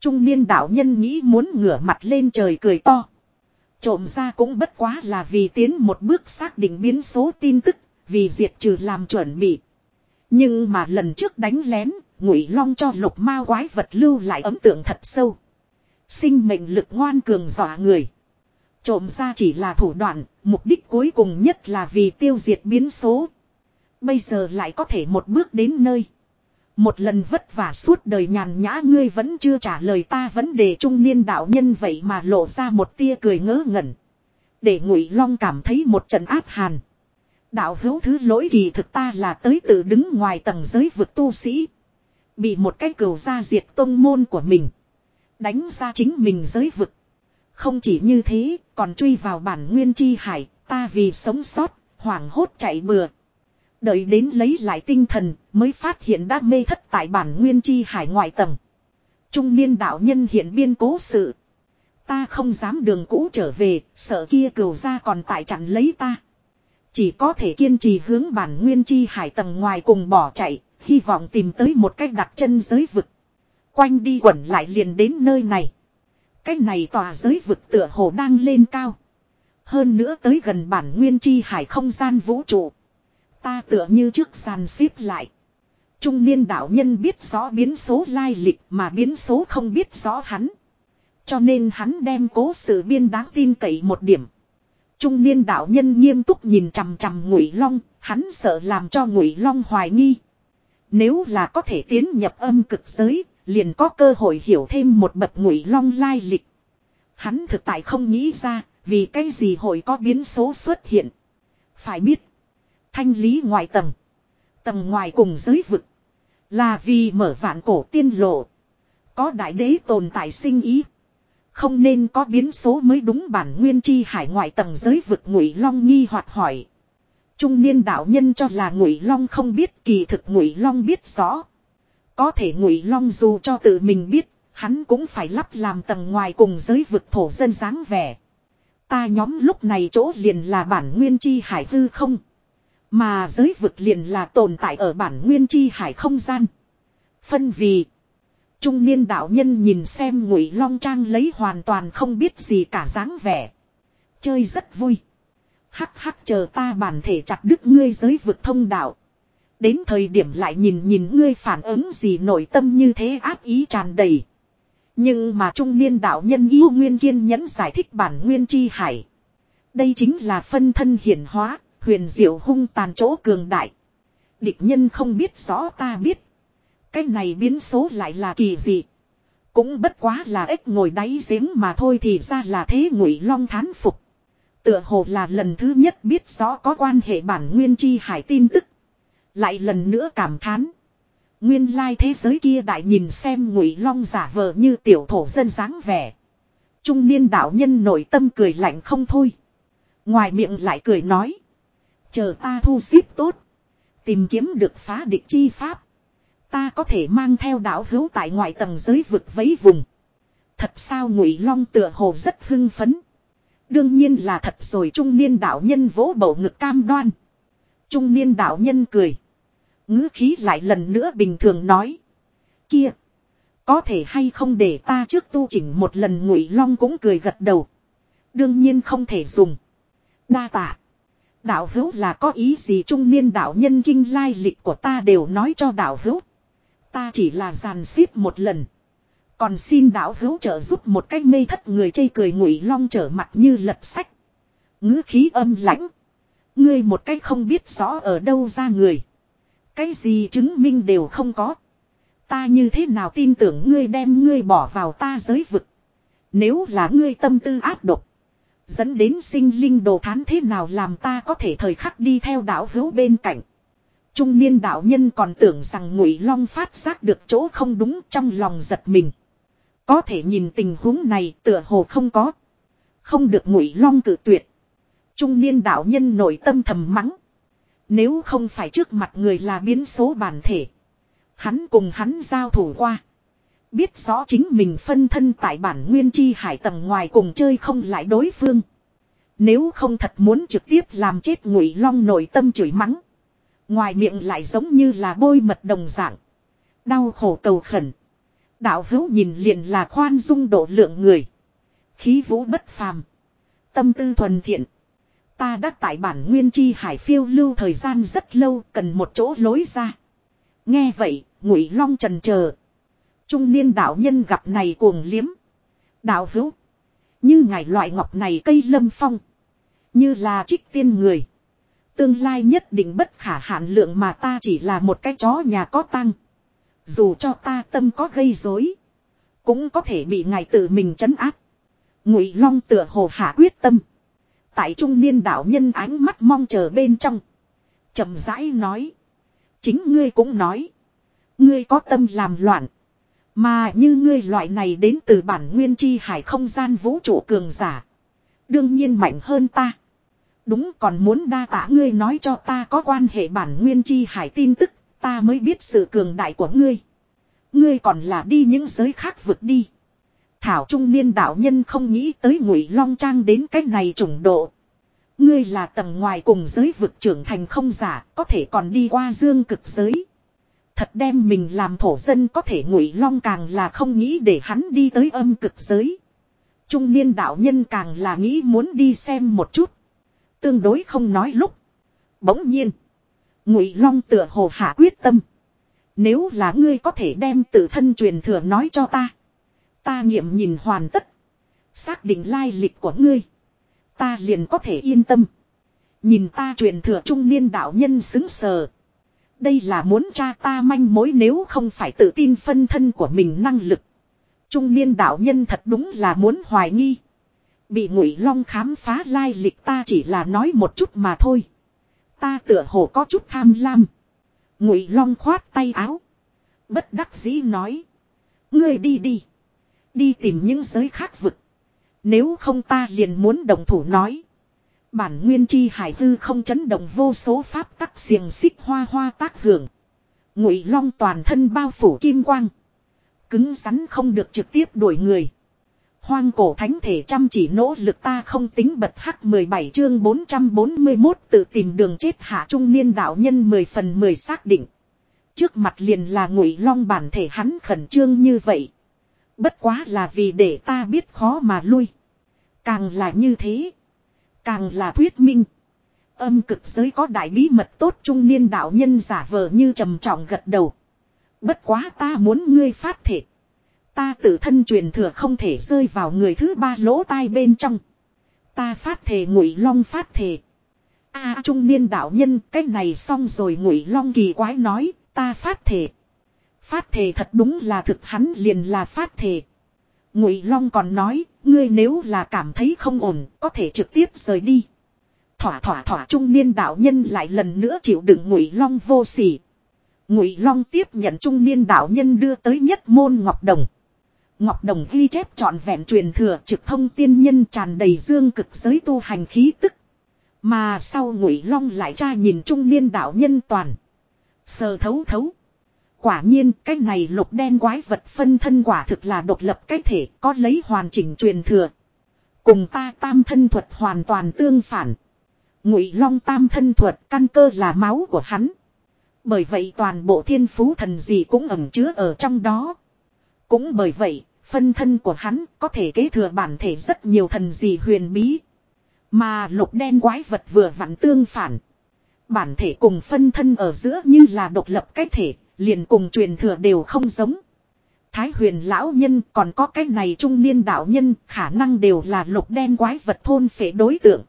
Trung niên đạo nhân nghĩ muốn ngửa mặt lên trời cười to. Trộm ra cũng bất quá là vì tiến một bước xác định biến số tin tức, vì diệt trừ làm chuẩn bị. Nhưng mà lần trước đánh lén, ngụy long cho lục ma quái vật lưu lại ấn tượng thật sâu. Sinh mệnh lực ngoan cường dọa người. Trộm ra chỉ là thủ đoạn, mục đích cuối cùng nhất là vì tiêu diệt biến số. Bây giờ lại có thể một bước đến nơi. Một lần vất vả suốt đời nhàn nhã ngươi vẫn chưa trả lời ta vấn đề trung niên đạo nhân vậy mà lộ ra một tia cười ngớ ngẩn. Để ngụy long cảm thấy một trận áp hàn. Đạo hữu thứ lỗi kỳ thực ta là tới tự đứng ngoài tầng giới vực tu sĩ. Bị một cái cừu ra diệt tông môn của mình. Đánh ra chính mình giới vực. Không chỉ như thế, còn truy vào bản nguyên chi hải, ta vì sống sót, hoảng hốt chạy bừa. Đợi đến lấy lại tinh thần, mới phát hiện đã mê thất tại bản nguyên chi hải ngoại tầng. Trung niên đạo nhân hiện biên cố sự. Ta không dám đường cũ trở về, sợ kia cừu ra còn tại chặn lấy ta. Chỉ có thể kiên trì hướng bản nguyên chi hải tầng ngoài cùng bỏ chạy, hy vọng tìm tới một cách đặt chân giới vực. Quanh đi quẩn lại liền đến nơi này. Cái này tòa giới vực tựa hồ đang lên cao. Hơn nữa tới gần bản nguyên chi hải không gian vũ trụ. Ta tựa như trước sàn xếp lại. Trung niên đạo nhân biết rõ biến số lai lịch mà biến số không biết rõ hắn. Cho nên hắn đem cố sự biên đáng tin cậy một điểm. Trung niên đạo nhân nghiêm túc nhìn chằm chằm ngụy long, hắn sợ làm cho ngụy long hoài nghi. Nếu là có thể tiến nhập âm cực giới, liền có cơ hội hiểu thêm một bậc ngụy long lai lịch. Hắn thực tại không nghĩ ra, vì cái gì hội có biến số xuất hiện. Phải biết, thanh lý ngoài tầng, tầng ngoài cùng giới vực, là vì mở vạn cổ tiên lộ. Có đại đế tồn tại sinh ý. Không nên có biến số mới đúng bản nguyên chi hải ngoại tầng giới vực ngụy long nghi hoặc hỏi. Trung niên đạo nhân cho là ngụy long không biết kỳ thực ngụy long biết rõ. Có thể ngụy long dù cho tự mình biết, hắn cũng phải lắp làm tầng ngoài cùng giới vực thổ dân dáng vẻ. Ta nhóm lúc này chỗ liền là bản nguyên chi hải hư không. Mà giới vực liền là tồn tại ở bản nguyên chi hải không gian. Phân vì. Trung niên đạo nhân nhìn xem ngụy long trang lấy hoàn toàn không biết gì cả dáng vẻ. Chơi rất vui. Hắc hắc chờ ta bản thể chặt đứt ngươi giới vực thông đạo. Đến thời điểm lại nhìn nhìn ngươi phản ứng gì nội tâm như thế áp ý tràn đầy. Nhưng mà trung niên đạo nhân yêu nguyên kiên nhẫn giải thích bản nguyên chi hải. Đây chính là phân thân hiển hóa, huyền diệu hung tàn chỗ cường đại. Địch nhân không biết rõ ta biết. Cái này biến số lại là kỳ dị. Cũng bất quá là ếch ngồi đáy giếng mà thôi thì ra là thế ngụy long thán phục. Tựa hồ là lần thứ nhất biết rõ có quan hệ bản nguyên chi hải tin tức. Lại lần nữa cảm thán. Nguyên lai thế giới kia đại nhìn xem ngụy long giả vờ như tiểu thổ dân dáng vẻ. Trung niên đạo nhân nội tâm cười lạnh không thôi. Ngoài miệng lại cười nói. Chờ ta thu xếp tốt. Tìm kiếm được phá địch chi pháp. Ta có thể mang theo đạo hữu tại ngoại tầng giới vực vấy vùng. Thật sao ngụy long tựa hồ rất hưng phấn. Đương nhiên là thật rồi, trung niên đạo nhân vỗ bầu ngực cam đoan. Trung niên đạo nhân cười ngữ khí lại lần nữa bình thường nói. Kia. Có thể hay không để ta trước tu chỉnh một lần ngụy long cũng cười gật đầu. Đương nhiên không thể dùng. Đa tạ. Đạo hữu là có ý gì trung niên đạo nhân kinh lai lịch của ta đều nói cho đạo hữu. Ta chỉ là giàn xếp một lần. Còn xin đạo hữu trợ giúp một cách mê thất người chây cười ngụy long trở mặt như lật sách. ngữ khí âm lãnh. Ngươi một cách không biết rõ ở đâu ra người. Cái gì chứng minh đều không có. Ta như thế nào tin tưởng ngươi đem ngươi bỏ vào ta giới vực. Nếu là ngươi tâm tư ác độc. Dẫn đến sinh linh đồ thán thế nào làm ta có thể thời khắc đi theo đạo hữu bên cạnh. Trung niên đạo nhân còn tưởng rằng ngụy long phát giác được chỗ không đúng trong lòng giật mình. Có thể nhìn tình huống này tựa hồ không có. Không được ngụy long cử tuyệt. Trung niên đạo nhân nội tâm thầm mắng. Nếu không phải trước mặt người là biến số bản thể. Hắn cùng hắn giao thủ qua. Biết rõ chính mình phân thân tại bản nguyên chi hải tầng ngoài cùng chơi không lại đối phương. Nếu không thật muốn trực tiếp làm chết ngụy long nội tâm chửi mắng. Ngoài miệng lại giống như là bôi mật đồng dạng. Đau khổ cầu khẩn. Đạo hữu nhìn liền là khoan dung độ lượng người. Khí vũ bất phàm. Tâm tư thuần thiện. Ta đã tại bản nguyên chi hải phiêu lưu thời gian rất lâu cần một chỗ lối ra. Nghe vậy, ngụy long trần chờ Trung niên đạo nhân gặp này cuồng liếm. Đạo hữu. Như ngài loại ngọc này cây lâm phong. Như là trích tiên người. Tương lai nhất định bất khả hạn lượng mà ta chỉ là một cái chó nhà có tăng. Dù cho ta tâm có gây rối, cũng có thể bị ngài tự mình chấn áp. Ngụy Long tựa hồ hạ quyết tâm. Tại trung niên đạo nhân ánh mắt mong chờ bên trong, chậm rãi nói: "Chính ngươi cũng nói, ngươi có tâm làm loạn, mà như ngươi loại này đến từ bản nguyên chi hải không gian vũ trụ cường giả, đương nhiên mạnh hơn ta." Đúng còn muốn đa tả ngươi nói cho ta có quan hệ bản nguyên chi hải tin tức ta mới biết sự cường đại của ngươi. Ngươi còn là đi những giới khác vượt đi. Thảo trung niên đạo nhân không nghĩ tới ngụy long trang đến cái này trùng độ. Ngươi là tầng ngoài cùng giới vực trưởng thành không giả, có thể còn đi qua dương cực giới. Thật đem mình làm thổ dân có thể ngụy long càng là không nghĩ để hắn đi tới âm cực giới. Trung niên đạo nhân càng là nghĩ muốn đi xem một chút. Tương đối không nói lúc. Bỗng nhiên. Ngụy Long tựa hồ hạ quyết tâm. Nếu là ngươi có thể đem tự thân truyền thừa nói cho ta. Ta nghiệm nhìn hoàn tất. Xác định lai lịch của ngươi. Ta liền có thể yên tâm. Nhìn ta truyền thừa trung niên đạo nhân xứng sờ. Đây là muốn cha ta manh mối nếu không phải tự tin phân thân của mình năng lực. Trung niên đạo nhân thật đúng là muốn hoài nghi. Bị ngụy long khám phá lai lịch ta chỉ là nói một chút mà thôi. Ta tựa hồ có chút tham lam. Ngụy Long khoát tay áo. Bất đắc dĩ nói. Ngươi đi đi. Đi tìm những giới khác vực. Nếu không ta liền muốn đồng thủ nói. Bản nguyên chi hải Tư không chấn động vô số pháp tắc xiềng xích hoa hoa tác hưởng. Ngụy Long toàn thân bao phủ kim quang. Cứng rắn không được trực tiếp đuổi người. Hoang cổ thánh thể chăm chỉ nỗ lực ta không tính bật hắc 17 chương 441 tự tìm đường chết hạ trung niên đạo nhân 10 phần 10 xác định. Trước mặt liền là ngụy long bản thể hắn khẩn trương như vậy. Bất quá là vì để ta biết khó mà lui. Càng là như thế. Càng là thuyết minh. Âm cực giới có đại bí mật tốt trung niên đạo nhân giả vờ như trầm trọng gật đầu. Bất quá ta muốn ngươi phát thể. Ta tự thân truyền thừa không thể rơi vào người thứ ba lỗ tai bên trong. Ta phát thể ngụy long phát thể. A trung niên đạo nhân, cái này xong rồi ngụy long kỳ quái nói, ta phát thể. Phát thể thật đúng là thực hắn liền là phát thể. Ngụy long còn nói, ngươi nếu là cảm thấy không ổn, có thể trực tiếp rời đi. Thỏa thỏa thỏa trung niên đạo nhân lại lần nữa chịu đựng ngụy long vô sỉ. Ngụy long tiếp nhận trung niên đạo nhân đưa tới nhất môn ngọc đồng. Ngọc Đồng ghi chép trọn vẹn truyền thừa trực thông tiên nhân tràn đầy dương cực giới tu hành khí tức. Mà sau ngụy long lại tra nhìn trung niên đạo nhân toàn. Sờ thấu thấu. Quả nhiên cái này lục đen quái vật phân thân quả thực là độc lập cái thể có lấy hoàn chỉnh truyền thừa. Cùng ta tam thân thuật hoàn toàn tương phản. Ngụy long tam thân thuật căn cơ là máu của hắn. Bởi vậy toàn bộ thiên phú thần gì cũng ẩn chứa ở trong đó. Cũng bởi vậy, phân thân của hắn có thể kế thừa bản thể rất nhiều thần gì huyền bí. Mà lục đen quái vật vừa vặn tương phản. Bản thể cùng phân thân ở giữa như là độc lập cái thể, liền cùng truyền thừa đều không giống. Thái huyền lão nhân còn có cái này trung niên đạo nhân, khả năng đều là lục đen quái vật thôn phệ đối tượng.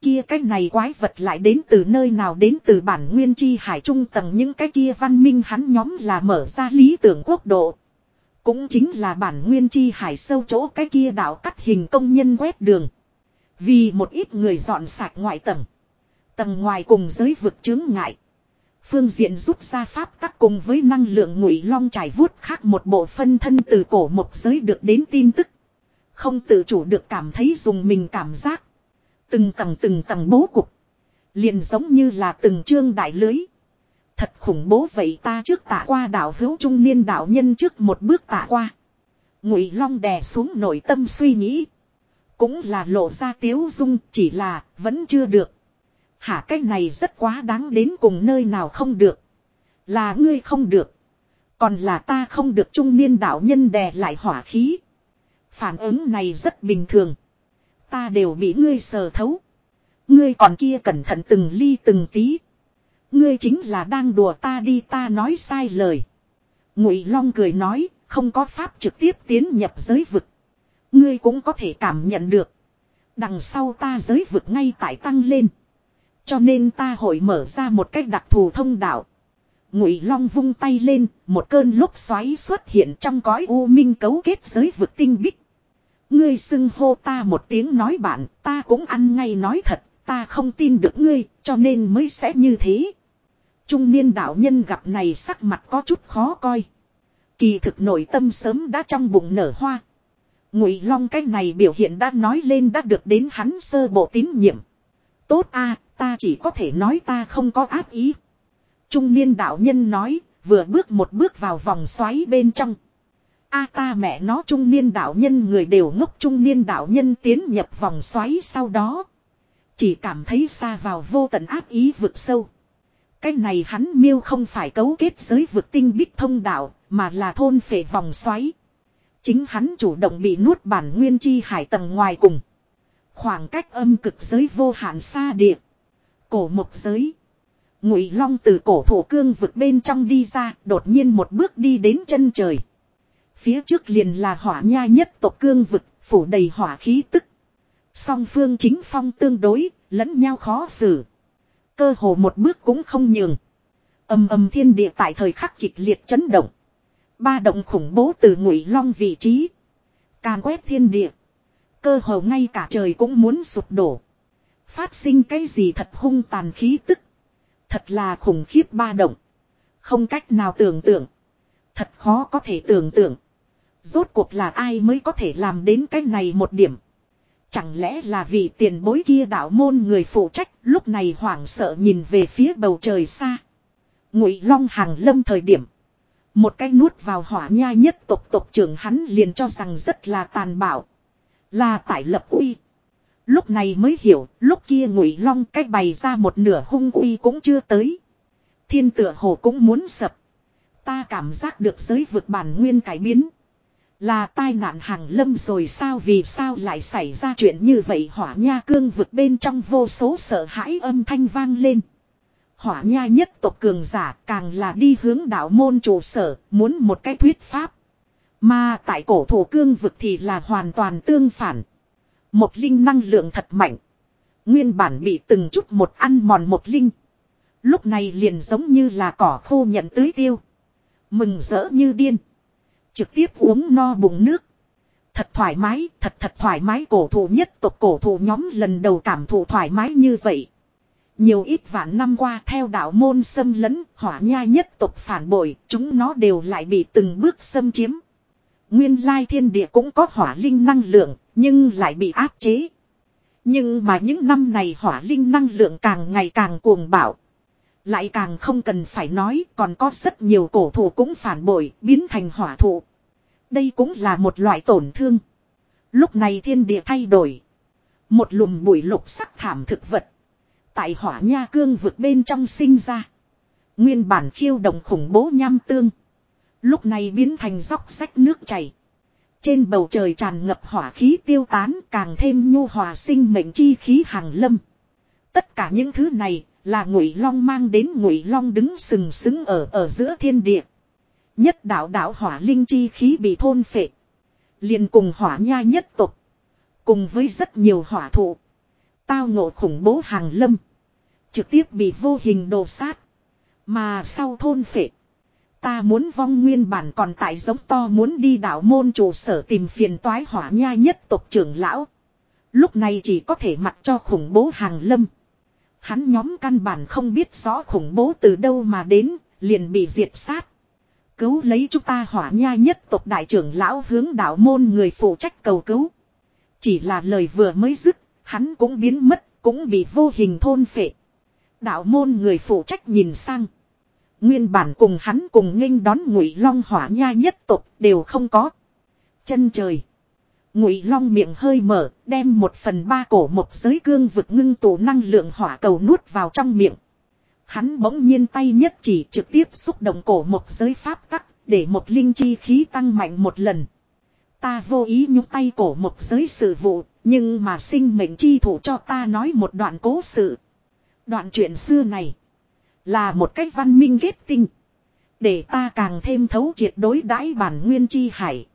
Kia cái này quái vật lại đến từ nơi nào đến từ bản nguyên chi hải trung tầng những cái kia văn minh hắn nhóm là mở ra lý tưởng quốc độ. Cũng chính là bản nguyên chi hải sâu chỗ cái kia đạo cắt hình công nhân quét đường. Vì một ít người dọn sạch ngoại tầng. Tầng ngoài cùng giới vực chướng ngại. Phương diện rút ra pháp tắc cùng với năng lượng ngụy long trải vuốt khác một bộ phân thân từ cổ một giới được đến tin tức. Không tự chủ được cảm thấy dùng mình cảm giác. Từng tầng từng tầng bố cục. Liền giống như là từng chương đại lưới. Thật khủng bố vậy ta trước tạ qua đạo hữu trung niên đạo nhân trước một bước tạ qua. Ngụy long đè xuống nội tâm suy nghĩ. Cũng là lộ ra tiếu dung, chỉ là vẫn chưa được. Hả cái này rất quá đáng đến cùng nơi nào không được. Là ngươi không được. Còn là ta không được trung niên đạo nhân đè lại hỏa khí. Phản ứng này rất bình thường. Ta đều bị ngươi sờ thấu. Ngươi còn kia cẩn thận từng ly từng tí. Ngươi chính là đang đùa ta đi ta nói sai lời. Ngụy Long cười nói, không có pháp trực tiếp tiến nhập giới vực. Ngươi cũng có thể cảm nhận được. Đằng sau ta giới vực ngay tại tăng lên. Cho nên ta hội mở ra một cách đặc thù thông đạo. Ngụy Long vung tay lên, một cơn lúc xoáy xuất hiện trong cõi u minh cấu kết giới vực tinh bích. Ngươi xưng hô ta một tiếng nói bạn, ta cũng ăn ngay nói thật, ta không tin được ngươi, cho nên mới sẽ như thế. Trung niên đạo nhân gặp này sắc mặt có chút khó coi. Kỳ thực nội tâm sớm đã trong bụng nở hoa. Ngụy Long cái này biểu hiện đã nói lên đã được đến hắn sơ bộ tín nhiệm. Tốt a, ta chỉ có thể nói ta không có ác ý. Trung niên đạo nhân nói, vừa bước một bước vào vòng xoáy bên trong. A ta mẹ nó trung niên đạo nhân người đều ngốc trung niên đạo nhân tiến nhập vòng xoáy sau đó. Chỉ cảm thấy xa vào vô tận ác ý vực sâu. Cái này hắn miêu không phải cấu kết giới vực tinh bích thông đạo, mà là thôn phệ vòng xoáy. Chính hắn chủ động bị nuốt bản nguyên chi hải tầng ngoài cùng. Khoảng cách âm cực giới vô hạn xa địa. Cổ mộc giới. Ngụy Long từ cổ thổ cương vực bên trong đi ra, đột nhiên một bước đi đến chân trời. Phía trước liền là hỏa nha nhất tộc cương vực, phủ đầy hỏa khí tức. Song phương chính phong tương đối, lẫn nhau khó xử. Cơ hồ một bước cũng không nhường. Âm âm thiên địa tại thời khắc kịch liệt chấn động. Ba động khủng bố từ ngụy long vị trí. Càn quét thiên địa. Cơ hồ ngay cả trời cũng muốn sụp đổ. Phát sinh cái gì thật hung tàn khí tức. Thật là khủng khiếp ba động. Không cách nào tưởng tượng. Thật khó có thể tưởng tượng. Rốt cuộc là ai mới có thể làm đến cái này một điểm. Chẳng lẽ là vị tiền bối kia đạo môn người phụ trách lúc này hoảng sợ nhìn về phía bầu trời xa. Ngụy Long hàng lâm thời điểm. Một cái nuốt vào hỏa nha nhất tộc tộc trưởng hắn liền cho rằng rất là tàn bạo. Là tại lập uy. Lúc này mới hiểu, lúc kia ngụy long cách bày ra một nửa hung uy cũng chưa tới. Thiên tựa hồ cũng muốn sập. Ta cảm giác được giới vực bản nguyên cải biến. Là tai nạn hàng lâm rồi sao vì sao lại xảy ra chuyện như vậy hỏa nha cương vực bên trong vô số sợ hãi âm thanh vang lên. Hỏa nha nhất tộc cường giả càng là đi hướng đạo môn trụ sở, muốn một cái thuyết pháp. Mà tại cổ thổ cương vực thì là hoàn toàn tương phản. Một linh năng lượng thật mạnh. Nguyên bản bị từng chút một ăn mòn một linh. Lúc này liền giống như là cỏ khô nhận tưới tiêu. Mừng rỡ như điên. Trực tiếp uống no bụng nước. Thật thoải mái, thật thật thoải mái cổ thụ nhất tộc cổ thụ nhóm lần đầu cảm thụ thoải mái như vậy. Nhiều ít vạn năm qua theo đạo môn xâm lấn, hỏa nha nhất tộc phản bội, chúng nó đều lại bị từng bước xâm chiếm. Nguyên lai thiên địa cũng có hỏa linh năng lượng, nhưng lại bị áp chế. Nhưng mà những năm này hỏa linh năng lượng càng ngày càng cuồng bạo. Lại càng không cần phải nói còn có rất nhiều cổ thụ cũng phản bội biến thành hỏa thụ. Đây cũng là một loại tổn thương. Lúc này thiên địa thay đổi. Một lùm bụi lục sắc thảm thực vật. Tại hỏa nha cương vực bên trong sinh ra. Nguyên bản khiêu động khủng bố nham tương. Lúc này biến thành dốc sách nước chảy. Trên bầu trời tràn ngập hỏa khí tiêu tán, càng thêm nhu hòa sinh mệnh chi khí hàng lâm. Tất cả những thứ này là ngụy long mang đến ngụy long đứng sừng sững ở ở giữa thiên địa. Nhất đạo đạo hỏa linh chi khí bị thôn phệ. liền cùng hỏa nha nhất tục. Cùng với rất nhiều hỏa thụ. Tao ngộ khủng bố hàng lâm. Trực tiếp bị vô hình đồ sát. Mà sau thôn phệ. Ta muốn vong nguyên bản còn tại giống to muốn đi đảo môn trụ sở tìm phiền toái hỏa nha nhất tộc trưởng lão. Lúc này chỉ có thể mặc cho khủng bố hàng lâm. Hắn nhóm căn bản không biết rõ khủng bố từ đâu mà đến, liền bị diệt sát. Cứu lấy chúng ta hỏa nha nhất tộc đại trưởng lão hướng đảo môn người phụ trách cầu cứu. Chỉ là lời vừa mới dứt, hắn cũng biến mất, cũng bị vô hình thôn phệ. Đạo môn người phụ trách nhìn sang. Nguyên bản cùng hắn cùng nghênh đón ngụy long hỏa nha nhất tục đều không có. Chân trời. Ngụy long miệng hơi mở, đem một phần ba cổ một giới cương vực ngưng tụ năng lượng hỏa cầu nuốt vào trong miệng. Hắn bỗng nhiên tay nhất chỉ trực tiếp xúc động cổ một giới pháp tắc, để một linh chi khí tăng mạnh một lần. Ta vô ý nhúc tay cổ một giới sự vụ, nhưng mà sinh mệnh chi thủ cho ta nói một đoạn cố sự. Đoạn chuyện xưa này là một cách văn minh kết tinh. Để ta càng thêm thấu triệt đối đãi bản nguyên chi hải.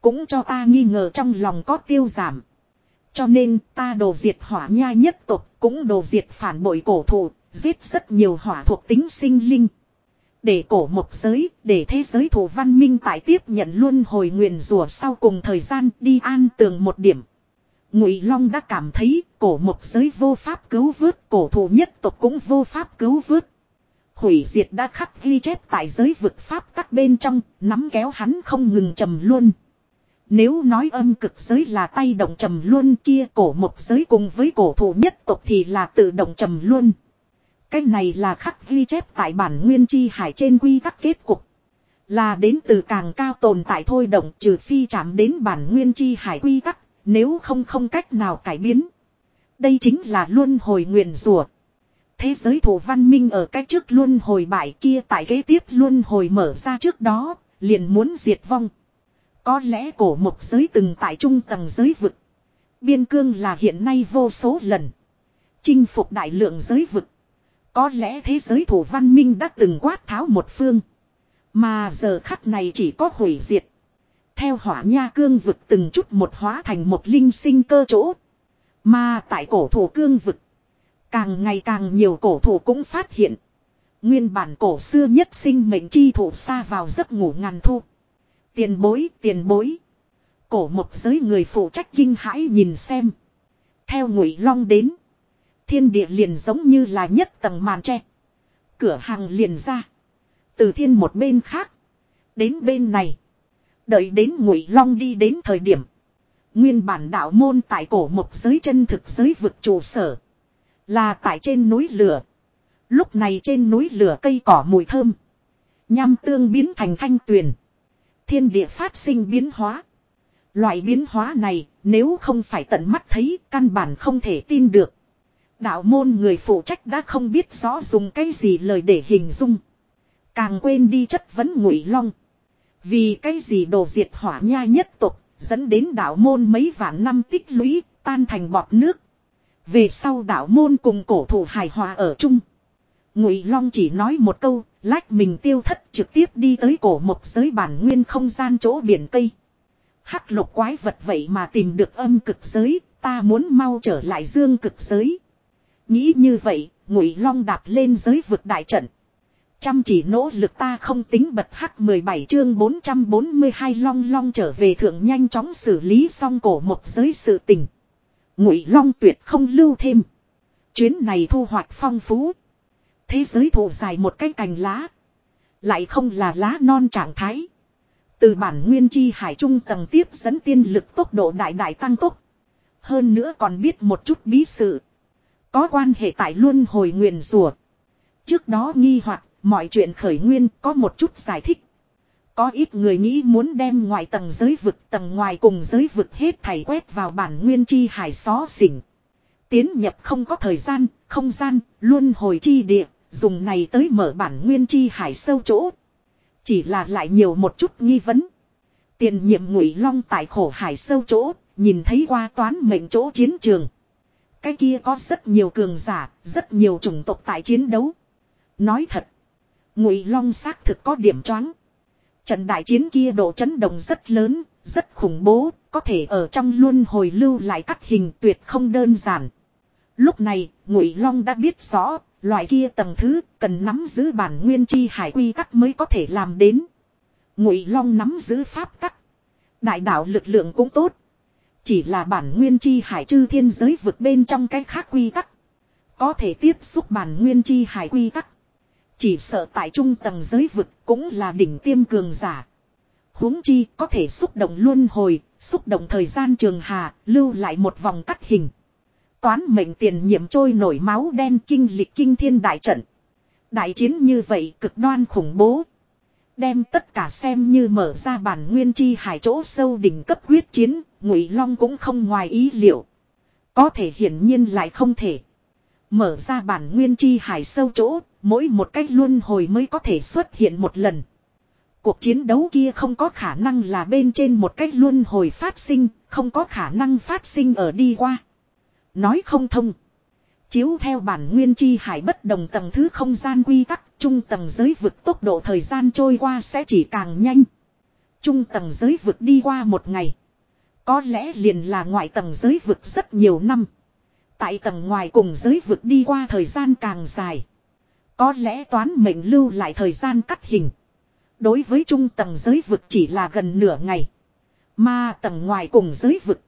Cũng cho ta nghi ngờ trong lòng có tiêu giảm. Cho nên ta đồ diệt hỏa nha nhất tục cũng đồ diệt phản bội cổ thụ, giết rất nhiều hỏa thuộc tính sinh linh. Để cổ một giới, để thế giới thủ văn minh tại tiếp nhận luôn hồi nguyền rủa sau cùng thời gian đi an tường một điểm. Ngụy Long đã cảm thấy cổ một giới vô pháp cứu vớt, cổ thụ nhất tộc cũng vô pháp cứu vớt. Hủy diệt đã khắc ghi chép tại giới vực pháp các bên trong, nắm kéo hắn không ngừng trầm luôn. Nếu nói âm cực giới là tay động trầm luôn kia cổ một giới cùng với cổ thủ nhất tộc thì là tự động trầm luôn. Cái này là khắc ghi chép tại bản nguyên chi hải trên quy tắc kết cục. Là đến từ càng cao tồn tại thôi động trừ phi chạm đến bản nguyên chi hải quy tắc, nếu không không cách nào cải biến. Đây chính là luân hồi nguyện rùa. Thế giới thủ văn minh ở cách trước luân hồi bại kia tại kế tiếp luân hồi mở ra trước đó, liền muốn diệt vong. Có lẽ cổ một giới từng tại trung tầng giới vực. Biên cương là hiện nay vô số lần. Chinh phục đại lượng giới vực. Có lẽ thế giới thủ văn minh đã từng quát tháo một phương. Mà giờ khắc này chỉ có hủy diệt. Theo hỏa nha cương vực từng chút một hóa thành một linh sinh cơ chỗ. Mà tại cổ thủ cương vực. Càng ngày càng nhiều cổ thủ cũng phát hiện. Nguyên bản cổ xưa nhất sinh mệnh chi thủ xa vào giấc ngủ ngàn thu. Tiền bối, tiền bối. Cổ một giới người phụ trách kinh hãi nhìn xem. Theo ngụy long đến. Thiên địa liền giống như là nhất tầng màn tre. Cửa hàng liền ra. Từ thiên một bên khác. Đến bên này. Đợi đến ngụy long đi đến thời điểm. Nguyên bản đạo môn tại cổ một giới chân thực giới vực trụ sở. Là tại trên núi lửa. Lúc này trên núi lửa cây cỏ mùi thơm. Nham tương biến thành thanh tuyền. Thiên địa phát sinh biến hóa. Loại biến hóa này nếu không phải tận mắt thấy căn bản không thể tin được. Đạo môn người phụ trách đã không biết rõ dùng cái gì lời để hình dung. Càng quên đi chất vấn ngụy long. Vì cái gì đồ diệt hỏa nha nhất tục, dẫn đến đạo môn mấy vạn năm tích lũy, tan thành bọt nước. Về sau đạo môn cùng cổ thủ hài hòa ở chung. Ngụy Long chỉ nói một câu, lách mình tiêu thất trực tiếp đi tới cổ một giới bản nguyên không gian chỗ biển cây. Hắc lục quái vật vậy mà tìm được âm cực giới, ta muốn mau trở lại dương cực giới. Nghĩ như vậy, Ngụy Long đạp lên giới vực đại trận. Chăm chỉ nỗ lực ta không tính bật hắc 17 chương 442 long long trở về thượng nhanh chóng xử lý xong cổ một giới sự tình. Ngụy long tuyệt không lưu thêm. Chuyến này thu hoạch phong phú. Thế giới thụ dài một cái cành lá. Lại không là lá non trạng thái. Từ bản nguyên chi hải trung tầng tiếp dẫn tiên lực tốc độ đại đại tăng tốc. Hơn nữa còn biết một chút bí sự. Có quan hệ tại luân hồi nguyền rùa. Trước đó nghi hoặc, mọi chuyện khởi nguyên có một chút giải thích. Có ít người nghĩ muốn đem ngoài tầng giới vực tầng ngoài cùng giới vực hết thảy quét vào bản nguyên chi hải xó xỉnh. Tiến nhập không có thời gian, không gian, luôn hồi chi địa, dùng này tới mở bản nguyên chi hải sâu chỗ. Chỉ là lại nhiều một chút nghi vấn. Tiền nhiệm ngụy long tại khổ hải sâu chỗ, nhìn thấy qua toán mệnh chỗ chiến trường. Cái kia có rất nhiều cường giả, rất nhiều chủng tộc tại chiến đấu. Nói thật, ngụy long xác thực có điểm choáng. Trận đại chiến kia độ chấn động rất lớn, rất khủng bố, có thể ở trong luân hồi lưu lại cắt hình tuyệt không đơn giản. Lúc này, Ngụy Long đã biết rõ, loại kia tầng thứ cần nắm giữ bản nguyên chi hải quy tắc mới có thể làm đến. Ngụy Long nắm giữ pháp tắc. Đại đạo lực lượng cũng tốt. Chỉ là bản nguyên chi hải chư thiên giới vượt bên trong cái khác quy tắc. Có thể tiếp xúc bản nguyên chi hải quy tắc. Chỉ sợ tại trung tầng giới vực cũng là đỉnh tiêm cường giả. huống chi có thể xúc động luân hồi, xúc động thời gian trường hà, lưu lại một vòng cắt hình. Toán mệnh tiền nhiệm trôi nổi máu đen kinh lịch kinh thiên đại trận. Đại chiến như vậy cực đoan khủng bố. Đem tất cả xem như mở ra bản nguyên chi hải chỗ sâu đỉnh cấp quyết chiến, ngụy long cũng không ngoài ý liệu. Có thể hiển nhiên lại không thể. Mở ra bản nguyên chi hải sâu chỗ, mỗi một cách luân hồi mới có thể xuất hiện một lần. Cuộc chiến đấu kia không có khả năng là bên trên một cách luân hồi phát sinh, không có khả năng phát sinh ở đi qua. Nói không thông. Chiếu theo bản nguyên chi hải bất đồng tầng thứ không gian quy tắc, trung tầng giới vực tốc độ thời gian trôi qua sẽ chỉ càng nhanh. Trung tầng giới vực đi qua một ngày. Có lẽ liền là ngoại tầng giới vực rất nhiều năm. Tại tầng ngoài cùng giới vực đi qua thời gian càng dài. Có lẽ toán mệnh lưu lại thời gian cắt hình. Đối với trung tầng giới vực chỉ là gần nửa ngày. Mà tầng ngoài cùng giới vực.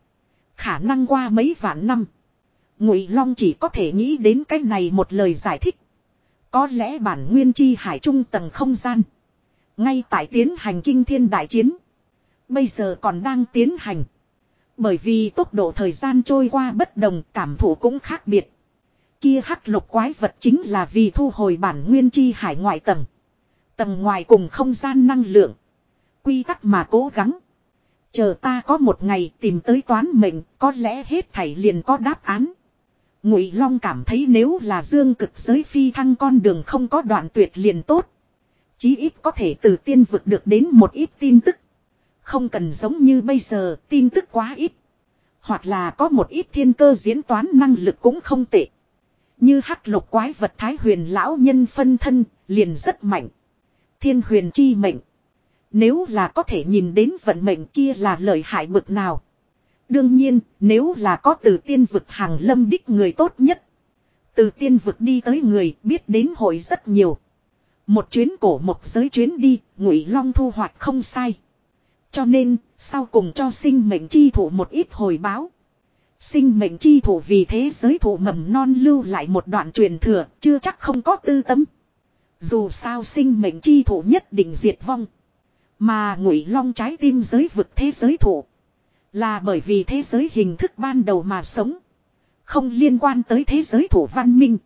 Khả năng qua mấy vạn năm. Ngụy Long chỉ có thể nghĩ đến cái này một lời giải thích. Có lẽ bản nguyên chi hải trung tầng không gian. Ngay tại tiến hành kinh thiên đại chiến. Bây giờ còn đang tiến hành. Bởi vì tốc độ thời gian trôi qua bất đồng, cảm thụ cũng khác biệt. Kia hắc lục quái vật chính là vì thu hồi bản nguyên chi hải ngoại tầng. Tầng ngoài cùng không gian năng lượng. Quy tắc mà cố gắng. Chờ ta có một ngày tìm tới toán mệnh, có lẽ hết thảy liền có đáp án. Ngụy Long cảm thấy nếu là dương cực giới phi thăng con đường không có đoạn tuyệt liền tốt. Chí ít có thể từ tiên vực được đến một ít tin tức. Không cần giống như bây giờ, tin tức quá ít. Hoặc là có một ít thiên cơ diễn toán năng lực cũng không tệ. Như hắc lục quái vật thái huyền lão nhân phân thân liền rất mạnh. Thiên huyền chi mệnh. Nếu là có thể nhìn đến vận mệnh kia là lợi hại bực nào. Đương nhiên, nếu là có từ tiên vực hàng lâm đích người tốt nhất. Từ tiên vực đi tới người biết đến hội rất nhiều. Một chuyến cổ một giới chuyến đi, ngụy long thu hoạch không sai. Cho nên, sau cùng cho sinh mệnh chi thủ một ít hồi báo. Sinh mệnh chi thủ vì thế giới thủ mầm non lưu lại một đoạn truyền thừa, chưa chắc không có tư tâm. Dù sao sinh mệnh chi thủ nhất định diệt vong. Mà ngụy long trái tim giới vực thế giới thủ. Là bởi vì thế giới hình thức ban đầu mà sống. Không liên quan tới thế giới thủ văn minh.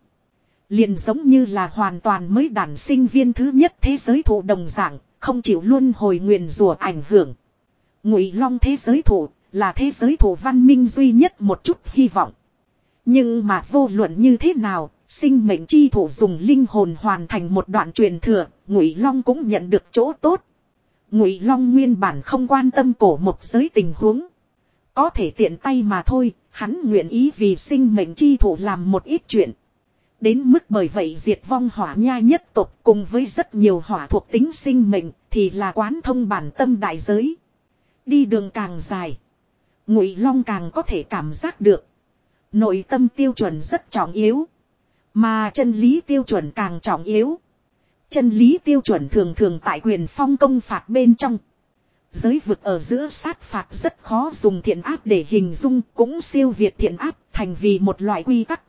Liền giống như là hoàn toàn mới đàn sinh viên thứ nhất thế giới thủ đồng dạng, không chịu luôn hồi nguyền rùa ảnh hưởng. Ngụy Long thế giới thủ là thế giới thổ văn minh duy nhất một chút hy vọng. Nhưng mà vô luận như thế nào, sinh mệnh chi thủ dùng linh hồn hoàn thành một đoạn truyền thừa, Ngụy Long cũng nhận được chỗ tốt. Ngụy Long nguyên bản không quan tâm cổ một giới tình huống. Có thể tiện tay mà thôi, hắn nguyện ý vì sinh mệnh chi thủ làm một ít chuyện. Đến mức bởi vậy diệt vong hỏa nha nhất tộc cùng với rất nhiều hỏa thuộc tính sinh mệnh thì là quán thông bản tâm đại giới. Đi đường càng dài. Ngụy Long càng có thể cảm giác được. Nội tâm tiêu chuẩn rất trọng yếu. Mà chân lý tiêu chuẩn càng trọng yếu. Chân lý tiêu chuẩn thường thường tại quyền phong công phạt bên trong. Giới vực ở giữa sát phạt rất khó dùng thiện áp để hình dung cũng siêu việt thiện áp thành vì một loại quy tắc.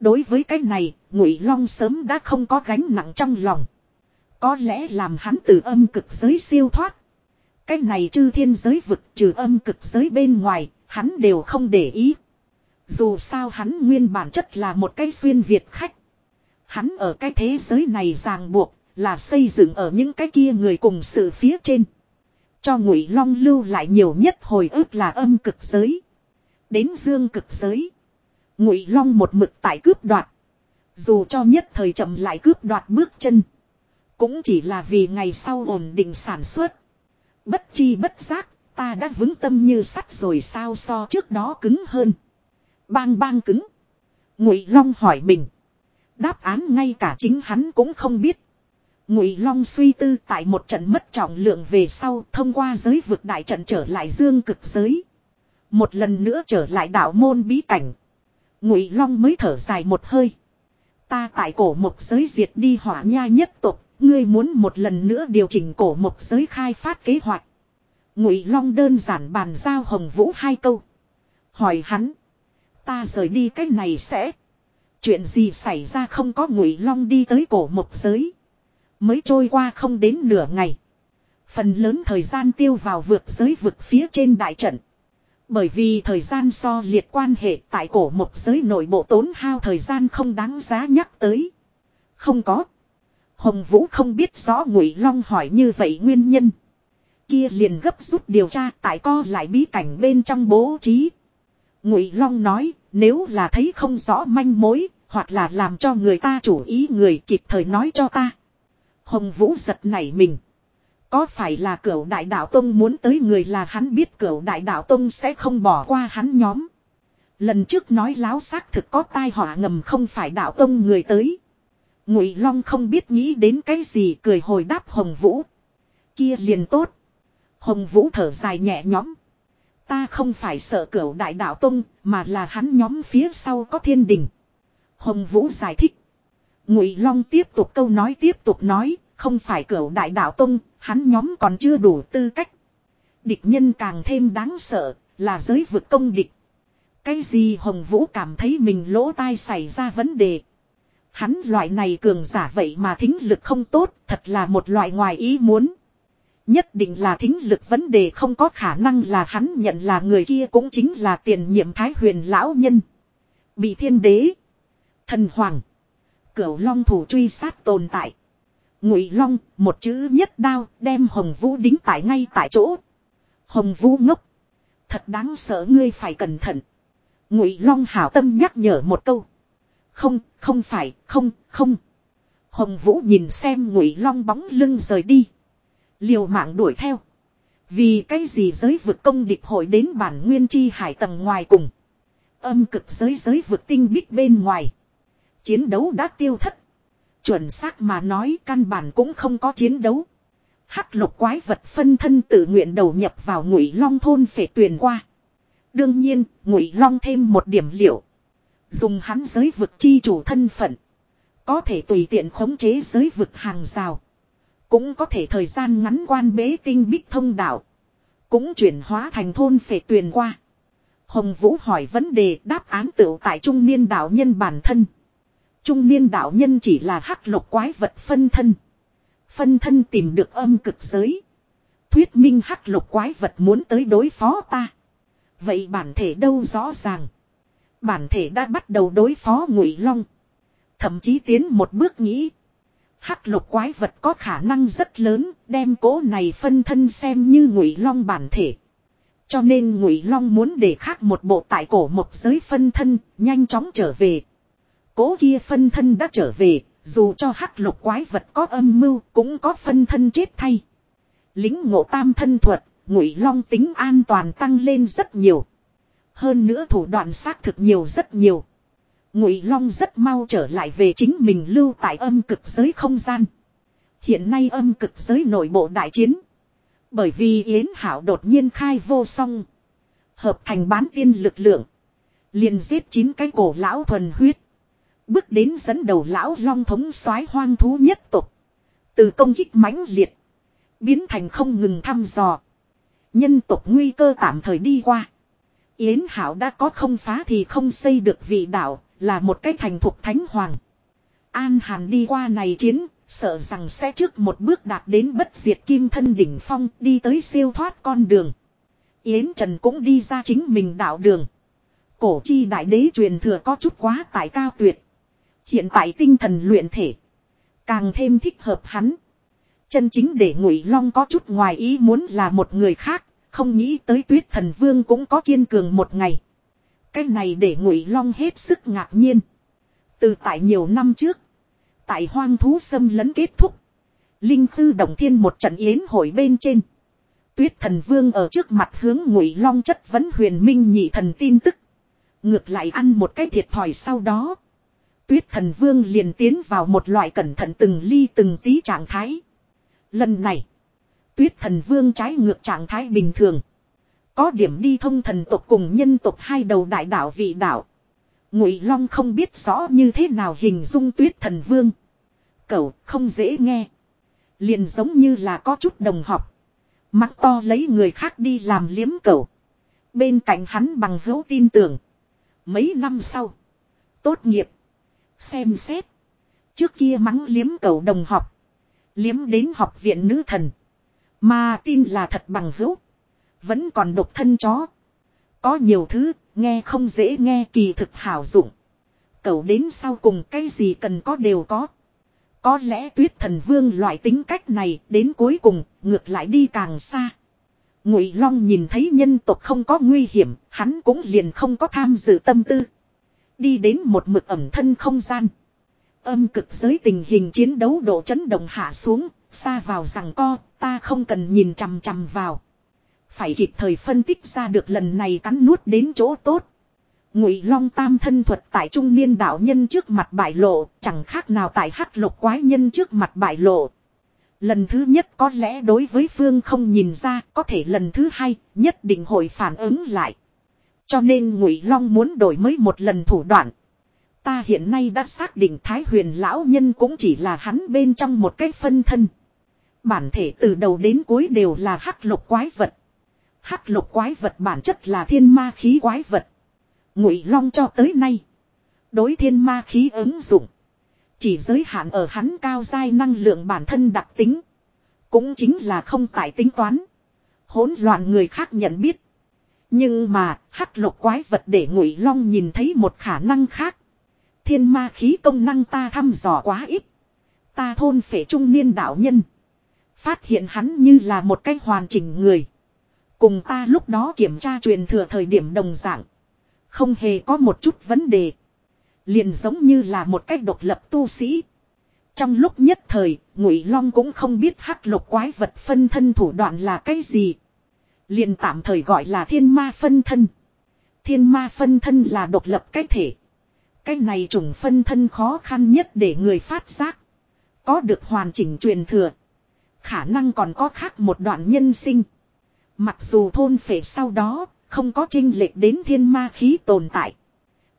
Đối với cái này, Ngụy Long sớm đã không có gánh nặng trong lòng. Có lẽ làm hắn từ âm cực giới siêu thoát. Cái này chư thiên giới vực trừ âm cực giới bên ngoài, hắn đều không để ý. Dù sao hắn nguyên bản chất là một cái xuyên Việt khách. Hắn ở cái thế giới này ràng buộc, là xây dựng ở những cái kia người cùng sự phía trên. Cho ngụy long lưu lại nhiều nhất hồi ức là âm cực giới. Đến dương cực giới. Ngụy long một mực tại cướp đoạt. Dù cho nhất thời chậm lại cướp đoạt bước chân. Cũng chỉ là vì ngày sau ổn định sản xuất. Bất chi bất giác, ta đã vững tâm như sắt rồi sao so trước đó cứng hơn. Bang bang cứng. Ngụy Long hỏi mình. Đáp án ngay cả chính hắn cũng không biết. Ngụy Long suy tư tại một trận mất trọng lượng về sau thông qua giới vực đại trận trở lại dương cực giới. Một lần nữa trở lại đạo môn bí cảnh. Ngụy Long mới thở dài một hơi. Ta tại cổ một giới diệt đi hỏa nha nhất tộc ngươi muốn một lần nữa điều chỉnh cổ một giới khai phát kế hoạch. Ngụy Long đơn giản bàn giao Hồng Vũ hai câu. Hỏi hắn, ta rời đi cách này sẽ chuyện gì xảy ra không có Ngụy Long đi tới cổ một giới. Mới trôi qua không đến nửa ngày. Phần lớn thời gian tiêu vào vượt giới vực phía trên đại trận. Bởi vì thời gian so liệt quan hệ tại cổ một giới nội bộ tốn hao thời gian không đáng giá nhắc tới. Không có. Hồng Vũ không biết rõ Ngụy Long hỏi như vậy nguyên nhân. Kia liền gấp rút điều tra tại co lại bí cảnh bên trong bố trí. Ngụy Long nói, nếu là thấy không rõ manh mối, hoặc là làm cho người ta chủ ý người kịp thời nói cho ta. Hồng Vũ giật nảy mình. Có phải là cửu đại đạo tông muốn tới người là hắn biết cửu đại đạo tông sẽ không bỏ qua hắn nhóm. Lần trước nói láo xác thực có tai họa ngầm không phải đạo tông người tới. Ngụy Long không biết nghĩ đến cái gì cười hồi đáp Hồng Vũ. Kia liền tốt. Hồng Vũ thở dài nhẹ nhõm. Ta không phải sợ cửu đại đạo tông mà là hắn nhóm phía sau có thiên đình. Hồng Vũ giải thích. Ngụy Long tiếp tục câu nói tiếp tục nói, không phải cửu đại đạo tông, hắn nhóm còn chưa đủ tư cách. Địch nhân càng thêm đáng sợ, là giới vực công địch. Cái gì Hồng Vũ cảm thấy mình lỗ tai xảy ra vấn đề. Hắn loại này cường giả vậy mà thính lực không tốt, thật là một loại ngoài ý muốn. Nhất định là thính lực vấn đề không có khả năng là hắn nhận là người kia cũng chính là tiền nhiệm thái huyền lão nhân. Bị thiên đế. Thần hoàng. Cửu long thủ truy sát tồn tại. Ngụy long một chữ nhất đao đem hồng vũ đính tại ngay tại chỗ. Hồng vũ ngốc. Thật đáng sợ ngươi phải cẩn thận. Ngụy long hảo tâm nhắc nhở một câu. Không, không phải, không, không. Hồng vũ nhìn xem ngụy long bóng lưng rời đi. Liều mạng đuổi theo. Vì cái gì giới vực công địch hội đến bản nguyên chi hải tầng ngoài cùng. Âm cực giới giới vực tinh bích bên ngoài. Chiến đấu đã tiêu thất. Chuẩn xác mà nói căn bản cũng không có chiến đấu. Hắc lục quái vật phân thân tự nguyện đầu nhập vào ngụy long thôn phệ tuyền qua. Đương nhiên, ngụy long thêm một điểm liệu. Dùng hắn giới vực chi chủ thân phận. Có thể tùy tiện khống chế giới vực hàng rào. Cũng có thể thời gian ngắn quan bế tinh bích thông đạo. Cũng chuyển hóa thành thôn phệ tuyền qua. Hồng Vũ hỏi vấn đề đáp án tựu tại trung niên đạo nhân bản thân. Trung niên đạo nhân chỉ là hắc lục quái vật phân thân. Phân thân tìm được âm cực giới. Thuyết minh hắc lục quái vật muốn tới đối phó ta. Vậy bản thể đâu rõ ràng. Bản thể đã bắt đầu đối phó ngụy long. Thậm chí tiến một bước nghĩ. Hắc lục quái vật có khả năng rất lớn đem cố này phân thân xem như ngụy long bản thể. Cho nên ngụy long muốn để khác một bộ tại cổ một giới phân thân nhanh chóng trở về. Cố kia phân thân đã trở về, dù cho hắc lục quái vật có âm mưu cũng có phân thân chết thay. Lính ngộ tam thân thuật, ngụy long tính an toàn tăng lên rất nhiều. Hơn nữa thủ đoạn xác thực nhiều rất nhiều. Ngụy long rất mau trở lại về chính mình lưu tại âm cực giới không gian. Hiện nay âm cực giới nội bộ đại chiến. Bởi vì Yến Hảo đột nhiên khai vô song. Hợp thành bán tiên lực lượng. liền giết chín cái cổ lão thuần huyết. Bước đến dẫn đầu lão long thống soái hoang thú nhất tục. Từ công kích mãnh liệt. Biến thành không ngừng thăm dò. Nhân tục nguy cơ tạm thời đi qua. Yến Hảo đã có không phá thì không xây được vị đạo, là một cái thành thuộc thánh hoàng. An Hàn đi qua này chiến, sợ rằng sẽ trước một bước đạt đến bất diệt kim thân đỉnh phong đi tới siêu thoát con đường. Yến Trần cũng đi ra chính mình đạo đường. Cổ chi đại đế truyền thừa có chút quá tài cao tuyệt. Hiện tại tinh thần luyện thể. Càng thêm thích hợp hắn. Chân chính để ngụy long có chút ngoài ý muốn là một người khác. Không nghĩ tới tuyết thần vương cũng có kiên cường một ngày. Cái này để ngụy long hết sức ngạc nhiên. Từ tại nhiều năm trước. Tại hoang thú xâm lấn kết thúc. Linh Khư Đồng Thiên một trận yến hội bên trên. Tuyết thần vương ở trước mặt hướng ngụy long chất vấn huyền minh nhị thần tin tức. Ngược lại ăn một cái thiệt thòi sau đó. Tuyết thần vương liền tiến vào một loại cẩn thận từng ly từng tí trạng thái. Lần này. Tuyết thần vương trái ngược trạng thái bình thường. Có điểm đi thông thần tộc cùng nhân tộc hai đầu đại đạo vị đạo. Ngụy Long không biết rõ như thế nào hình dung tuyết thần vương. Cậu không dễ nghe. Liền giống như là có chút đồng học. Mắt to lấy người khác đi làm liếm cậu. Bên cạnh hắn bằng hữu tin tưởng. Mấy năm sau. Tốt nghiệp. Xem xét. Trước kia mắng liếm cậu đồng học. Liếm đến học viện nữ thần. Mà tin là thật bằng hữu. Vẫn còn độc thân chó. Có nhiều thứ, nghe không dễ nghe kỳ thực hảo dụng. Cậu đến sau cùng cái gì cần có đều có. Có lẽ tuyết thần vương loại tính cách này đến cuối cùng ngược lại đi càng xa. Ngụy Long nhìn thấy nhân tộc không có nguy hiểm, hắn cũng liền không có tham dự tâm tư. Đi đến một mực ẩm thân không gian. Âm cực giới tình hình chiến đấu độ chấn động hạ xuống, xa vào rằng co, ta không cần nhìn chằm chằm vào. Phải kịp thời phân tích ra được lần này cắn nuốt đến chỗ tốt. Ngụy Long Tam thân thuật tại trung niên đạo nhân trước mặt bại lộ, chẳng khác nào tại hắc lục quái nhân trước mặt bại lộ. Lần thứ nhất có lẽ đối với Phương không nhìn ra, có thể lần thứ hai nhất định hội phản ứng lại. Cho nên Ngụy Long muốn đổi mới một lần thủ đoạn. Ta hiện nay đã xác định Thái Huyền lão nhân cũng chỉ là hắn bên trong một cái phân thân. Bản thể từ đầu đến cuối đều là hắc lục quái vật. Hắc lục quái vật bản chất là thiên ma khí quái vật. Ngụy Long cho tới nay. Đối thiên ma khí ứng dụng. Chỉ giới hạn ở hắn cao giai năng lượng bản thân đặc tính. Cũng chính là không tại tính toán. Hỗn loạn người khác nhận biết. Nhưng mà, hắc lục quái vật để Ngụy Long nhìn thấy một khả năng khác. Thiên ma khí công năng ta thăm dò quá ít. Ta thôn phệ trung niên đạo nhân. Phát hiện hắn như là một cái hoàn chỉnh người. Cùng ta lúc đó kiểm tra truyền thừa thời điểm đồng dạng. Không hề có một chút vấn đề. Liền giống như là một cách độc lập tu sĩ. Trong lúc nhất thời, Ngụy Long cũng không biết hắc lục quái vật phân thân thủ đoạn là cái gì. Liền tạm thời gọi là thiên ma phân thân. Thiên ma phân thân là độc lập cái thể. Cái này trùng phân thân khó khăn nhất để người phát giác. Có được hoàn chỉnh truyền thừa. Khả năng còn có khác một đoạn nhân sinh. Mặc dù thôn phệ sau đó, không có trinh lệch đến thiên ma khí tồn tại.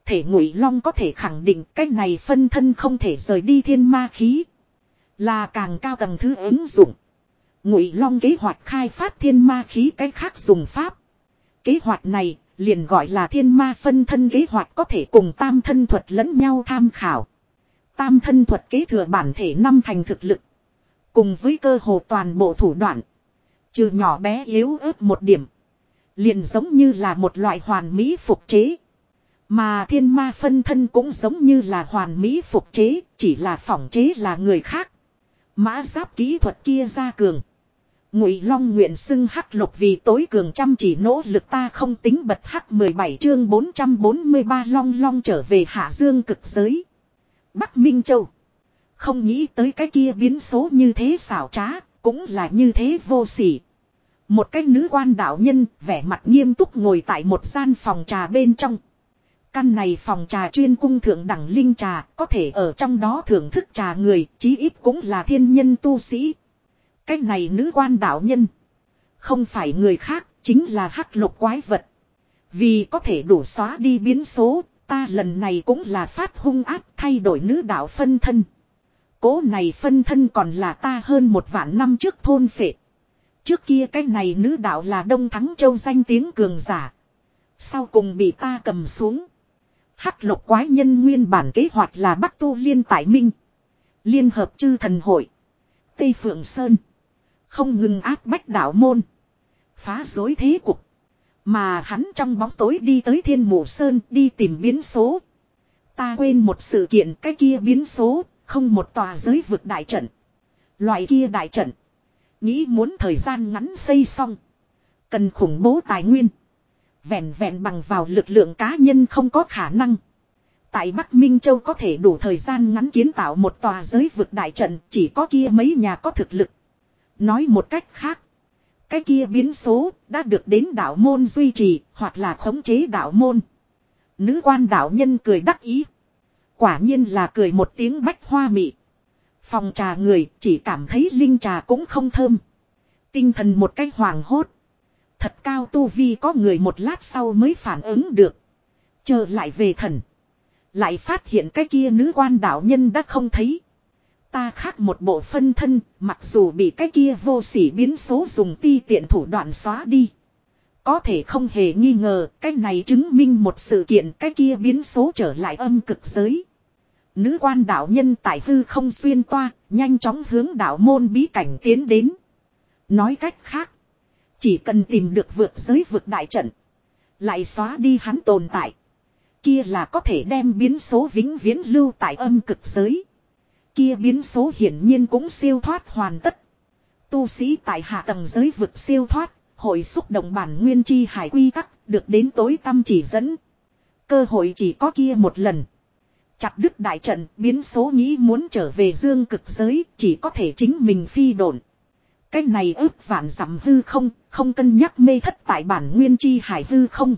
Thể ngụy long có thể khẳng định cái này phân thân không thể rời đi thiên ma khí. Là càng cao tầng thứ ứng dụng. Ngụy long kế hoạch khai phát thiên ma khí cái khác dùng pháp. Kế hoạch này liền gọi là thiên ma phân thân kế hoạch có thể cùng tam thân thuật lẫn nhau tham khảo. Tam thân thuật kế thừa bản thể năm thành thực lực. Cùng với cơ hồ toàn bộ thủ đoạn. Trừ nhỏ bé yếu ớt một điểm. Liền giống như là một loại hoàn mỹ phục chế. Mà thiên ma phân thân cũng giống như là hoàn mỹ phục chế, chỉ là phỏng chế là người khác. Mã giáp kỹ thuật kia ra cường. Ngụy Long nguyện xưng hắc lục vì tối cường chăm chỉ nỗ lực ta không tính bật hắc 17 chương 443 Long Long trở về Hạ Dương cực giới. Bắc Minh Châu. Không nghĩ tới cái kia biến số như thế xảo trá, cũng là như thế vô sỉ. Một cái nữ quan đạo nhân vẻ mặt nghiêm túc ngồi tại một gian phòng trà bên trong. Căn này phòng trà chuyên cung thượng đẳng linh trà, có thể ở trong đó thưởng thức trà người, chí ít cũng là thiên nhân tu sĩ. Cái này nữ quan đạo nhân. Không phải người khác, chính là hắc lục quái vật. Vì có thể đủ xóa đi biến số, ta lần này cũng là phát hung áp thay đổi nữ đạo phân thân. Cố này phân thân còn là ta hơn một vạn năm trước thôn phệ. Trước kia cái này nữ đạo là Đông Thắng Châu danh tiếng cường giả. Sau cùng bị ta cầm xuống. Hắc lục quái nhân nguyên bản kế hoạch là Bắc Tu Liên Tại Minh. Liên hợp chư thần hội. Tây Phượng Sơn. Không ngừng áp bách đạo môn. Phá dối thế cục. Mà hắn trong bóng tối đi tới Thiên Mộ Sơn đi tìm biến số. Ta quên một sự kiện cái kia biến số, không một tòa giới vực đại trận. Loại kia đại trận. Nghĩ muốn thời gian ngắn xây xong. Cần khủng bố tài nguyên. Vẹn vẹn bằng vào lực lượng cá nhân không có khả năng. Tại Bắc Minh Châu có thể đủ thời gian ngắn kiến tạo một tòa giới vực đại trận, chỉ có kia mấy nhà có thực lực. Nói một cách khác. Cái kia biến số đã được đến đạo môn duy trì, hoặc là khống chế đạo môn. Nữ quan đạo nhân cười đắc ý. Quả nhiên là cười một tiếng bách hoa mị. Phòng trà người chỉ cảm thấy linh trà cũng không thơm. Tinh thần một cách hoàng hốt. Thật cao tu vi có người một lát sau mới phản ứng được. Chờ lại về thần. Lại phát hiện cái kia nữ quan đạo nhân đã không thấy. Ta khác một bộ phân thân, mặc dù bị cái kia vô sỉ biến số dùng ti tiện thủ đoạn xóa đi. Có thể không hề nghi ngờ, cái này chứng minh một sự kiện cái kia biến số trở lại âm cực giới. Nữ quan đạo nhân tại hư không xuyên toa, nhanh chóng hướng đạo môn bí cảnh tiến đến. Nói cách khác, chỉ cần tìm được vượt giới vượt đại trận, lại xóa đi hắn tồn tại. Kia là có thể đem biến số vĩnh viễn lưu tại âm cực giới. Kia biến số hiển nhiên cũng siêu thoát hoàn tất. Tu sĩ tại hạ tầng giới vực siêu thoát, hội xúc động bản nguyên chi hải quy tắc, được đến tối tâm chỉ dẫn. Cơ hội chỉ có kia một lần. Chặt đứt đại trận, biến số nghĩ muốn trở về dương cực giới, chỉ có thể chính mình phi độn. Cái này ước vạn dặm hư không, không cân nhắc mê thất tại bản nguyên chi hải hư không.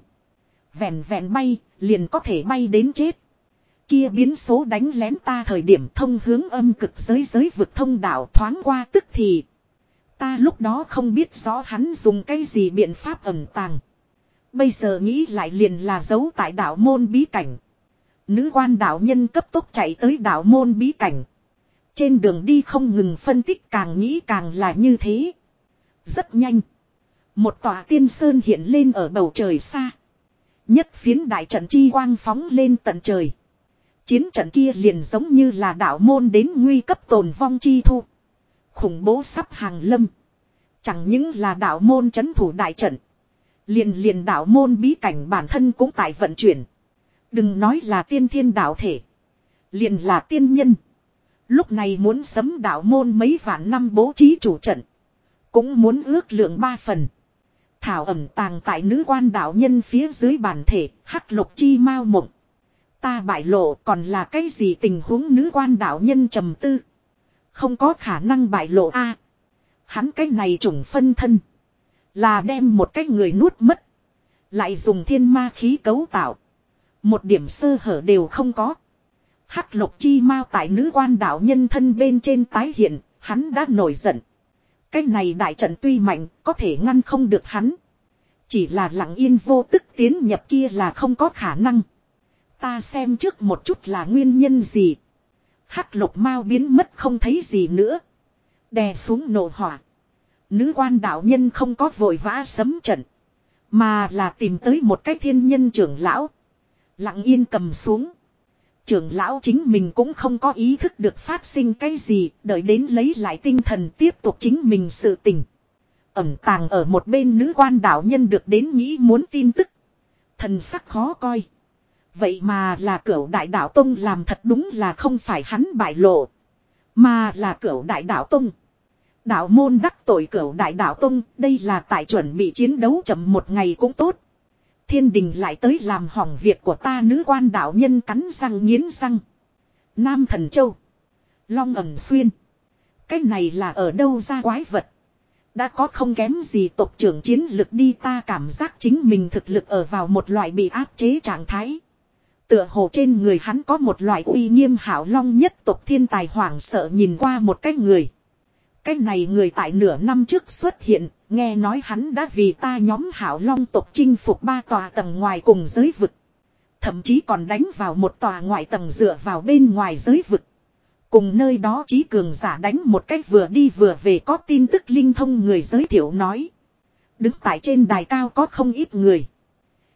Vẹn vẹn bay, liền có thể bay đến chết. Kia biến số đánh lén ta thời điểm thông hướng âm cực giới giới vực thông đạo thoáng qua tức thì. Ta lúc đó không biết rõ hắn dùng cái gì biện pháp ẩn tàng. Bây giờ nghĩ lại liền là giấu tại đạo môn bí cảnh. Nữ quan đạo nhân cấp tốc chạy tới đạo môn bí cảnh. Trên đường đi không ngừng phân tích càng nghĩ càng là như thế. Rất nhanh. Một tòa tiên sơn hiện lên ở bầu trời xa. Nhất phiến đại trận chi quang phóng lên tận trời. Chiến trận kia liền giống như là đạo môn đến nguy cấp tồn vong chi thu. Khủng bố sắp hàng lâm. Chẳng những là đạo môn chấn thủ đại trận. Liền liền đạo môn bí cảnh bản thân cũng tại vận chuyển. Đừng nói là tiên thiên đạo thể. Liền là tiên nhân. Lúc này muốn sấm đạo môn mấy vạn năm bố trí chủ trận. Cũng muốn ước lượng ba phần. Thảo ẩm tàng tại nữ quan đạo nhân phía dưới bản thể, hắc lục chi mau mộng. Ta bại lộ còn là cái gì tình huống nữ quan đạo nhân trầm tư. Không có khả năng bại lộ a Hắn cái này trùng phân thân. Là đem một cái người nuốt mất. Lại dùng thiên ma khí cấu tạo. Một điểm sơ hở đều không có. Hắc lục chi mau tại nữ quan đạo nhân thân bên trên tái hiện, hắn đã nổi giận. Cái này đại trận tuy mạnh, có thể ngăn không được hắn. Chỉ là lặng yên vô tức tiến nhập kia là không có khả năng. Ta xem trước một chút là nguyên nhân gì. Hắc lục mau biến mất không thấy gì nữa. Đè xuống nổ hỏa. Nữ quan đạo nhân không có vội vã sấm trận. Mà là tìm tới một cái thiên nhân trưởng lão. Lặng yên cầm xuống. Trưởng lão chính mình cũng không có ý thức được phát sinh cái gì, đợi đến lấy lại tinh thần tiếp tục chính mình sự tình. Ẩm tàng ở một bên nữ quan đạo nhân được đến nghĩ muốn tin tức. Thần sắc khó coi. Vậy mà là cửu đại đạo tông làm thật đúng là không phải hắn bại lộ. Mà là cửu đại đạo tông. Đạo môn đắc tội cửu đại đạo tông, đây là tại chuẩn bị chiến đấu chậm một ngày cũng tốt. Thiên đình lại tới làm hỏng việc của ta nữ quan đạo nhân cắn răng nghiến răng. Nam thần châu. Long ẩm xuyên. Cái này là ở đâu ra quái vật. Đã có không kém gì tộc trưởng chiến lực đi ta cảm giác chính mình thực lực ở vào một loại bị áp chế trạng thái. Tựa hồ trên người hắn có một loại uy nghiêm hảo long nhất tộc thiên tài hoảng sợ nhìn qua một cái người. Cái này người tại nửa năm trước xuất hiện, nghe nói hắn đã vì ta nhóm hảo long tộc chinh phục ba tòa tầng ngoài cùng giới vực. Thậm chí còn đánh vào một tòa ngoại tầng dựa vào bên ngoài giới vực. Cùng nơi đó trí cường giả đánh một cách vừa đi vừa về có tin tức linh thông người giới thiệu nói. Đứng tại trên đài cao có không ít người.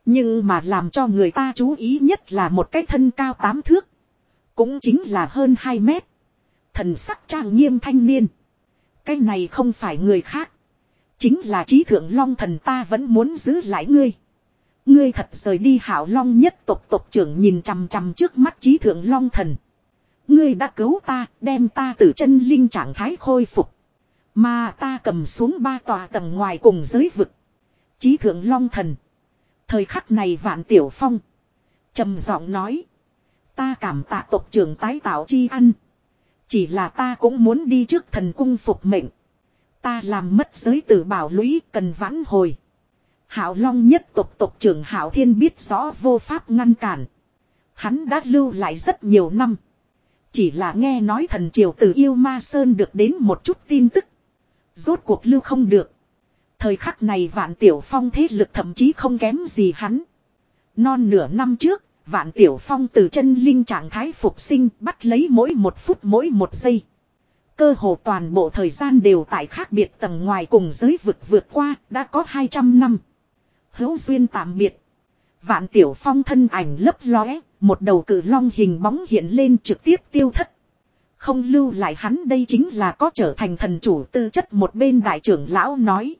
Nhưng mà làm cho người ta chú ý nhất là một cái thân cao tám thước. Cũng chính là hơn 2 mét. Thần sắc trang nghiêm thanh niên. Cái này không phải người khác. Chính là trí thượng long thần ta vẫn muốn giữ lại ngươi. Ngươi thật rời đi hảo long nhất tộc tộc trưởng nhìn chằm chằm trước mắt trí thượng long thần. Ngươi đã cứu ta, đem ta từ chân linh trạng thái khôi phục. Mà ta cầm xuống ba tòa tầng ngoài cùng giới vực. Trí thượng long thần. Thời khắc này vạn tiểu phong. trầm giọng nói. Ta cảm tạ tộc trưởng tái tạo chi ăn. Chỉ là ta cũng muốn đi trước thần cung phục mệnh. Ta làm mất giới tử bảo lũy cần vãn hồi. Hảo Long nhất tộc tộc trưởng Hảo Thiên biết rõ vô pháp ngăn cản. Hắn đã lưu lại rất nhiều năm. Chỉ là nghe nói thần triều từ yêu ma sơn được đến một chút tin tức. Rốt cuộc lưu không được. Thời khắc này vạn tiểu phong thế lực thậm chí không kém gì hắn. Non nửa năm trước, vạn tiểu phong từ chân linh trạng thái phục sinh bắt lấy mỗi một phút mỗi một giây. Cơ hồ toàn bộ thời gian đều tại khác biệt tầng ngoài cùng giới vực vượt qua đã có 200 năm. Hữu duyên tạm biệt. Vạn tiểu phong thân ảnh lấp lóe, một đầu cử long hình bóng hiện lên trực tiếp tiêu thất. Không lưu lại hắn đây chính là có trở thành thần chủ tư chất một bên đại trưởng lão nói.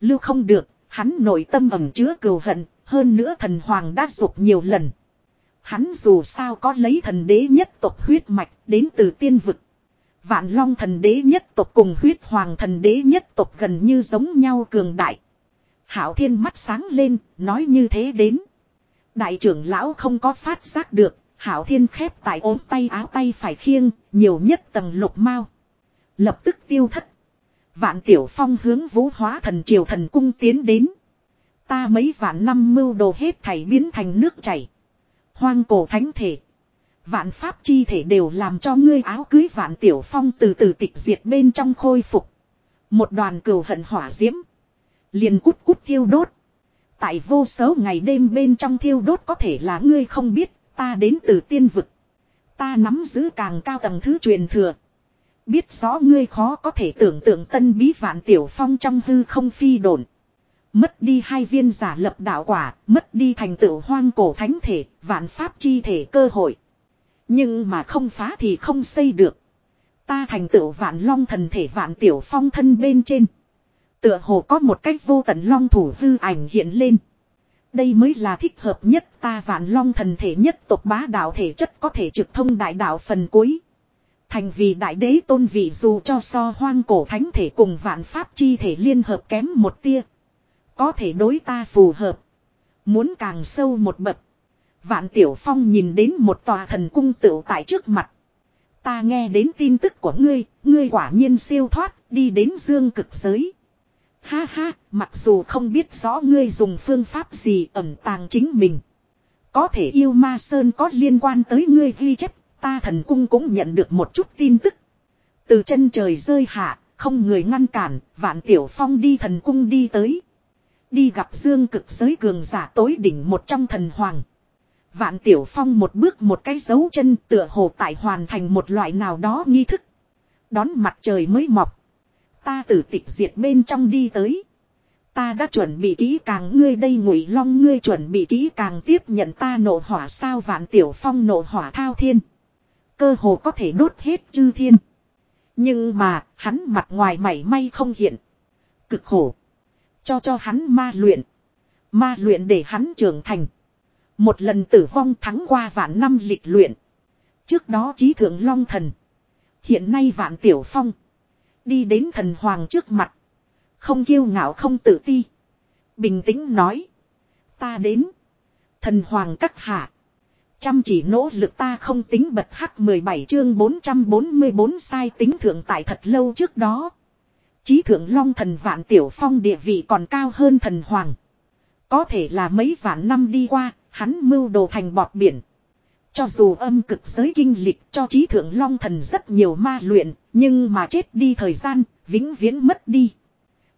Lưu không được, hắn nội tâm ẩm chứa cừu hận, hơn nữa thần hoàng đã dục nhiều lần. Hắn dù sao có lấy thần đế nhất tộc huyết mạch đến từ tiên vực. Vạn long thần đế nhất tộc cùng huyết hoàng thần đế nhất tộc gần như giống nhau cường đại. Hảo thiên mắt sáng lên, nói như thế đến. Đại trưởng lão không có phát giác được, hảo thiên khép tại ốm tay áo tay phải khiêng, nhiều nhất tầng lục mao Lập tức tiêu thất. Vạn tiểu phong hướng vũ hóa thần triều thần cung tiến đến. Ta mấy vạn năm mưu đồ hết thảy biến thành nước chảy. Hoang cổ thánh thể. Vạn pháp chi thể đều làm cho ngươi áo cưới vạn tiểu phong từ từ tịch diệt bên trong khôi phục. Một đoàn cừu hận hỏa diễm. Liền cút cút thiêu đốt. Tại vô số ngày đêm bên trong thiêu đốt có thể là ngươi không biết, ta đến từ tiên vực. Ta nắm giữ càng cao tầng thứ truyền thừa. Biết rõ ngươi khó có thể tưởng tượng tân bí vạn tiểu phong trong hư không phi đồn. Mất đi hai viên giả lập đạo quả, mất đi thành tựu hoang cổ thánh thể, vạn pháp chi thể cơ hội. Nhưng mà không phá thì không xây được. Ta thành tựu vạn long thần thể vạn tiểu phong thân bên trên. Tựa hồ có một cách vô tận long thủ hư ảnh hiện lên. Đây mới là thích hợp nhất ta vạn long thần thể nhất tộc bá đạo thể chất có thể trực thông đại đạo phần cuối. Thành vì đại đế tôn vị dù cho so hoang cổ thánh thể cùng vạn pháp chi thể liên hợp kém một tia. Có thể đối ta phù hợp. Muốn càng sâu một bậc. Vạn Tiểu Phong nhìn đến một tòa thần cung tựu tại trước mặt. Ta nghe đến tin tức của ngươi, ngươi quả nhiên siêu thoát, đi đến dương cực giới. Ha ha, mặc dù không biết rõ ngươi dùng phương pháp gì ẩn tàng chính mình. Có thể yêu ma sơn có liên quan tới ngươi ghi chép, ta thần cung cũng nhận được một chút tin tức. Từ chân trời rơi hạ, không người ngăn cản, vạn tiểu phong đi thần cung đi tới. Đi gặp dương cực giới cường giả tối đỉnh một trong thần hoàng. Vạn tiểu phong một bước một cái dấu chân tựa hồ tại hoàn thành một loại nào đó nghi thức. Đón mặt trời mới mọc. Ta tử tịch diệt bên trong đi tới. Ta đã chuẩn bị kỹ càng ngươi đây ngụy long ngươi chuẩn bị kỹ càng tiếp nhận ta nộ hỏa sao vạn tiểu phong nộ hỏa thao thiên. Cơ hồ có thể đốt hết chư thiên. Nhưng mà, hắn mặt ngoài mảy may không hiện. Cực khổ. Cho cho hắn ma luyện. Ma luyện để hắn trưởng thành. Một lần tử vong thắng qua vạn năm lịch luyện. Trước đó trí thượng long thần. Hiện nay vạn tiểu phong. Đi đến thần hoàng trước mặt. Không kiêu ngạo không tự ti. Bình tĩnh nói. Ta đến. Thần hoàng các hạ. Chăm chỉ nỗ lực ta không tính bật hắc 17 chương 444 sai tính thượng tại thật lâu trước đó. Chí thượng long thần vạn tiểu phong địa vị còn cao hơn thần hoàng. Có thể là mấy vạn năm đi qua, hắn mưu đồ thành bọt biển. Cho dù âm cực giới kinh lịch cho trí thượng long thần rất nhiều ma luyện, nhưng mà chết đi thời gian, vĩnh viễn mất đi.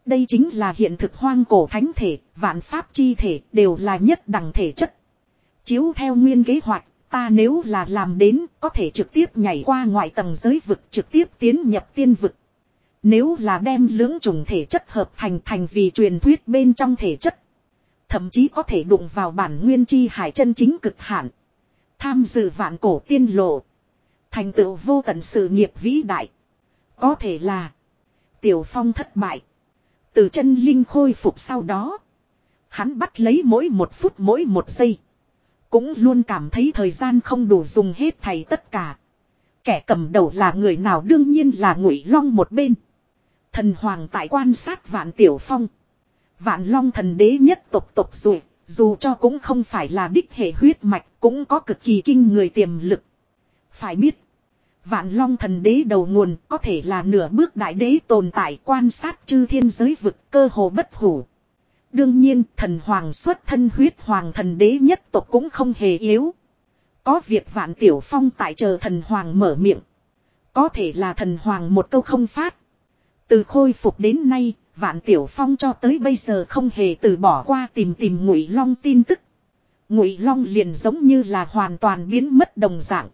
Đây chính là hiện thực hoang cổ thánh thể, vạn pháp chi thể đều là nhất đẳng thể chất. Chiếu theo nguyên kế hoạch, ta nếu là làm đến có thể trực tiếp nhảy qua ngoại tầng giới vực trực tiếp tiến nhập tiên vực. Nếu là đem lưỡng trùng thể chất hợp thành thành vì truyền thuyết bên trong thể chất. Thậm chí có thể đụng vào bản nguyên chi hải chân chính cực hạn. Tham dự vạn cổ tiên lộ. Thành tựu vô tận sự nghiệp vĩ đại. Có thể là. Tiểu Phong thất bại. Từ chân linh khôi phục sau đó. Hắn bắt lấy mỗi một phút mỗi một giây. Cũng luôn cảm thấy thời gian không đủ dùng hết thầy tất cả. Kẻ cầm đầu là người nào đương nhiên là ngụy long một bên. Thần hoàng tại quan sát vạn tiểu phong. Vạn long thần đế nhất tộc tộc rồi, Dù cho cũng không phải là đích hệ huyết mạch cũng có cực kỳ kinh người tiềm lực. Phải biết. Vạn long thần đế đầu nguồn có thể là nửa bước đại đế tồn tại quan sát chư thiên giới vực cơ hồ bất hủ. Đương nhiên thần hoàng xuất thân huyết hoàng thần đế nhất tộc cũng không hề yếu. Có việc vạn tiểu phong tại chờ thần hoàng mở miệng. Có thể là thần hoàng một câu không phát. Từ khôi phục đến nay, vạn tiểu phong cho tới bây giờ không hề từ bỏ qua tìm tìm ngụy long tin tức. Ngụy long liền giống như là hoàn toàn biến mất đồng dạng.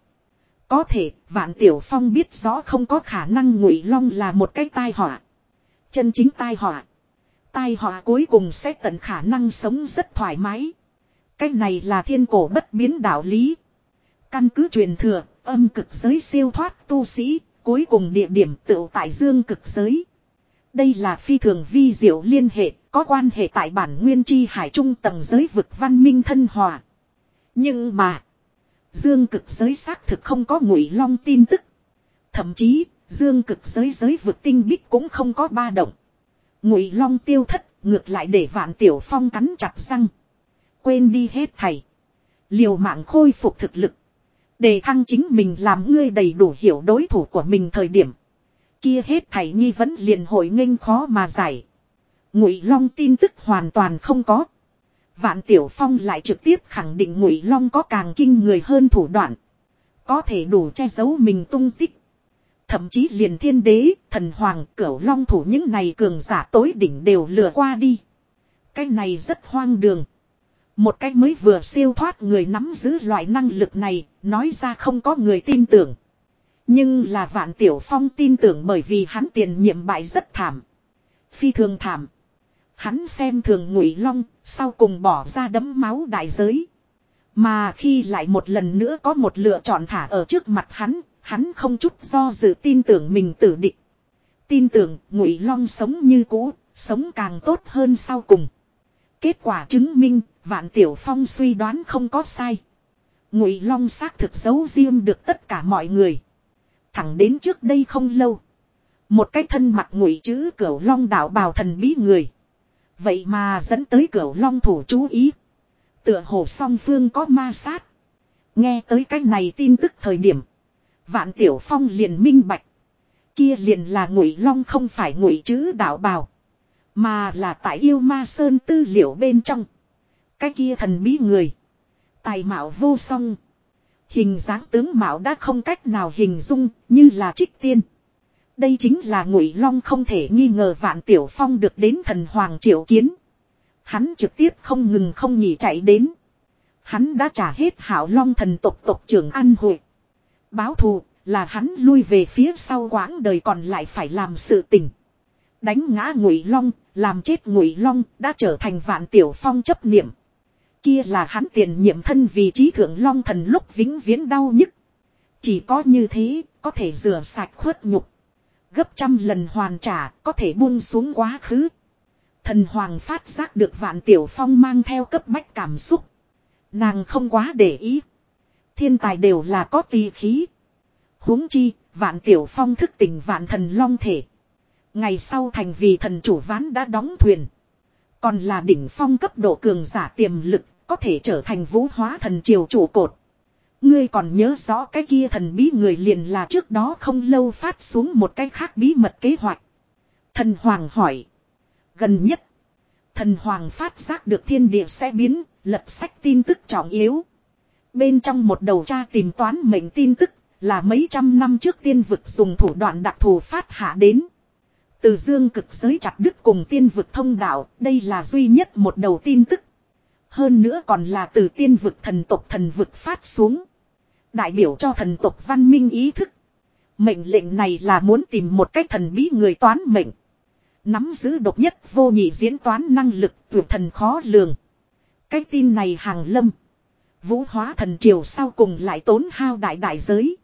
Có thể, vạn tiểu phong biết rõ không có khả năng ngụy long là một cái tai họa. Chân chính tai họa. Tai họa cuối cùng sẽ tận khả năng sống rất thoải mái. Cái này là thiên cổ bất biến đạo lý. Căn cứ truyền thừa, âm cực giới siêu thoát tu sĩ, cuối cùng địa điểm tựu tại dương cực giới. Đây là phi thường vi diệu liên hệ, có quan hệ tại bản nguyên chi hải trung tầng giới vực văn minh thân hòa. Nhưng mà, dương cực giới xác thực không có ngụy long tin tức. Thậm chí, dương cực giới giới vực tinh bích cũng không có ba động. Ngụy long tiêu thất, ngược lại để vạn tiểu phong cắn chặt răng. Quên đi hết thầy. Liều mạng khôi phục thực lực đề thăng chính mình làm ngươi đầy đủ hiểu đối thủ của mình thời điểm. Kia hết thảy nghi vấn liền hội nghênh khó mà giải. Ngụy Long tin tức hoàn toàn không có. Vạn Tiểu Phong lại trực tiếp khẳng định Ngụy Long có càng kinh người hơn thủ đoạn. Có thể đủ che giấu mình tung tích. Thậm chí liền thiên đế, thần hoàng, cửu long thủ những này cường giả tối đỉnh đều lừa qua đi. Cái này rất hoang đường. Một cách mới vừa siêu thoát người nắm giữ loại năng lực này, nói ra không có người tin tưởng. Nhưng là vạn tiểu phong tin tưởng bởi vì hắn tiền nhiệm bại rất thảm. Phi thường thảm. Hắn xem thường ngụy long, sau cùng bỏ ra đấm máu đại giới. Mà khi lại một lần nữa có một lựa chọn thả ở trước mặt hắn, hắn không chút do dự tin tưởng mình tử địch. Tin tưởng ngụy long sống như cũ, sống càng tốt hơn sau cùng. Kết quả chứng minh, vạn tiểu phong suy đoán không có sai. Ngụy long xác thực giấu riêng được tất cả mọi người. Thẳng đến trước đây không lâu. Một cái thân mặt ngụy chữ cửu long đạo bào thần bí người. Vậy mà dẫn tới cửu long thủ chú ý. Tựa hồ song phương có ma sát. Nghe tới cái này tin tức thời điểm. Vạn tiểu phong liền minh bạch. Kia liền là ngụy long không phải ngụy chữ đạo bào. Mà là tại yêu ma sơn tư liệu bên trong. Cái kia thần bí người. Tài mạo vô song. Hình dáng tướng mạo đã không cách nào hình dung như là trích tiên. Đây chính là ngụy long không thể nghi ngờ vạn tiểu phong được đến thần hoàng triệu kiến. Hắn trực tiếp không ngừng không nghỉ chạy đến. Hắn đã trả hết hảo long thần tộc tộc trưởng an hội. Báo thù là hắn lui về phía sau quãng đời còn lại phải làm sự tình. Đánh ngã ngụy long, làm chết ngụy long đã trở thành vạn tiểu phong chấp niệm. Kia là hắn tiền nhiệm thân vì trí thượng long thần lúc vĩnh viễn đau nhức. Chỉ có như thế, có thể rửa sạch khuất nhục. Gấp trăm lần hoàn trả, có thể buông xuống quá khứ. Thần hoàng phát giác được vạn tiểu phong mang theo cấp bách cảm xúc. Nàng không quá để ý. Thiên tài đều là có tỳ khí. huống chi, vạn tiểu phong thức tỉnh vạn thần long thể. Ngày sau thành vì thần chủ ván đã đóng thuyền. Còn là đỉnh phong cấp độ cường giả tiềm lực, có thể trở thành vũ hóa thần triều chủ cột. Ngươi còn nhớ rõ cái kia thần bí người liền là trước đó không lâu phát xuống một cái khác bí mật kế hoạch. Thần Hoàng hỏi. Gần nhất. Thần Hoàng phát giác được thiên địa sẽ biến, lập sách tin tức trọng yếu. Bên trong một đầu tra tìm toán mệnh tin tức, là mấy trăm năm trước tiên vực dùng thủ đoạn đặc thù phát hạ đến. Từ dương cực giới chặt đứt cùng tiên vực thông đạo, đây là duy nhất một đầu tin tức. Hơn nữa còn là từ tiên vực thần tộc thần vực phát xuống. Đại biểu cho thần tộc văn minh ý thức. Mệnh lệnh này là muốn tìm một cách thần bí người toán mệnh. Nắm giữ độc nhất vô nhị diễn toán năng lực tuyệt thần khó lường. Cái tin này hàng lâm. Vũ hóa thần triều sau cùng lại tốn hao đại đại giới.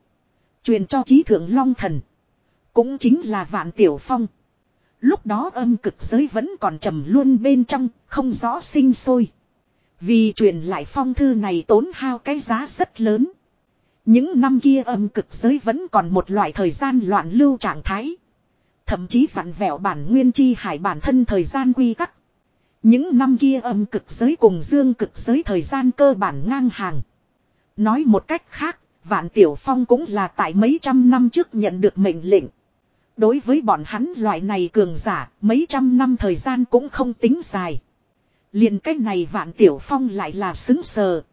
Truyền cho trí thượng long thần. Cũng chính là vạn tiểu phong. Lúc đó âm cực giới vẫn còn trầm luôn bên trong, không rõ sinh sôi. Vì truyền lại phong thư này tốn hao cái giá rất lớn. Những năm kia âm cực giới vẫn còn một loại thời gian loạn lưu trạng thái. Thậm chí vặn vẹo bản nguyên chi hải bản thân thời gian quy tắc. Những năm kia âm cực giới cùng dương cực giới thời gian cơ bản ngang hàng. Nói một cách khác, Vạn Tiểu Phong cũng là tại mấy trăm năm trước nhận được mệnh lệnh. Đối với bọn hắn loại này cường giả, mấy trăm năm thời gian cũng không tính dài. liền cách này Vạn Tiểu Phong lại là xứng sờ.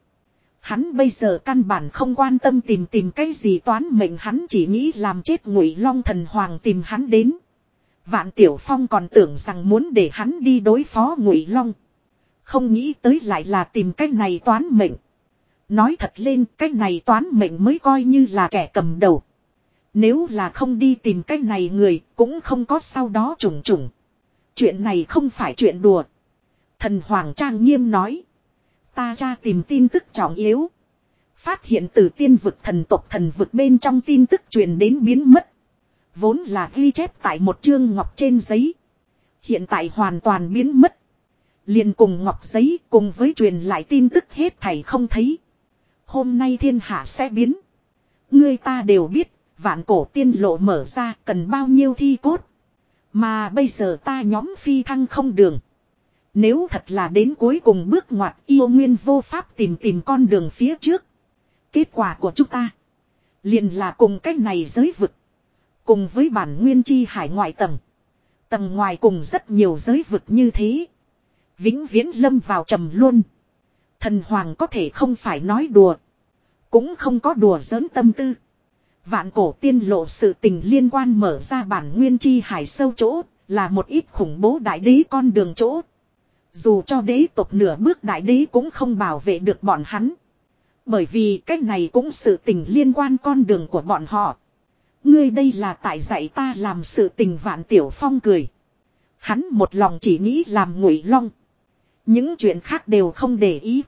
Hắn bây giờ căn bản không quan tâm tìm tìm cái gì toán mệnh hắn chỉ nghĩ làm chết ngụy long thần hoàng tìm hắn đến. Vạn Tiểu Phong còn tưởng rằng muốn để hắn đi đối phó ngụy long. Không nghĩ tới lại là tìm cái này toán mệnh. Nói thật lên cái này toán mệnh mới coi như là kẻ cầm đầu. Nếu là không đi tìm cái này người cũng không có sau đó trùng trùng. Chuyện này không phải chuyện đùa. Thần Hoàng Trang nghiêm nói. Ta ra tìm tin tức trọng yếu. Phát hiện từ tiên vực thần tộc thần vực bên trong tin tức truyền đến biến mất. Vốn là ghi chép tại một chương ngọc trên giấy. Hiện tại hoàn toàn biến mất. liền cùng ngọc giấy cùng với truyền lại tin tức hết thảy không thấy. Hôm nay thiên hạ sẽ biến. Người ta đều biết, vạn cổ tiên lộ mở ra cần bao nhiêu thi cốt. Mà bây giờ ta nhóm phi thăng không đường. Nếu thật là đến cuối cùng bước ngoặt yêu nguyên vô pháp tìm tìm con đường phía trước. Kết quả của chúng ta. liền là cùng cách này giới vực. Cùng với bản nguyên chi hải ngoại tầng. Tầng ngoài cùng rất nhiều giới vực như thế. Vĩnh viễn lâm vào trầm luôn. Thần hoàng có thể không phải nói đùa. Cũng không có đùa giỡn tâm tư. Vạn cổ tiên lộ sự tình liên quan mở ra bản nguyên chi hải sâu chỗ. Là một ít khủng bố đại đế con đường chỗ. Dù cho đế tộc nửa bước đại đế cũng không bảo vệ được bọn hắn. Bởi vì cái này cũng sự tình liên quan con đường của bọn họ. Ngươi đây là tại dạy ta làm sự tình vạn tiểu phong cười. Hắn một lòng chỉ nghĩ làm ngụy long. Những chuyện khác đều không để ý.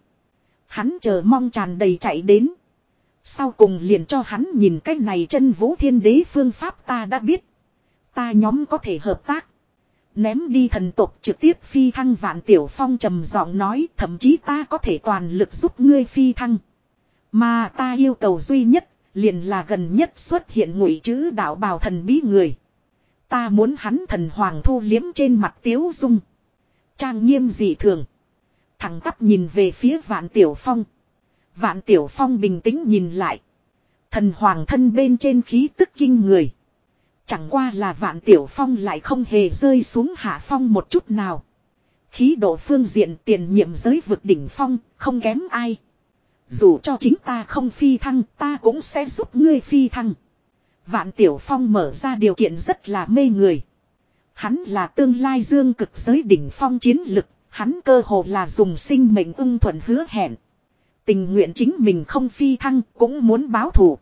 Hắn chờ mong tràn đầy chạy đến. Sau cùng liền cho hắn nhìn cái này chân vũ thiên đế phương pháp ta đã biết. Ta nhóm có thể hợp tác. Ném đi thần tục trực tiếp phi thăng vạn tiểu phong trầm giọng nói, thậm chí ta có thể toàn lực giúp ngươi phi thăng. Mà ta yêu cầu duy nhất liền là gần nhất xuất hiện ngụy chữ đạo bào thần bí người. Ta muốn hắn thần hoàng thu liếm trên mặt tiếu dung. Trang nghiêm dị thường. Thẳng tắp nhìn về phía vạn tiểu phong. Vạn tiểu phong bình tĩnh nhìn lại. Thần hoàng thân bên trên khí tức kinh người. Chẳng qua là vạn tiểu phong lại không hề rơi xuống hạ phong một chút nào. Khí độ phương diện tiền nhiệm giới vực đỉnh phong, không kém ai. Dù cho chính ta không phi thăng, ta cũng sẽ giúp ngươi phi thăng. Vạn tiểu phong mở ra điều kiện rất là mê người. Hắn là tương lai dương cực giới đỉnh phong chiến lực, hắn cơ hồ là dùng sinh mệnh ưng thuận hứa hẹn. Tình nguyện chính mình không phi thăng, cũng muốn báo thù.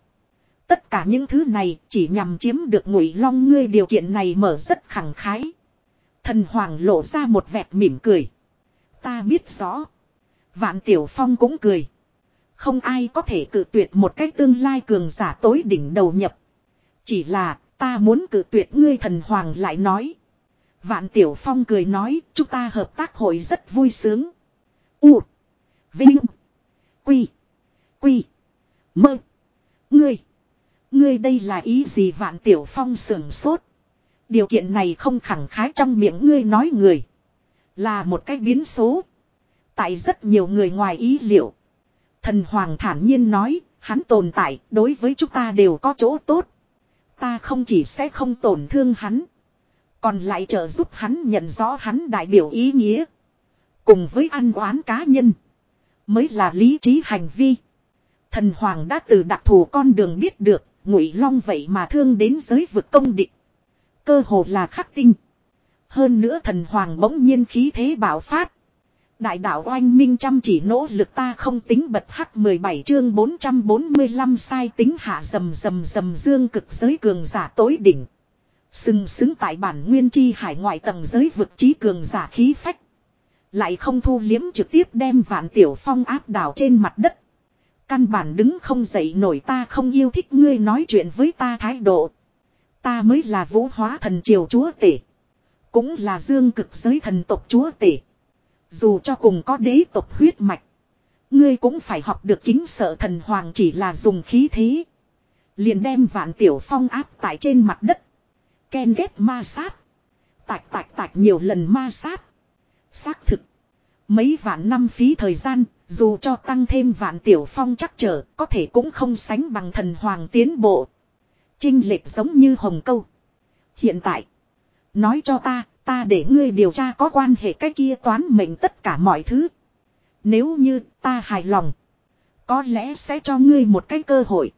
Tất cả những thứ này chỉ nhằm chiếm được ngụy long ngươi điều kiện này mở rất khẳng khái. Thần hoàng lộ ra một vẹt mỉm cười. Ta biết rõ. Vạn tiểu phong cũng cười. Không ai có thể cự tuyệt một cách tương lai cường giả tối đỉnh đầu nhập. Chỉ là ta muốn cự tuyệt ngươi thần hoàng lại nói. Vạn tiểu phong cười nói chúng ta hợp tác hội rất vui sướng. U. Vinh. Quy. Quy. Mơ. Ngươi. Ngươi đây là ý gì vạn tiểu phong sưởng sốt. Điều kiện này không khẳng khái trong miệng ngươi nói người. Là một cái biến số. Tại rất nhiều người ngoài ý liệu. Thần Hoàng thản nhiên nói, hắn tồn tại, đối với chúng ta đều có chỗ tốt. Ta không chỉ sẽ không tổn thương hắn. Còn lại trợ giúp hắn nhận rõ hắn đại biểu ý nghĩa. Cùng với ăn oán cá nhân. Mới là lý trí hành vi. Thần Hoàng đã từ đặc thù con đường biết được, ngụy long vậy mà thương đến giới vực công địch. Cơ hồ là khắc tinh. Hơn nữa thần Hoàng bỗng nhiên khí thế bạo phát. Đại đạo oanh minh chăm chỉ nỗ lực ta không tính bật hắc 17 chương 445 sai tính hạ dầm dầm dầm dương cực giới cường giả tối đỉnh. Sừng sững tại bản nguyên chi hải ngoại tầng giới vực trí cường giả khí phách. Lại không thu liếm trực tiếp đem vạn tiểu phong áp đảo trên mặt đất. Căn bản đứng không dậy nổi ta không yêu thích ngươi nói chuyện với ta thái độ. Ta mới là vũ hóa thần triều chúa tể. Cũng là dương cực giới thần tộc chúa tể. Dù cho cùng có đế tộc huyết mạch. Ngươi cũng phải học được kính sợ thần hoàng chỉ là dùng khí thế. Liền đem vạn tiểu phong áp tại trên mặt đất. Ken ghép ma sát. Tạch tạch tạch nhiều lần ma sát. Xác thực. Mấy vạn năm phí thời gian, dù cho tăng thêm vạn tiểu phong chắc trở, có thể cũng không sánh bằng thần hoàng tiến bộ. Trinh lệch giống như hồng câu. Hiện tại, nói cho ta, ta để ngươi điều tra có quan hệ cái kia toán mệnh tất cả mọi thứ. Nếu như ta hài lòng, có lẽ sẽ cho ngươi một cái cơ hội.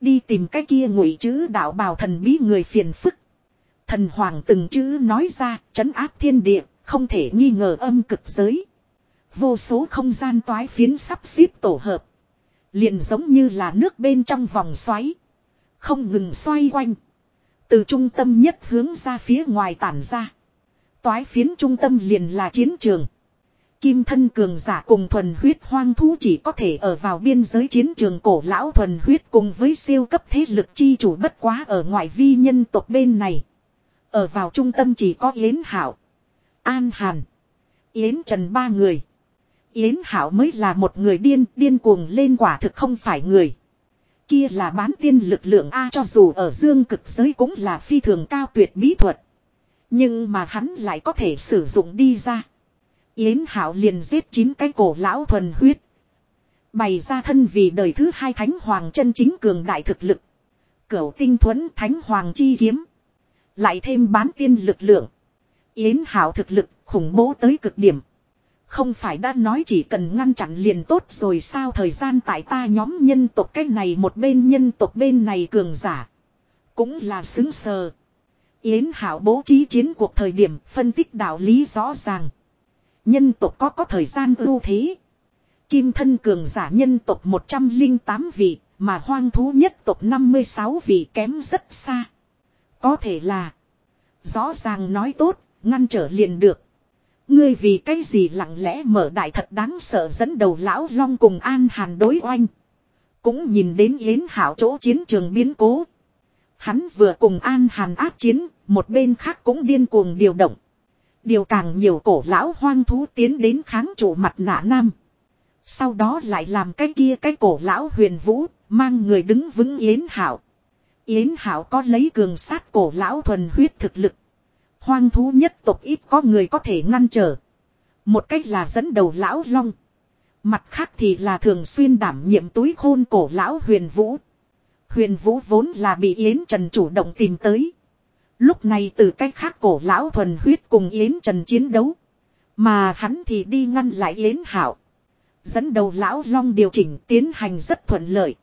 Đi tìm cái kia ngụy chữ đạo bào thần bí người phiền phức. Thần hoàng từng chữ nói ra, trấn áp thiên địa, không thể nghi ngờ âm cực giới. Vô số không gian toái phiến sắp xếp tổ hợp. liền giống như là nước bên trong vòng xoáy. Không ngừng xoay quanh. Từ trung tâm nhất hướng ra phía ngoài tản ra. Toái phiến trung tâm liền là chiến trường. Kim thân cường giả cùng thuần huyết hoang thú chỉ có thể ở vào biên giới chiến trường cổ lão thuần huyết cùng với siêu cấp thế lực chi chủ bất quá ở ngoại vi nhân tộc bên này. Ở vào trung tâm chỉ có Yến Hảo, An Hàn, Yến Trần ba người. Yến Hảo mới là một người điên, điên cuồng lên quả thực không phải người. Kia là bán tiên lực lượng A cho dù ở dương cực giới cũng là phi thường cao tuyệt bí thuật. Nhưng mà hắn lại có thể sử dụng đi ra. Yến Hảo liền giết chín cái cổ lão thuần huyết. Bày ra thân vì đời thứ hai thánh hoàng chân chính cường đại thực lực. Cửu tinh thuẫn thánh hoàng chi kiếm. Lại thêm bán tiên lực lượng. Yến Hảo thực lực khủng bố tới cực điểm. Không phải đã nói chỉ cần ngăn chặn liền tốt rồi sao thời gian tại ta nhóm nhân tộc cái này một bên nhân tộc bên này cường giả. Cũng là xứng sờ. Yến Hảo bố trí chiến cuộc thời điểm phân tích đạo lý rõ ràng. Nhân tộc có có thời gian ưu thế. Kim thân cường giả nhân tộc 108 vị, mà hoang thú nhất tộc 56 vị kém rất xa. Có thể là rõ ràng nói tốt, ngăn trở liền được. Ngươi vì cái gì lặng lẽ mở đại thật đáng sợ dẫn đầu lão long cùng an hàn đối oanh. Cũng nhìn đến yến hảo chỗ chiến trường biến cố. Hắn vừa cùng an hàn áp chiến, một bên khác cũng điên cuồng điều động. Điều càng nhiều cổ lão hoang thú tiến đến kháng chủ mặt nạ nam. Sau đó lại làm cái kia cái cổ lão huyền vũ, mang người đứng vững Yến Hảo. Yến Hảo có lấy cường sát cổ lão thuần huyết thực lực. Hoang thú nhất tộc ít có người có thể ngăn trở. Một cách là dẫn đầu lão long. Mặt khác thì là thường xuyên đảm nhiệm túi khôn cổ lão huyền vũ. Huyền vũ vốn là bị Yến Trần chủ động tìm tới. Lúc này từ cách khác cổ lão thuần huyết cùng Yến Trần chiến đấu. Mà hắn thì đi ngăn lại Yến Hảo. Dẫn đầu lão long điều chỉnh tiến hành rất thuận lợi.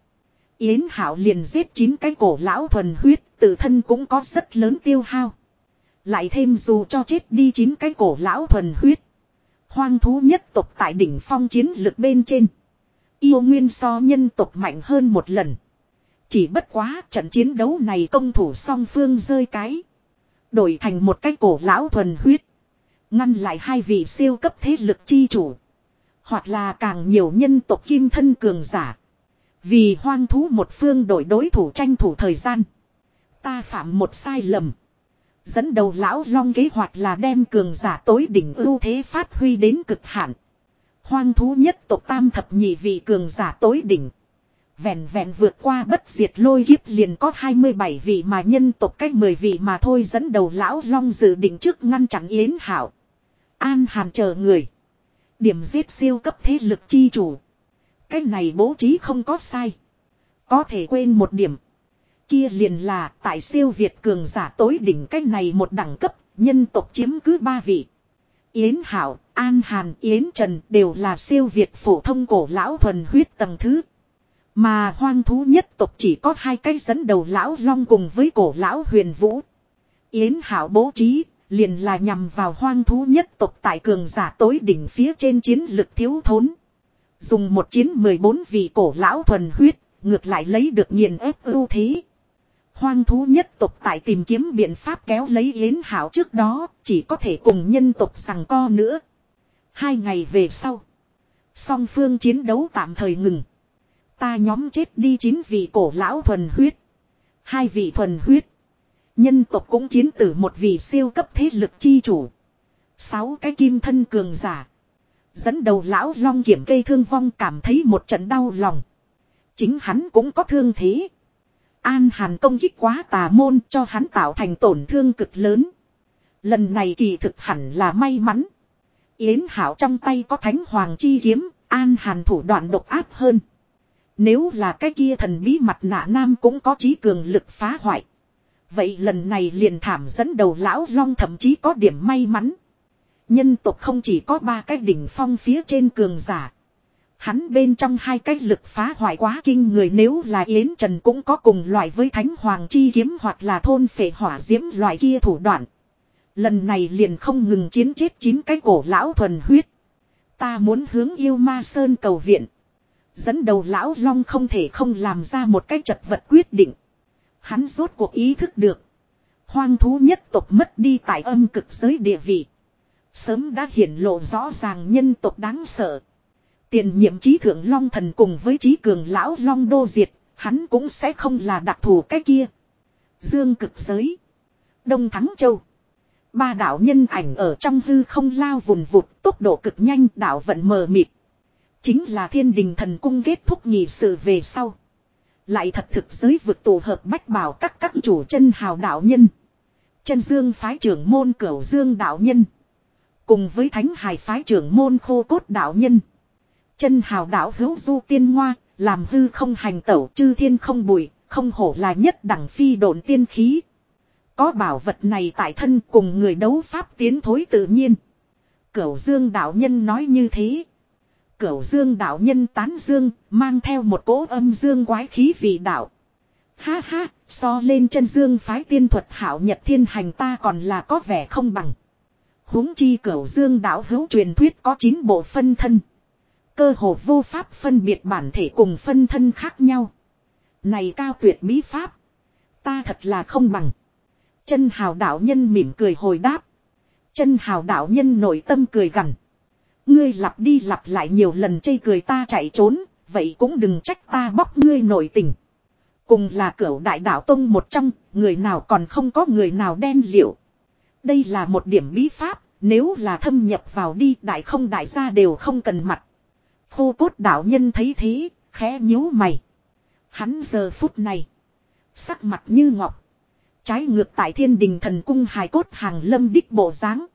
Yến Hảo liền giết chín cái cổ lão thuần huyết, tự thân cũng có rất lớn tiêu hao. Lại thêm dù cho chết đi chín cái cổ lão thuần huyết. Hoang thú nhất tộc tại đỉnh phong chiến lực bên trên. Yêu nguyên so nhân tộc mạnh hơn một lần. Chỉ bất quá trận chiến đấu này công thủ song phương rơi cái. Đổi thành một cái cổ lão thuần huyết. Ngăn lại hai vị siêu cấp thế lực chi chủ. Hoặc là càng nhiều nhân tộc kim thân cường giả. Vì hoang thú một phương đổi đối thủ tranh thủ thời gian. Ta phạm một sai lầm. Dẫn đầu lão long kế hoạch là đem cường giả tối đỉnh ưu thế phát huy đến cực hạn. Hoang thú nhất tộc tam thập nhị vị cường giả tối đỉnh. Vẹn vẹn vượt qua bất diệt lôi kiếp liền có 27 vị mà nhân tộc cách 10 vị mà thôi dẫn đầu lão long dự định trước ngăn chặn yến hảo. An hàn chờ người. Điểm giết siêu cấp thế lực chi chủ. Cái này bố trí không có sai. Có thể quên một điểm. Kia liền là tại siêu Việt cường giả tối đỉnh cái này một đẳng cấp, nhân tộc chiếm cứ ba vị. Yến Hảo, An Hàn, Yến Trần đều là siêu Việt phổ thông cổ lão thuần huyết tầng thứ. Mà hoang thú nhất tộc chỉ có hai cái dẫn đầu lão long cùng với cổ lão huyền vũ. Yến Hảo bố trí, liền là nhằm vào hoang thú nhất tộc tại cường giả tối đỉnh phía trên chiến lực thiếu thốn. Dùng một chiến 14 vị cổ lão thuần huyết, ngược lại lấy được nghiền ép ưu thế. Hoang thú nhất tộc tại tìm kiếm biện pháp kéo lấy yến hảo trước đó, chỉ có thể cùng nhân tộc rằng co nữa. Hai ngày về sau, song phương chiến đấu tạm thời ngừng. Ta nhóm chết đi chín vị cổ lão thuần huyết. Hai vị thuần huyết. Nhân tộc cũng chiến tử một vị siêu cấp thế lực chi chủ. Sáu cái kim thân cường giả. Dẫn đầu lão long kiểm cây thương vong cảm thấy một trận đau lòng. Chính hắn cũng có thương thế. An hàn công kích quá tà môn cho hắn tạo thành tổn thương cực lớn. Lần này kỳ thực hẳn là may mắn. Yến Hảo trong tay có thánh hoàng chi kiếm, an hàn thủ đoạn độc áp hơn. Nếu là cái kia thần bí mặt nạ nam cũng có trí cường lực phá hoại. Vậy lần này liền thảm dẫn đầu lão long thậm chí có điểm may mắn. Nhân tộc không chỉ có ba cái đỉnh phong phía trên cường giả. Hắn bên trong hai cái lực phá hoại quá kinh người nếu là Yến Trần cũng có cùng loại với Thánh Hoàng Chi kiếm hoặc là thôn phệ hỏa diễm loại kia thủ đoạn. Lần này liền không ngừng chiến chết chín cái cổ lão thuần huyết. Ta muốn hướng yêu ma sơn cầu viện. Dẫn đầu lão long không thể không làm ra một cái chật vật quyết định. Hắn rốt cuộc ý thức được. Hoang thú nhất tộc mất đi tại âm cực giới địa vị. Sớm đã hiển lộ rõ ràng nhân tộc đáng sợ. Tiền nhiệm trí thượng long thần cùng với trí cường lão long đô diệt, hắn cũng sẽ không là đặc thù cái kia. Dương cực giới. Đông Thắng Châu. Ba đạo nhân ảnh ở trong hư không lao vùn vụt, tốc độ cực nhanh đạo vận mờ mịt. Chính là thiên đình thần cung kết thúc nhị sự về sau. Lại thật thực giới vực tổ hợp bách bảo các các chủ chân hào đạo nhân. Chân dương phái trưởng môn cửu dương đạo nhân. Cùng với thánh hải phái trưởng môn khô cốt đạo nhân. Chân hào đạo hữu du tiên ngoa, làm hư không hành tẩu chư thiên không bụi, không hổ là nhất đẳng phi độn tiên khí. Có bảo vật này tại thân cùng người đấu pháp tiến thối tự nhiên. Cửu dương đạo nhân nói như thế. Cửu dương đạo nhân tán dương, mang theo một cỗ âm dương quái khí vị đạo. Ha ha, so lên chân dương phái tiên thuật hảo nhật thiên hành ta còn là có vẻ không bằng. huống chi cửu dương đạo hữu truyền thuyết có 9 bộ phân thân. Cơ hồ vô pháp phân biệt bản thể cùng phân thân khác nhau. Này cao tuyệt bí pháp. Ta thật là không bằng. Chân hào đạo nhân mỉm cười hồi đáp. Chân hào đạo nhân nội tâm cười gằn. Ngươi lặp đi lặp lại nhiều lần chây cười ta chạy trốn, vậy cũng đừng trách ta bóc ngươi nội tình. Cùng là cửu đại đạo tông một trong, người nào còn không có người nào đen liệu. Đây là một điểm bí pháp, nếu là thâm nhập vào đi đại không đại gia đều không cần mặt. Khô cốt đạo nhân thấy thế, khẽ nhíu mày. Hắn giờ phút này, sắc mặt như ngọc. Trái ngược tại thiên đình thần cung hài cốt hàng lâm đích bộ dáng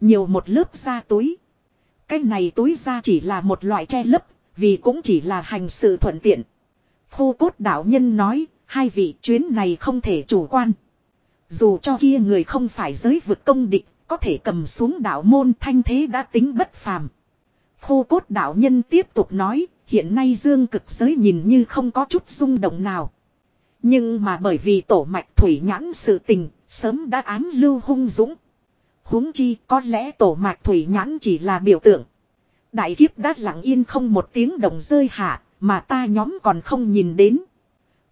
Nhiều một lớp da túi. Cái này túi da chỉ là một loại che lấp, vì cũng chỉ là hành sự thuận tiện. Khô cốt đạo nhân nói, hai vị chuyến này không thể chủ quan. Dù cho kia người không phải giới vực công địch, có thể cầm xuống đạo môn thanh thế đã tính bất phàm. Khô cốt đạo nhân tiếp tục nói, hiện nay dương cực giới nhìn như không có chút rung động nào. Nhưng mà bởi vì tổ mạch thủy nhãn sự tình, sớm đã án lưu hung dũng. huống chi có lẽ tổ mạch thủy nhãn chỉ là biểu tượng. Đại kiếp đã lặng yên không một tiếng động rơi hạ, mà ta nhóm còn không nhìn đến.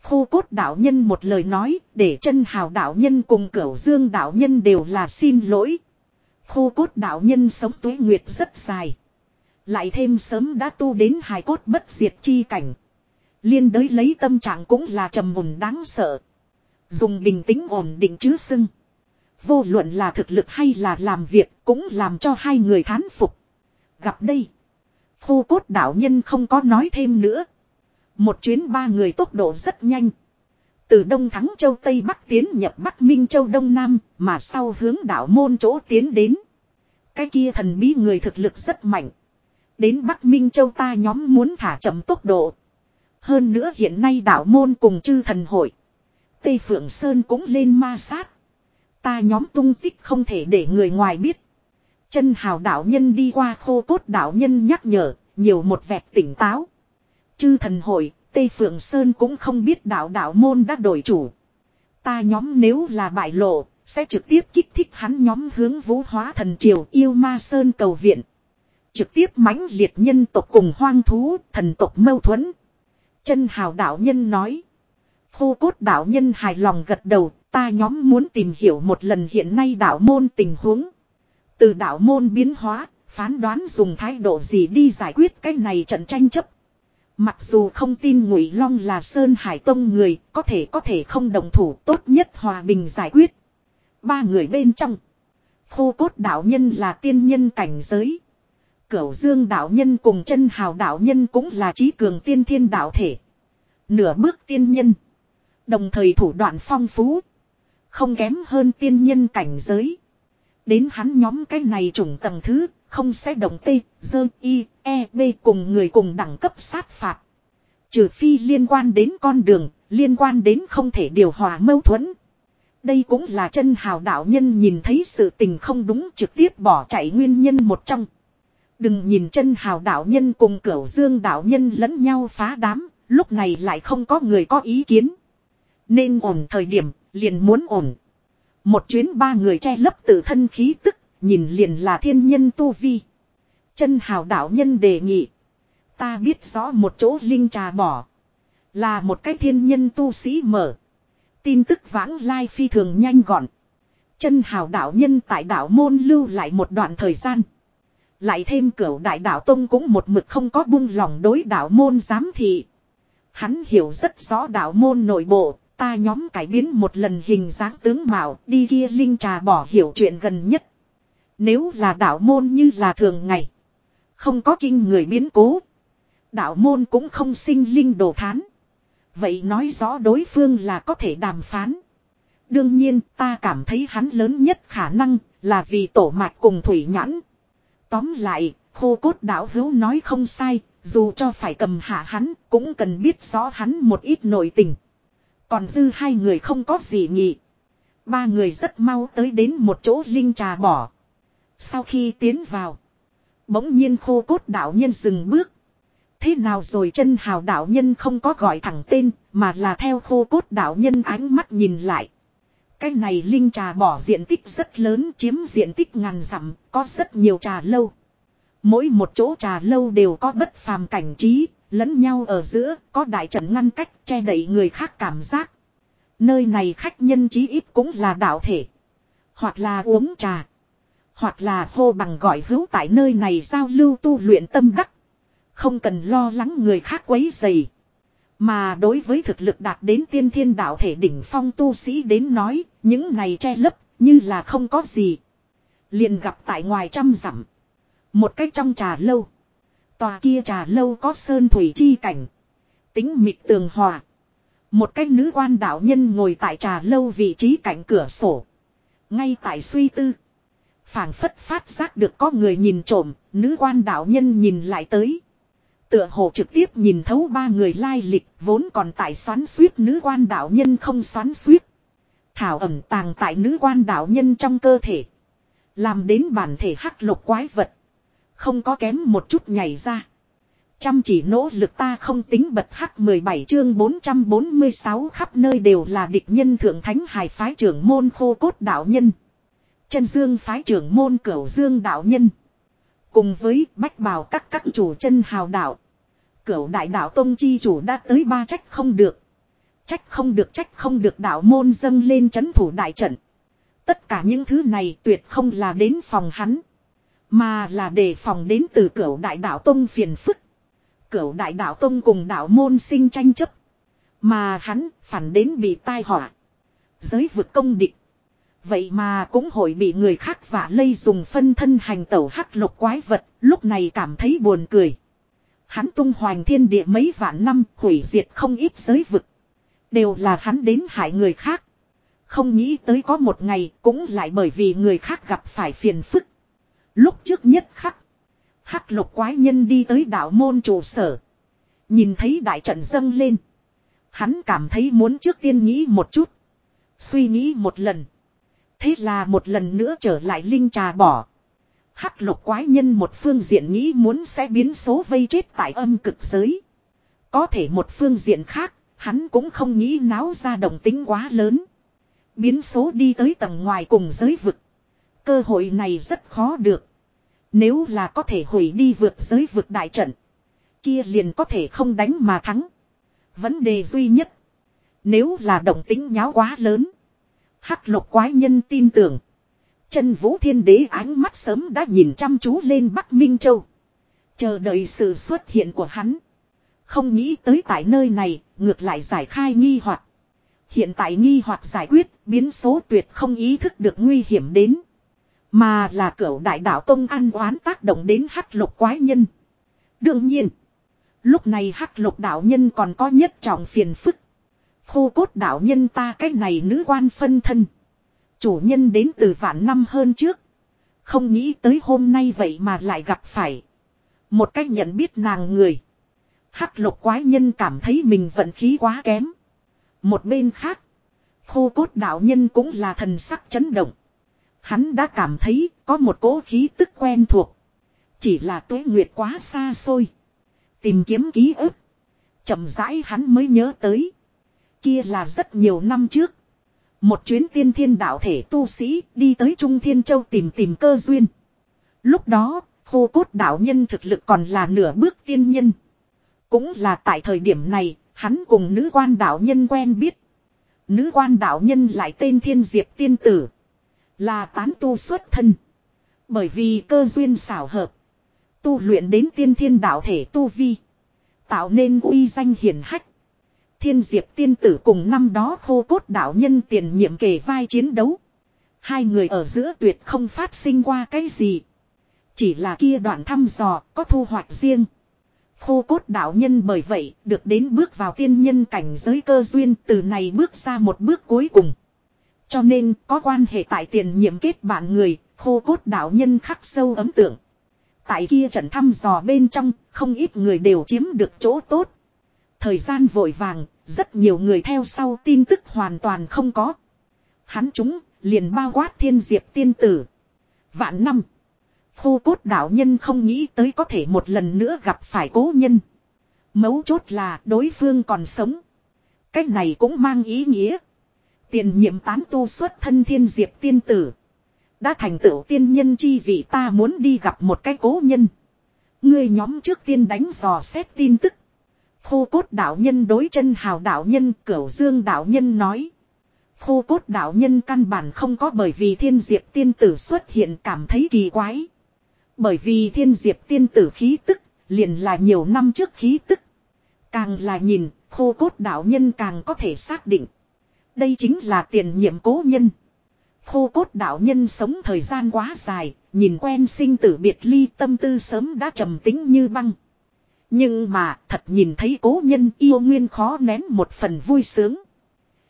Khô cốt đạo nhân một lời nói, để chân hào đạo nhân cùng cửu dương đạo nhân đều là xin lỗi. Khô cốt đạo nhân sống tuế nguyệt rất dài. Lại thêm sớm đã tu đến hài cốt bất diệt chi cảnh. Liên đới lấy tâm trạng cũng là trầm mùn đáng sợ. Dùng bình tĩnh ổn định chứ sưng. Vô luận là thực lực hay là làm việc cũng làm cho hai người thán phục. Gặp đây. Khô cốt đạo nhân không có nói thêm nữa. Một chuyến ba người tốc độ rất nhanh. Từ Đông Thắng Châu Tây Bắc tiến nhập Bắc Minh Châu Đông Nam mà sau hướng đảo môn chỗ tiến đến. Cái kia thần bí người thực lực rất mạnh. Đến Bắc Minh Châu ta nhóm muốn thả chậm tốc độ. Hơn nữa hiện nay đạo môn cùng chư thần hội. Tây Phượng Sơn cũng lên ma sát. Ta nhóm tung tích không thể để người ngoài biết. Chân hào đạo nhân đi qua khô cốt đạo nhân nhắc nhở, nhiều một vẹt tỉnh táo. Chư thần hội, Tây Phượng Sơn cũng không biết đạo đạo môn đã đổi chủ. Ta nhóm nếu là bại lộ, sẽ trực tiếp kích thích hắn nhóm hướng vũ hóa thần triều yêu ma Sơn cầu viện. Trực tiếp mãnh liệt nhân tộc cùng hoang thú, thần tộc mâu thuẫn. Chân hào đạo nhân nói. Khô cốt đạo nhân hài lòng gật đầu, ta nhóm muốn tìm hiểu một lần hiện nay đạo môn tình huống. Từ đạo môn biến hóa, phán đoán dùng thái độ gì đi giải quyết cái này trận tranh chấp. Mặc dù không tin Ngụy Long là Sơn Hải Tông người, có thể có thể không đồng thủ tốt nhất hòa bình giải quyết. Ba người bên trong. Khô cốt đạo nhân là tiên nhân cảnh giới. Cửu dương đạo nhân cùng chân hào đạo nhân cũng là trí cường tiên thiên đạo thể. Nửa bước tiên nhân. Đồng thời thủ đoạn phong phú. Không kém hơn tiên nhân cảnh giới. Đến hắn nhóm cái này trùng tầng thứ, không sẽ động tê, dơ, y, e, b cùng người cùng đẳng cấp sát phạt. Trừ phi liên quan đến con đường, liên quan đến không thể điều hòa mâu thuẫn. Đây cũng là chân hào đạo nhân nhìn thấy sự tình không đúng trực tiếp bỏ chạy nguyên nhân một trong. Đừng nhìn chân hào đạo nhân cùng cửu dương đạo nhân lẫn nhau phá đám, lúc này lại không có người có ý kiến. Nên ổn thời điểm, liền muốn ổn. Một chuyến ba người che lấp tự thân khí tức, nhìn liền là thiên nhân tu vi. Chân hào đạo nhân đề nghị. Ta biết rõ một chỗ linh trà bỏ. Là một cái thiên nhân tu sĩ mở. Tin tức vãng lai phi thường nhanh gọn. Chân hào đạo nhân tại đạo môn lưu lại một đoạn thời gian. Lại thêm cửu đại đạo tông cũng một mực không có buông lòng đối đạo môn giám thị. Hắn hiểu rất rõ đạo môn nội bộ, ta nhóm cải biến một lần hình dáng tướng mạo đi kia linh trà bỏ hiểu chuyện gần nhất. Nếu là đạo môn như là thường ngày. Không có kinh người biến cố. Đạo môn cũng không sinh linh đồ thán. Vậy nói rõ đối phương là có thể đàm phán. Đương nhiên ta cảm thấy hắn lớn nhất khả năng là vì tổ mạch cùng thủy nhãn. Tóm lại, khô cốt đạo hữu nói không sai, dù cho phải cầm hạ hắn cũng cần biết rõ hắn một ít nội tình. Còn dư hai người không có gì nhỉ. Ba người rất mau tới đến một chỗ linh trà bỏ. Sau khi tiến vào. Bỗng nhiên khô cốt đạo nhân dừng bước. Thế nào rồi chân hào đạo nhân không có gọi thẳng tên, mà là theo khô cốt đạo nhân ánh mắt nhìn lại. Cái này linh trà bỏ diện tích rất lớn chiếm diện tích ngàn dặm, có rất nhiều trà lâu. Mỗi một chỗ trà lâu đều có bất phàm cảnh trí, lẫn nhau ở giữa, có đại trận ngăn cách che đậy người khác cảm giác. Nơi này khách nhân chí ít cũng là đạo thể. Hoặc là uống trà. Hoặc là hô bằng gọi hữu tại nơi này giao lưu tu luyện tâm đắc. Không cần lo lắng người khác quấy dày. Mà đối với thực lực đạt đến tiên thiên đạo thể đỉnh phong tu sĩ đến nói, những này che lấp, như là không có gì. Liền gặp tại ngoài trăm dặm. Một cách trong trà lâu. Tòa kia trà lâu có sơn thủy chi cảnh. Tính mịt tường hòa. Một cách nữ quan đạo nhân ngồi tại trà lâu vị trí cạnh cửa sổ. Ngay tại suy tư phảng phất phát giác được có người nhìn trộm, nữ quan đạo nhân nhìn lại tới. Tựa hồ trực tiếp nhìn thấu ba người lai lịch, vốn còn tại xoắn suýt nữ quan đạo nhân không xoắn suýt. Thảo ẩm tàng tại nữ quan đạo nhân trong cơ thể. Làm đến bản thể hắc lục quái vật. Không có kém một chút nhảy ra. Chăm chỉ nỗ lực ta không tính bật hắc 17 chương 446 khắp nơi đều là địch nhân thượng thánh hài phái trưởng môn khô cốt đạo nhân. Chân dương phái trưởng môn cửu dương đạo nhân. Cùng với bách bào các các chủ chân hào đạo. Cửu đại đạo tông chi chủ đã tới ba trách không được. Trách không được, trách không được đạo môn dâng lên chấn thủ đại trận. Tất cả những thứ này tuyệt không là đến phòng hắn. Mà là để phòng đến từ cửu đại đạo tông phiền phức. Cửu đại đạo tông cùng đạo môn sinh tranh chấp. Mà hắn phản đến bị tai họa. Giới vực công địch. Vậy mà cũng hội bị người khác vả lây dùng phân thân hành tẩu hắc lục quái vật, lúc này cảm thấy buồn cười. Hắn tung hoành thiên địa mấy vạn năm, hủy diệt không ít giới vực. Đều là hắn đến hại người khác. Không nghĩ tới có một ngày cũng lại bởi vì người khác gặp phải phiền phức. Lúc trước nhất khắc. Hắc lục quái nhân đi tới đạo môn trụ sở. Nhìn thấy đại trận dâng lên. Hắn cảm thấy muốn trước tiên nghĩ một chút. Suy nghĩ một lần. Thế là một lần nữa trở lại linh trà bỏ. Hắc lục quái nhân một phương diện nghĩ muốn sẽ biến số vây chết tại âm cực giới. Có thể một phương diện khác, hắn cũng không nghĩ náo ra động tính quá lớn. Biến số đi tới tầng ngoài cùng giới vực. Cơ hội này rất khó được. Nếu là có thể hủy đi vượt giới vực đại trận. Kia liền có thể không đánh mà thắng. Vấn đề duy nhất. Nếu là động tính nháo quá lớn. Hắc lục quái nhân tin tưởng. Chân vũ thiên đế ánh mắt sớm đã nhìn chăm chú lên Bắc Minh Châu. Chờ đợi sự xuất hiện của hắn. Không nghĩ tới tại nơi này, ngược lại giải khai nghi hoặc. Hiện tại nghi hoặc giải quyết, biến số tuyệt không ý thức được nguy hiểm đến. Mà là cửu đại đạo tông ăn oán tác động đến hắc lục quái nhân. Đương nhiên, lúc này hắc lục đạo nhân còn có nhất trọng phiền phức. Khô cốt đạo nhân ta cái này nữ quan phân thân. Chủ nhân đến từ vạn năm hơn trước. Không nghĩ tới hôm nay vậy mà lại gặp phải. Một cách nhận biết nàng người. Hắc lục quái nhân cảm thấy mình vận khí quá kém. Một bên khác. Khô cốt đạo nhân cũng là thần sắc chấn động. Hắn đã cảm thấy có một cỗ khí tức quen thuộc. Chỉ là tuế nguyệt quá xa xôi. Tìm kiếm ký ức. chậm rãi hắn mới nhớ tới. Kia là rất nhiều năm trước. Một chuyến tiên thiên đạo thể tu sĩ đi tới Trung Thiên Châu tìm tìm cơ duyên. Lúc đó, khô cốt đạo nhân thực lực còn là nửa bước tiên nhân. Cũng là tại thời điểm này, hắn cùng nữ quan đạo nhân quen biết. Nữ quan đạo nhân lại tên Thiên Diệp Tiên Tử. Là tán tu xuất thân. Bởi vì cơ duyên xảo hợp. Tu luyện đến tiên thiên đạo thể tu vi. Tạo nên uy danh hiển hách. Thiên Diệp tiên tử cùng năm đó khô cốt đạo nhân tiền nhiệm kề vai chiến đấu. Hai người ở giữa tuyệt không phát sinh qua cái gì. Chỉ là kia đoạn thăm dò có thu hoạch riêng. Khô cốt đạo nhân bởi vậy được đến bước vào tiên nhân cảnh giới cơ duyên từ này bước ra một bước cuối cùng. Cho nên có quan hệ tại tiền nhiệm kết bạn người, khô cốt đạo nhân khắc sâu ấm tượng. Tại kia trận thăm dò bên trong, không ít người đều chiếm được chỗ tốt. Thời gian vội vàng, rất nhiều người theo sau tin tức hoàn toàn không có. Hắn chúng, liền bao quát thiên diệp tiên tử. Vạn năm. Khô cốt đạo nhân không nghĩ tới có thể một lần nữa gặp phải cố nhân. Mấu chốt là đối phương còn sống. Cách này cũng mang ý nghĩa. Tiền nhiệm tán tu xuất thân thiên diệp tiên tử. Đã thành tựu tiên nhân chi vị ta muốn đi gặp một cái cố nhân. Người nhóm trước tiên đánh dò xét tin tức. Khô cốt đạo nhân đối chân hào đạo nhân cửu dương đạo nhân nói. Khô cốt đạo nhân căn bản không có bởi vì thiên diệp tiên tử xuất hiện cảm thấy kỳ quái. Bởi vì thiên diệp tiên tử khí tức, liền là nhiều năm trước khí tức. Càng là nhìn, khô cốt đạo nhân càng có thể xác định. Đây chính là tiền nhiệm cố nhân. Khô cốt đạo nhân sống thời gian quá dài, nhìn quen sinh tử biệt ly tâm tư sớm đã trầm tính như băng. Nhưng mà thật nhìn thấy cố nhân yêu nguyên khó nén một phần vui sướng.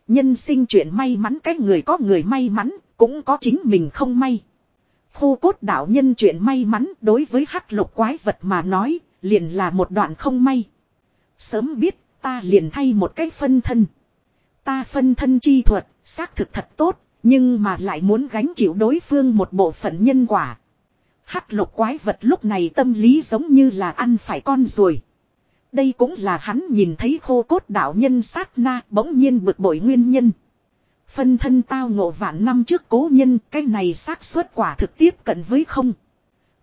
Nhân sinh chuyện may mắn cái người có người may mắn, cũng có chính mình không may. khu cốt đạo nhân chuyện may mắn đối với hắc lục quái vật mà nói, liền là một đoạn không may. Sớm biết, ta liền thay một cái phân thân. Ta phân thân chi thuật, xác thực thật tốt, nhưng mà lại muốn gánh chịu đối phương một bộ phận nhân quả. Hắc lục quái vật lúc này tâm lý giống như là ăn phải con ruồi. Đây cũng là hắn nhìn thấy khô cốt đạo nhân sát na bỗng nhiên bực bội nguyên nhân. Phân thân tao ngộ vạn năm trước cố nhân cái này xác suất quả thực tiếp cận với không.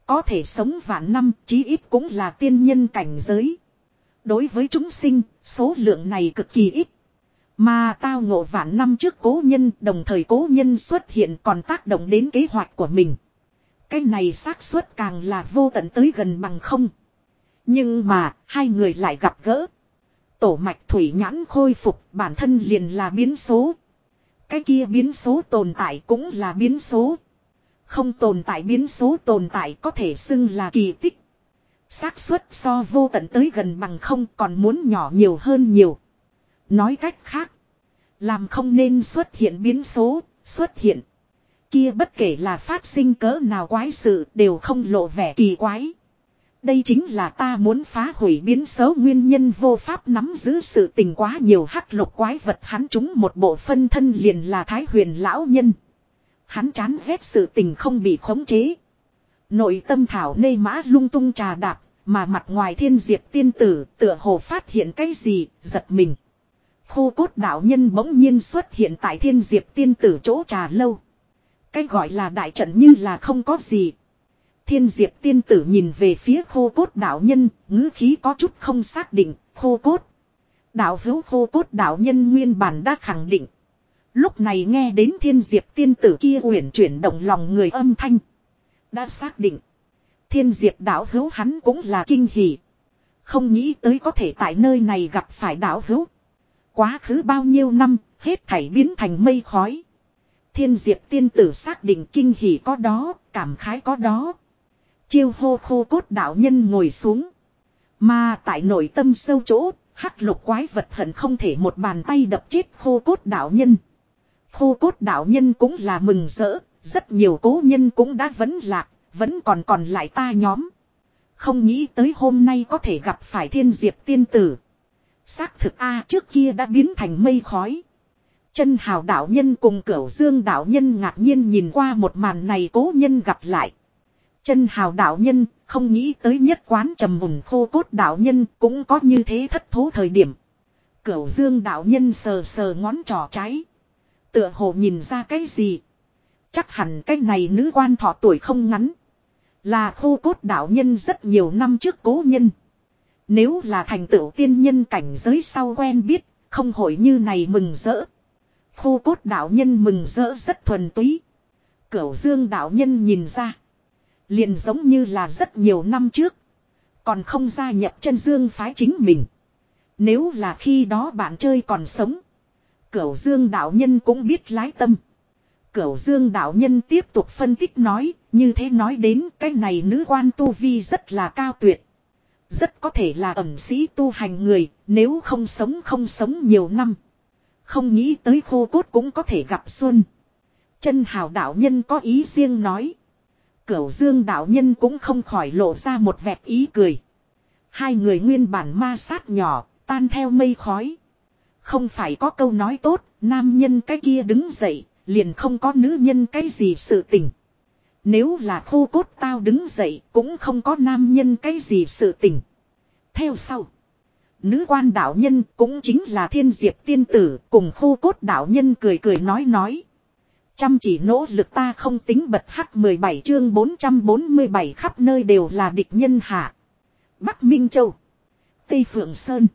Có thể sống vạn năm chí ít cũng là tiên nhân cảnh giới. Đối với chúng sinh, số lượng này cực kỳ ít. Mà tao ngộ vạn năm trước cố nhân đồng thời cố nhân xuất hiện còn tác động đến kế hoạch của mình. Cái này xác suất càng là vô tận tới gần bằng không. Nhưng mà, hai người lại gặp gỡ. Tổ mạch thủy nhãn khôi phục bản thân liền là biến số. Cái kia biến số tồn tại cũng là biến số. Không tồn tại biến số tồn tại có thể xưng là kỳ tích. xác suất so vô tận tới gần bằng không còn muốn nhỏ nhiều hơn nhiều. Nói cách khác. Làm không nên xuất hiện biến số, xuất hiện. Kia bất kể là phát sinh cỡ nào quái sự đều không lộ vẻ kỳ quái. Đây chính là ta muốn phá hủy biến xấu nguyên nhân vô pháp nắm giữ sự tình quá nhiều hắc lục quái vật hắn chúng một bộ phân thân liền là thái huyền lão nhân. Hắn chán ghét sự tình không bị khống chế. Nội tâm thảo nê mã lung tung trà đạp, mà mặt ngoài thiên diệp tiên tử tựa hồ phát hiện cái gì, giật mình. Khô cốt đạo nhân bỗng nhiên xuất hiện tại thiên diệp tiên tử chỗ trà lâu. Cái gọi là đại trận như là không có gì. Thiên diệp tiên tử nhìn về phía khô cốt đạo nhân, ngữ khí có chút không xác định, khô cốt. Đạo hữu khô cốt đạo nhân nguyên bản đã khẳng định. Lúc này nghe đến thiên diệp tiên tử kia uyển chuyển động lòng người âm thanh. Đã xác định. Thiên diệp đạo hữu hắn cũng là kinh hỉ. Không nghĩ tới có thể tại nơi này gặp phải đạo hữu. Quá khứ bao nhiêu năm, hết thảy biến thành mây khói. Thiên diệp tiên tử xác định kinh hỉ có đó, cảm khái có đó. Chiêu hô khô cốt đạo nhân ngồi xuống. Mà tại nội tâm sâu chỗ, hắc lục quái vật hận không thể một bàn tay đập chết khô cốt đạo nhân. Khô cốt đạo nhân cũng là mừng rỡ, Rất nhiều cố nhân cũng đã vấn lạc, vẫn còn còn lại ta nhóm. Không nghĩ tới hôm nay có thể gặp phải thiên diệp tiên tử. Xác thực A trước kia đã biến thành mây khói. Chân hào đạo nhân cùng cửu dương đạo nhân ngạc nhiên nhìn qua một màn này cố nhân gặp lại. Chân hào đạo nhân không nghĩ tới nhất quán trầm mùng khô cốt đạo nhân cũng có như thế thất thố thời điểm. Cửu dương đạo nhân sờ sờ ngón trỏ trái. Tựa hồ nhìn ra cái gì. Chắc hẳn cái này nữ quan thọ tuổi không ngắn. Là khô cốt đạo nhân rất nhiều năm trước cố nhân. Nếu là thành tựu tiên nhân cảnh giới sau quen biết, không hội như này mừng rỡ. Khô cốt đạo nhân mừng rỡ rất thuần túy. Cửu dương đạo nhân nhìn ra. Liền giống như là rất nhiều năm trước. Còn không gia nhập chân dương phái chính mình. Nếu là khi đó bạn chơi còn sống. Cửu dương đạo nhân cũng biết lái tâm. Cửu dương đạo nhân tiếp tục phân tích nói. Như thế nói đến cái này nữ quan tu vi rất là cao tuyệt. Rất có thể là ẩm sĩ tu hành người. Nếu không sống không sống nhiều năm. Không nghĩ tới khô cốt cũng có thể gặp xuân. Chân hào đạo nhân có ý riêng nói. Cửu dương đạo nhân cũng không khỏi lộ ra một vẹt ý cười. Hai người nguyên bản ma sát nhỏ, tan theo mây khói. Không phải có câu nói tốt, nam nhân cái kia đứng dậy, liền không có nữ nhân cái gì sự tình. Nếu là khô cốt tao đứng dậy, cũng không có nam nhân cái gì sự tình. Theo sau. Nữ quan đạo nhân cũng chính là thiên diệp tiên tử cùng khô cốt đạo nhân cười cười nói nói. Chăm chỉ nỗ lực ta không tính bật hắc 17 chương 447 khắp nơi đều là địch nhân hạ. Bắc Minh Châu. Tây Phượng Sơn.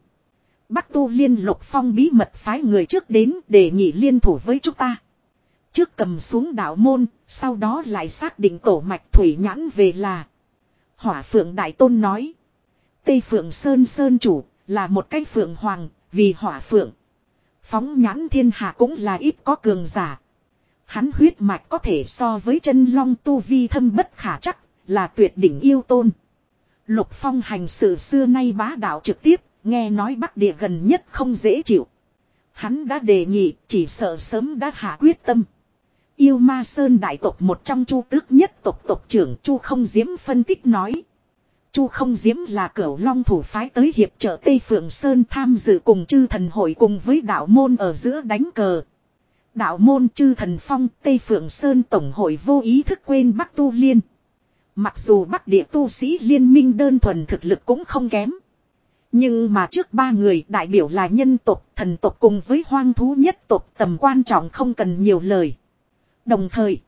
Bắc Tu Liên Lục Phong bí mật phái người trước đến để nhị liên thủ với chúng ta. Trước cầm xuống đạo môn, sau đó lại xác định tổ mạch thủy nhãn về là. Hỏa Phượng Đại Tôn nói. Tây Phượng Sơn Sơn chủ, là một cái Phượng Hoàng, vì Hỏa Phượng. Phóng nhãn thiên hạ cũng là ít có cường giả. Hắn huyết mạch có thể so với chân long tu vi thâm bất khả chắc, là tuyệt đỉnh yêu tôn. Lục Phong hành sự xưa nay bá đạo trực tiếp, nghe nói Bắc Địa gần nhất không dễ chịu. Hắn đã đề nghị, chỉ sợ sớm đã hạ quyết tâm. Yêu Ma Sơn đại tộc một trong chu tước nhất tộc tộc trưởng chu không diễm phân tích nói. Chu không diễm là cửu long thủ phái tới hiệp trợ Tây Phượng Sơn tham dự cùng chư thần hội cùng với đạo môn ở giữa đánh cờ. Đạo môn chư thần phong Tây Phượng Sơn Tổng hội vô ý thức quên Bắc Tu Liên. Mặc dù Bắc địa tu sĩ liên minh đơn thuần thực lực cũng không kém. Nhưng mà trước ba người đại biểu là nhân tộc, thần tộc cùng với hoang thú nhất tộc tầm quan trọng không cần nhiều lời. Đồng thời,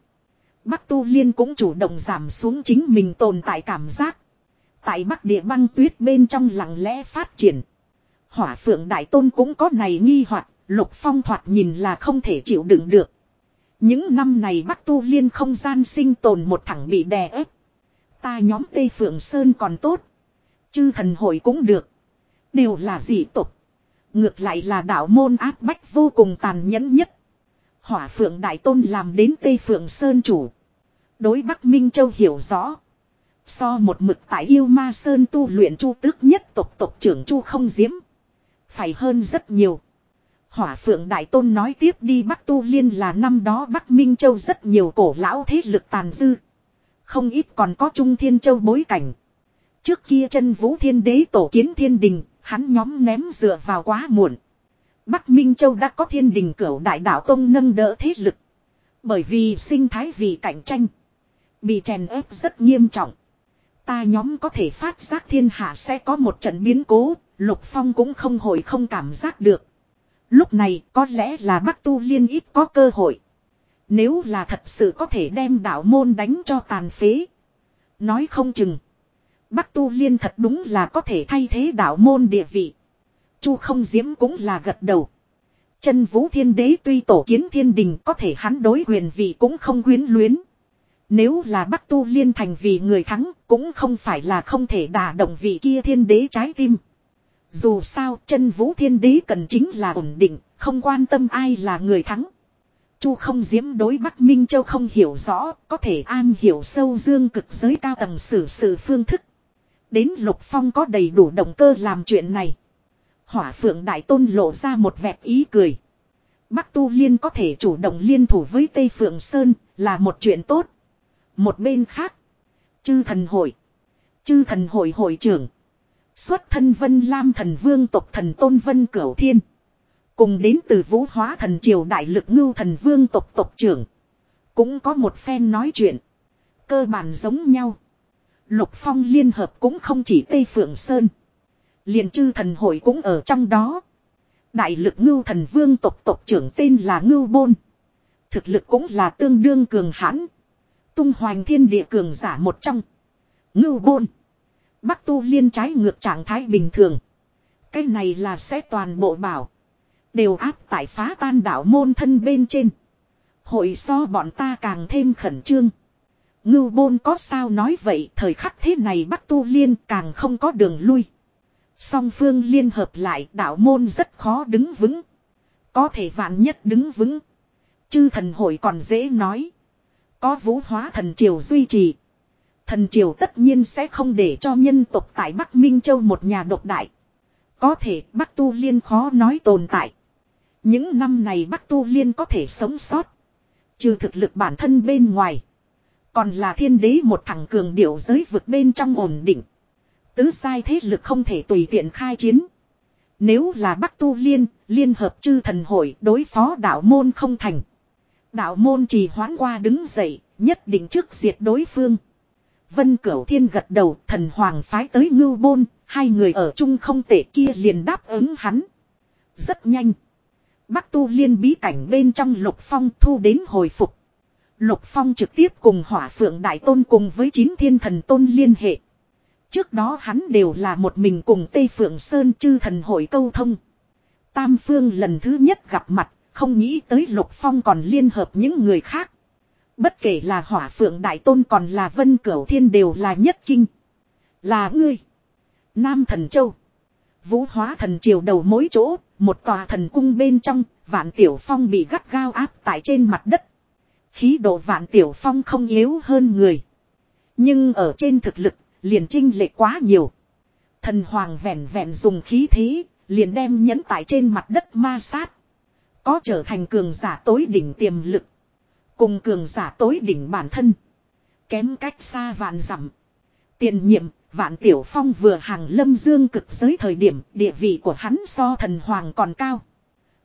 Bắc Tu Liên cũng chủ động giảm xuống chính mình tồn tại cảm giác. Tại Bắc địa băng tuyết bên trong lặng lẽ phát triển. Hỏa phượng đại tôn cũng có này nghi hoặc, Lục Phong thoạt nhìn là không thể chịu đựng được. Những năm này Bắc Tu Liên không gian sinh tồn một thẳng bị đè ép. Ta nhóm Tây Phượng Sơn còn tốt. Chư thần hội cũng được. Đều là dị tục. Ngược lại là đạo môn áp bách vô cùng tàn nhẫn nhất. Hỏa Phượng Đại Tôn làm đến Tây Phượng Sơn chủ. Đối Bắc Minh Châu hiểu rõ. So một mực tại yêu ma Sơn tu luyện chu tước nhất tộc tộc trưởng chu không diễm. Phải hơn rất nhiều. Hỏa phượng đại tôn nói tiếp đi Bắc Tu Liên là năm đó Bắc Minh Châu rất nhiều cổ lão thế lực tàn dư. Không ít còn có Trung Thiên Châu bối cảnh. Trước kia chân vũ thiên đế tổ kiến thiên đình, hắn nhóm ném dựa vào quá muộn. Bắc Minh Châu đã có thiên đình cửu đại đạo tông nâng đỡ thế lực. Bởi vì sinh thái vì cạnh tranh. Bị chèn ép rất nghiêm trọng. Ta nhóm có thể phát giác thiên hạ sẽ có một trận biến cố, Lục Phong cũng không hồi không cảm giác được. Lúc này có lẽ là Bắc Tu Liên ít có cơ hội. Nếu là thật sự có thể đem đạo môn đánh cho tàn phế. Nói không chừng. Bắc Tu Liên thật đúng là có thể thay thế đạo môn địa vị. Chu không diễm cũng là gật đầu. Chân vũ thiên đế tuy tổ kiến thiên đình có thể hắn đối quyền vị cũng không quyến luyến. Nếu là Bắc Tu Liên thành vì người thắng cũng không phải là không thể đả động vị kia thiên đế trái tim. Dù sao chân vũ thiên đế cần chính là ổn định, không quan tâm ai là người thắng. Chu không diễm đối Bắc Minh Châu không hiểu rõ, có thể an hiểu sâu dương cực giới cao tầng xử sự phương thức. Đến Lục Phong có đầy đủ động cơ làm chuyện này. Hỏa phượng đại tôn lộ ra một vẹt ý cười. Bắc Tu Liên có thể chủ động liên thủ với Tây Phượng Sơn là một chuyện tốt. Một bên khác. Chư thần hội. Chư thần hội hội trưởng. Xuất thân Vân Lam thần vương tộc thần Tôn Vân Cửu Thiên. Cùng đến từ vũ hóa thần triều đại lực ngưu thần vương tộc tộc trưởng. Cũng có một phen nói chuyện. Cơ bản giống nhau. Lục Phong liên hợp cũng không chỉ Tây Phượng Sơn. liền chư thần hội cũng ở trong đó. Đại lực ngưu thần vương tộc tộc trưởng tên là Ngưu Bôn. Thực lực cũng là tương đương cường hãn. Tung hoành thiên địa cường giả một trong. Ngưu Bôn. Bắc tu liên trái ngược trạng thái bình thường. Cái này là sẽ toàn bộ bảo. Đều áp tại phá tan đảo môn thân bên trên. Hội so bọn ta càng thêm khẩn trương. Ngưu bôn có sao nói vậy, thời khắc thế này Bắc Tu Liên càng không có đường lui. Song phương liên hợp lại, đạo môn rất khó đứng vững. Có thể vạn nhất đứng vững. Chư thần hội còn dễ nói. Có vũ hóa thần triều duy trì. Thần triều tất nhiên sẽ không để cho nhân tộc tại Bắc Minh Châu một nhà độc đại. Có thể Bắc Tu Liên khó nói tồn tại. Những năm này Bắc Tu Liên có thể sống sót. Trừ thực lực bản thân bên ngoài. Còn là thiên đế một thằng cường điệu giới vực bên trong ổn định. Tứ sai thế lực không thể tùy tiện khai chiến. Nếu là Bắc Tu Liên, liên hợp chư thần hội đối phó đạo môn không thành. Đạo môn trì hoãn qua đứng dậy, nhất định trước diệt đối phương. Vân Cửu Thiên gật đầu, thần hoàng phái tới ngưu bôn, hai người ở chung không tệ kia liền đáp ứng hắn. Rất nhanh. Bắc tu liên bí cảnh bên trong lục phong thu đến hồi phục. Lục phong trực tiếp cùng hỏa phượng đại tôn cùng với chín thiên thần tôn liên hệ. Trước đó hắn đều là một mình cùng Tây Phượng Sơn chư thần hội câu thông. Tam phương lần thứ nhất gặp mặt, không nghĩ tới lục phong còn liên hợp những người khác. Bất kể là hỏa phượng đại tôn còn là vân cửu thiên đều là nhất kinh. Là ngươi. Nam thần châu. Vũ hóa thần triều đầu mối chỗ, một tòa thần cung bên trong, vạn tiểu phong bị gắt gao áp tại trên mặt đất. Khí độ vạn tiểu phong không yếu hơn người. Nhưng ở trên thực lực, liền trinh lệ quá nhiều. Thần hoàng vẹn vẹn dùng khí thế, liền đem nhẫn tại trên mặt đất ma sát. Có trở thành cường giả tối đỉnh tiềm lực. Cùng cường giả tối đỉnh bản thân. Kém cách xa vạn dặm. Tiền nhiệm, vạn tiểu phong vừa hàng lâm dương cực giới thời điểm địa vị của hắn so thần hoàng còn cao.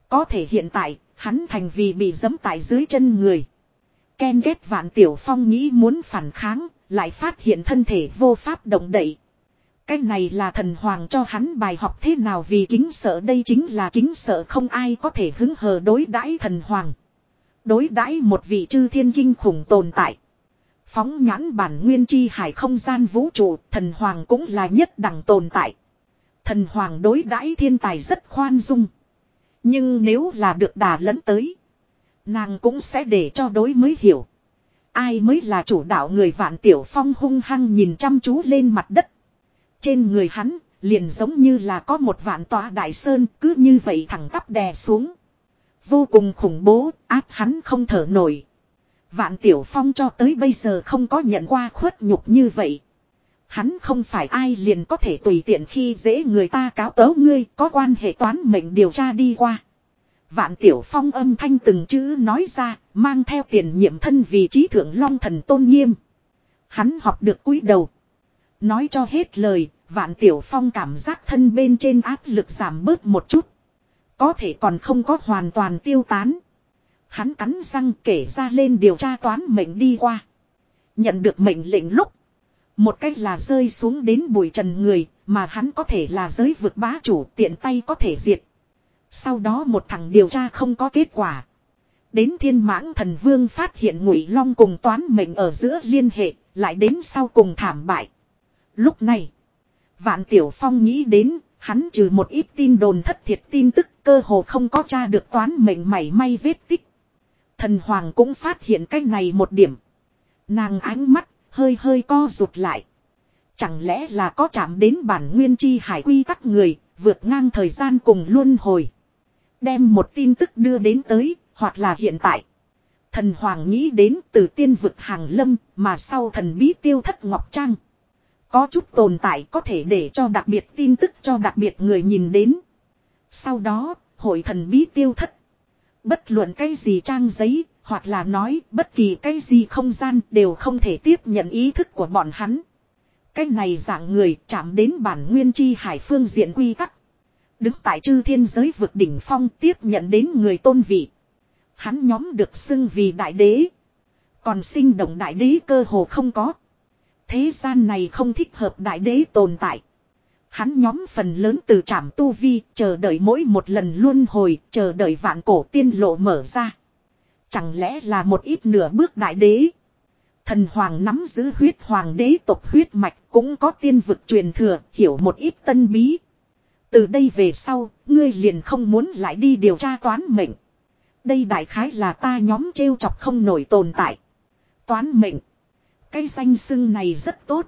Có thể hiện tại, hắn thành vì bị dẫm tại dưới chân người. Ken ghét vạn tiểu phong nghĩ muốn phản kháng, lại phát hiện thân thể vô pháp động đậy. Cái này là thần hoàng cho hắn bài học thế nào vì kính sợ đây chính là kính sợ không ai có thể hứng hờ đối đãi thần hoàng. Đối đãi một vị chư thiên kinh khủng tồn tại. Phóng nhãn bản nguyên chi hải không gian vũ trụ, thần hoàng cũng là nhất đẳng tồn tại. Thần hoàng đối đãi thiên tài rất khoan dung. Nhưng nếu là được đà lẫn tới, nàng cũng sẽ để cho đối mới hiểu. Ai mới là chủ đạo người vạn tiểu phong hung hăng nhìn chăm chú lên mặt đất. Trên người hắn, liền giống như là có một vạn tòa đại sơn cứ như vậy thẳng tắp đè xuống. Vô cùng khủng bố, áp hắn không thở nổi. Vạn Tiểu Phong cho tới bây giờ không có nhận qua khuất nhục như vậy. Hắn không phải ai liền có thể tùy tiện khi dễ người ta cáo tớ ngươi có quan hệ toán mệnh điều tra đi qua. Vạn Tiểu Phong âm thanh từng chữ nói ra, mang theo tiền nhiệm thân vì trí thượng long thần tôn nghiêm. Hắn học được cúi đầu. Nói cho hết lời, Vạn Tiểu Phong cảm giác thân bên trên áp lực giảm bớt một chút. Có thể còn không có hoàn toàn tiêu tán. Hắn cắn răng kể ra lên điều tra toán mệnh đi qua. Nhận được mệnh lệnh lúc. Một cách là rơi xuống đến bụi trần người, mà hắn có thể là giới vực bá chủ tiện tay có thể diệt. Sau đó một thằng điều tra không có kết quả. Đến thiên mãng thần vương phát hiện ngụy long cùng toán mệnh ở giữa liên hệ, lại đến sau cùng thảm bại. Lúc này, vạn tiểu phong nghĩ đến, hắn trừ một ít tin đồn thất thiệt tin tức cơ hồ không có tra được toán mệnh mảy may vết tích. Thần hoàng cũng phát hiện cái này một điểm. Nàng ánh mắt hơi hơi co rụt lại. Chẳng lẽ là có chạm đến bản nguyên chi hải quy tắc người, vượt ngang thời gian cùng luân hồi. Đem một tin tức đưa đến tới, hoặc là hiện tại. Thần Hoàng nghĩ đến từ tiên vực hàng lâm, mà sau thần bí tiêu thất Ngọc Trang. Có chút tồn tại có thể để cho đặc biệt tin tức cho đặc biệt người nhìn đến. Sau đó, hội thần bí tiêu thất. Bất luận cái gì trang giấy, Hoặc là nói bất kỳ cái gì không gian đều không thể tiếp nhận ý thức của bọn hắn. Cái này dạng người chạm đến bản nguyên chi hải phương diện quy tắc. Đứng tại chư thiên giới vực đỉnh phong tiếp nhận đến người tôn vị. Hắn nhóm được xưng vì đại đế. Còn sinh động đại đế cơ hồ không có. Thế gian này không thích hợp đại đế tồn tại. Hắn nhóm phần lớn từ trảm tu vi, chờ đợi mỗi một lần luân hồi, chờ đợi vạn cổ tiên lộ mở ra. Chẳng lẽ là một ít nửa bước đại đế? Thần hoàng nắm giữ huyết hoàng đế tộc huyết mạch cũng có tiên vực truyền thừa, hiểu một ít tân bí. Từ đây về sau, ngươi liền không muốn lại đi điều tra toán mệnh. Đây đại khái là ta nhóm trêu chọc không nổi tồn tại. Toán mệnh. Cái danh xưng này rất tốt.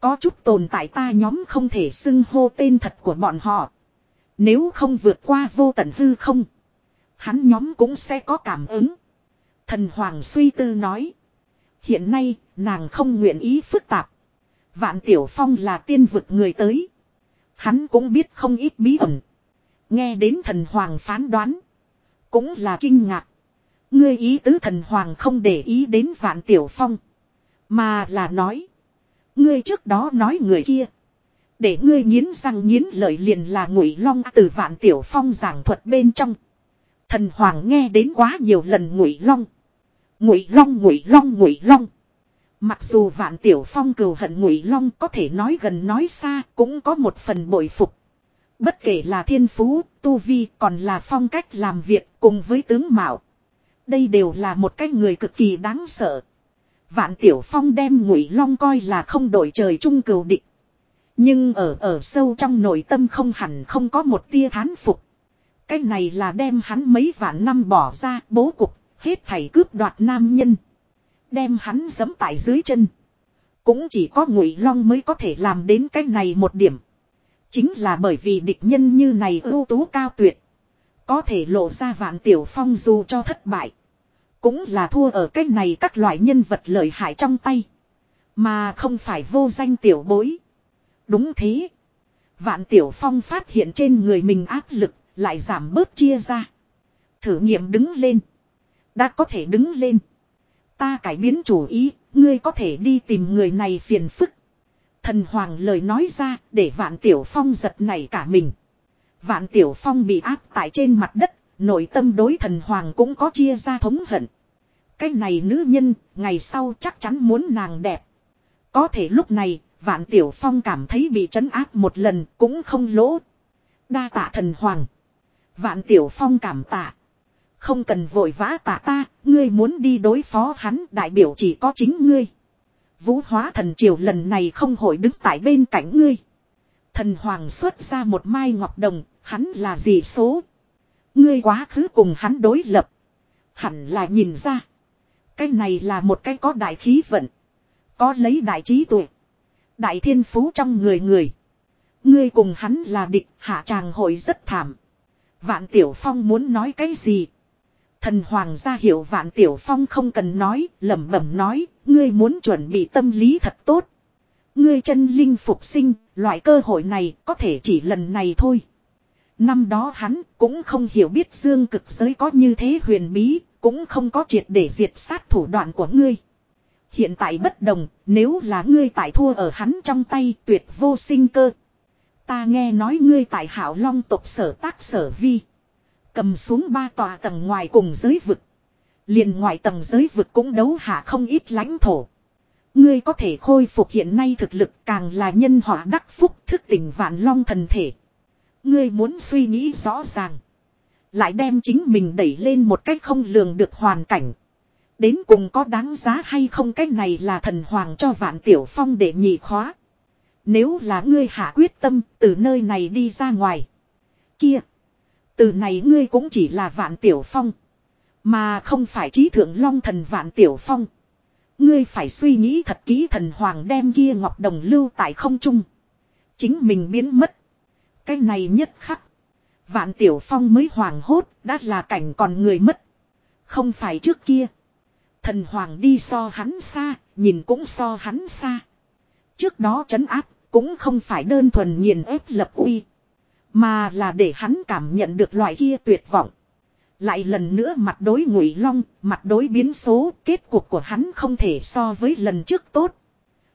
Có chút tồn tại ta nhóm không thể xưng hô tên thật của bọn họ. Nếu không vượt qua vô tận hư không. Hắn nhóm cũng sẽ có cảm ứng. Thần Hoàng suy tư nói. Hiện nay, nàng không nguyện ý phức tạp. Vạn Tiểu Phong là tiên vực người tới. Hắn cũng biết không ít bí ẩn. Nghe đến thần Hoàng phán đoán. Cũng là kinh ngạc. Ngươi ý tứ thần Hoàng không để ý đến Vạn Tiểu Phong. Mà là nói. Ngươi trước đó nói người kia. Để ngươi nghiến răng nghiến lợi liền là ngụy long từ Vạn Tiểu Phong giảng thuật bên trong. Thần Hoàng nghe đến quá nhiều lần ngụy long. Ngụy Long Ngụy Long Ngụy Long. Mặc dù Vạn Tiểu Phong cừu hận Ngụy Long có thể nói gần nói xa, cũng có một phần bội phục. Bất kể là thiên phú, tu vi, còn là phong cách làm việc cùng với tướng mạo. Đây đều là một cái người cực kỳ đáng sợ. Vạn Tiểu Phong đem Ngụy Long coi là không đổi trời chung cừu địch. Nhưng ở ở sâu trong nội tâm không hẳn không có một tia thán phục. Cái này là đem hắn mấy vạn năm bỏ ra, bố cục, Hết thảy cướp đoạt nam nhân. Đem hắn giẫm tại dưới chân. Cũng chỉ có ngụy long mới có thể làm đến cái này một điểm. Chính là bởi vì địch nhân như này ưu tú cao tuyệt. Có thể lộ ra vạn tiểu phong dù cho thất bại. Cũng là thua ở cái này các loại nhân vật lợi hại trong tay. Mà không phải vô danh tiểu bối. Đúng thế. Vạn tiểu phong phát hiện trên người mình áp lực, lại giảm bớt chia ra. Thử nghiệm đứng lên. Đã có thể đứng lên. Ta cải biến chủ ý, ngươi có thể đi tìm người này phiền phức. Thần Hoàng lời nói ra để Vạn Tiểu Phong giật nảy cả mình. Vạn Tiểu Phong bị áp tại trên mặt đất, nội tâm đối thần Hoàng cũng có chia ra thống hận. Cái này nữ nhân, ngày sau chắc chắn muốn nàng đẹp. Có thể lúc này, Vạn Tiểu Phong cảm thấy bị trấn áp một lần cũng không lỗ. Đa tạ thần Hoàng. Vạn Tiểu Phong cảm tạ. Không cần vội vã tạ ta, ngươi muốn đi đối phó hắn đại biểu chỉ có chính ngươi. Vũ hóa thần triều lần này không hội đứng tại bên cạnh ngươi. Thần hoàng xuất ra một mai ngọc đồng, hắn là gì số. Ngươi quá khứ cùng hắn đối lập. Hẳn là nhìn ra. Cái này là một cái có đại khí vận. Có lấy đại trí tuệ. Đại thiên phú trong người người. Ngươi cùng hắn là địch hạ tràng hội rất thảm. Vạn Tiểu Phong muốn nói cái gì? Thần hoàng gia hiểu vạn tiểu phong không cần nói, lẩm bẩm nói, ngươi muốn chuẩn bị tâm lý thật tốt. Ngươi chân linh phục sinh, loại cơ hội này có thể chỉ lần này thôi. Năm đó hắn cũng không hiểu biết dương cực giới có như thế huyền bí, cũng không có triệt để diệt sát thủ đoạn của ngươi. Hiện tại bất đồng, nếu là ngươi tại thua ở hắn trong tay tuyệt vô sinh cơ. Ta nghe nói ngươi tại hảo long tộc sở tác sở vi. Cầm xuống ba tòa tầng ngoài cùng giới vực. Liền ngoài tầng giới vực cũng đấu hạ không ít lãnh thổ. Ngươi có thể khôi phục hiện nay thực lực càng là nhân họa đắc phúc thức tỉnh vạn long thần thể. Ngươi muốn suy nghĩ rõ ràng. Lại đem chính mình đẩy lên một cách không lường được hoàn cảnh. Đến cùng có đáng giá hay không cái này là thần hoàng cho vạn tiểu phong để nhị khóa. Nếu là ngươi hạ quyết tâm từ nơi này đi ra ngoài. Kia. Từ này ngươi cũng chỉ là vạn tiểu phong. Mà không phải trí thượng long thần vạn tiểu phong. Ngươi phải suy nghĩ thật kỹ thần hoàng đem kia ngọc đồng lưu tại không trung. Chính mình biến mất. Cái này nhất khắc. Vạn tiểu phong mới hoàng hốt đã là cảnh còn người mất. Không phải trước kia. Thần hoàng đi so hắn xa, nhìn cũng so hắn xa. Trước đó trấn áp, cũng không phải đơn thuần nghiền ép lập uy. Mà là để hắn cảm nhận được loại kia tuyệt vọng. Lại lần nữa mặt đối ngụy long, mặt đối biến số, kết cục của hắn không thể so với lần trước tốt.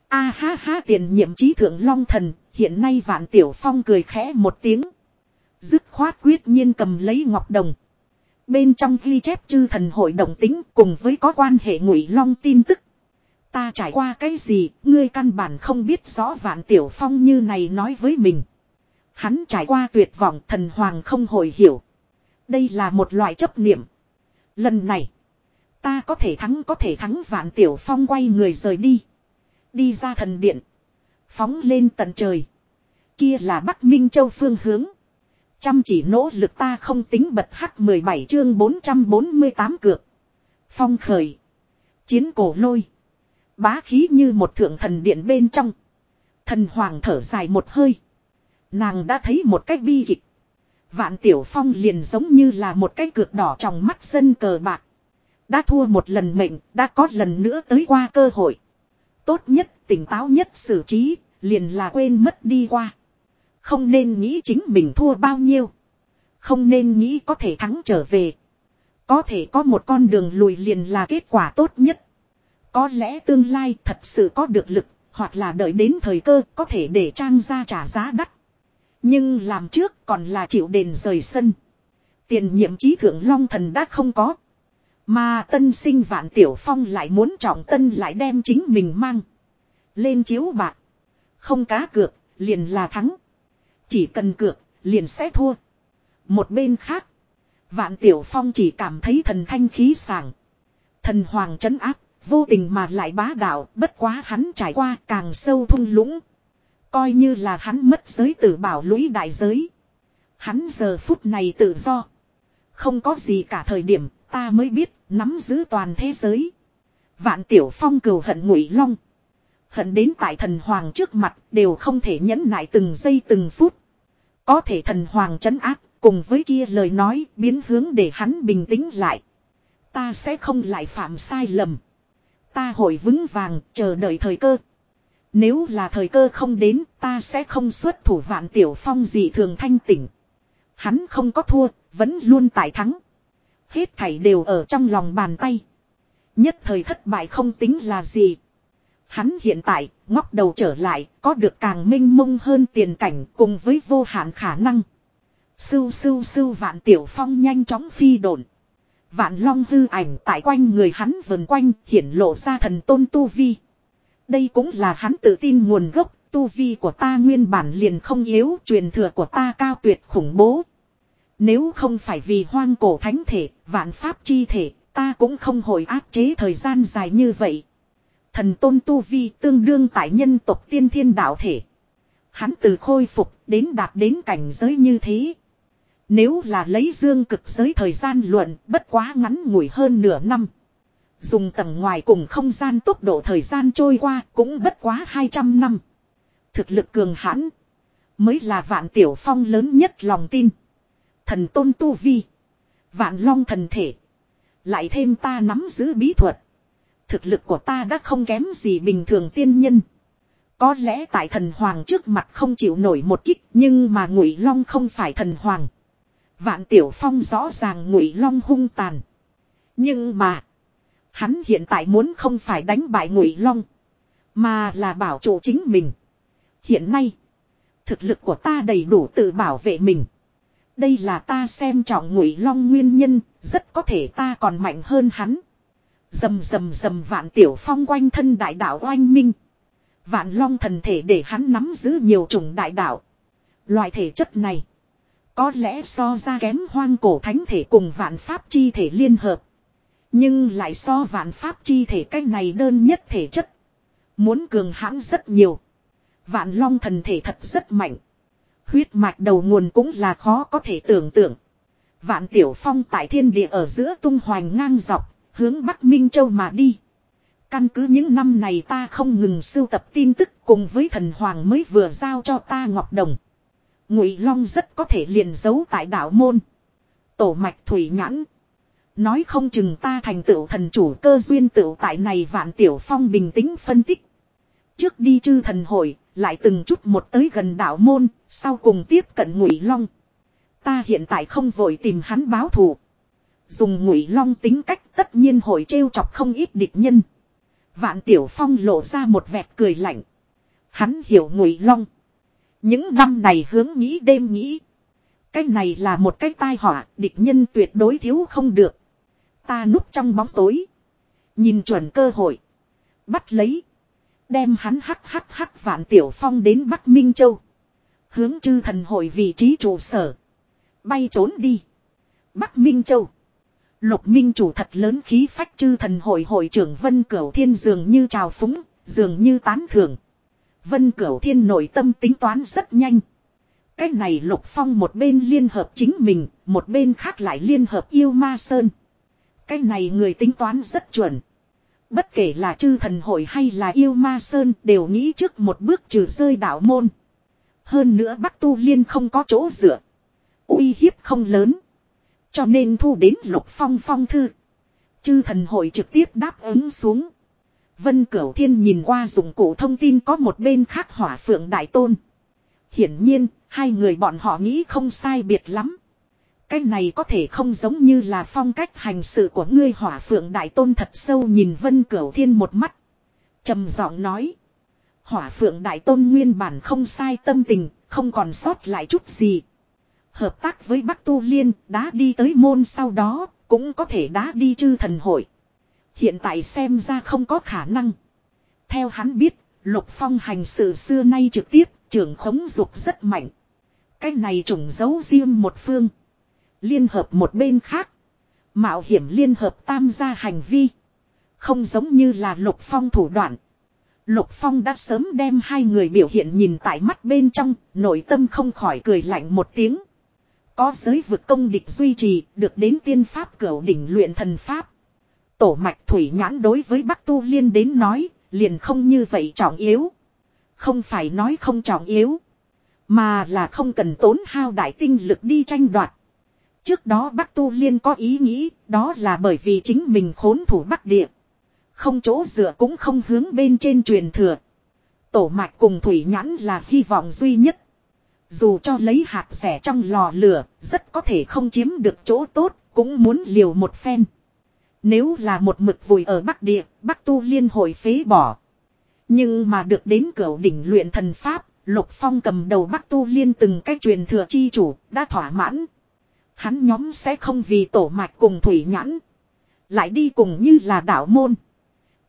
A ha ha tiền nhiệm trí thượng long thần, hiện nay vạn tiểu phong cười khẽ một tiếng. Dứt khoát quyết nhiên cầm lấy ngọc đồng. Bên trong ghi chép chư thần hội đồng tính cùng với có quan hệ ngụy long tin tức. Ta trải qua cái gì, ngươi căn bản không biết rõ vạn tiểu phong như này nói với mình. Hắn trải qua tuyệt vọng thần hoàng không hồi hiểu. Đây là một loại chấp niệm. Lần này, ta có thể thắng có thể thắng vạn tiểu phong quay người rời đi. Đi ra thần điện. Phóng lên tận trời. Kia là Bắc Minh Châu phương hướng. Chăm chỉ nỗ lực ta không tính bật hắc 17 chương 448 cược. Phong khởi. Chiến cổ lôi. Bá khí như một thượng thần điện bên trong. Thần hoàng thở dài một hơi. Nàng đã thấy một cách bi kịch. Vạn Tiểu Phong liền giống như là một cái cược đỏ trong mắt dân cờ bạc. Đã thua một lần mệnh, đã có lần nữa tới qua cơ hội. Tốt nhất, tỉnh táo nhất xử trí, liền là quên mất đi qua. Không nên nghĩ chính mình thua bao nhiêu. Không nên nghĩ có thể thắng trở về. Có thể có một con đường lùi liền là kết quả tốt nhất. Có lẽ tương lai thật sự có được lực, hoặc là đợi đến thời cơ có thể để trang ra trả giá đắt. Nhưng làm trước còn là chịu đền rời sân. Tiền nhiệm trí thượng long thần đã không có. Mà tân sinh vạn tiểu phong lại muốn trọng tân lại đem chính mình mang. Lên chiếu bạc. Không cá cược, liền là thắng. Chỉ cần cược, liền sẽ thua. Một bên khác. Vạn tiểu phong chỉ cảm thấy thần thanh khí sảng. Thần hoàng trấn áp, vô tình mà lại bá đạo, bất quá hắn trải qua càng sâu thung lũng. Coi như là hắn mất giới tử bảo lũy đại giới. Hắn giờ phút này tự do. Không có gì cả thời điểm ta mới biết nắm giữ toàn thế giới. Vạn tiểu phong cừu hận ngụy long. Hận đến tại thần hoàng trước mặt đều không thể nhẫn nại từng giây từng phút. Có thể thần hoàng trấn áp cùng với kia lời nói biến hướng để hắn bình tĩnh lại. Ta sẽ không lại phạm sai lầm. Ta hội vững vàng chờ đợi thời cơ. Nếu là thời cơ không đến ta sẽ không xuất thủ vạn tiểu phong gì thường thanh tỉnh. Hắn không có thua, vẫn luôn tại thắng. Hết thảy đều ở trong lòng bàn tay. Nhất thời thất bại không tính là gì. Hắn hiện tại, ngóc đầu trở lại, có được càng minh mông hơn tiền cảnh cùng với vô hạn khả năng. Sưu sưu sưu vạn tiểu phong nhanh chóng phi độn. Vạn long hư ảnh tại quanh người hắn vần quanh hiển lộ ra thần tôn tu vi. Đây cũng là hắn tự tin nguồn gốc, tu vi của ta nguyên bản liền không yếu, truyền thừa của ta cao tuyệt khủng bố. Nếu không phải vì hoang cổ thánh thể, vạn pháp chi thể, ta cũng không hồi áp chế thời gian dài như vậy. Thần tôn tu vi tương đương tại nhân tộc tiên thiên đạo thể. Hắn từ khôi phục đến đạt đến cảnh giới như thế. Nếu là lấy dương cực giới thời gian luận, bất quá ngắn ngủi hơn nửa năm. Dùng tầng ngoài cùng không gian tốc độ thời gian trôi qua cũng bất quá 200 năm. Thực lực cường hãn. Mới là vạn tiểu phong lớn nhất lòng tin. Thần tôn tu vi. Vạn long thần thể. Lại thêm ta nắm giữ bí thuật. Thực lực của ta đã không kém gì bình thường tiên nhân. Có lẽ tại thần hoàng trước mặt không chịu nổi một kích, nhưng mà ngụy long không phải thần hoàng. Vạn tiểu phong rõ ràng ngụy long hung tàn. Nhưng mà. Hắn hiện tại muốn không phải đánh bại ngụy long. Mà là bảo trụ chính mình. Hiện nay. Thực lực của ta đầy đủ tự bảo vệ mình. Đây là ta xem trọng ngụy long nguyên nhân. Rất có thể ta còn mạnh hơn hắn. Dầm dầm dầm vạn tiểu phong quanh thân đại đạo oanh minh. Vạn long thần thể để hắn nắm giữ nhiều chủng đại đạo. Loại thể chất này. Có lẽ so ra kém hoang cổ thánh thể cùng vạn pháp chi thể liên hợp. Nhưng lại so vạn pháp chi thể cái này đơn nhất thể chất. Muốn cường hãn rất nhiều. Vạn long thần thể thật rất mạnh. Huyết mạch đầu nguồn cũng là khó có thể tưởng tượng. Vạn tiểu phong tại thiên địa ở giữa tung hoành ngang dọc, hướng Bắc Minh Châu mà đi. Căn cứ những năm này ta không ngừng sưu tập tin tức cùng với thần hoàng mới vừa giao cho ta Ngọc Đồng. Ngụy Long rất có thể liền giấu tại đảo môn. Tổ mạch thủy nhãn. Nói không chừng ta thành tựu thần chủ cơ duyên tựu tại này vạn tiểu phong bình tĩnh phân tích. Trước đi chư thần hội, lại từng chút một tới gần đảo môn, sau cùng tiếp cận ngụy long. Ta hiện tại không vội tìm hắn báo thù. Dùng ngụy long tính cách tất nhiên hội trêu chọc không ít địch nhân. Vạn Tiểu Phong lộ ra một vẹt cười lạnh. Hắn hiểu ngụy long. Những năm này hướng nghĩ đêm nghĩ. Cái này là một cái tai họa, địch nhân tuyệt đối thiếu không được. Ta núp trong bóng tối. Nhìn chuẩn cơ hội. Bắt lấy. Đem hắn hắc hắc hắc vạn tiểu phong đến Bắc Minh Châu. Hướng chư thần hội vị trí trụ sở. Bay trốn đi. Bắc Minh Châu. Lục Minh chủ thật lớn khí phách chư thần hội hội trưởng Vân Cửu Thiên dường như trào phúng, dường như tán thưởng. Vân Cửu Thiên nội tâm tính toán rất nhanh. Cách này Lục Phong một bên liên hợp chính mình, một bên khác lại liên hợp yêu ma sơn. Cách này người tính toán rất chuẩn. Bất kể là chư thần hội hay là yêu ma sơn đều nghĩ trước một bước trừ rơi đạo môn. Hơn nữa Bắc Tu Liên không có chỗ dựa. uy hiếp không lớn. Cho nên thu đến lục phong phong thư. Chư thần hội trực tiếp đáp ứng xuống. Vân Cửu Thiên nhìn qua dụng cụ thông tin có một bên khác hỏa phượng đại tôn. Hiển nhiên, hai người bọn họ nghĩ không sai biệt lắm. Cái này có thể không giống như là phong cách hành sự của ngươi hỏa phượng đại tôn thật sâu nhìn Vân Cửu Thiên một mắt. trầm giọng nói. Hỏa phượng đại tôn nguyên bản không sai tâm tình, không còn sót lại chút gì. Hợp tác với Bắc Tu Liên, đã đi tới môn sau đó, cũng có thể đã đi chư thần hội. Hiện tại xem ra không có khả năng. Theo hắn biết, Lục Phong hành sự xưa nay trực tiếp, trưởng khống dục rất mạnh. Cái này trùng giấu riêng một phương. Liên hợp một bên khác. Mạo hiểm liên hợp tam gia hành vi. Không giống như là Lục Phong thủ đoạn. Lục Phong đã sớm đem hai người biểu hiện nhìn tại mắt bên trong, nội tâm không khỏi cười lạnh một tiếng. Có giới vực công địch duy trì, được đến tiên pháp cửu đỉnh luyện thần pháp. Tổ mạch thủy nhãn đối với Bắc Tu Liên đến nói, liền không như vậy trọng yếu. Không phải nói không trọng yếu, mà là không cần tốn hao đại tinh lực đi tranh đoạt. Trước đó Bắc Tu Liên có ý nghĩ, đó là bởi vì chính mình khốn thủ Bắc Địa. Không chỗ dựa cũng không hướng bên trên truyền thừa. Tổ mạch cùng thủy nhãn là hy vọng duy nhất. Dù cho lấy hạt rẻ trong lò lửa, rất có thể không chiếm được chỗ tốt, cũng muốn liều một phen. Nếu là một mực vùi ở Bắc Địa, Bắc Tu Liên hội phế bỏ. Nhưng mà được đến cửa đỉnh luyện thần Pháp, Lục Phong cầm đầu Bắc Tu Liên từng cách truyền thừa chi chủ, đã thỏa mãn. Hắn nhóm sẽ không vì tổ mạch cùng Thủy Nhãn. Lại đi cùng như là đạo môn.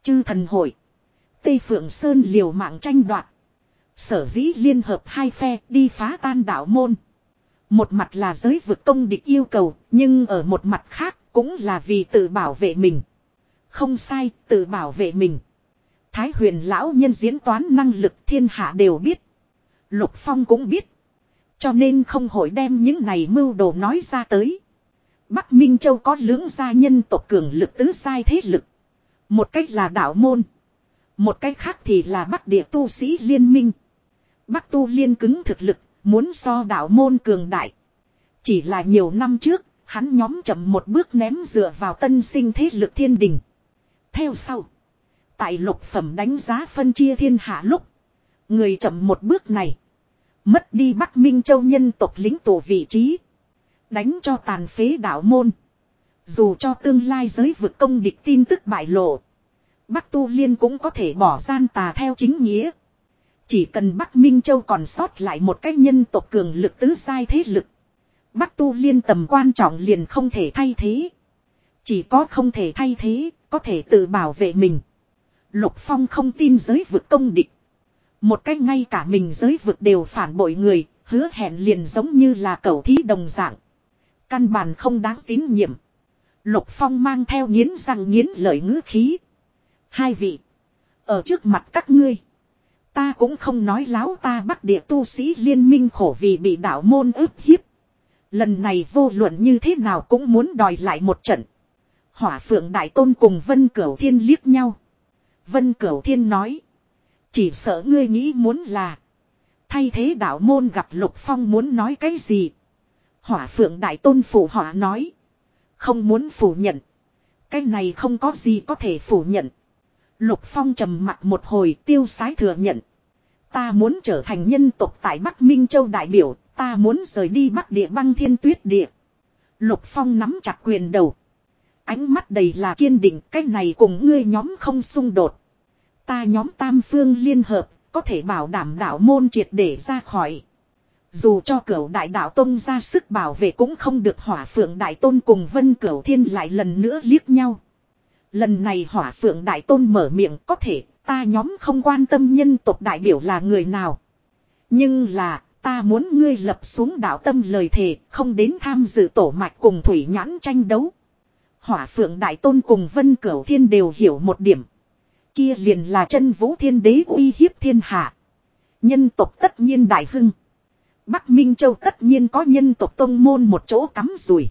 Chư thần hội. Tây Phượng Sơn liều mạng tranh đoạt. Sở dĩ liên hợp hai phe đi phá tan đạo môn. Một mặt là giới vực công địch yêu cầu, nhưng ở một mặt khác cũng là vì tự bảo vệ mình. Không sai, tự bảo vệ mình. Thái huyền lão nhân diễn toán năng lực thiên hạ đều biết. Lục Phong cũng biết. Cho nên không hội đem những này mưu đồ nói ra tới. Bắc Minh Châu có lưỡng gia nhân tộc cường lực tứ sai thế lực. Một cách là đạo môn. Một cách khác thì là Bắc địa tu sĩ liên minh. Bắc tu liên cứng thực lực, muốn so đạo môn cường đại. Chỉ là nhiều năm trước, hắn nhóm chậm một bước ném dựa vào tân sinh thế lực thiên đình. Theo sau, tại lục phẩm đánh giá phân chia thiên hạ lúc, người chậm một bước này, mất đi Bắc Minh Châu nhân tộc lính tổ vị trí, đánh cho tàn phế đạo môn. Dù cho tương lai giới vực công địch tin tức bại lộ, Bắc Tu Liên cũng có thể bỏ gian tà theo chính nghĩa. Chỉ cần Bắc Minh Châu còn sót lại một cái nhân tộc cường lực tứ sai thế lực. Bắc Tu Liên tầm quan trọng liền không thể thay thế. Chỉ có không thể thay thế, có thể tự bảo vệ mình. Lục Phong không tin giới vực công địch. Một cách ngay cả mình giới vực đều phản bội người, hứa hẹn liền giống như là cầu thí đồng dạng. Căn bản không đáng tín nhiệm. Lục Phong mang theo nghiến răng nghiến lợi ngữ khí. Hai vị. Ở trước mặt các ngươi. Ta cũng không nói láo ta bắt địa tu sĩ liên minh khổ vì bị đạo môn ức hiếp. Lần này vô luận như thế nào cũng muốn đòi lại một trận. Hỏa phượng đại tôn cùng Vân Cửu Thiên liếc nhau. Vân Cửu Thiên nói. Chỉ sợ ngươi nghĩ muốn là. Thay thế đạo môn gặp Lục Phong muốn nói cái gì. Hỏa phượng đại tôn phủ hỏa nói. Không muốn phủ nhận. Cái này không có gì có thể phủ nhận. Lục Phong trầm mặt một hồi tiêu sái thừa nhận. Ta muốn trở thành nhân tộc tại Bắc Minh Châu đại biểu, ta muốn rời đi Bắc địa băng thiên tuyết địa. Lục Phong nắm chặt quyền đầu. Ánh mắt đầy là kiên định, cái này cùng ngươi nhóm không xung đột. Ta nhóm tam phương liên hợp, có thể bảo đảm đạo môn triệt để ra khỏi. Dù cho cửu đại đạo tông ra sức bảo vệ cũng không được hỏa phượng đại tôn cùng vân cửu thiên lại lần nữa liếc nhau. Lần này hỏa phượng đại tôn mở miệng có thể ta nhóm không quan tâm nhân tộc đại biểu là người nào. Nhưng là ta muốn ngươi lập xuống đạo tâm lời thề không đến tham dự tổ mạch cùng thủy nhãn tranh đấu. Hỏa phượng đại tôn cùng vân cửu thiên đều hiểu một điểm. Kia liền là chân vũ thiên đế uy hiếp thiên hạ. Nhân tộc tất nhiên đại hưng. Bắc Minh Châu tất nhiên có nhân tộc tông môn một chỗ cắm rùi.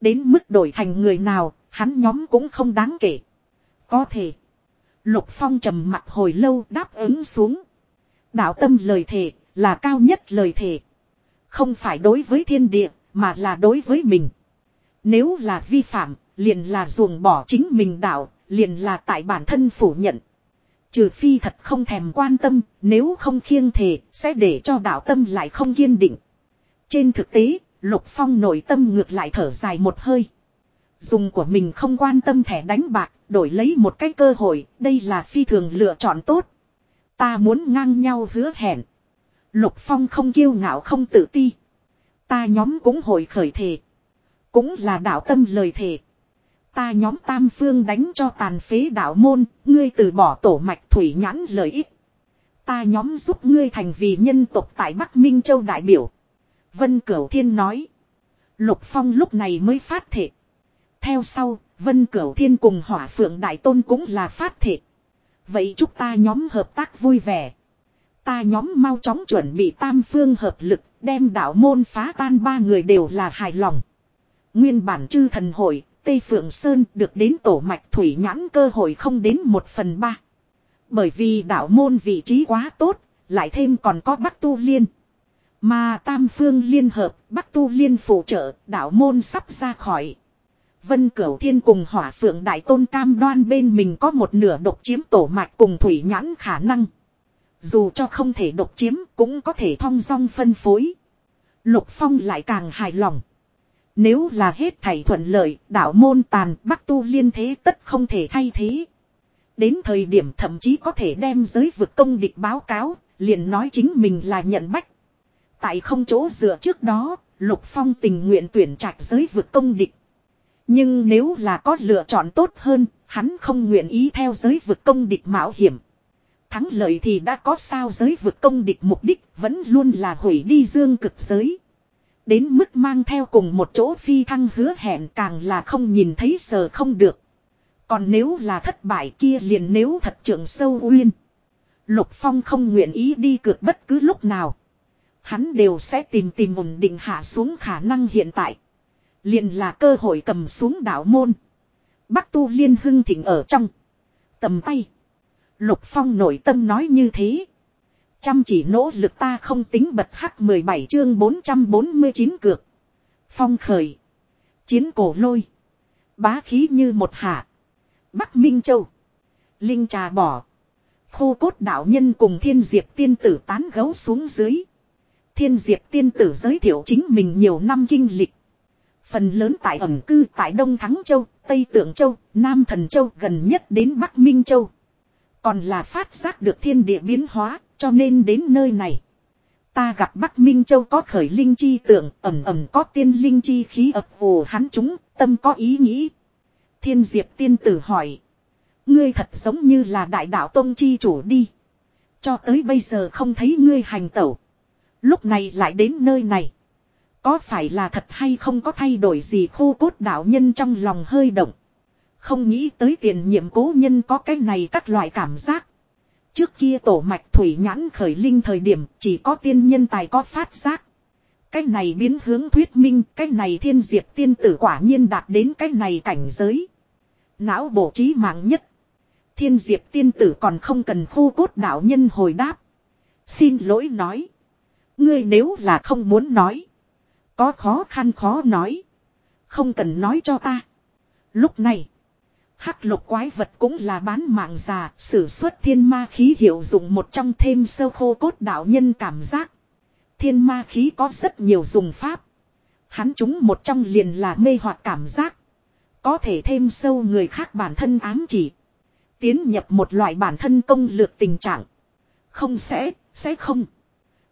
Đến mức đổi thành người nào, hắn nhóm cũng không đáng kể. Có thể. Lục Phong trầm mặt hồi lâu đáp ứng xuống. Đạo tâm lời thề là cao nhất lời thề. Không phải đối với thiên địa, mà là đối với mình. Nếu là vi phạm, liền là ruồng bỏ chính mình đạo, liền là tại bản thân phủ nhận. Trừ phi thật không thèm quan tâm, nếu không khiêng thề, sẽ để cho đạo tâm lại không kiên định. Trên thực tế, Lục Phong nội tâm ngược lại thở dài một hơi. Dùng của mình không quan tâm thẻ đánh bạc, đổi lấy một cái cơ hội, đây là phi thường lựa chọn tốt. Ta muốn ngang nhau hứa hẹn. Lục Phong không kiêu ngạo không tự ti. Ta nhóm cũng hồi khởi thề. Cũng là đạo tâm lời thề. Ta nhóm tam phương đánh cho tàn phế đạo môn, ngươi từ bỏ tổ mạch thủy nhãn lợi ích. Ta nhóm giúp ngươi thành vì nhân tộc tại Bắc Minh Châu đại biểu. Vân Cửu Thiên nói. Lục Phong lúc này mới phát thệ. Theo sau, Vân Cửu Thiên cùng Hỏa Phượng Đại Tôn cũng là phát thệ. Vậy chúc ta nhóm hợp tác vui vẻ. Ta nhóm mau chóng chuẩn bị tam phương hợp lực, đem đạo môn phá tan ba người đều là hài lòng. Nguyên bản chư thần hội, Tây Phượng Sơn được đến tổ mạch thủy nhãn cơ hội không đến một phần ba. Bởi vì đạo môn vị trí quá tốt, lại thêm còn có Bắc Tu Liên. Mà Tam Phương liên hợp, Bắc Tu Liên phụ trợ, đạo môn sắp ra khỏi. Vân Cửu Thiên cùng Hỏa Phượng Đại Tôn cam đoan bên mình có một nửa độc chiếm tổ mạch cùng thủy nhãn khả năng. Dù cho không thể độc chiếm cũng có thể thong dong phân phối. Lục Phong lại càng hài lòng. Nếu là hết thảy thuận lợi, đạo môn tàn Bắc Tu liên thế tất không thể thay thế. Đến thời điểm thậm chí có thể đem giới vực công địch báo cáo, liền nói chính mình là nhận bách. Tại không chỗ dựa trước đó, Lục Phong tình nguyện tuyển trạch giới vực công địch. Nhưng nếu là có lựa chọn tốt hơn, hắn không nguyện ý theo giới vực công địch mạo hiểm. Thắng lợi thì đã có sao giới vực công địch mục đích vẫn luôn là hủy đi dương cực giới. Đến mức mang theo cùng một chỗ phi thăng hứa hẹn càng là không nhìn thấy sờ không được. Còn nếu là thất bại kia liền nếu thật trưởng sâu uyên. Lục Phong không nguyện ý đi cược bất cứ lúc nào. Hắn đều sẽ tìm tìm ổn định hạ xuống khả năng hiện tại. Liền là cơ hội cầm xuống đảo môn. Bắc tu liên hưng thịnh ở trong. Tầm tay. Lục Phong nội tâm nói như thế. Chăm chỉ nỗ lực ta không tính bật hắc 17 chương 449 cược. Phong khởi. Chiến cổ lôi. Bá khí như một hạ. Bắc Minh Châu. Linh trà bỏ. Khô cốt đạo nhân cùng thiên diệp tiên tử tán gấu xuống dưới. Thiên diệp tiên tử giới thiệu chính mình nhiều năm kinh lịch. Phần lớn tại ẩm cư tại Đông Thắng Châu, Tây Tượng Châu, Nam Thần Châu gần nhất đến Bắc Minh Châu. Còn là phát giác được thiên địa biến hóa, cho nên đến nơi này. Ta gặp Bắc Minh Châu có khởi linh chi tượng, ẩm ẩm có tiên linh chi khí ập ồ hắn chúng, tâm có ý nghĩ. Thiên Diệp tiên tử hỏi. Ngươi thật giống như là đại đạo tông chi chủ đi. Cho tới bây giờ không thấy ngươi hành tẩu. Lúc này lại đến nơi này. Có phải là thật hay không có thay đổi gì khô cốt đạo nhân trong lòng hơi động. Không nghĩ tới tiền nhiệm cố nhân có cái này các loại cảm giác. Trước kia tổ mạch thủy nhãn khởi linh thời điểm chỉ có tiên nhân tài có phát giác. Cái này biến hướng thuyết minh, cái này thiên diệp tiên tử quả nhiên đạt đến cái này cảnh giới. Não bộ trí mạng nhất. Thiên diệp tiên tử còn không cần khu cốt đạo nhân hồi đáp. Xin lỗi nói. Ngươi nếu là không muốn nói. Có khó khăn khó nói. Không cần nói cho ta. Lúc này. Hắc lục quái vật cũng là bán mạng già, sử xuất thiên ma khí hiệu dụng một trong thêm sơ khô cốt đạo nhân cảm giác. Thiên ma khí có rất nhiều dùng pháp. Hắn chúng một trong liền là mê hoặc cảm giác. Có thể thêm sâu người khác bản thân ám chỉ. Tiến nhập một loại bản thân công lược tình trạng. Không sẽ, sẽ không.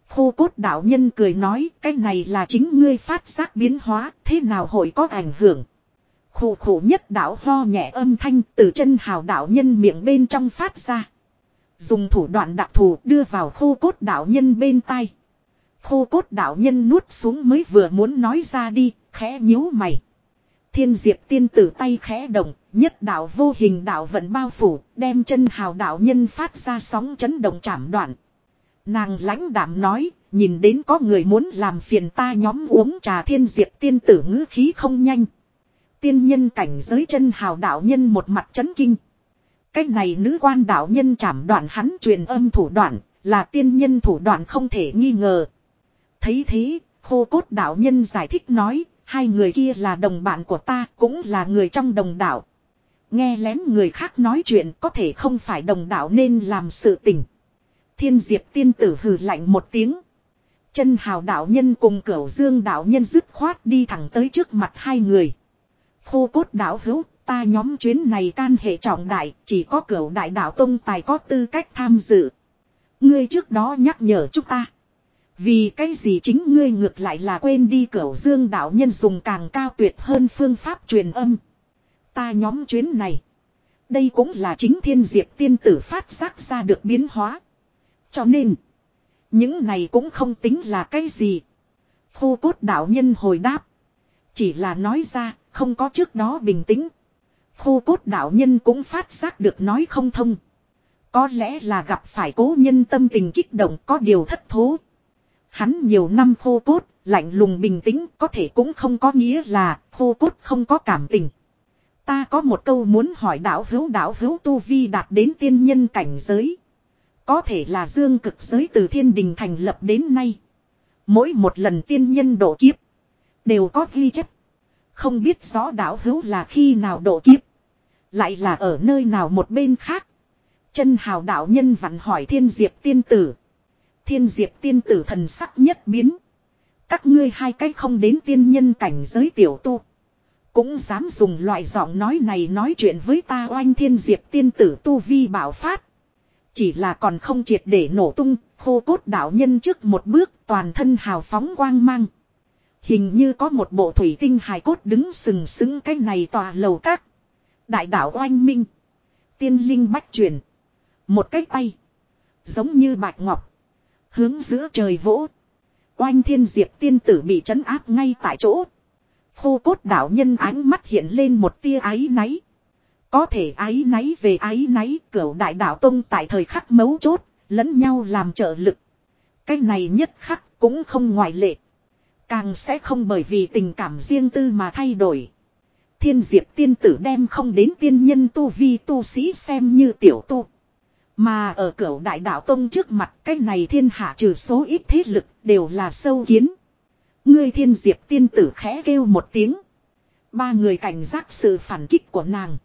Hô cốt đạo nhân cười nói cái này là chính ngươi phát giác biến hóa thế nào hội có ảnh hưởng. Khổ khổ nhất đạo ho nhẹ âm thanh từ chân hào đạo nhân miệng bên trong phát ra. Dùng thủ đoạn đặc thù đưa vào khô cốt đạo nhân bên tai. Khô cốt đạo nhân nuốt xuống mới vừa muốn nói ra đi, khẽ nhíu mày. Thiên diệp tiên tử tay khẽ động, nhất đạo vô hình đạo vận bao phủ, đem chân hào đạo nhân phát ra sóng chấn động chảm đoạn. Nàng lãnh đạm nói, nhìn đến có người muốn làm phiền ta nhóm uống trà thiên diệp tiên tử ngữ khí không nhanh. Tiên nhân cảnh giới chân hào đạo nhân một mặt chấn kinh. Cách này nữ quan đạo nhân chảm đoạn hắn truyền âm thủ đoạn, là tiên nhân thủ đoạn không thể nghi ngờ. Thấy thế, khô cốt đạo nhân giải thích nói, hai người kia là đồng bạn của ta, cũng là người trong đồng đạo. Nghe lén người khác nói chuyện có thể không phải đồng đạo nên làm sự tình. Thiên diệp tiên tử hừ lạnh một tiếng. Chân hào đạo nhân cùng cửu dương đạo nhân dứt khoát đi thẳng tới trước mặt hai người. Khô cốt đạo hữu, ta nhóm chuyến này can hệ trọng đại, chỉ có cửu đại đạo tông tài có tư cách tham dự. Ngươi trước đó nhắc nhở chúng ta. Vì cái gì chính ngươi ngược lại là quên đi cửu dương đạo nhân dùng càng cao tuyệt hơn phương pháp truyền âm. Ta nhóm chuyến này. Đây cũng là chính thiên diệp tiên tử phát giác ra được biến hóa. Cho nên. Những này cũng không tính là cái gì. Khô cốt đạo nhân hồi đáp. Chỉ là nói ra, không có trước đó bình tĩnh. Khô cốt đạo nhân cũng phát giác được nói không thông. Có lẽ là gặp phải cố nhân tâm tình kích động có điều thất thố. Hắn nhiều năm khô cốt, lạnh lùng bình tĩnh có thể cũng không có nghĩa là khô cốt không có cảm tình. Ta có một câu muốn hỏi đạo hữu đạo hữu tu vi đạt đến tiên nhân cảnh giới. Có thể là dương cực giới từ thiên đình thành lập đến nay. Mỗi một lần tiên nhân độ kiếp. Đều có ghi chép. Không biết rõ đạo hữu là khi nào độ kiếp. Lại là ở nơi nào một bên khác. Chân hào đạo nhân vặn hỏi thiên diệp tiên tử. Thiên diệp tiên tử thần sắc nhất biến. Các ngươi hai cách không đến tiên nhân cảnh giới tiểu tu. Cũng dám dùng loại giọng nói này nói chuyện với ta oanh thiên diệp tiên tử tu vi bảo phát. Chỉ là còn không triệt để nổ tung, khô cốt đạo nhân trước một bước toàn thân hào phóng quang mang. Hình như có một bộ thủy tinh hài cốt đứng sừng sững cái này tòa lầu các. Đại đạo oanh minh. Tiên linh bách truyền. Một cái tay. Giống như bạch ngọc. Hướng giữa trời vỗ. Oanh thiên diệp tiên tử bị trấn áp ngay tại chỗ. Khô cốt đạo nhân ánh mắt hiện lên một tia áy náy. Có thể áy náy về áy náy cửu đại đạo tông tại thời khắc mấu chốt, lẫn nhau làm trợ lực. Cái này nhất khắc cũng không ngoại lệ. Càng sẽ không bởi vì tình cảm riêng tư mà thay đổi. Thiên diệp tiên tử đem không đến tiên nhân tu vi tu sĩ xem như tiểu tu. Mà ở cửu đại đạo tông trước mặt cái này thiên hạ trừ số ít thế lực đều là sâu kiến. Ngươi thiên diệp tiên tử khẽ kêu một tiếng. Ba người cảnh giác sự phản kích của nàng.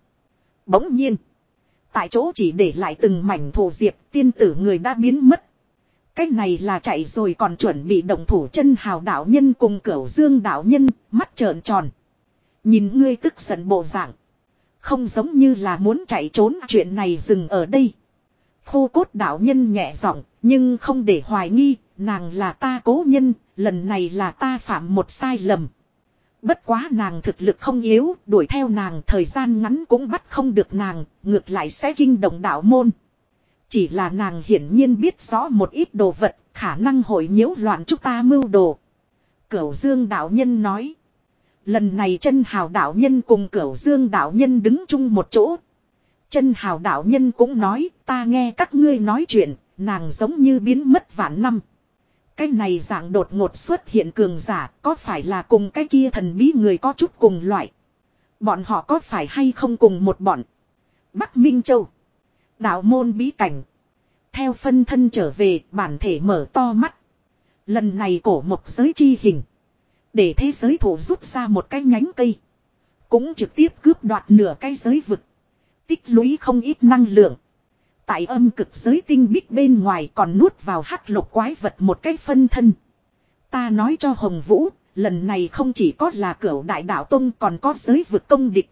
Bỗng nhiên. Tại chỗ chỉ để lại từng mảnh thổ diệp tiên tử người đã biến mất. Cái này là chạy rồi còn chuẩn bị động thủ chân hào đạo nhân cùng cửu dương đạo nhân, mắt trợn tròn. Nhìn ngươi tức giận bộ dạng. Không giống như là muốn chạy trốn chuyện này dừng ở đây. Khô cốt đạo nhân nhẹ giọng nhưng không để hoài nghi, nàng là ta cố nhân, lần này là ta phạm một sai lầm. Bất quá nàng thực lực không yếu, đuổi theo nàng thời gian ngắn cũng bắt không được nàng, ngược lại sẽ kinh động đạo môn. Chỉ là nàng hiển nhiên biết rõ một ít đồ vật, khả năng hội nhiễu loạn chúng ta mưu đồ. Cửu Dương đạo nhân nói. Lần này chân hào đạo nhân cùng cửu Dương đạo nhân đứng chung một chỗ. Chân hào đạo nhân cũng nói, ta nghe các ngươi nói chuyện, nàng giống như biến mất vạn năm. Cái này dạng đột ngột xuất hiện cường giả, có phải là cùng cái kia thần bí người có chút cùng loại. Bọn họ có phải hay không cùng một bọn. Bắc Minh Châu. Đạo môn bí cảnh. Theo phân thân trở về, bản thể mở to mắt. Lần này cổ một giới chi hình. Để thế giới thủ rút ra một cái nhánh cây. Cũng trực tiếp cướp đoạt nửa cái giới vực. Tích lũy không ít năng lượng. Tại âm cực giới tinh bích bên ngoài còn nuốt vào hắc lục quái vật một cái phân thân. Ta nói cho Hồng Vũ, lần này không chỉ có là cửa đại đạo tông còn có giới vực công địch.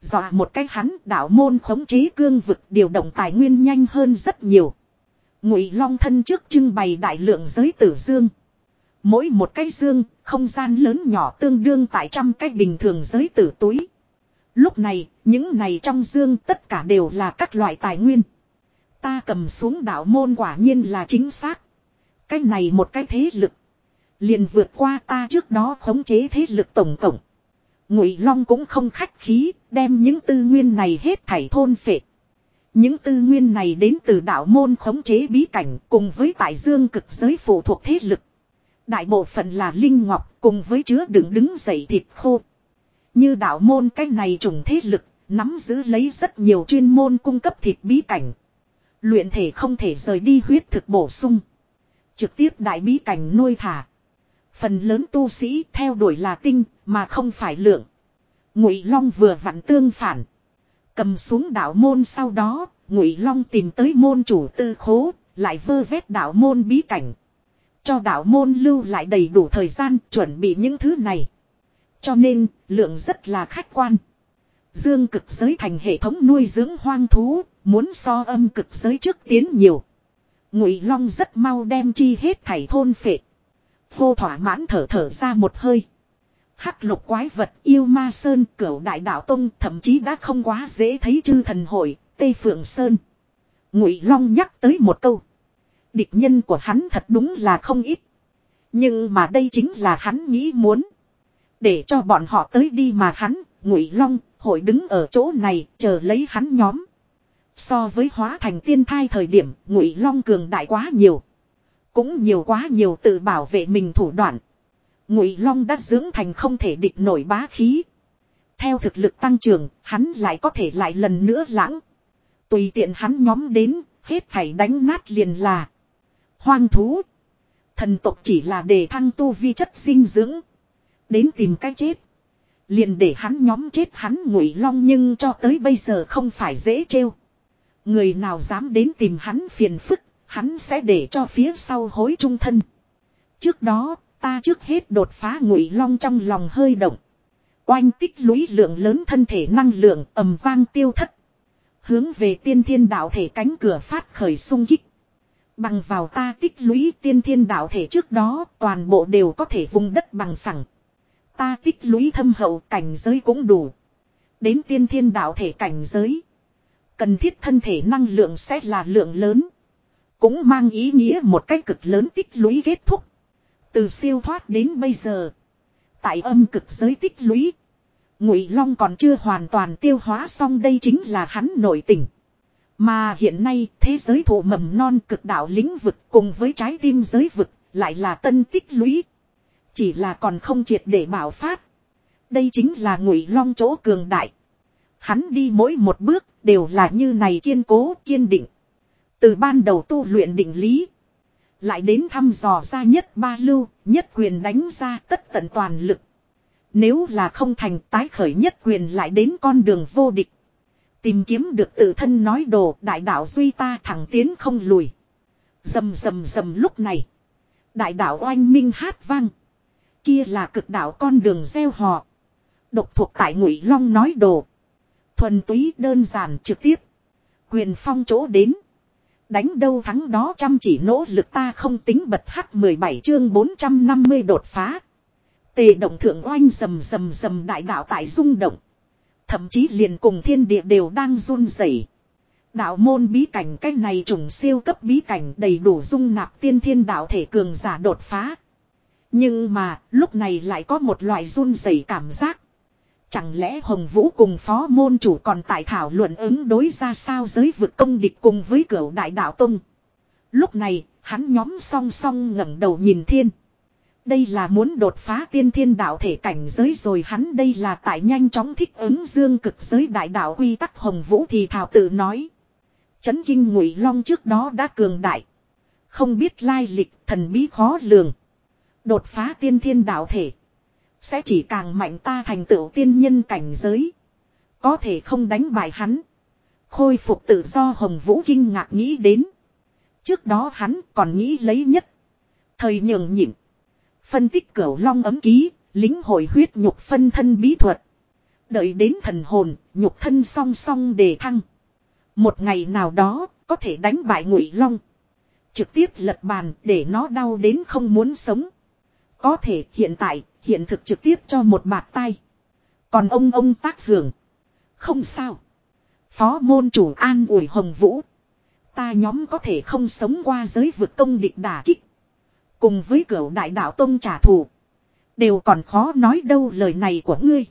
Dọa một cái hắn đạo môn khống chế cương vực điều động tài nguyên nhanh hơn rất nhiều. Ngụy Long thân trước trưng bày đại lượng giới tử dương. Mỗi một cái dương, không gian lớn nhỏ tương đương tại trăm cái bình thường giới tử túi. Lúc này, những này trong dương tất cả đều là các loại tài nguyên. Ta cầm xuống đạo môn quả nhiên là chính xác. Cái này một cái thế lực. Liền vượt qua ta trước đó khống chế thế lực tổng tổng. Ngụy Long cũng không khách khí, đem những tư nguyên này hết thảy thôn phệ. Những tư nguyên này đến từ đạo môn khống chế bí cảnh cùng với tại dương cực giới phụ thuộc thế lực. Đại bộ phận là linh ngọc cùng với chứa đựng đứng dậy thịt khô. Như đạo môn cái này trùng thế lực, nắm giữ lấy rất nhiều chuyên môn cung cấp thịt bí cảnh. Luyện thể không thể rời đi huyết thực bổ sung. Trực tiếp đại bí cảnh nuôi thả. Phần lớn tu sĩ theo đuổi là tinh mà không phải lượng. Ngụy Long vừa vặn tương phản. Cầm xuống đạo môn sau đó, Ngụy Long tìm tới môn chủ tư khố, lại vơ vét đạo môn bí cảnh. Cho đạo môn lưu lại đầy đủ thời gian chuẩn bị những thứ này. Cho nên, lượng rất là khách quan. Dương cực giới thành hệ thống nuôi dưỡng hoang thú, muốn so âm cực giới trước tiến nhiều. Ngụy Long rất mau đem chi hết thảy thôn phệ. Vô thỏa mãn thở thở ra một hơi. Hắc lục quái vật yêu ma sơn cửu đại đạo tông thậm chí đã không quá dễ thấy chư thần hội, Tây Phượng Sơn. Ngụy Long nhắc tới một câu. Địch nhân của hắn thật đúng là không ít. Nhưng mà đây chính là hắn nghĩ muốn. Để cho bọn họ tới đi mà hắn, Ngụy Long, hội đứng ở chỗ này chờ lấy hắn nhóm. So với hóa thành tiên thai thời điểm, Ngụy Long cường đại quá nhiều. Cũng nhiều quá nhiều tự bảo vệ mình thủ đoạn. Ngụy Long đã dưỡng thành không thể địch nổi bá khí. Theo thực lực tăng trưởng, hắn lại có thể lại lần nữa lãng. Tùy tiện hắn nhóm đến, hết thảy đánh nát liền là. Hoang thú. Thần tộc chỉ là để thăng tu vi chất sinh dưỡng. Đến tìm cái chết. Liền để hắn nhóm chết hắn ngụy long nhưng cho tới bây giờ không phải dễ trêu. Người nào dám đến tìm hắn phiền phức, hắn sẽ để cho phía sau hối trung thân. Trước đó, ta trước hết đột phá ngụy long trong lòng hơi động. Oanh tích lũy lượng lớn thân thể năng lượng ầm vang tiêu thất. Hướng về tiên thiên đạo thể cánh cửa phát khởi sung kích. Bằng vào ta tích lũy tiên thiên đạo thể trước đó toàn bộ đều có thể vùng đất bằng phẳng. Ta tích lũy thâm hậu cảnh giới cũng đủ. Đến tiên thiên đạo thể cảnh giới. Cần thiết thân thể năng lượng sẽ là lượng lớn. Cũng mang ý nghĩa một cách cực lớn tích lũy kết thúc. Từ siêu thoát đến bây giờ. Tại âm cực giới tích lũy. Ngụy Long còn chưa hoàn toàn tiêu hóa xong đây chính là hắn nội tình. Mà hiện nay thế giới thụ mầm non cực đạo lĩnh vực cùng với trái tim giới vực lại là tân tích lũy. Chỉ là còn không triệt để bảo phát. Đây chính là ngụy long chỗ cường đại. Hắn đi mỗi một bước đều là như này kiên cố kiên định. Từ ban đầu tu luyện định lý. Lại đến thăm dò ra nhất ba lưu, nhất quyền đánh ra tất tận toàn lực. Nếu là không thành tái khởi nhất quyền lại đến con đường vô địch. Tìm kiếm được tự thân nói đồ đại đạo duy ta thẳng tiến không lùi. Dầm dầm dầm lúc này. Đại đạo oanh minh hát vang. Kia là cực đạo con đường gieo họ. Độc thuộc tại ngụy long nói đồ. Thuần túy đơn giản trực tiếp. Quyền phong chỗ đến. Đánh đâu thắng đó chăm chỉ nỗ lực ta không tính bật hắc 17 chương 450 đột phá. Tề động thượng oanh rầm rầm rầm đại đạo tại rung động. Thậm chí liền cùng thiên địa đều đang run rẩy. Đạo môn bí cảnh cách này trùng siêu cấp bí cảnh đầy đủ dung nạp tiên thiên đạo thể cường giả đột phá. Nhưng mà, lúc này lại có một loại run rẩy cảm giác. Chẳng lẽ Hồng Vũ cùng phó môn chủ còn tại thảo luận ứng đối ra sao giới vực công địch cùng với cửu đại đạo tông. Lúc này, hắn nhóm song song ngẩng đầu nhìn thiên. Đây là muốn đột phá tiên thiên đạo thể cảnh giới rồi hắn đây là tại nhanh chóng thích ứng dương cực giới đại đạo quy tắc Hồng Vũ thì thảo tự nói. Chấn kinh ngụy long trước đó đã cường đại. Không biết lai lịch thần bí khó lường. Đột phá tiên thiên đạo thể. Sẽ chỉ càng mạnh ta thành tựu tiên nhân cảnh giới. Có thể không đánh bại hắn. Khôi phục tự do Hồng Vũ kinh ngạc nghĩ đến. Trước đó hắn còn nghĩ lấy nhất. Thời nhường nhịn. Phân tích cửu long ấm ký, lính hội huyết nhục phân thân bí thuật. Đợi đến thần hồn, nhục thân song song đề thăng. Một ngày nào đó, có thể đánh bại ngụy long. Trực tiếp lật bàn để nó đau đến không muốn sống. Có thể hiện tại, hiện thực trực tiếp cho một bạt tay. Còn ông ông tác hưởng. Không sao. Phó môn chủ an ủi hồng vũ. Ta nhóm có thể không sống qua giới vực công địch đả kích. Cùng với cửu đại đạo tông trả thù. Đều còn khó nói đâu lời này của ngươi.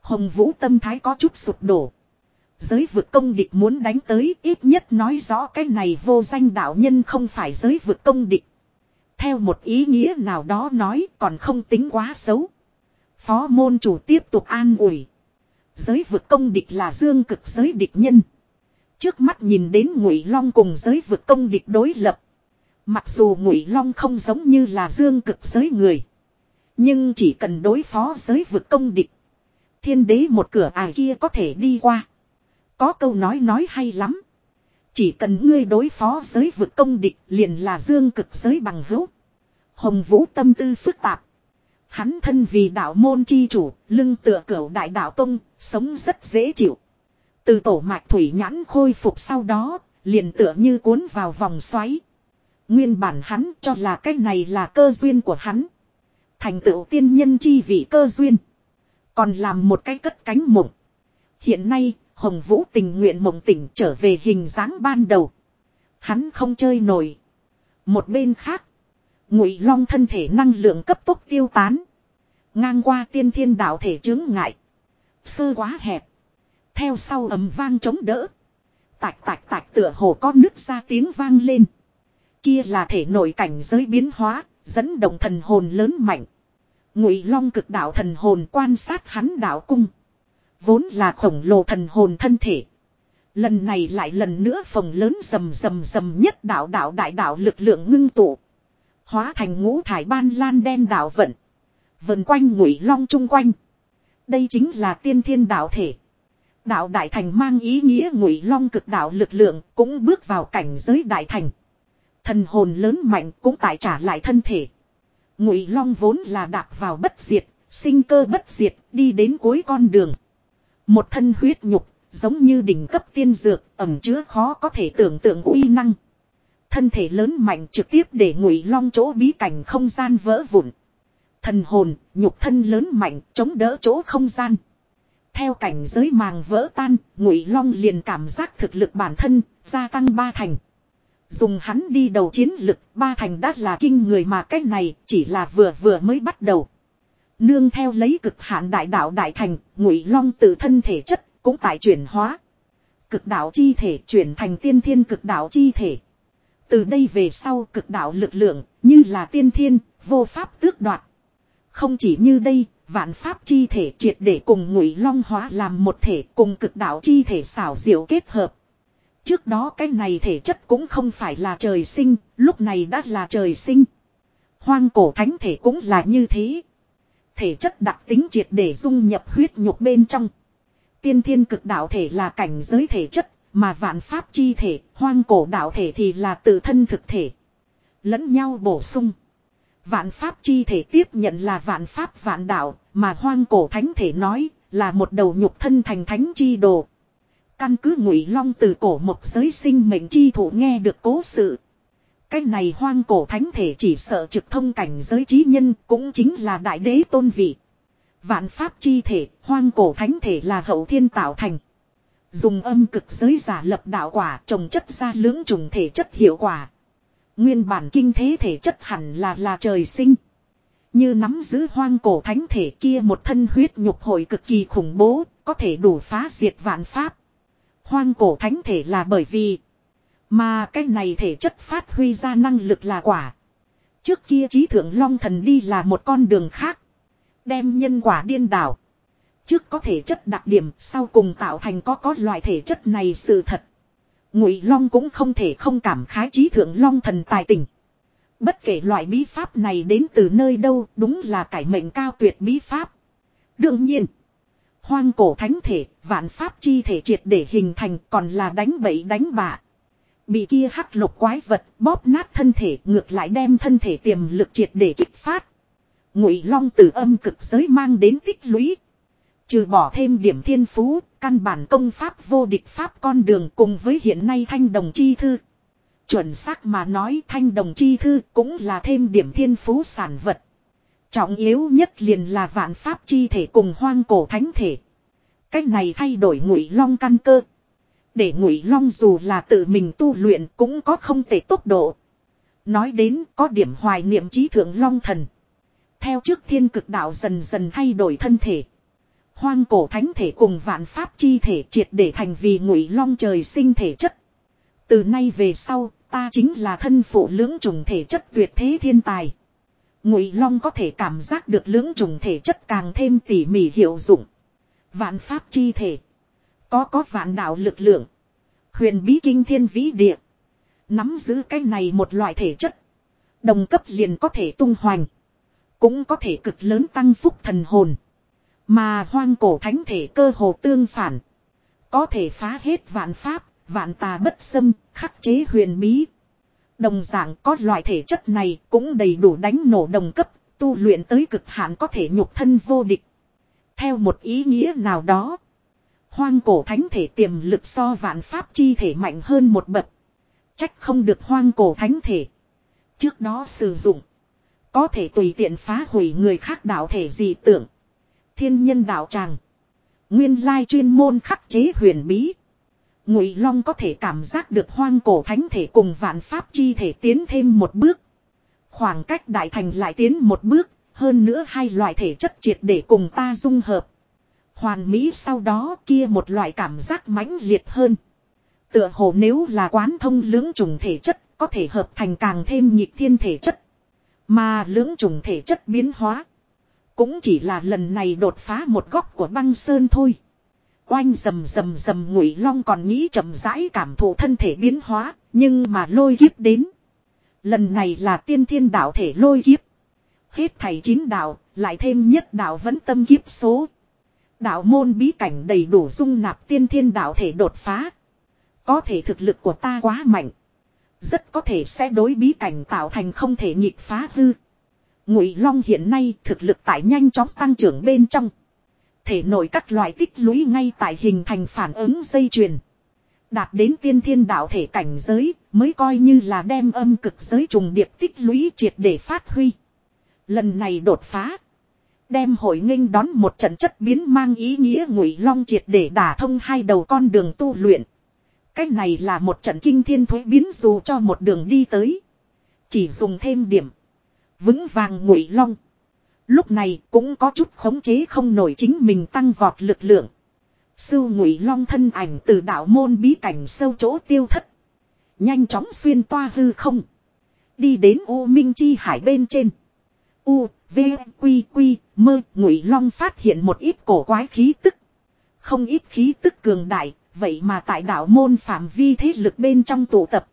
Hồng Vũ tâm thái có chút sụp đổ. Giới vực công địch muốn đánh tới ít nhất nói rõ cái này vô danh đạo nhân không phải giới vực công địch. Theo một ý nghĩa nào đó nói còn không tính quá xấu. Phó môn chủ tiếp tục an ủi. Giới vực công địch là dương cực giới địch nhân. Trước mắt nhìn đến ngụy long cùng giới vực công địch đối lập. Mặc dù ngụy long không giống như là dương cực giới người. Nhưng chỉ cần đối phó giới vực công địch. Thiên đế một cửa ải kia có thể đi qua. Có câu nói nói hay lắm. Chỉ cần ngươi đối phó giới vực công địch liền là dương cực giới bằng hữu. Hồng Vũ tâm tư phức tạp. Hắn thân vì đạo môn chi chủ, lưng tựa cửu đại đạo tông, sống rất dễ chịu. Từ tổ mạch thủy nhãn khôi phục sau đó, liền tựa như cuốn vào vòng xoáy. Nguyên bản hắn cho là cái này là cơ duyên của hắn. Thành tựu tiên nhân chi vị cơ duyên. Còn làm một cái cất cánh mộng. Hiện nay, Hồng Vũ tình nguyện mộng tỉnh trở về hình dáng ban đầu. Hắn không chơi nổi. Một bên khác, Ngụy Long thân thể năng lượng cấp tốc tiêu tán. Ngang qua tiên thiên đạo thể chứng ngại. Sơ quá hẹp. Theo sau ầm vang chống đỡ. Tạch tạch tạch tựa hồ có nứt ra tiếng vang lên. Kia là thể nội cảnh giới biến hóa, dẫn động thần hồn lớn mạnh. Ngụy Long cực đạo thần hồn quan sát hắn đạo cung. Vốn là khổng lồ thần hồn thân thể. Lần này lại lần nữa phòng lớn rầm rầm rầm nhất đạo đạo đại đạo lực lượng ngưng tụ. Hóa thành ngũ thải ban lan đen đạo vận. Vần quanh ngụy long chung quanh. Đây chính là tiên thiên đạo thể. Đạo đại thành mang ý nghĩa ngụy long cực đạo lực lượng cũng bước vào cảnh giới đại thành. Thần hồn lớn mạnh cũng tại trả lại thân thể. Ngụy long vốn là đạp vào bất diệt, sinh cơ bất diệt, đi đến cuối con đường. Một thân huyết nhục, giống như đỉnh cấp tiên dược, ẩm chứa khó có thể tưởng tượng uy năng. Thân thể lớn mạnh trực tiếp để ngụy long chỗ bí cảnh không gian vỡ vụn. Thần hồn, nhục thân lớn mạnh, chống đỡ chỗ không gian. Theo cảnh giới màng vỡ tan, ngụy long liền cảm giác thực lực bản thân, gia tăng ba thành. Dùng hắn đi đầu chiến lực, ba thành đã là kinh người mà cách này chỉ là vừa vừa mới bắt đầu. Nương theo lấy cực hạn đại đạo đại thành, ngụy long tự thân thể chất cũng tại chuyển hóa. Cực đạo chi thể chuyển thành tiên thiên cực đạo chi thể. Từ đây về sau cực đạo lực lượng, như là tiên thiên, vô pháp tước đoạt. Không chỉ như đây, vạn pháp chi thể triệt để cùng ngụy long hóa làm một thể cùng cực đạo chi thể xảo diệu kết hợp. Trước đó cái này thể chất cũng không phải là trời sinh, lúc này đã là trời sinh. Hoang cổ thánh thể cũng là như thế. Thể chất đặc tính triệt để dung nhập huyết nhục bên trong. Tiên thiên cực đạo thể là cảnh giới thể chất, mà vạn pháp chi thể, hoang cổ đạo thể thì là tự thân thực thể. Lẫn nhau bổ sung. Vạn pháp chi thể tiếp nhận là vạn pháp vạn đạo, mà hoang cổ thánh thể nói là một đầu nhục thân thành thánh chi đồ. Căn cứ ngụy long từ cổ một giới sinh mệnh chi thủ nghe được cố sự. Cái này hoang cổ thánh thể chỉ sợ trực thông cảnh giới trí nhân cũng chính là đại đế tôn vị. Vạn pháp chi thể, hoang cổ thánh thể là hậu thiên tạo thành. Dùng âm cực giới giả lập đạo quả trồng chất ra lưỡng trùng thể chất hiệu quả. Nguyên bản kinh thế thể chất hẳn là là trời sinh. Như nắm giữ hoang cổ thánh thể kia một thân huyết nhục hội cực kỳ khủng bố, có thể đủ phá diệt vạn pháp. Hoang cổ thánh thể là bởi vì mà cái này thể chất phát huy ra năng lực là quả. Trước kia trí thượng long thần đi là một con đường khác. Đem nhân quả điên đảo. Trước có thể chất đặc điểm sau cùng tạo thành có có loại thể chất này sự thật. Ngụy Long cũng không thể không cảm khái trí thượng long thần tài tình. Bất kể loại bí pháp này đến từ nơi đâu đúng là cải mệnh cao tuyệt bí pháp. Đương nhiên. Hoang cổ thánh thể, vạn pháp chi thể triệt để hình thành còn là đánh bậy đánh bạ. Bị kia hắc lục quái vật bóp nát thân thể ngược lại đem thân thể tiềm lực triệt để kích phát. Ngụy long từ âm cực giới mang đến tích lũy. Trừ bỏ thêm điểm thiên phú, căn bản công pháp vô địch pháp con đường cùng với hiện nay thanh đồng chi thư. Chuẩn xác mà nói thanh đồng chi thư cũng là thêm điểm thiên phú sản vật. Trọng yếu nhất liền là vạn pháp chi thể cùng hoang cổ thánh thể. Cách này thay đổi ngụy long căn cơ. Để ngụy long dù là tự mình tu luyện cũng có không tệ tốc độ. Nói đến có điểm hoài niệm trí thượng long thần. Theo trước thiên cực đạo dần dần thay đổi thân thể. Hoang cổ thánh thể cùng vạn pháp chi thể triệt để thành vì ngụy long trời sinh thể chất. Từ nay về sau, ta chính là thân phụ lưỡng trùng thể chất tuyệt thế thiên tài. Ngụy long có thể cảm giác được lưỡng trùng thể chất càng thêm tỉ mỉ hiệu dụng. Vạn pháp chi thể. Có có vạn đạo lực lượng. Huyền bí kinh thiên vĩ địa. Nắm giữ cái này một loại thể chất. Đồng cấp liền có thể tung hoành. Cũng có thể cực lớn tăng phúc thần hồn. Mà hoang cổ thánh thể cơ hồ tương phản. Có thể phá hết vạn pháp, vạn tà bất xâm, khắc chế huyền bí. Đồng dạng có loại thể chất này cũng đầy đủ đánh nổ đồng cấp, tu luyện tới cực hạn có thể nhục thân vô địch. Theo một ý nghĩa nào đó. Hoang cổ thánh thể tiềm lực so vạn pháp chi thể mạnh hơn một bậc. Trách không được hoang cổ thánh thể. Trước đó sử dụng. Có thể tùy tiện phá hủy người khác đạo thể dị tưởng. Thiên nhân đạo tràng. Nguyên lai chuyên môn khắc chế huyền bí. Ngụy Long có thể cảm giác được hoang cổ thánh thể cùng vạn pháp chi thể tiến thêm một bước. Khoảng cách đại thành lại tiến một bước, hơn nữa hai loại thể chất triệt để cùng ta dung hợp. Hoàn mỹ sau đó kia một loại cảm giác mãnh liệt hơn. Tựa hồ nếu là quán thông lưỡng trùng thể chất, có thể hợp thành càng thêm nhịp thiên thể chất. Mà lưỡng trùng thể chất biến hóa. Cũng chỉ là lần này đột phá một góc của băng sơn thôi. Oanh rầm rầm rầm ngụy long còn nghĩ chậm rãi cảm thụ thân thể biến hóa, nhưng mà lôi kiếp đến. Lần này là tiên thiên đạo thể lôi kiếp. Hết thầy chín đạo, lại thêm nhất đạo vẫn tâm kiếp số. Đạo môn bí cảnh đầy đủ dung nạp tiên thiên đạo thể đột phá. Có thể thực lực của ta quá mạnh. Rất có thể sẽ đối bí cảnh tạo thành không thể nhịp phá hư. Ngụy Long hiện nay thực lực tại nhanh chóng tăng trưởng bên trong. Thể nội các loại tích lũy ngay tại hình thành phản ứng dây chuyền. Đạt đến tiên thiên đạo thể cảnh giới mới coi như là đem âm cực giới trùng điệp tích lũy triệt để phát huy. Lần này đột phá. Đem hội nghênh đón một trận chất biến mang ý nghĩa ngụy long triệt để đả thông hai đầu con đường tu luyện. Cái này là một trận kinh thiên thuế biến dù cho một đường đi tới. Chỉ dùng thêm điểm. Vững vàng ngụy long. Lúc này cũng có chút khống chế không nổi chính mình tăng vọt lực lượng. Sưu ngụy long thân ảnh từ đạo môn bí cảnh sâu chỗ tiêu thất. Nhanh chóng xuyên toa hư không. Đi đến U Minh Chi hải bên trên. U, V, Quy, Quy, mơ, ngụy long phát hiện một ít cổ quái khí tức. Không ít khí tức cường đại, vậy mà tại đạo môn phạm vi thế lực bên trong tụ tập.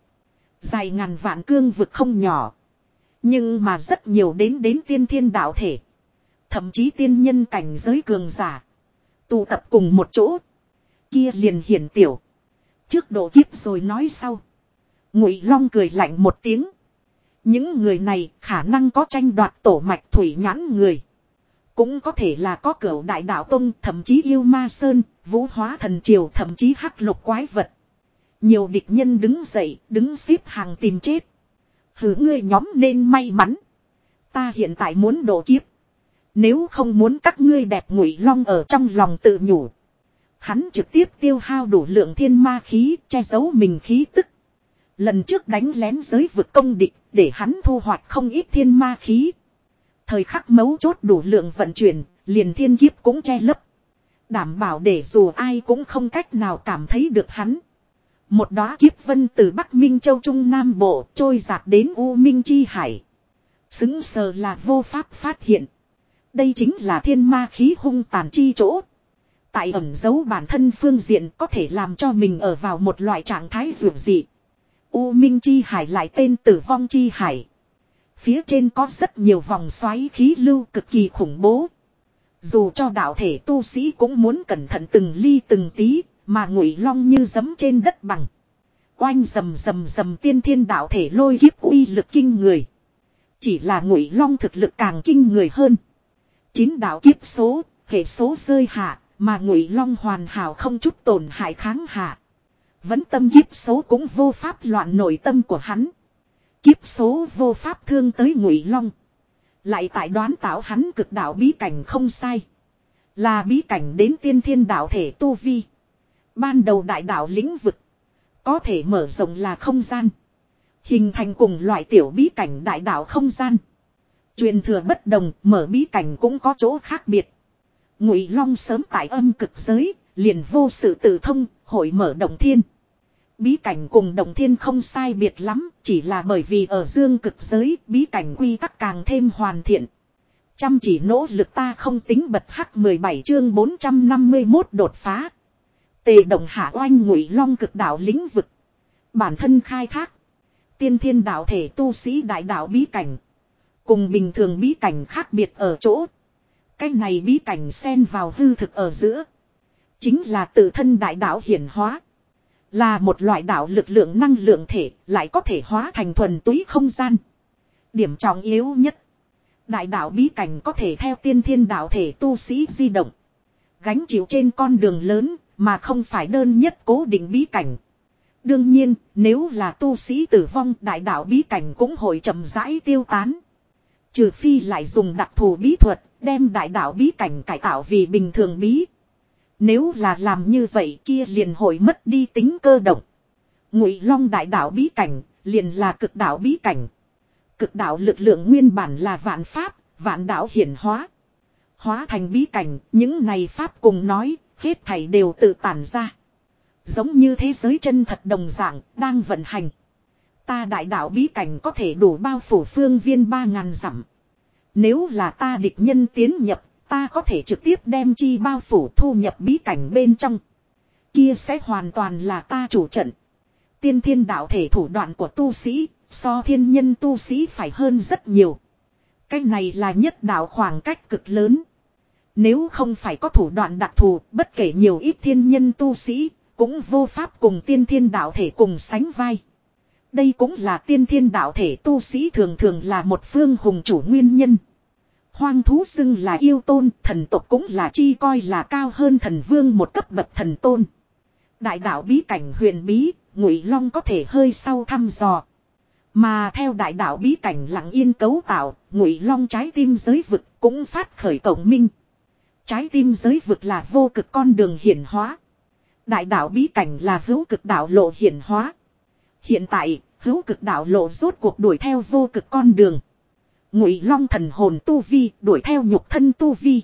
Dài ngàn vạn cương vực không nhỏ. Nhưng mà rất nhiều đến đến tiên thiên đạo thể. Thậm chí tiên nhân cảnh giới cường giả. Tụ tập cùng một chỗ. Kia liền hiển tiểu. Trước độ kiếp rồi nói sau. Ngụy Long cười lạnh một tiếng. Những người này khả năng có tranh đoạt tổ mạch thủy nhãn người. Cũng có thể là có cửu đại đạo tông thậm chí yêu ma sơn, vũ hóa thần triều thậm chí hắc lục quái vật. Nhiều địch nhân đứng dậy, đứng xếp hàng tìm chết. Hứ ngươi nhóm nên may mắn. Ta hiện tại muốn đổ kiếp. Nếu không muốn các ngươi đẹp ngụy long ở trong lòng tự nhủ. Hắn trực tiếp tiêu hao đủ lượng thiên ma khí che giấu mình khí tức. Lần trước đánh lén giới vực công địch để hắn thu hoạch không ít thiên ma khí. Thời khắc mấu chốt đủ lượng vận chuyển, liền thiên kiếp cũng che lấp. Đảm bảo để dù ai cũng không cách nào cảm thấy được hắn. Một đóa kiếp vân từ Bắc Minh Châu Trung Nam Bộ trôi giạt đến U Minh Chi Hải. Xứng sờ là vô pháp phát hiện. Đây chính là thiên ma khí hung tàn chi chỗ. Tại ẩn giấu bản thân phương diện có thể làm cho mình ở vào một loại trạng thái rượu dị. U Minh Chi Hải lại tên tử vong Chi Hải. Phía trên có rất nhiều vòng xoáy khí lưu cực kỳ khủng bố. Dù cho đạo thể tu sĩ cũng muốn cẩn thận từng ly từng tí, mà ngụy long như giấm trên đất bằng. Oanh rầm rầm rầm tiên thiên đạo thể lôi kiếp uy lực kinh người. Chỉ là ngụy long thực lực càng kinh người hơn. Chín đạo kiếp số, Hệ số rơi hạ, mà ngụy long hoàn hảo không chút tổn hại kháng hạ. Vẫn tâm kiếp số cũng vô pháp loạn nội tâm của hắn. Kiếp số vô pháp thương tới ngụy long. Lại tại đoán tạo hắn cực đạo bí cảnh không sai. Là bí cảnh đến tiên thiên đạo thể tu vi. Ban đầu đại đạo lĩnh vực. Có thể mở rộng là không gian. Hình thành cùng loại tiểu bí cảnh đại đạo không gian. Truyền thừa bất đồng, mở bí cảnh cũng có chỗ khác biệt. Ngụy Long sớm tại âm cực giới, liền vô sự tự thông, hội mở động thiên. Bí cảnh cùng động thiên không sai biệt lắm, chỉ là bởi vì ở dương cực giới, bí cảnh quy tắc càng thêm hoàn thiện. Chăm chỉ nỗ lực ta không tính bật hắc 17 chương 451 đột phá. Tề động hạ oanh ngụy long cực đạo lĩnh vực. Bản thân khai thác. Tiên thiên đạo thể tu sĩ đại đạo bí cảnh. Cùng bình thường bí cảnh khác biệt ở chỗ. Cái này bí cảnh xen vào hư thực ở giữa. Chính là tự thân đại đạo hiển hóa. Là một loại đạo lực lượng năng lượng thể lại có thể hóa thành thuần túy không gian. Điểm trọng yếu nhất. Đại đạo bí cảnh có thể theo tiên thiên đạo thể tu sĩ di động. Gánh chịu trên con đường lớn mà không phải đơn nhất cố định bí cảnh. Đương nhiên, nếu là tu sĩ tử vong đại đạo bí cảnh cũng hội chậm rãi tiêu tán. Trừ phi lại dùng đặc thù bí thuật, đem đại đạo bí cảnh cải tạo vì bình thường bí. Nếu là làm như vậy kia liền hội mất đi tính cơ động. Ngụy Long đại đạo bí cảnh, liền là cực đạo bí cảnh. Cực đạo lực lượng nguyên bản là vạn pháp, vạn đạo hiển hóa. Hóa thành bí cảnh, những này pháp cùng nói, hết thảy đều tự tản ra. Giống như thế giới chân thật đồng dạng, đang vận hành. Ta đại đạo bí cảnh có thể đủ bao phủ phương viên ba ngàn dặm. Nếu là ta địch nhân tiến nhập, ta có thể trực tiếp đem chi bao phủ thu nhập bí cảnh bên trong. Kia sẽ hoàn toàn là ta chủ trận. Tiên thiên đạo thể thủ đoạn của tu sĩ, so thiên nhân tu sĩ phải hơn rất nhiều. Cái này là nhất đạo khoảng cách cực lớn. Nếu không phải có thủ đoạn đặc thù, bất kể nhiều ít thiên nhân tu sĩ, cũng vô pháp cùng tiên thiên đạo thể cùng sánh vai. Đây cũng là tiên thiên đạo thể tu sĩ thường thường là một phương hùng chủ nguyên nhân. Hoang thú xưng là yêu tôn, thần tộc cũng là chi coi là cao hơn thần vương một cấp bậc thần tôn. Đại đạo bí cảnh huyền bí, ngụy long có thể hơi sau thăm dò. Mà theo đại đạo bí cảnh lặng yên cấu tạo, ngụy long trái tim giới vực cũng phát khởi cổng minh. Trái tim giới vực là vô cực con đường hiển hóa. Đại đạo bí cảnh là hữu cực đạo lộ hiển hóa. Hiện tại, hữu cực đạo lộ rốt cuộc đuổi theo vô cực con đường. Ngụy Long thần hồn tu vi đuổi theo nhục thân tu vi.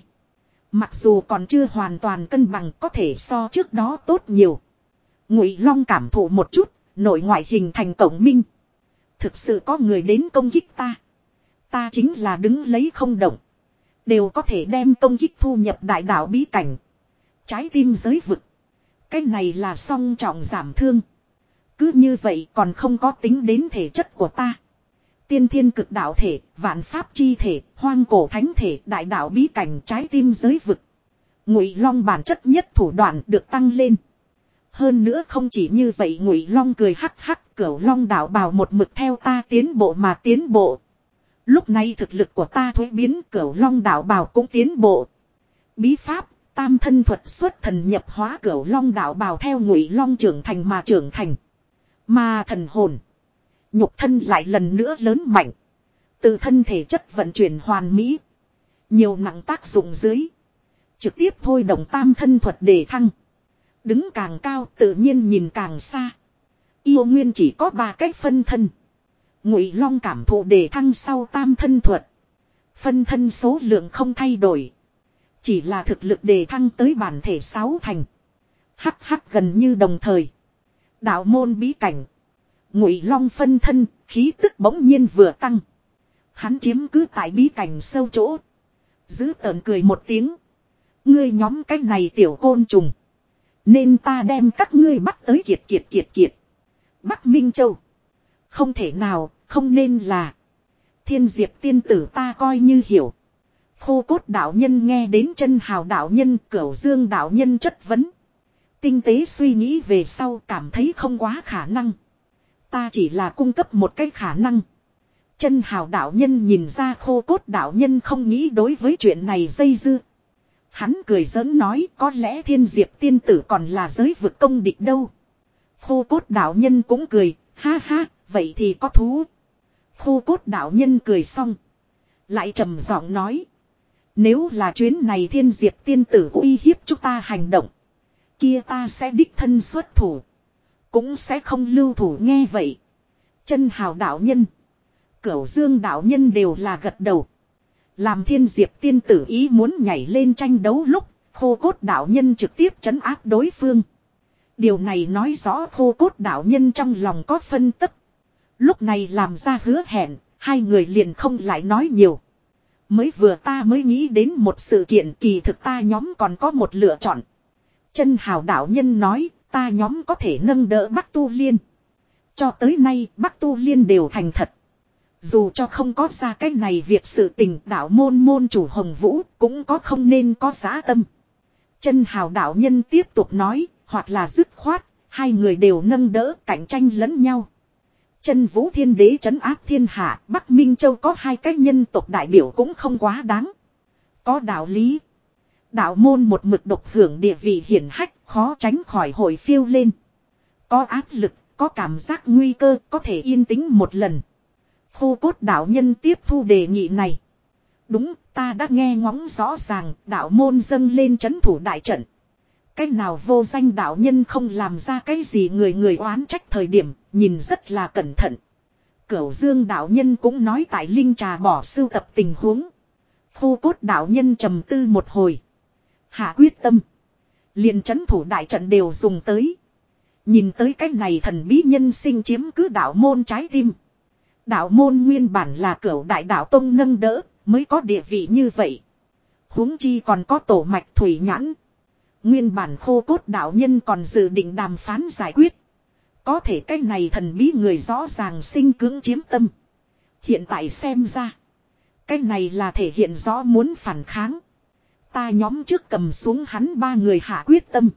Mặc dù còn chưa hoàn toàn cân bằng có thể so trước đó tốt nhiều. Ngụy Long cảm thụ một chút, nội ngoại hình thành cổng minh. Thực sự có người đến công kích ta. Ta chính là đứng lấy không động. Đều có thể đem công kích thu nhập đại đạo bí cảnh. Trái tim giới vực. Cái này là song trọng giảm thương. Cứ như vậy còn không có tính đến thể chất của ta. Tiên thiên cực đạo thể, vạn pháp chi thể, hoang cổ thánh thể, đại đạo bí cảnh trái tim giới vực. Ngụy Long bản chất nhất thủ đoạn được tăng lên. Hơn nữa không chỉ như vậy Ngụy Long cười hắc hắc, Cửu Long đạo bào một mực theo ta tiến bộ mà tiến bộ. Lúc này thực lực của ta thối biến, Cửu Long đạo bào cũng tiến bộ. Bí pháp, tam thân thuật xuất thần nhập hóa Cửu Long đạo bào theo Ngụy Long trưởng thành mà trưởng thành. Mà thần hồn Nhục thân lại lần nữa lớn mạnh. Từ thân thể chất vận chuyển hoàn mỹ. Nhiều nặng tác dụng dưới. Trực tiếp thôi động tam thân thuật để thăng. Đứng càng cao tự nhiên nhìn càng xa. Yêu nguyên chỉ có ba cách phân thân. Ngụy Long cảm thụ đề thăng sau tam thân thuật. Phân thân số lượng không thay đổi. Chỉ là thực lực đề thăng tới bản thể sáu thành. Hắc hắc gần như đồng thời. Đạo môn bí cảnh Ngụy Long phân thân, khí tức bỗng nhiên vừa tăng. Hắn chiếm cứ tại bí cảnh sâu chỗ. Giữ tợn cười một tiếng. Ngươi nhóm cái này tiểu côn trùng. Nên ta đem các ngươi bắt tới kiệt kiệt kiệt kiệt. Bắc Minh Châu. Không thể nào, không nên là. Thiên diệp tiên tử ta coi như hiểu. Khô cốt đạo nhân nghe đến chân hào đạo nhân cửu dương đạo nhân chất vấn. Tinh tế suy nghĩ về sau cảm thấy không quá khả năng. Ta chỉ là cung cấp một cái khả năng. Chân hào đạo nhân nhìn ra khô cốt đạo nhân không nghĩ đối với chuyện này dây dưa. Hắn cười giỡn nói có lẽ thiên diệp tiên tử còn là giới vực công địch đâu. Khô cốt đạo nhân cũng cười, ha ha, vậy thì có thú. Khô cốt đạo nhân cười xong. Lại trầm giọng nói. Nếu là chuyến này thiên diệp tiên tử uy hiếp chúng ta hành động. Kia ta sẽ đích thân xuất thủ. Cũng sẽ không lưu thủ nghe vậy. Chân hào đạo nhân. Cửu dương đạo nhân đều là gật đầu. Làm thiên diệp tiên tử ý muốn nhảy lên tranh đấu lúc. Khô cốt đạo nhân trực tiếp chấn áp đối phương. Điều này nói rõ khô cốt đạo nhân trong lòng có phân tích. Lúc này làm ra hứa hẹn, hai người liền không lại nói nhiều. Mới vừa ta mới nghĩ đến một sự kiện kỳ thực ta nhóm còn có một lựa chọn. Chân hào đạo nhân nói, ta nhóm có thể nâng đỡ Bắc Tu Liên. Cho tới nay, Bắc Tu Liên đều thành thật. Dù cho không có ra cái này việc sự tình đạo môn môn chủ Hồng Vũ cũng có không nên có giá tâm. Chân hào đạo nhân tiếp tục nói, hoặc là dứt khoát, hai người đều nâng đỡ cạnh tranh lẫn nhau. Chân vũ thiên đế trấn áp thiên hạ, Bắc Minh Châu có hai cái nhân tộc đại biểu cũng không quá đáng. Có đạo lý. Đạo môn một mực độc hưởng địa vị hiển hách, khó tránh khỏi hồi phiêu lên. Có áp lực, có cảm giác nguy cơ, có thể yên tĩnh một lần. Khu cốt đạo nhân tiếp thu đề nghị này. Đúng, ta đã nghe ngóng rõ ràng, đạo môn dâng lên chấn thủ đại trận. cách nào vô danh đạo nhân không làm ra cái gì người người oán trách thời điểm, nhìn rất là cẩn thận. Cửu dương đạo nhân cũng nói tại linh trà bỏ sưu tập tình huống. Khu cốt đạo nhân trầm tư một hồi. Hạ quyết tâm. liền chấn thủ đại trận đều dùng tới. Nhìn tới cái này thần bí nhân sinh chiếm cứ đạo môn trái tim. Đạo môn nguyên bản là cửu đại đạo tông nâng đỡ, mới có địa vị như vậy. huống chi còn có tổ mạch thủy nhãn. Nguyên bản khô cốt đạo nhân còn dự định đàm phán giải quyết. Có thể cái này thần bí người rõ ràng sinh cưỡng chiếm tâm. Hiện tại xem ra. Cái này là thể hiện rõ muốn phản kháng. Ta nhóm trước cầm xuống hắn ba người hạ quyết tâm.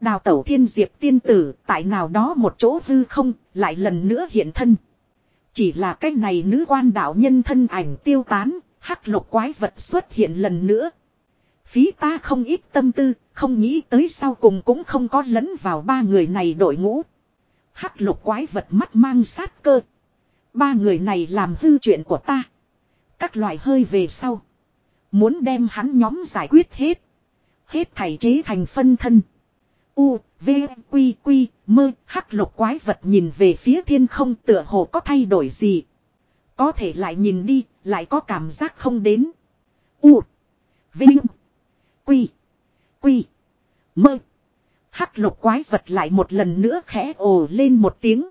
Đào tẩu thiên diệp tiên tử tại nào đó một chỗ hư không lại lần nữa hiện thân. Chỉ là cái này nữ quan đạo nhân thân ảnh tiêu tán, hắc lục quái vật xuất hiện lần nữa. Phí ta không ít tâm tư, không nghĩ tới sau cùng cũng không có lấn vào ba người này đội ngũ. Hắc lục quái vật mắt mang sát cơ. Ba người này làm hư chuyện của ta. Các loại hơi về sau. Muốn đem hắn nhóm giải quyết hết. Hết thảy chế thành phân thân. U, V, Quy, Quy, mơ, hắc lục quái vật nhìn về phía thiên không tựa hồ có thay đổi gì. Có thể lại nhìn đi, lại có cảm giác không đến. U, Vinh, Quy, Quy, mơ. Hắc lục quái vật lại một lần nữa khẽ ồ lên một tiếng.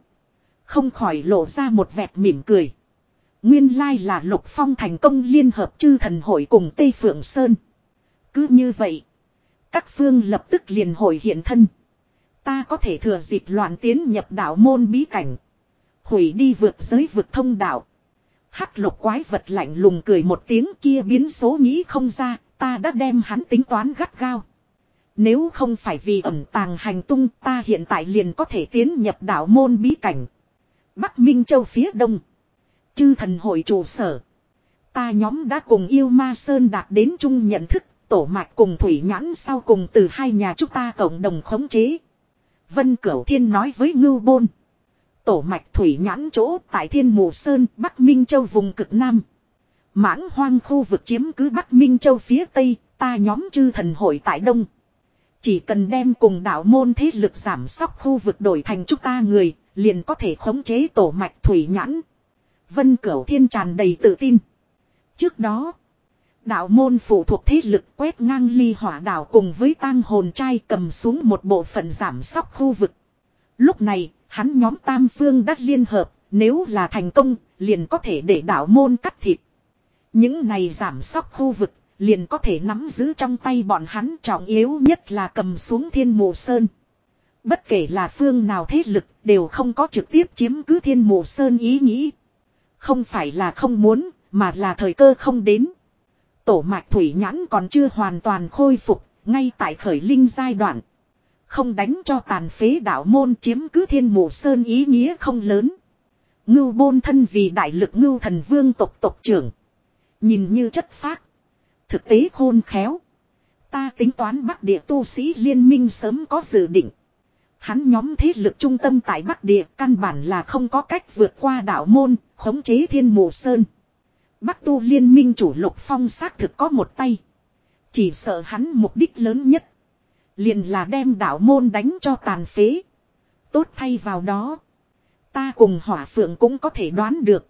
Không khỏi lộ ra một vẹt mỉm cười. Nguyên lai là lục phong thành công liên hợp chư thần hội cùng Tây Phượng Sơn. Cứ như vậy. Các phương lập tức liền hội hiện thân. Ta có thể thừa dịp loạn tiến nhập đạo môn bí cảnh. Hủy đi vượt giới vượt thông đạo. Hắc lục quái vật lạnh lùng cười một tiếng kia biến số nghĩ không ra, ta đã đem hắn tính toán gắt gao. Nếu không phải vì ẩn tàng hành tung ta hiện tại liền có thể tiến nhập đạo môn bí cảnh. Bắc Minh Châu phía đông. Chư thần hội trụ sở. Ta nhóm đã cùng yêu ma sơn đạt đến chung nhận thức tổ mạch cùng thủy nhãn sau cùng từ hai nhà chúng ta cộng đồng khống chế. Vân Cửu Thiên nói với Ngưu Bôn. Tổ mạch thủy nhãn chỗ tại Thiên Mù Sơn, Bắc Minh Châu vùng cực Nam. Mãng hoang khu vực chiếm cứ Bắc Minh Châu phía Tây, ta nhóm chư thần hội tại Đông. Chỉ cần đem cùng đạo môn thế lực giảm sóc khu vực đổi thành chúng ta người, liền có thể khống chế tổ mạch thủy nhãn. Vân Cửu Thiên tràn đầy tự tin. Trước đó, đạo môn phụ thuộc thế lực quét ngang ly hỏa đảo cùng với tang hồn trai cầm xuống một bộ phận giảm sóc khu vực. Lúc này, hắn nhóm tam phương đắt liên hợp, nếu là thành công, liền có thể để đạo môn cắt thịt. Những này giảm sóc khu vực, liền có thể nắm giữ trong tay bọn hắn trọng yếu nhất là cầm xuống thiên mù sơn. Bất kể là phương nào thế lực, đều không có trực tiếp chiếm cứ thiên mù sơn ý nghĩ. Không phải là không muốn, mà là thời cơ không đến. Tổ mạch thủy nhãn còn chưa hoàn toàn khôi phục, ngay tại khởi linh giai đoạn. Không đánh cho tàn phế đạo môn chiếm cứ thiên mộ sơn ý nghĩa không lớn. Ngưu bôn thân vì đại lực ngưu thần vương tộc tộc trưởng. Nhìn như chất phác. Thực tế khôn khéo. Ta tính toán Bắc Địa tu sĩ liên minh sớm có dự định. Hắn nhóm thế lực trung tâm tại Bắc Địa căn bản là không có cách vượt qua đảo môn, khống chế thiên mộ sơn. Bắc tu liên minh chủ lục phong xác thực có một tay. Chỉ sợ hắn mục đích lớn nhất. Liền là đem đảo môn đánh cho tàn phế. Tốt thay vào đó. Ta cùng hỏa phượng cũng có thể đoán được.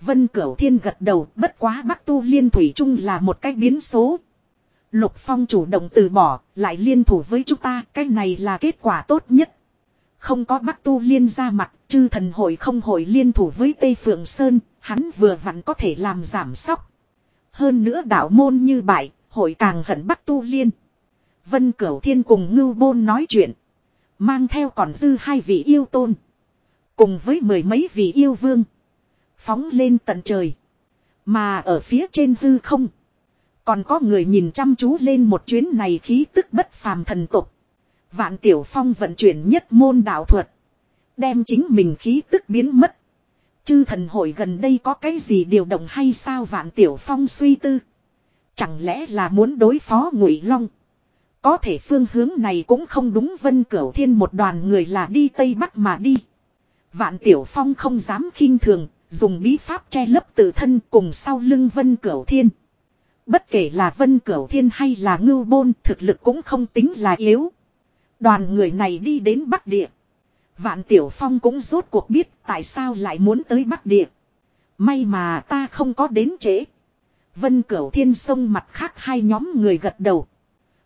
Vân Cửu Thiên gật đầu bất quá Bắc Tu Liên Thủy Trung là một cách biến số. Lục Phong chủ động từ bỏ, lại liên thủ với chúng ta, cái này là kết quả tốt nhất. Không có Bắc Tu Liên ra mặt, chư thần hội không hội liên thủ với Tây Phượng Sơn, hắn vừa vặn có thể làm giảm sóc. Hơn nữa đạo môn như bại, hội càng hận Bắc Tu Liên. Vân Cửu Thiên cùng Ngưu Bôn nói chuyện. Mang theo còn dư hai vị yêu tôn. Cùng với mười mấy vị yêu vương. Phóng lên tận trời. Mà ở phía trên hư không. Còn có người nhìn chăm chú lên một chuyến này khí tức bất phàm thần tục. Vạn Tiểu Phong vận chuyển nhất môn đạo thuật. Đem chính mình khí tức biến mất. Chư thần hội gần đây có cái gì điều động hay sao Vạn Tiểu Phong suy tư. Chẳng lẽ là muốn đối phó Ngụy Long. Có thể phương hướng này cũng không đúng Vân Cửu Thiên một đoàn người là đi Tây Bắc mà đi. Vạn Tiểu Phong không dám khinh thường, dùng bí pháp che lấp tự thân cùng sau lưng Vân Cửu Thiên. Bất kể là Vân Cửu Thiên hay là Ngưu Bôn thực lực cũng không tính là yếu. Đoàn người này đi đến Bắc Địa. Vạn Tiểu Phong cũng rốt cuộc biết tại sao lại muốn tới Bắc Địa. May mà ta không có đến trễ. Vân Cửu Thiên sông mặt khác hai nhóm người gật đầu.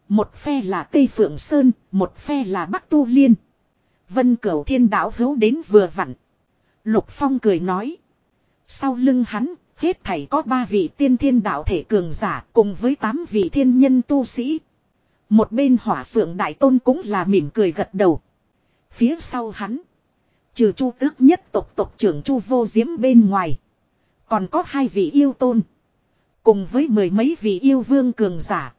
Một phe là Tây Phượng Sơn, một phe là Bắc Tu Liên. Vân Cửu Thiên đảo hữu đến vừa vặn. Lục Phong cười nói. Sau lưng hắn, hết thảy có ba vị tiên thiên đạo thể cường giả cùng với tám vị thiên nhân tu sĩ. Một bên hỏa phượng đại tôn cũng là mỉm cười gật đầu. Phía sau hắn, trừ chu tước nhất tộc tộc trưởng chu vô diễm bên ngoài. Còn có hai vị yêu tôn. Cùng với mười mấy vị yêu vương cường giả.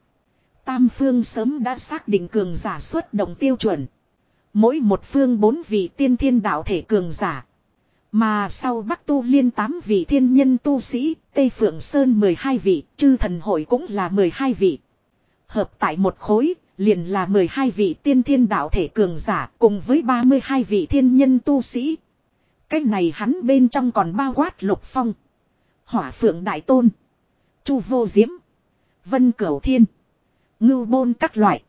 Tam phương sớm đã xác định cường giả xuất động tiêu chuẩn. Mỗi một phương bốn vị tiên thiên đạo thể cường giả. Mà sau Bắc Tu Liên tám vị thiên nhân tu sĩ, Tây Phượng Sơn 12 vị, chư thần hội cũng là 12 vị. Hợp tại một khối, liền là 12 vị tiên thiên đạo thể cường giả cùng với 32 vị thiên nhân tu sĩ. Cái này hắn bên trong còn bao quát lục phong. Hỏa phượng đại tôn. Chu vô diễm. Vân cửu thiên. Ngưu bôn các loại.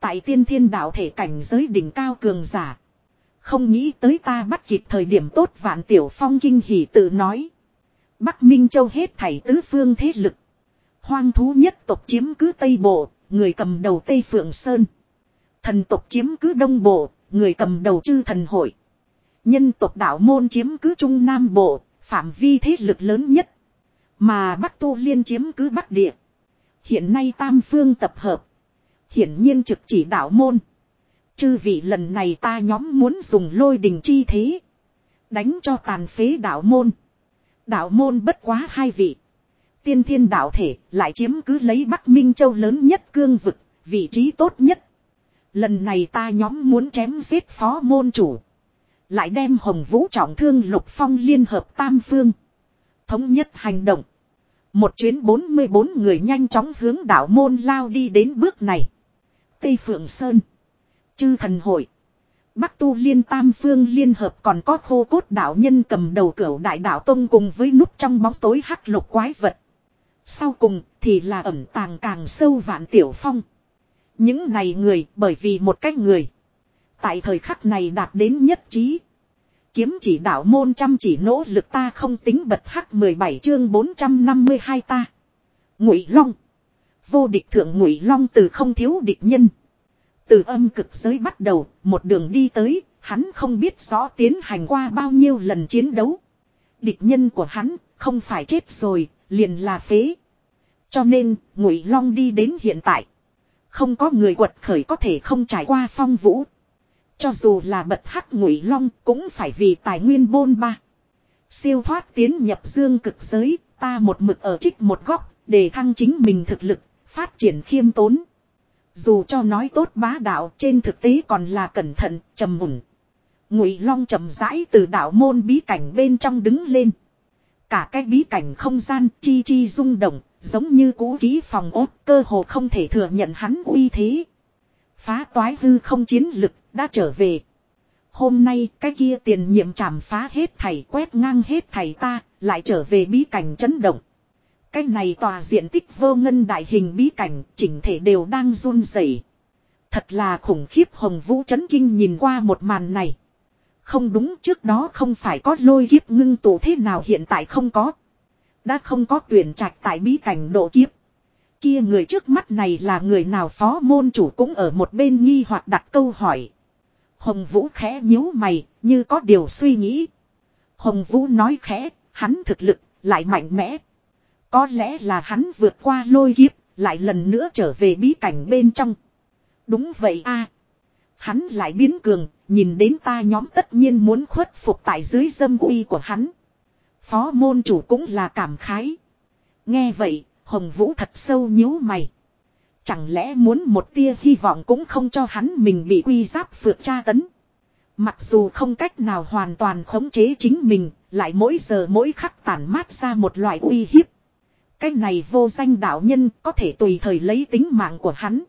Tại tiên thiên đạo thể cảnh giới đỉnh cao cường giả. Không nghĩ tới ta bắt kịp thời điểm tốt vạn tiểu phong kinh hỉ tự nói. Bắc Minh Châu hết thảy tứ phương thế lực. Hoang thú nhất tộc chiếm cứ Tây Bộ, người cầm đầu Tây Phượng Sơn. Thần tộc chiếm cứ Đông Bộ, người cầm đầu chư thần hội. Nhân tộc đạo môn chiếm cứ Trung Nam Bộ, phạm vi thế lực lớn nhất. Mà Bắc Tu Liên chiếm cứ Bắc Địa. Hiện nay tam phương tập hợp. Hiển nhiên trực chỉ đạo môn. Chư vị lần này ta nhóm muốn dùng lôi đình chi thế. Đánh cho tàn phế đạo môn. Đạo môn bất quá hai vị. Tiên thiên đạo thể lại chiếm cứ lấy Bắc Minh Châu lớn nhất cương vực, vị trí tốt nhất. Lần này ta nhóm muốn chém giết phó môn chủ. Lại đem Hồng Vũ trọng thương lục phong liên hợp tam phương. Thống nhất hành động. Một chuyến 44 người nhanh chóng hướng đạo môn lao đi đến bước này. Tây Phượng Sơn. Chư thần hội. Bắc tu liên tam phương liên hợp còn có khô cốt đạo nhân cầm đầu cửu đại đạo tông cùng với nút trong bóng tối hắc lục quái vật. Sau cùng thì là ẩm tàng càng sâu vạn tiểu phong. Những này người bởi vì một cách người. Tại thời khắc này đạt đến nhất trí. Kiếm chỉ đạo môn chăm chỉ nỗ lực ta không tính bật hắc 17 chương 452 ta. Ngụy Long. Vô địch thượng Ngụy Long từ không thiếu địch nhân. Từ âm cực giới bắt đầu, một đường đi tới, hắn không biết rõ tiến hành qua bao nhiêu lần chiến đấu. Địch nhân của hắn, không phải chết rồi, liền là phế. Cho nên, Ngụy Long đi đến hiện tại. Không có người quật khởi có thể không trải qua phong vũ. Cho dù là bật hắc Ngụy Long cũng phải vì tài nguyên bôn ba. Siêu thoát tiến nhập dương cực giới, ta một mực ở trích một góc, để thăng chính mình thực lực, phát triển khiêm tốn. Dù cho nói tốt bá đạo trên thực tế còn là cẩn thận, trầm mùn. Ngụy Long chậm rãi từ đạo môn bí cảnh bên trong đứng lên. Cả cái bí cảnh không gian chi chi rung động, giống như cũ ký phòng ốt cơ hồ không thể thừa nhận hắn uy thế. Phá toái hư không chiến lực đã trở về. Hôm nay cái kia tiền nhiệm chảm phá hết thầy quét ngang hết thầy ta, lại trở về bí cảnh chấn động. Cái này tòa diện tích vô ngân đại hình bí cảnh, chỉnh thể đều đang run rẩy. Thật là khủng khiếp hồng vũ chấn kinh nhìn qua một màn này. Không đúng trước đó không phải có lôi kiếp ngưng tụ thế nào hiện tại không có. Đã không có tuyển trạch tại bí cảnh độ kiếp. Kia người trước mắt này là người nào phó môn chủ cũng ở một bên nghi hoặc đặt câu hỏi. Hồng Vũ khẽ nhíu mày, như có điều suy nghĩ. Hồng Vũ nói khẽ, hắn thực lực, lại mạnh mẽ. Có lẽ là hắn vượt qua lôi kiếp, lại lần nữa trở về bí cảnh bên trong. Đúng vậy a Hắn lại biến cường, nhìn đến ta nhóm tất nhiên muốn khuất phục tại dưới dâm uy của hắn. Phó môn chủ cũng là cảm khái. Nghe vậy, Hồng Vũ thật sâu nhíu mày. Chẳng lẽ muốn một tia hy vọng cũng không cho hắn mình bị quy giáp phượt tra tấn. Mặc dù không cách nào hoàn toàn khống chế chính mình, lại mỗi giờ mỗi khắc tản mát ra một loại uy hiếp. Cái này vô danh đạo nhân có thể tùy thời lấy tính mạng của hắn.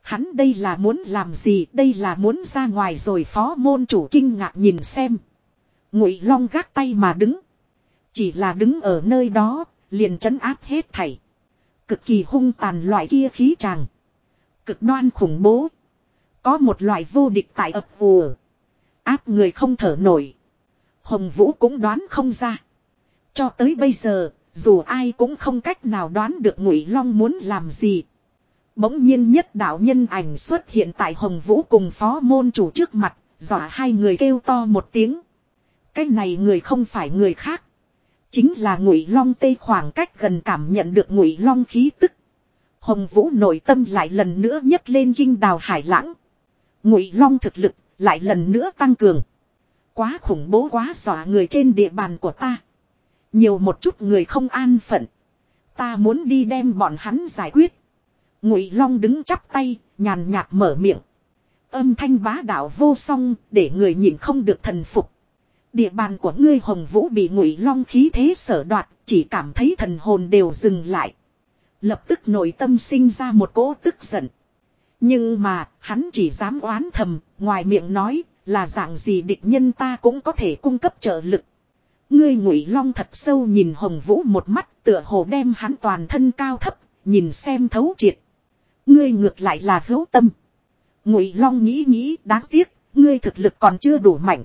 Hắn đây là muốn làm gì, đây là muốn ra ngoài rồi phó môn chủ kinh ngạc nhìn xem. Ngụy Long gác tay mà đứng. Chỉ là đứng ở nơi đó, liền trấn áp hết thảy. Cực kỳ hung tàn loại kia khí tràng. Cực đoan khủng bố. Có một loại vô địch tại ập ùa. Áp người không thở nổi. Hồng Vũ cũng đoán không ra. Cho tới bây giờ, dù ai cũng không cách nào đoán được Ngụy Long muốn làm gì. Bỗng nhiên nhất đạo nhân ảnh xuất hiện tại Hồng Vũ cùng phó môn chủ trước mặt, dọa hai người kêu to một tiếng. Cái này người không phải người khác. Chính là Ngụy Long tê khoảng cách gần cảm nhận được Ngụy Long khí tức. Hồng Vũ nội tâm lại lần nữa nhấc lên kinh đào hải lãng. Ngụy Long thực lực lại lần nữa tăng cường. Quá khủng bố quá dọa người trên địa bàn của ta. Nhiều một chút người không an phận. Ta muốn đi đem bọn hắn giải quyết. Ngụy Long đứng chắp tay, nhàn nhạt mở miệng. Âm thanh bá đạo vô song, để người nhìn không được thần phục. Địa bàn của ngươi Hồng Vũ bị Ngụy Long khí thế sở đoạt, chỉ cảm thấy thần hồn đều dừng lại. Lập tức nội tâm sinh ra một cỗ tức giận. Nhưng mà, hắn chỉ dám oán thầm, ngoài miệng nói, là dạng gì địch nhân ta cũng có thể cung cấp trợ lực. Ngươi Ngụy Long thật sâu nhìn Hồng Vũ một mắt, tựa hồ đem hắn toàn thân cao thấp, nhìn xem thấu triệt. Ngươi ngược lại là hữu tâm. Ngụy Long nghĩ nghĩ, đáng tiếc, ngươi thực lực còn chưa đủ mạnh.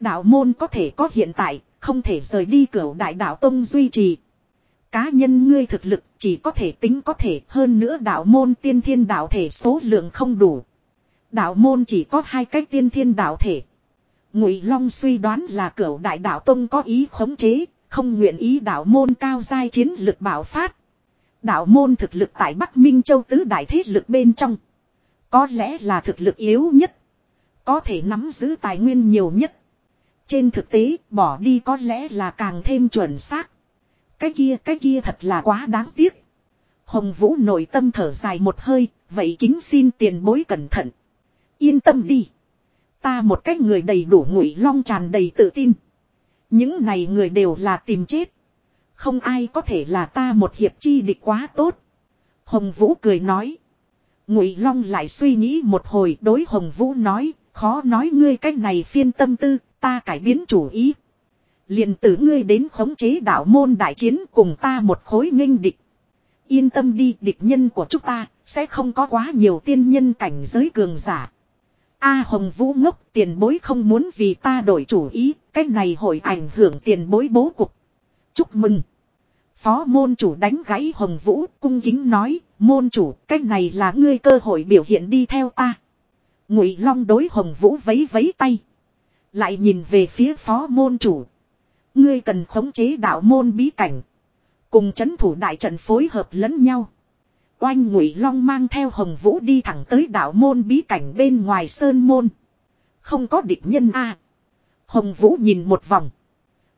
Đạo môn có thể có hiện tại, không thể rời đi cửa đại đạo tông duy trì. Cá nhân ngươi thực lực chỉ có thể tính có thể hơn nữa đạo môn tiên thiên đạo thể số lượng không đủ. Đạo môn chỉ có hai cách tiên thiên đạo thể. Ngụy Long suy đoán là cửu đại đạo tông có ý khống chế, không nguyện ý đạo môn cao giai chiến lực bảo phát. Đạo môn thực lực tại Bắc Minh Châu tứ đại thế lực bên trong. Có lẽ là thực lực yếu nhất. Có thể nắm giữ tài nguyên nhiều nhất. Trên thực tế, bỏ đi có lẽ là càng thêm chuẩn xác. Cái kia, cái kia thật là quá đáng tiếc. Hồng Vũ nội tâm thở dài một hơi, vậy kính xin tiền bối cẩn thận. Yên tâm đi. Ta một cách người đầy đủ ngụy long tràn đầy tự tin. Những này người đều là tìm chết. Không ai có thể là ta một hiệp chi địch quá tốt. Hồng Vũ cười nói. Ngụy Long lại suy nghĩ một hồi đối Hồng Vũ nói, khó nói ngươi cách này phiên tâm tư, ta cải biến chủ ý. liền tử ngươi đến khống chế đạo môn đại chiến cùng ta một khối nghênh địch. Yên tâm đi, địch nhân của chúng ta sẽ không có quá nhiều tiên nhân cảnh giới cường giả. A Hồng Vũ ngốc tiền bối không muốn vì ta đổi chủ ý, cách này hội ảnh hưởng tiền bối bố cục. Chúc mừng. Phó môn chủ đánh gãy Hồng Vũ cung kính nói, môn chủ, cách này là ngươi cơ hội biểu hiện đi theo ta. Ngụy Long đối Hồng Vũ vấy vấy tay. Lại nhìn về phía phó môn chủ. Ngươi cần khống chế đạo môn bí cảnh. Cùng chấn thủ đại trận phối hợp lẫn nhau. Oanh Ngụy Long mang theo Hồng Vũ đi thẳng tới đạo môn bí cảnh bên ngoài sơn môn. Không có địch nhân a. Hồng Vũ nhìn một vòng.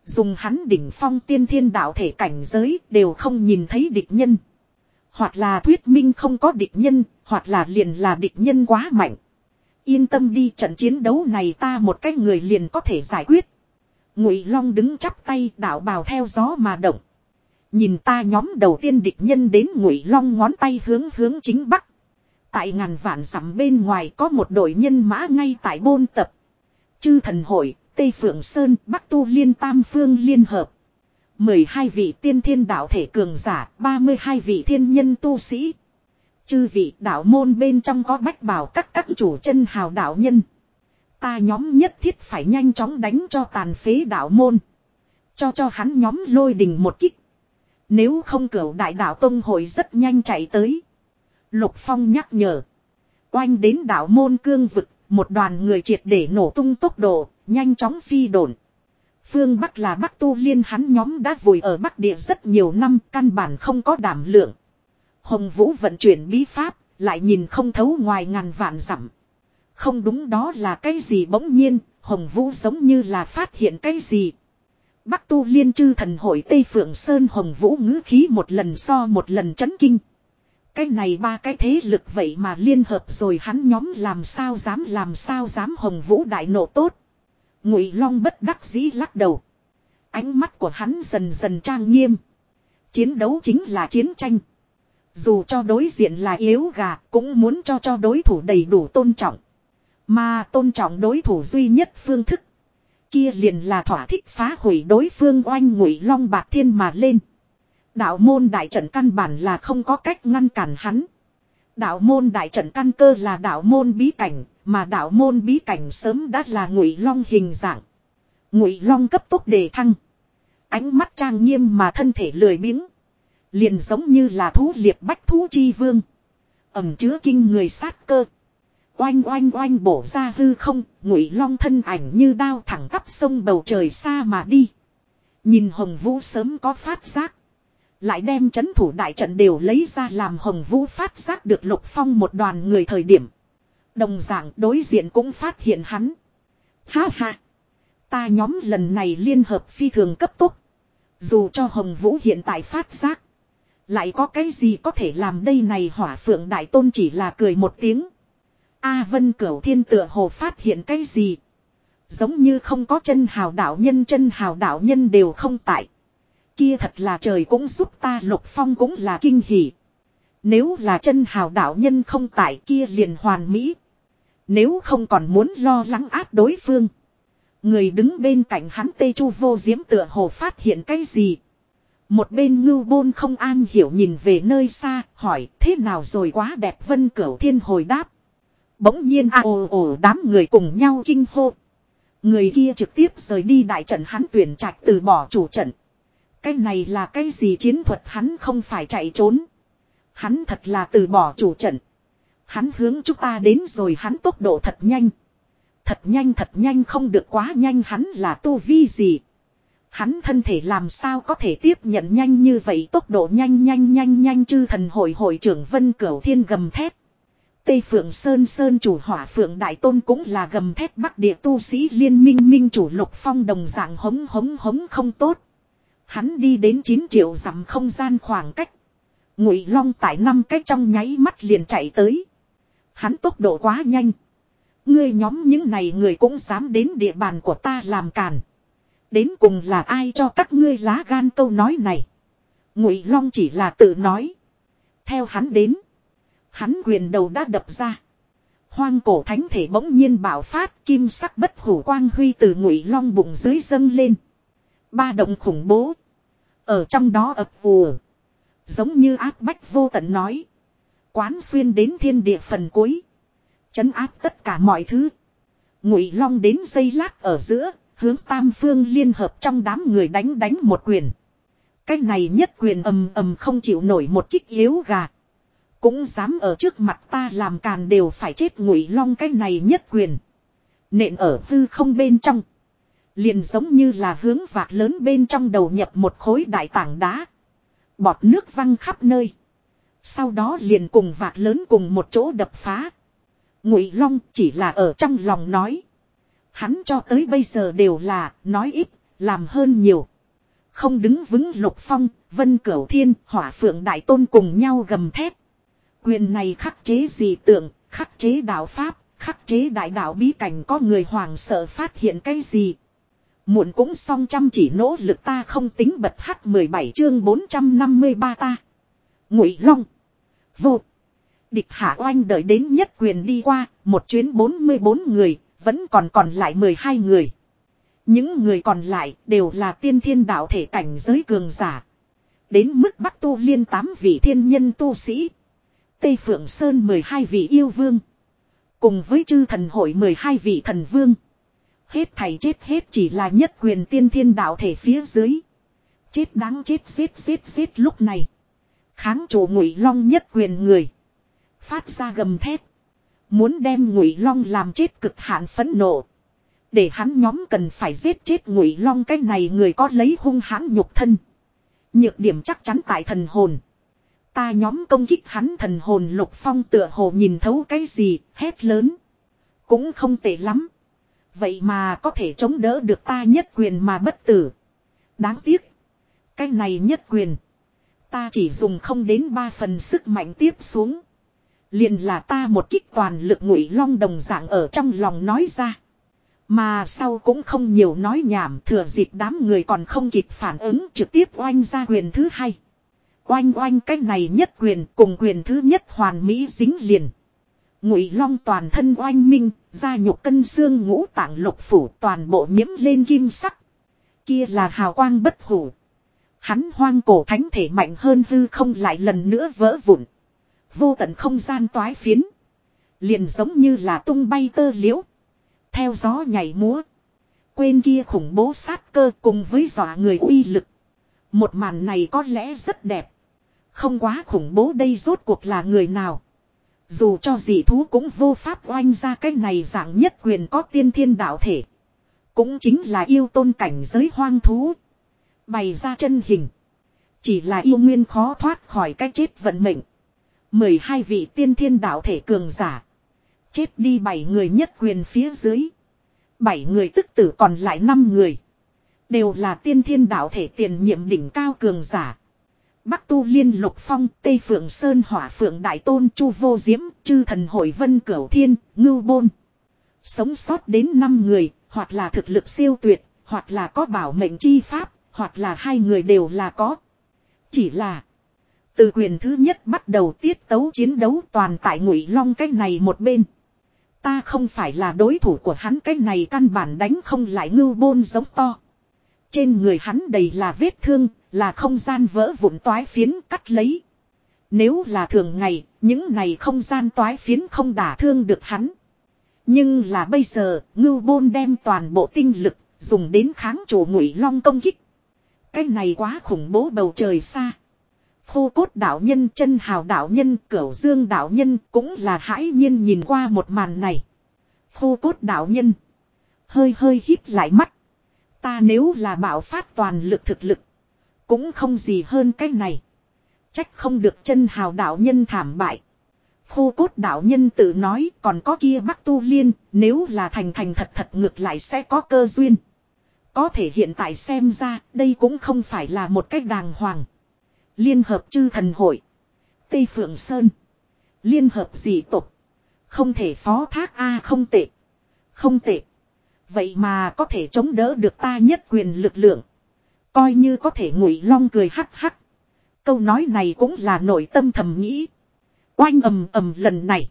Dùng hắn đỉnh phong tiên thiên đạo thể cảnh giới đều không nhìn thấy địch nhân. Hoặc là thuyết minh không có địch nhân, hoặc là liền là địch nhân quá mạnh. Yên tâm đi trận chiến đấu này ta một cách người liền có thể giải quyết. Ngụy Long đứng chắp tay đạo bào theo gió mà động. Nhìn ta nhóm đầu tiên địch nhân đến ngụy long ngón tay hướng hướng chính bắc. Tại ngàn vạn dặm bên ngoài có một đội nhân mã ngay tại bôn tập. Chư thần hội, Tây Phượng Sơn, Bắc Tu Liên Tam Phương Liên Hợp. 12 vị tiên thiên đạo thể cường giả, 32 vị thiên nhân tu sĩ. Chư vị đạo môn bên trong có bách bảo các các chủ chân hào đạo nhân. Ta nhóm nhất thiết phải nhanh chóng đánh cho tàn phế đạo môn. Cho cho hắn nhóm lôi đình một kích. Nếu không cửu đại đạo tông hội rất nhanh chạy tới. Lục Phong nhắc nhở. Oanh đến đạo môn cương vực, một đoàn người triệt để nổ tung tốc độ, nhanh chóng phi đồn. Phương Bắc là Bắc Tu Liên hắn nhóm đã vùi ở Bắc Địa rất nhiều năm, căn bản không có đảm lượng. Hồng Vũ vận chuyển bí pháp, lại nhìn không thấu ngoài ngàn vạn dặm. Không đúng đó là cái gì bỗng nhiên, Hồng Vũ giống như là phát hiện cái gì. Bắc Tu Liên chư thần hội Tây Phượng Sơn Hồng Vũ ngữ khí một lần so một lần chấn kinh. Cái này ba cái thế lực vậy mà liên hợp rồi hắn nhóm làm sao dám làm sao dám Hồng Vũ đại nộ tốt. Ngụy Long bất đắc dĩ lắc đầu. Ánh mắt của hắn dần dần trang nghiêm. Chiến đấu chính là chiến tranh. Dù cho đối diện là yếu gà, cũng muốn cho cho đối thủ đầy đủ tôn trọng. Mà tôn trọng đối thủ duy nhất phương thức. Kia liền là thỏa thích phá hủy đối phương oanh ngụy long bạc thiên mà lên. Đạo môn đại trận căn bản là không có cách ngăn cản hắn. Đạo môn đại trận căn cơ là đạo môn bí cảnh, mà đạo môn bí cảnh sớm đã là ngụy long hình dạng. Ngụy long cấp tốc đề thăng. Ánh mắt trang nghiêm mà thân thể lười biếng. Liền giống như là thú liệp bách thú chi vương. Ẩm chứa kinh người sát cơ. Oanh oanh oanh bổ ra hư không, ngụy long thân ảnh như đao thẳng tắp sông bầu trời xa mà đi. Nhìn hồng vũ sớm có phát giác. Lại đem chấn thủ đại trận đều lấy ra làm hồng vũ phát giác được lục phong một đoàn người thời điểm. Đồng dạng đối diện cũng phát hiện hắn. Ha ha. Ta nhóm lần này liên hợp phi thường cấp tốc. Dù cho hồng vũ hiện tại phát giác. Lại có cái gì có thể làm đây này hỏa phượng đại tôn chỉ là cười một tiếng. A vân cửu thiên tựa hồ phát hiện cái gì. Giống như không có chân hào đạo nhân chân hào đạo nhân đều không tại. Kia thật là trời cũng giúp ta lục phong cũng là kinh hỉ. Nếu là chân hào đạo nhân không tại kia liền hoàn mỹ. Nếu không còn muốn lo lắng áp đối phương. Người đứng bên cạnh hắn tê chu vô diễm tựa hồ phát hiện cái gì. Một bên ngưu bôn không an hiểu nhìn về nơi xa, hỏi thế nào rồi quá đẹp vân cửu thiên hồi đáp. Bỗng nhiên a ồ ồ, đám người cùng nhau kinh hô. Người kia trực tiếp rời đi đại trận hắn tuyển trạch từ bỏ chủ trận. Cái này là cái gì chiến thuật hắn không phải chạy trốn. Hắn thật là từ bỏ chủ trận. Hắn hướng chúng ta đến rồi hắn tốc độ thật nhanh. Thật nhanh thật nhanh không được quá nhanh hắn là tu vi gì. Hắn thân thể làm sao có thể tiếp nhận nhanh như vậy tốc độ nhanh nhanh nhanh nhanh chư thần hội hội trưởng Vân Cửu Thiên gầm thép. Tây Phượng Sơn Sơn chủ hỏa Phượng Đại Tôn cũng là gầm thép Bắc Địa tu sĩ liên minh minh chủ Lục Phong đồng dạng hống hống hống không tốt. Hắn đi đến 9 triệu dặm không gian khoảng cách. Ngụy Long tại năm cách trong nháy mắt liền chạy tới. Hắn tốc độ quá nhanh. Ngươi nhóm những này người cũng dám đến địa bàn của ta làm càn. Đến cùng là ai cho các ngươi lá gan câu nói này. Ngụy Long chỉ là tự nói. Theo hắn đến. Hắn quyền đầu đã đập ra. Hoang cổ thánh thể bỗng nhiên bạo phát, kim sắc bất hủ quang huy từ ngụy long bụng dưới dâng lên. Ba động khủng bố. Ở trong đó ập vùa. Giống như áp bách vô tận nói. Quán xuyên đến thiên địa phần cuối. Chấn áp tất cả mọi thứ. Ngụy long đến giây lát ở giữa. Hướng tam phương liên hợp trong đám người đánh đánh một quyền. Cái này nhất quyền ầm ầm không chịu nổi một kích yếu gà. Cũng dám ở trước mặt ta làm càn đều phải chết ngụy long cái này nhất quyền. Nện ở hư không bên trong. Liền giống như là hướng vạc lớn bên trong đầu nhập một khối đại tảng đá. Bọt nước văng khắp nơi. Sau đó liền cùng vạc lớn cùng một chỗ đập phá. Ngụy Long chỉ là ở trong lòng nói. Hắn cho tới bây giờ đều là nói ít, làm hơn nhiều. Không đứng vững lục phong, vân cửu thiên, hỏa phượng đại tôn cùng nhau gầm thép. Quyền này khắc chế gì tượng, khắc chế đạo pháp, khắc chế đại đạo bí cảnh có người hoàng sợ phát hiện cái gì. Muộn cũng song chăm chỉ nỗ lực ta không tính bật hắc 17 chương 453 ta. Ngụy Long. Vô. Địch hạ oanh đợi đến nhất quyền đi qua, một chuyến 44 người, vẫn còn còn lại 12 người. Những người còn lại đều là tiên thiên đạo thể cảnh giới cường giả. Đến mức Bắc Tu Liên tám vị thiên nhân tu sĩ. Tây Phượng Sơn 12 vị yêu vương. Cùng với chư thần hội 12 vị thần vương. Hết thầy chết hết chỉ là nhất quyền tiên thiên đạo thể phía dưới. Chết đáng chết xếp xếp xếp lúc này. Kháng chủ ngụy long nhất quyền người. Phát ra gầm thép. Muốn đem ngụy long làm chết cực hạn phẫn nộ. Để hắn nhóm cần phải giết chết ngụy long, cái này người có lấy hung hãn nhục thân. Nhược điểm chắc chắn tại thần hồn. Ta nhóm công kích hắn thần hồn lục phong tựa hồ nhìn thấu cái gì, hét lớn. Cũng không tệ lắm. Vậy mà có thể chống đỡ được ta nhất quyền mà bất tử. Đáng tiếc. Cái này nhất quyền. Ta chỉ dùng không đến ba phần sức mạnh tiếp xuống. Liền là ta một kích toàn lực ngụy long đồng dạng ở trong lòng nói ra. Mà sau cũng không nhiều nói nhảm thừa dịp đám người còn không kịp phản ứng trực tiếp oanh ra quyền thứ hai. Oanh oanh cái này nhất quyền cùng quyền thứ nhất hoàn mỹ dính liền. Ngụy long toàn thân oanh minh, da nhục cân xương ngũ tạng lục phủ toàn bộ nhiễm lên kim sắc. Kia là hào quang bất hủ. Hắn hoang cổ thánh thể mạnh hơn hư không lại lần nữa vỡ vụn. Vô tận không gian toái phiến. Liền giống như là tung bay tơ liễu. Theo gió nhảy múa. Quên kia khủng bố sát cơ cùng với dọa người uy lực. Một màn này có lẽ rất đẹp. Không quá khủng bố đây rốt cuộc là người nào. Dù cho dị thú cũng vô pháp oanh ra cái này dạng nhất quyền có tiên thiên đạo thể. Cũng chính là yêu tôn cảnh giới hoang thú. Bày ra chân hình. Chỉ là yêu nguyên khó thoát khỏi cái chết vận mệnh. 12 vị tiên thiên đạo thể cường giả. Chết đi 7 người nhất quyền phía dưới. 7 người tức tử còn lại 5 người. Đều là tiên thiên đạo thể tiền nhiệm đỉnh cao cường giả. Bắc Tu Liên Lục Phong, Tây Phượng Sơn Hỏa Phượng Đại Tôn Chu Vô Diễm, Chư Thần Hội Vân Cửu Thiên, Ngưu Bôn. Sống sót đến 5 người, hoặc là thực lực siêu tuyệt, hoặc là có bảo mệnh chi pháp, hoặc là hai người đều là có. Chỉ là từ quyền thứ nhất bắt đầu tiết tấu chiến đấu toàn tại ngụy long cái này một bên. Ta không phải là đối thủ của hắn cái này căn bản đánh không lại ngưu bôn giống to. Trên người hắn đầy là vết thương, là không gian vỡ vụn toái phiến cắt lấy. Nếu là thường ngày, những này không gian toái phiến không đả thương được hắn. Nhưng là bây giờ, ngưu bôn đem toàn bộ tinh lực, dùng đến kháng chủ ngụy long công kích. Cái này quá khủng bố bầu trời xa. Khô cốt đạo nhân chân hào đạo nhân cửu dương đạo nhân cũng là hãi nhiên nhìn qua một màn này. Khô cốt đạo nhân. Hơi hơi hít lại mắt. Ta nếu là bảo phát toàn lực thực lực. Cũng không gì hơn cái này. Trách không được chân hào đạo nhân thảm bại. Khô cốt đạo nhân tự nói còn có kia bắc tu liên. Nếu là thành thành thật thật ngược lại sẽ có cơ duyên. Có thể hiện tại xem ra, đây cũng không phải là một cách đàng hoàng. Liên hợp chư thần hội. Tây Phượng Sơn. Liên hợp dị tục. Không thể phó thác A không tệ. Không tệ. Vậy mà có thể chống đỡ được ta nhất quyền lực lượng. Coi như có thể ngụy long cười hắc hắc. Câu nói này cũng là nội tâm thầm nghĩ. Oanh ầm ầm lần này.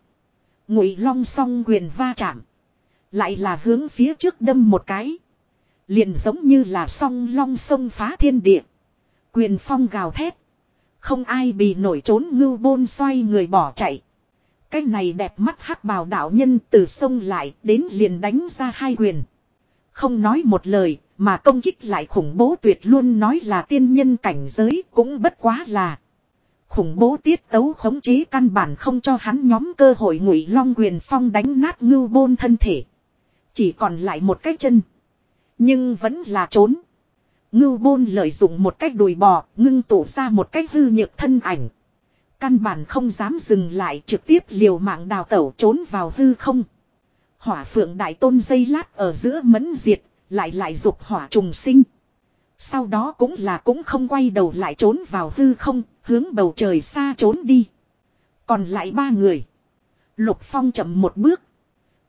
Ngụy long song quyền va chạm. Lại là hướng phía trước đâm một cái. Liền giống như là song long sông phá thiên địa. Quyền phong gào thét. Không ai bị nổi trốn ngưu bôn xoay người bỏ chạy. Cái này đẹp mắt hắc bào đạo nhân từ sông lại đến liền đánh ra hai quyền. Không nói một lời, mà công kích lại khủng bố tuyệt luôn nói là tiên nhân cảnh giới cũng bất quá là. Khủng bố tiết tấu khống chế căn bản không cho hắn nhóm cơ hội ngụy long quyền phong đánh nát ngưu bôn thân thể. Chỉ còn lại một cái chân. Nhưng vẫn là trốn. Ngưu bôn lợi dụng một cách đùi bò, ngưng tụ ra một cách hư nhược thân ảnh. Căn bản không dám dừng lại trực tiếp liều mạng đào tẩu trốn vào hư không. Hỏa phượng đại tôn dây lát ở giữa mẫn diệt, lại lại dục hỏa trùng sinh. Sau đó cũng là cũng không quay đầu lại trốn vào hư không, hướng bầu trời xa trốn đi. Còn lại ba người. Lục Phong chậm một bước.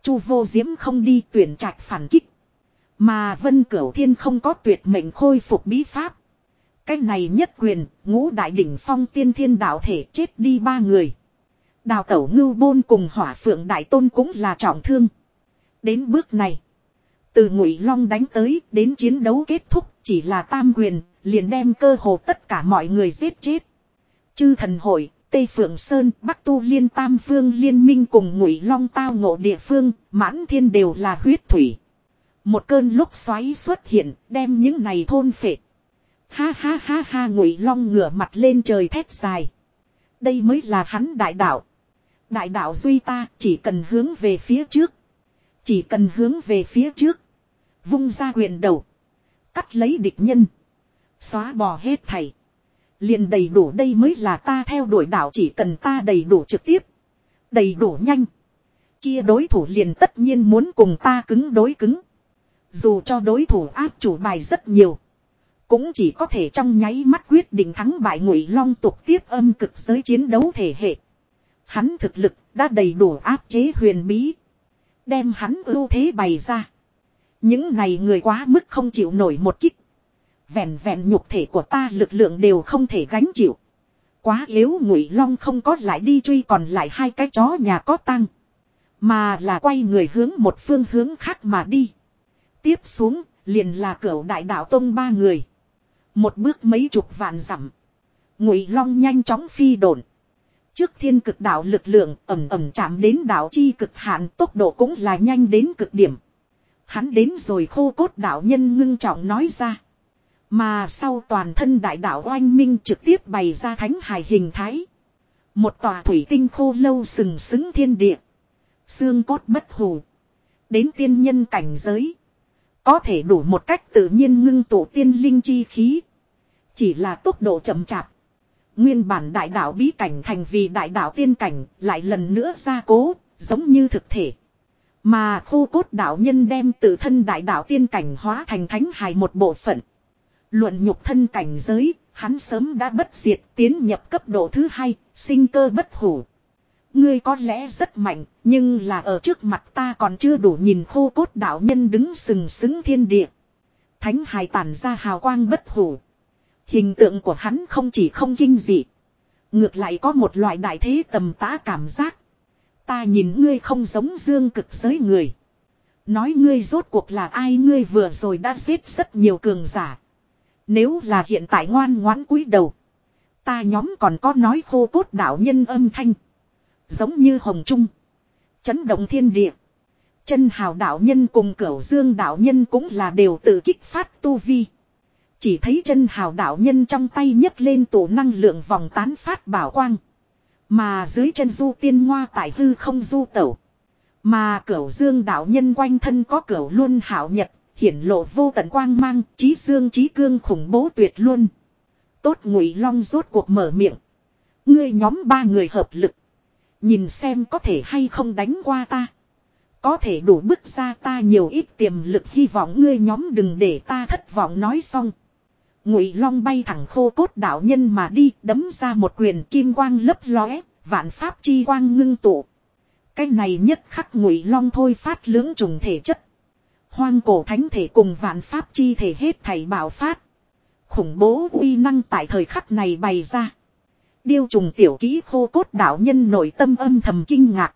Chu vô diễm không đi tuyển trạch phản kích. Mà Vân Cửu Thiên không có tuyệt mệnh khôi phục bí pháp. Cái này nhất quyền, ngũ đại đỉnh phong tiên thiên đạo thể chết đi ba người. Đào tẩu ngưu bôn cùng hỏa phượng đại tôn cũng là trọng thương. Đến bước này. Từ ngụy long đánh tới đến chiến đấu kết thúc chỉ là tam quyền, liền đem cơ hồ tất cả mọi người giết chết. Chư thần hội, Tây Phượng Sơn, Bắc Tu Liên Tam Phương liên minh cùng ngụy long tao ngộ địa phương, mãn thiên đều là huyết thủy. Một cơn lúc xoáy xuất hiện, đem những này thôn phệ. Ha ha ha ha ngụy long ngửa mặt lên trời thét dài. Đây mới là hắn đại đạo. Đại đạo duy ta chỉ cần hướng về phía trước. Chỉ cần hướng về phía trước. Vung ra quyền đầu. Cắt lấy địch nhân. Xóa bỏ hết thảy. Liền đầy đủ đây mới là ta theo đuổi đạo chỉ cần ta đầy đủ trực tiếp. Đầy đủ nhanh. Kia đối thủ liền tất nhiên muốn cùng ta cứng đối cứng. Dù cho đối thủ áp chủ bài rất nhiều. Cũng chỉ có thể trong nháy mắt quyết định thắng bại ngụy long tục tiếp âm cực giới chiến đấu thể hệ. Hắn thực lực đã đầy đủ áp chế huyền bí. Đem hắn ưu thế bày ra. Những này người quá mức không chịu nổi một kích. Vẹn vẹn nhục thể của ta lực lượng đều không thể gánh chịu. Quá yếu ngụy long không có lại đi truy còn lại hai cái chó nhà có tăng. Mà là quay người hướng một phương hướng khác mà đi. Tiếp xuống, liền là cửa đại đạo tông ba người. Một bước mấy chục vạn dặm Ngụy long nhanh chóng phi đồn. Trước thiên cực đạo lực lượng ẩm ẩm chạm đến đạo chi cực hạn, tốc độ cũng là nhanh đến cực điểm. Hắn đến rồi khô cốt đạo nhân ngưng trọng nói ra. Mà sau toàn thân đại đạo oanh minh trực tiếp bày ra thánh hài hình thái. Một tòa thủy tinh khô lâu sừng sững thiên địa. Xương cốt bất hủ. Đến tiên nhân cảnh giới. Có thể đủ một cách tự nhiên ngưng tụ tiên linh chi khí. Chỉ là tốc độ chậm chạp. Nguyên bản đại đạo bí cảnh thành vì đại đạo tiên cảnh lại lần nữa gia cố, giống như thực thể. Mà khô cốt đạo nhân đem tự thân đại đạo tiên cảnh hóa thành thánh hài một bộ phận. Luận nhục thân cảnh giới, hắn sớm đã bất diệt tiến nhập cấp độ thứ hai, sinh cơ bất hủ. Ngươi có lẽ rất mạnh, nhưng là ở trước mặt ta còn chưa đủ nhìn khô cốt đạo nhân đứng sừng sững thiên địa. Thánh hài tản ra hào quang bất hủ. Hình tượng của hắn không chỉ không kinh dị. Ngược lại có một loại đại thế tầm tá cảm giác. Ta nhìn ngươi không giống dương cực giới người. Nói ngươi rốt cuộc là ai, ngươi vừa rồi đã giết rất nhiều cường giả. Nếu là hiện tại ngoan ngoãn cúi đầu. Ta nhóm còn có nói khô cốt đạo nhân âm thanh. Giống như hồng trung. Chấn động thiên địa. Chân hào đạo nhân cùng cửu dương đạo nhân cũng là đều tự kích phát tu vi. Chỉ thấy chân hào đạo nhân trong tay nhấc lên tổ năng lượng vòng tán phát bảo quang. Mà dưới chân du tiên ngoa tại hư không du tẩu. Mà cửu dương đạo nhân quanh thân có cửu luôn hảo nhật, hiển lộ vô tận quang mang, trí dương trí cương khủng bố tuyệt luôn. Tốt ngụy long rốt cuộc mở miệng. Ngươi nhóm ba người hợp lực. Nhìn xem có thể hay không đánh qua ta. Có thể đủ bức ra ta nhiều ít tiềm lực hy vọng ngươi nhóm đừng để ta thất vọng nói xong. Ngụy Long bay thẳng khô cốt đạo nhân mà đi, đấm ra một quyền kim quang lấp lóe, vạn pháp chi quang ngưng tụ. Cái này nhất khắc Ngụy Long thôi phát lưỡng trùng thể chất. Hoang cổ thánh thể cùng vạn pháp chi thể hết thảy bảo phát. Khủng bố uy năng tại thời khắc này bày ra. Điêu trùng tiểu kỹ khô cốt đạo nhân nội tâm âm thầm kinh ngạc.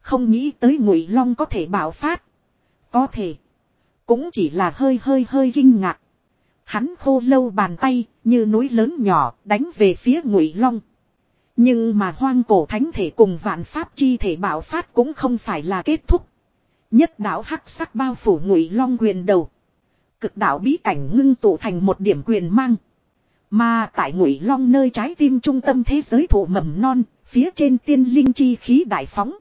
Không nghĩ tới Ngụy Long có thể bảo phát. Có thể. Cũng chỉ là hơi hơi hơi kinh ngạc. Hắn khô lâu bàn tay, như núi lớn nhỏ, đánh về phía ngụy long. Nhưng mà hoang cổ thánh thể cùng vạn pháp chi thể bảo phát cũng không phải là kết thúc. Nhất đạo hắc sắc bao phủ ngụy long quyền đầu. Cực đạo bí cảnh ngưng tụ thành một điểm quyền mang. Mà tại ngụy long nơi trái tim trung tâm thế giới thụ mầm non, phía trên tiên linh chi khí đại phóng.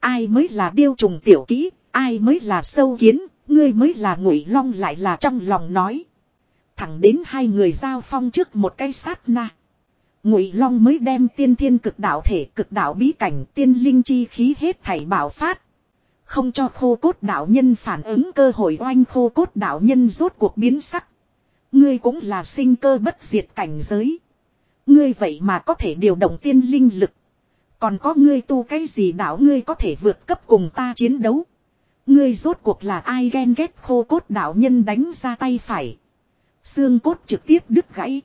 Ai mới là điêu trùng tiểu kỹ, ai mới là sâu kiến, ngươi mới là ngụy long lại là trong lòng nói. Thẳng đến hai người giao phong trước một cái sát na. Ngụy Long mới đem tiên thiên cực đạo thể, cực đạo bí cảnh, tiên linh chi khí hết thảy bảo phát. Không cho khô cốt đạo nhân phản ứng, cơ hội oanh khô cốt đạo nhân rốt cuộc biến sắc. Ngươi cũng là sinh cơ bất diệt cảnh giới. Ngươi vậy mà có thể điều động tiên linh lực. Còn có ngươi tu cái gì đạo ngươi có thể vượt cấp cùng ta chiến đấu. Ngươi rốt cuộc là ai ghen ghét khô cốt đạo nhân đánh ra tay phải. Xương cốt trực tiếp đứt gãy.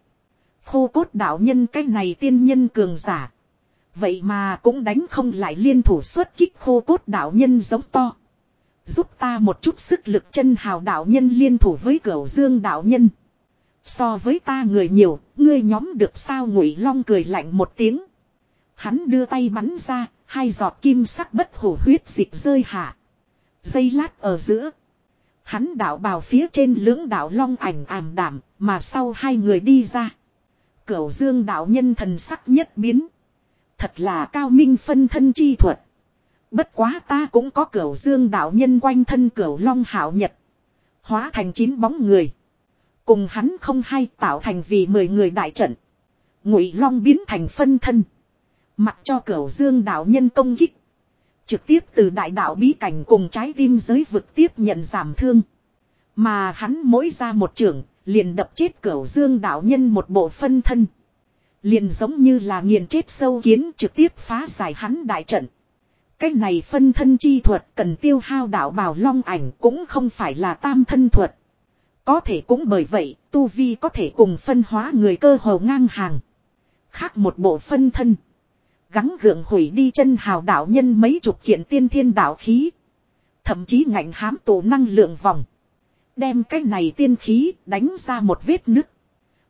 Khô cốt đạo nhân cái này tiên nhân cường giả. Vậy mà cũng đánh không lại liên thủ xuất kích khô cốt đạo nhân giống to. Giúp ta một chút sức lực chân hào đạo nhân liên thủ với cửu dương đạo nhân. So với ta người nhiều, ngươi nhóm được sao ngụy long cười lạnh một tiếng. Hắn đưa tay bắn ra, hai giọt kim sắc bất hổ huyết dịch rơi hạ. Dây lát ở giữa. Hắn đạo bào phía trên lưỡng đạo long ảnh ảm đảm, mà sau hai người đi ra. Cửu dương đạo nhân thần sắc nhất biến. Thật là cao minh phân thân chi thuật. Bất quá ta cũng có cửu dương đạo nhân quanh thân cửu long hảo nhật. Hóa thành chín bóng người. Cùng hắn không hay tạo thành vì mười người đại trận. Ngụy long biến thành phân thân. Mặc cho cửu dương đạo nhân công kích. Trực tiếp từ đại đạo bí cảnh cùng trái tim giới vực tiếp nhận giảm thương. Mà hắn mỗi ra một trường, liền đập chết cửu dương đạo nhân một bộ phân thân. Liền giống như là nghiền chết sâu kiến trực tiếp phá giải hắn đại trận. Cái này phân thân chi thuật cần tiêu hao đạo bào long ảnh cũng không phải là tam thân thuật. Có thể cũng bởi vậy, Tu Vi có thể cùng phân hóa người cơ hồ ngang hàng. Khác một bộ phân thân. Gắng gượng hủy đi chân hào đạo nhân mấy chục kiện tiên thiên đạo khí. Thậm chí ngạnh hám tổ năng lượng vòng. Đem cái này tiên khí đánh ra một vết nứt.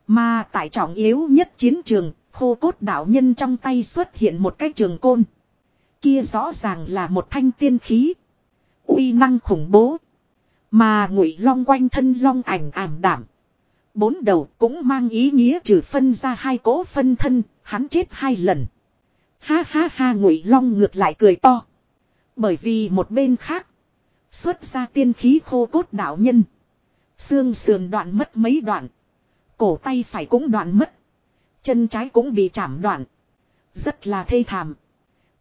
Mà tại trọng yếu nhất chiến trường, khô cốt đạo nhân trong tay xuất hiện một cái trường côn. Kia rõ ràng là một thanh tiên khí. uy năng khủng bố. Mà ngụy long quanh thân long ảnh ảm đảm. Bốn đầu cũng mang ý nghĩa trừ phân ra hai cỗ phân thân, hắn chết hai lần. Ha ha ha ngụy long ngược lại cười to. Bởi vì một bên khác. Xuất ra tiên khí khô cốt đạo nhân. Xương sườn đoạn mất mấy đoạn. Cổ tay phải cũng đoạn mất. Chân trái cũng bị chảm đoạn. Rất là thê thảm.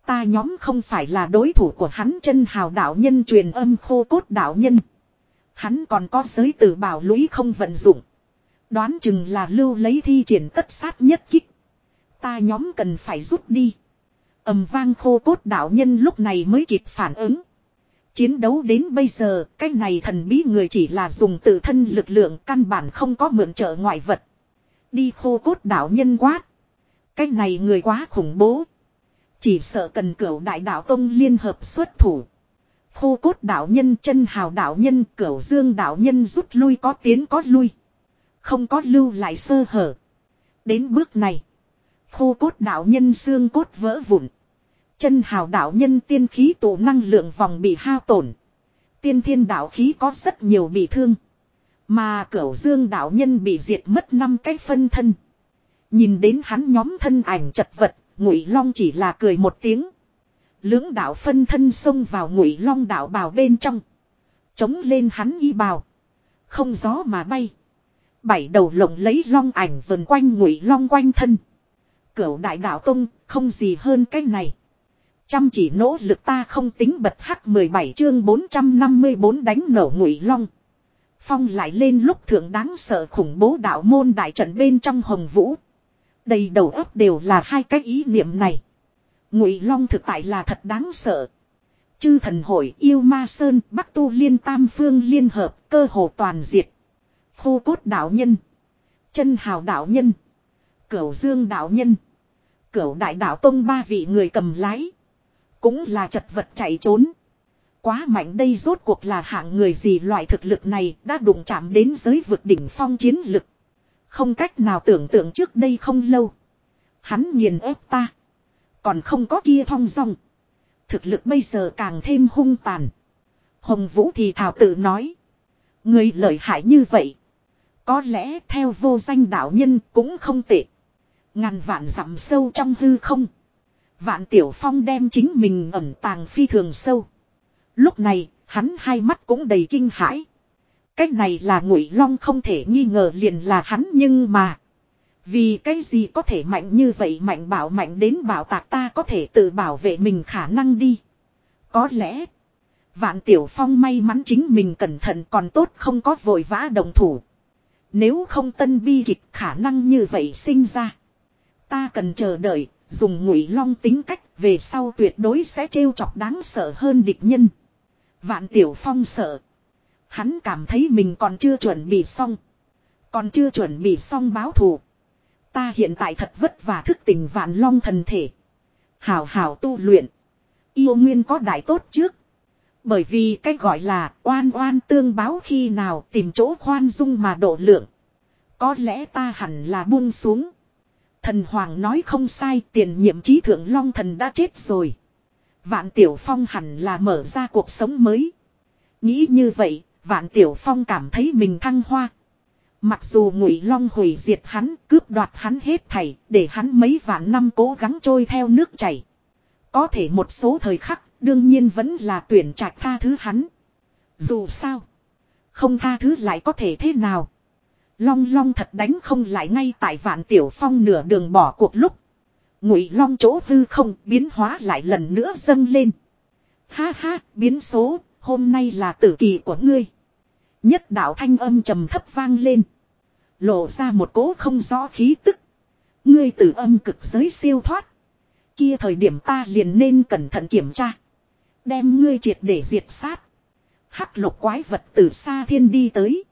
Ta nhóm không phải là đối thủ của hắn chân hào đạo nhân truyền âm khô cốt đạo nhân. Hắn còn có giới tử bảo lũy không vận dụng. Đoán chừng là lưu lấy thi triển tất sát nhất kích. Ta nhóm cần phải rút đi ầm vang khô cốt đạo nhân lúc này mới kịp phản ứng. Chiến đấu đến bây giờ, cái này thần bí người chỉ là dùng tự thân lực lượng căn bản không có mượn trợ ngoại vật. Đi khô cốt đạo nhân quát. Cái này người quá khủng bố. Chỉ sợ cần cửu đại đạo tông liên hợp xuất thủ. Khô cốt đạo nhân chân hào đạo nhân cửu dương đạo nhân rút lui có tiến có lui. Không có lưu lại sơ hở. Đến bước này. Khô cốt đạo nhân xương cốt vỡ vụn. Chân hào đạo nhân tiên khí tụ năng lượng vòng bị hao tổn. Tiên thiên đạo khí có rất nhiều bị thương. Mà cửu dương đạo nhân bị diệt mất năm cái phân thân. Nhìn đến hắn nhóm thân ảnh chật vật, ngụy long chỉ là cười một tiếng. Lưỡng đạo phân thân xông vào ngụy long đạo bào bên trong. Chống lên hắn y bào. Không gió mà bay. Bảy đầu lộng lấy long ảnh vần quanh ngụy long quanh thân. Cửu đại đạo tông, không gì hơn cái này. Chăm chỉ nỗ lực ta không tính bật hắc 17 chương 454 đánh nổ ngụy long. Phong lại lên lúc thượng đáng sợ khủng bố đạo môn đại trận bên trong hồng vũ. Đầy đầu óc đều là hai cái ý niệm này. Ngụy long thực tại là thật đáng sợ. Chư thần hội yêu ma sơn bắc tu liên tam phương liên hợp cơ hồ toàn diệt. Khô cốt đạo nhân. Chân hào đạo nhân. Cửu dương đạo nhân. Cửu đại đạo tông ba vị người cầm lái. Cũng là chật vật chạy trốn. Quá mạnh đây rốt cuộc là hạng người gì loại thực lực này đã đụng chạm đến giới vực đỉnh phong chiến lực. Không cách nào tưởng tượng trước đây không lâu. Hắn nghiền ép ta. Còn không có kia thong dong. Thực lực bây giờ càng thêm hung tàn. Hồng Vũ thì thảo tự nói. Người lợi hại như vậy. Có lẽ theo vô danh đạo nhân cũng không tệ. Ngàn vạn dặm sâu trong hư không. Vạn Tiểu Phong đem chính mình ẩn tàng phi thường sâu. Lúc này, hắn hai mắt cũng đầy kinh hãi. Cái này là ngụy long không thể nghi ngờ liền là hắn nhưng mà. Vì cái gì có thể mạnh như vậy mạnh bảo mạnh đến bảo tạc ta có thể tự bảo vệ mình khả năng đi. Có lẽ. Vạn Tiểu Phong may mắn chính mình cẩn thận còn tốt không có vội vã đồng thủ. Nếu không tân bi kịch khả năng như vậy sinh ra. Ta cần chờ đợi, dùng ngụy long tính cách về sau tuyệt đối sẽ trêu chọc đáng sợ hơn địch nhân. Vạn Tiểu Phong sợ. Hắn cảm thấy mình còn chưa chuẩn bị xong. Còn chưa chuẩn bị xong báo thù. Ta hiện tại thật vất vả thức tỉnh vạn long thần thể. Hảo hảo tu luyện. Yêu nguyên có đại tốt trước. Bởi vì cách gọi là oan oan tương báo khi nào tìm chỗ khoan dung mà độ lượng. Có lẽ ta hẳn là buông xuống. Thần Hoàng nói không sai tiền nhiệm trí thượng long thần đã chết rồi. Vạn Tiểu Phong hẳn là mở ra cuộc sống mới. Nghĩ như vậy, Vạn Tiểu Phong cảm thấy mình thăng hoa. Mặc dù ngụy long hủy diệt hắn, cướp đoạt hắn hết thảy, để hắn mấy vạn năm cố gắng trôi theo nước chảy. Có thể một số thời khắc, đương nhiên vẫn là tuyển trạch tha thứ hắn. Dù sao, không tha thứ lại có thể thế nào. Long long thật đánh không lại ngay tại vạn tiểu phong nửa đường bỏ cuộc lúc. Ngụy long chỗ hư không biến hóa lại lần nữa dâng lên. Ha ha, biến số, hôm nay là tử kỳ của ngươi. Nhất đạo thanh âm trầm thấp vang lên. Lộ ra một cố không rõ khí tức. Ngươi từ âm cực giới siêu thoát. Kia thời điểm ta liền nên cẩn thận kiểm tra. Đem ngươi triệt để diệt sát. Hắc lục quái vật từ xa thiên đi tới.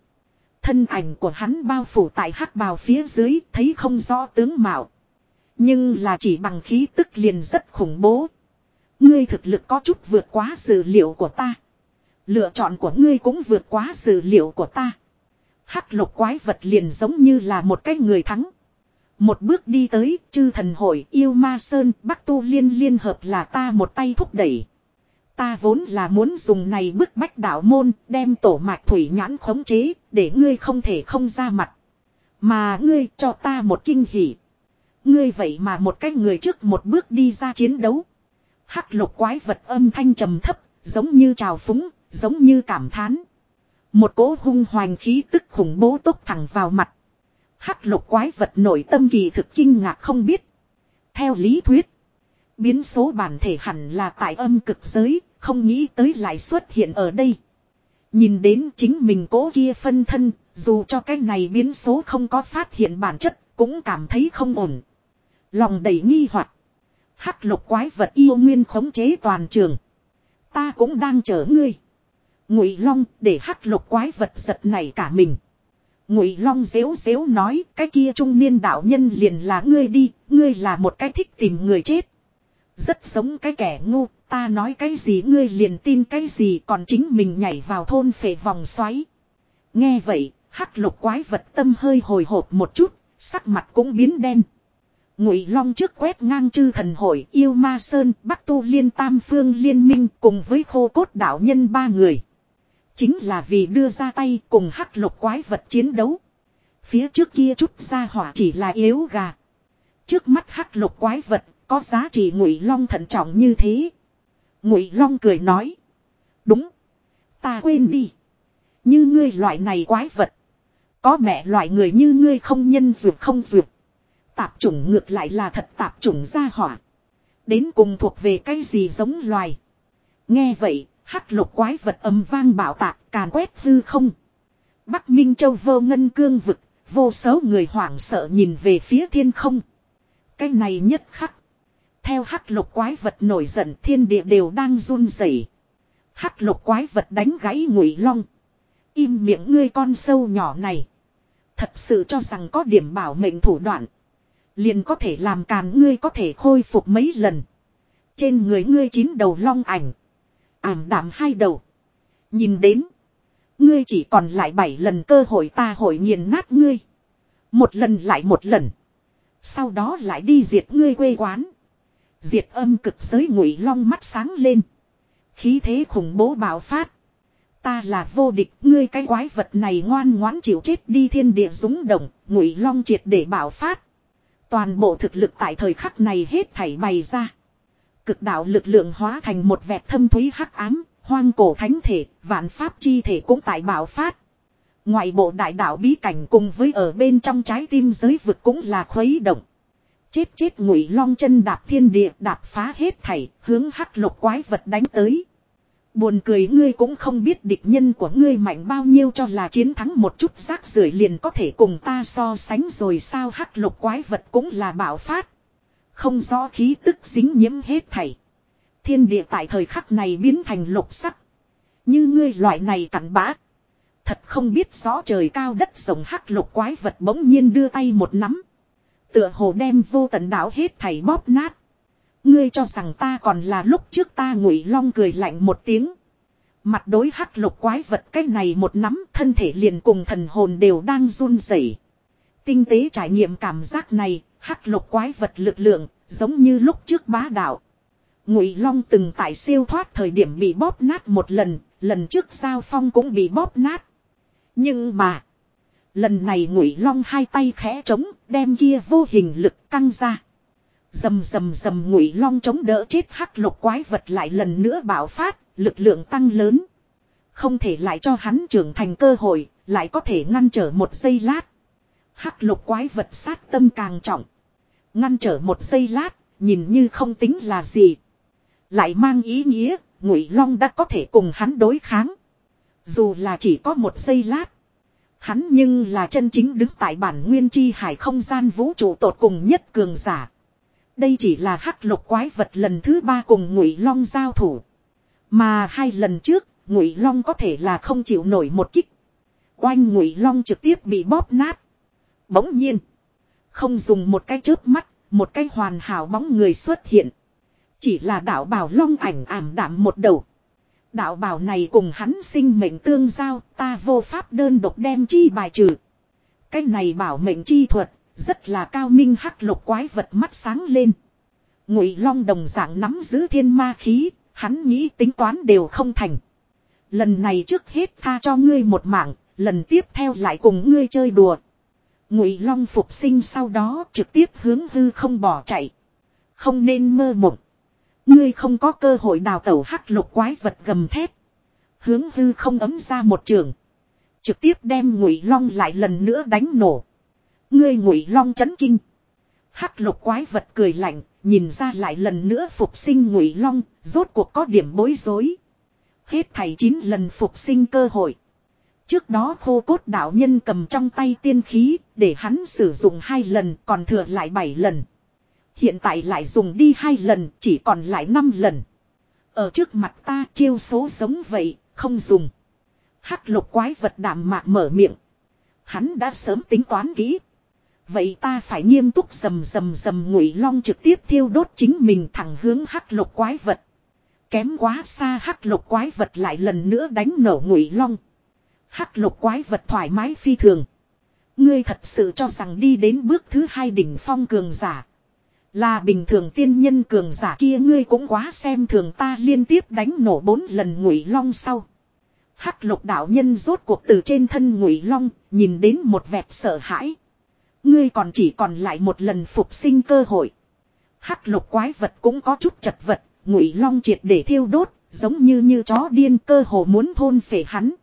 Thân ảnh của hắn bao phủ tại hắc bào phía dưới thấy không rõ tướng mạo. Nhưng là chỉ bằng khí tức liền rất khủng bố. Ngươi thực lực có chút vượt quá sự liệu của ta. Lựa chọn của ngươi cũng vượt quá sự liệu của ta. Hắc lục quái vật liền giống như là một cái người thắng. Một bước đi tới, chư thần hội yêu ma sơn, bắc tu liên liên hợp là ta một tay thúc đẩy. Ta vốn là muốn dùng này bức bách đạo môn, đem tổ mạch thủy nhãn khống chế, để ngươi không thể không ra mặt. Mà ngươi cho ta một kinh hỉ. Ngươi vậy mà một cái người trước một bước đi ra chiến đấu. Hắc lục quái vật âm thanh trầm thấp, giống như trào phúng, giống như cảm thán. Một cỗ hung hoành khí tức khủng bố tốc thẳng vào mặt. Hắc lục quái vật nội tâm kỳ thực kinh ngạc không biết. Theo lý thuyết, biến số bản thể hẳn là tại âm cực giới, không nghĩ tới lại xuất hiện ở đây. Nhìn đến chính mình cố kia phân thân, dù cho cái này biến số không có phát hiện bản chất, cũng cảm thấy không ổn. Lòng đầy nghi hoặc Hắc lục quái vật yêu nguyên khống chế toàn trường. Ta cũng đang chờ ngươi. Ngụy Long để hắc lục quái vật giật này cả mình. Ngụy Long dếu dếu nói cái kia trung niên đạo nhân liền là ngươi đi, ngươi là một cái thích tìm người chết. Rất giống cái kẻ ngu, ta nói cái gì ngươi liền tin cái gì còn chính mình nhảy vào thôn phệ vòng xoáy. Nghe vậy, hắc lục quái vật tâm hơi hồi hộp một chút, sắc mặt cũng biến đen. Ngụy Long trước quét ngang chư thần hội yêu ma sơn bắc tu liên tam phương liên minh cùng với khô cốt đạo nhân ba người. Chính là vì đưa ra tay cùng hắc lục quái vật chiến đấu. Phía trước kia chút ra hỏa chỉ là yếu gà. Trước mắt hắc lục quái vật có giá trị ngụy long thận trọng như thế. Ngụy long cười nói. Đúng. Ta quên đi. Như ngươi loại này quái vật. Có mẹ loại người như ngươi không nhân ruột không ruột, Tạp chủng ngược lại là thật tạp chủng ra hỏa. Đến cùng thuộc về cái gì giống loài. Nghe vậy, hắc lục quái vật âm vang bảo tạc càn quét hư không. Bắc Minh Châu vô ngân cương vực, vô số người hoảng sợ nhìn về phía thiên không. Cái này nhất khắc. Theo hắc lục quái vật nổi giận thiên địa đều đang run rẩy. Hắc lục quái vật đánh gãy ngụy long. Im miệng ngươi con sâu nhỏ này. Thật sự cho rằng có điểm bảo mệnh thủ đoạn. Liền có thể làm càn ngươi có thể khôi phục mấy lần. Trên người ngươi chín đầu long ảnh. Ảm đạm hai đầu. Nhìn đến. Ngươi chỉ còn lại bảy lần cơ hội ta hội nghiền nát ngươi. Một lần lại một lần. Sau đó lại đi diệt ngươi quê quán. Diệt âm cực giới ngụy long mắt sáng lên. Khí thế khủng bố bạo phát. Ta là vô địch, ngươi cái quái vật này ngoan ngoãn chịu chết đi thiên địa dũng động, ngụy long triệt để bạo phát. Toàn bộ thực lực tại thời khắc này hết thảy bày ra. Cực đạo lực lượng hóa thành một vẹt thâm thúy hắc ám, hoang cổ thánh thể, vạn pháp chi thể cũng tại bạo phát. Ngoại bộ đại đạo bí cảnh cùng với ở bên trong trái tim giới vực cũng là khuấy động. Chết chết ngụy long chân đạp thiên địa đạp phá hết thảy, hướng hắc lục quái vật đánh tới. Buồn cười ngươi cũng không biết địch nhân của ngươi mạnh bao nhiêu cho là chiến thắng một chút rác rưởi liền có thể cùng ta so sánh rồi sao hắc lục quái vật cũng là bạo phát. Không do khí tức dính nhiễm hết thảy. Thiên địa tại thời khắc này biến thành lục sắc. Như ngươi loại này cặn bã. Thật không biết rõ trời cao đất rộng hắc lục quái vật bỗng nhiên đưa tay một nắm. Tựa hồ đem vô tận đảo hết thảy bóp nát. Ngươi cho rằng ta còn là lúc trước ta ngụy long cười lạnh một tiếng. Mặt đối hắc lục quái vật cái này một nắm thân thể liền cùng thần hồn đều đang run rẩy. Tinh tế trải nghiệm cảm giác này, hắc lục quái vật lực lượng, giống như lúc trước bá đạo. Ngụy Long từng tại siêu thoát thời điểm bị bóp nát một lần, lần trước giao phong cũng bị bóp nát. Nhưng mà, lần này Ngụy Long hai tay khẽ trống, đem kia vô hình lực căng ra. Dầm dầm dầm Ngụy Long chống đỡ chết hắc lục quái vật lại lần nữa bạo phát, lực lượng tăng lớn. Không thể lại cho hắn trưởng thành cơ hội, lại có thể ngăn trở một giây lát. Hắc lục quái vật sát tâm càng trọng. Ngăn trở một giây lát, nhìn như không tính là gì. Lại mang ý nghĩa, Ngụy Long đã có thể cùng hắn đối kháng. Dù là chỉ có một giây lát. Hắn nhưng là chân chính đứng tại bản nguyên chi hải không gian vũ trụ tột cùng nhất cường giả. Đây chỉ là hắc lục quái vật lần thứ ba cùng Ngụy Long giao thủ. Mà hai lần trước, Ngụy Long có thể là không chịu nổi một kích. Oanh Ngụy Long trực tiếp bị bóp nát. Bỗng nhiên, không dùng một cái chớp mắt, một cái hoàn hảo bóng người xuất hiện. Chỉ là đạo bảo long ảnh ảm đạm một đầu. Đạo bảo này cùng hắn sinh mệnh tương giao, ta vô pháp đơn độc đem chi bài trừ. Cái này bảo mệnh chi thuật, rất là cao minh hắc lục quái vật mắt sáng lên. Ngụy long đồng dạng nắm giữ thiên ma khí, hắn nghĩ tính toán đều không thành. Lần này trước hết tha cho ngươi một mạng, lần tiếp theo lại cùng ngươi chơi đùa. Ngụy long phục sinh sau đó trực tiếp hướng hư không bỏ chạy. Không nên mơ mộng. Ngươi không có cơ hội đào tẩu hắc lục quái vật gầm thép. Hướng hư không ấm ra một trường. Trực tiếp đem ngụy long lại lần nữa đánh nổ. Ngươi ngụy long chấn kinh. Hắc lục quái vật cười lạnh, nhìn ra lại lần nữa phục sinh ngụy long, rốt cuộc có điểm bối rối. Hết thảy chín lần phục sinh cơ hội. Trước đó khô cốt đạo nhân cầm trong tay tiên khí, để hắn sử dụng hai lần còn thừa lại bảy lần. Hiện tại lại dùng đi hai lần, chỉ còn lại năm lần. Ở trước mặt ta chiêu số giống vậy, không dùng. Hắc lục quái vật đạm mạc mở miệng. Hắn đã sớm tính toán kỹ. Vậy ta phải nghiêm túc rầm rầm rầm ngụy long trực tiếp thiêu đốt chính mình thẳng hướng hắc lục quái vật. Kém quá xa hắc lục quái vật lại lần nữa đánh nổ ngụy long. Hắc lục quái vật thoải mái phi thường. Ngươi thật sự cho rằng đi đến bước thứ hai đỉnh phong cường giả. Là bình thường tiên nhân cường giả kia ngươi cũng quá xem thường ta liên tiếp đánh nổ bốn lần ngụy long sau. Hắc lục đạo nhân rốt cuộc từ trên thân ngụy long, nhìn đến một vẹt sợ hãi. Ngươi còn chỉ còn lại một lần phục sinh cơ hội. Hắc lục quái vật cũng có chút chật vật, ngụy long triệt để thiêu đốt, giống như như chó điên cơ hồ muốn thôn phệ hắn.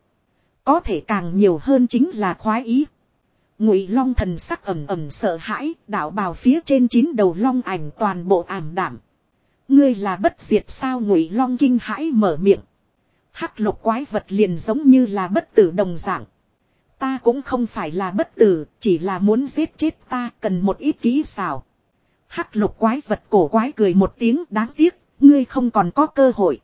Có thể càng nhiều hơn chính là khoái ý. Ngụy Long thần sắc ẩm ẩm sợ hãi, đạo bào phía trên chín đầu long ảnh toàn bộ ảm đảm. Ngươi là bất diệt sao Ngụy Long kinh hãi mở miệng. Hắc lục quái vật liền giống như là bất tử đồng dạng. Ta cũng không phải là bất tử, chỉ là muốn giết chết ta cần một ít kỹ xảo. Hắc lục quái vật cổ quái cười một tiếng đáng tiếc, ngươi không còn có cơ hội.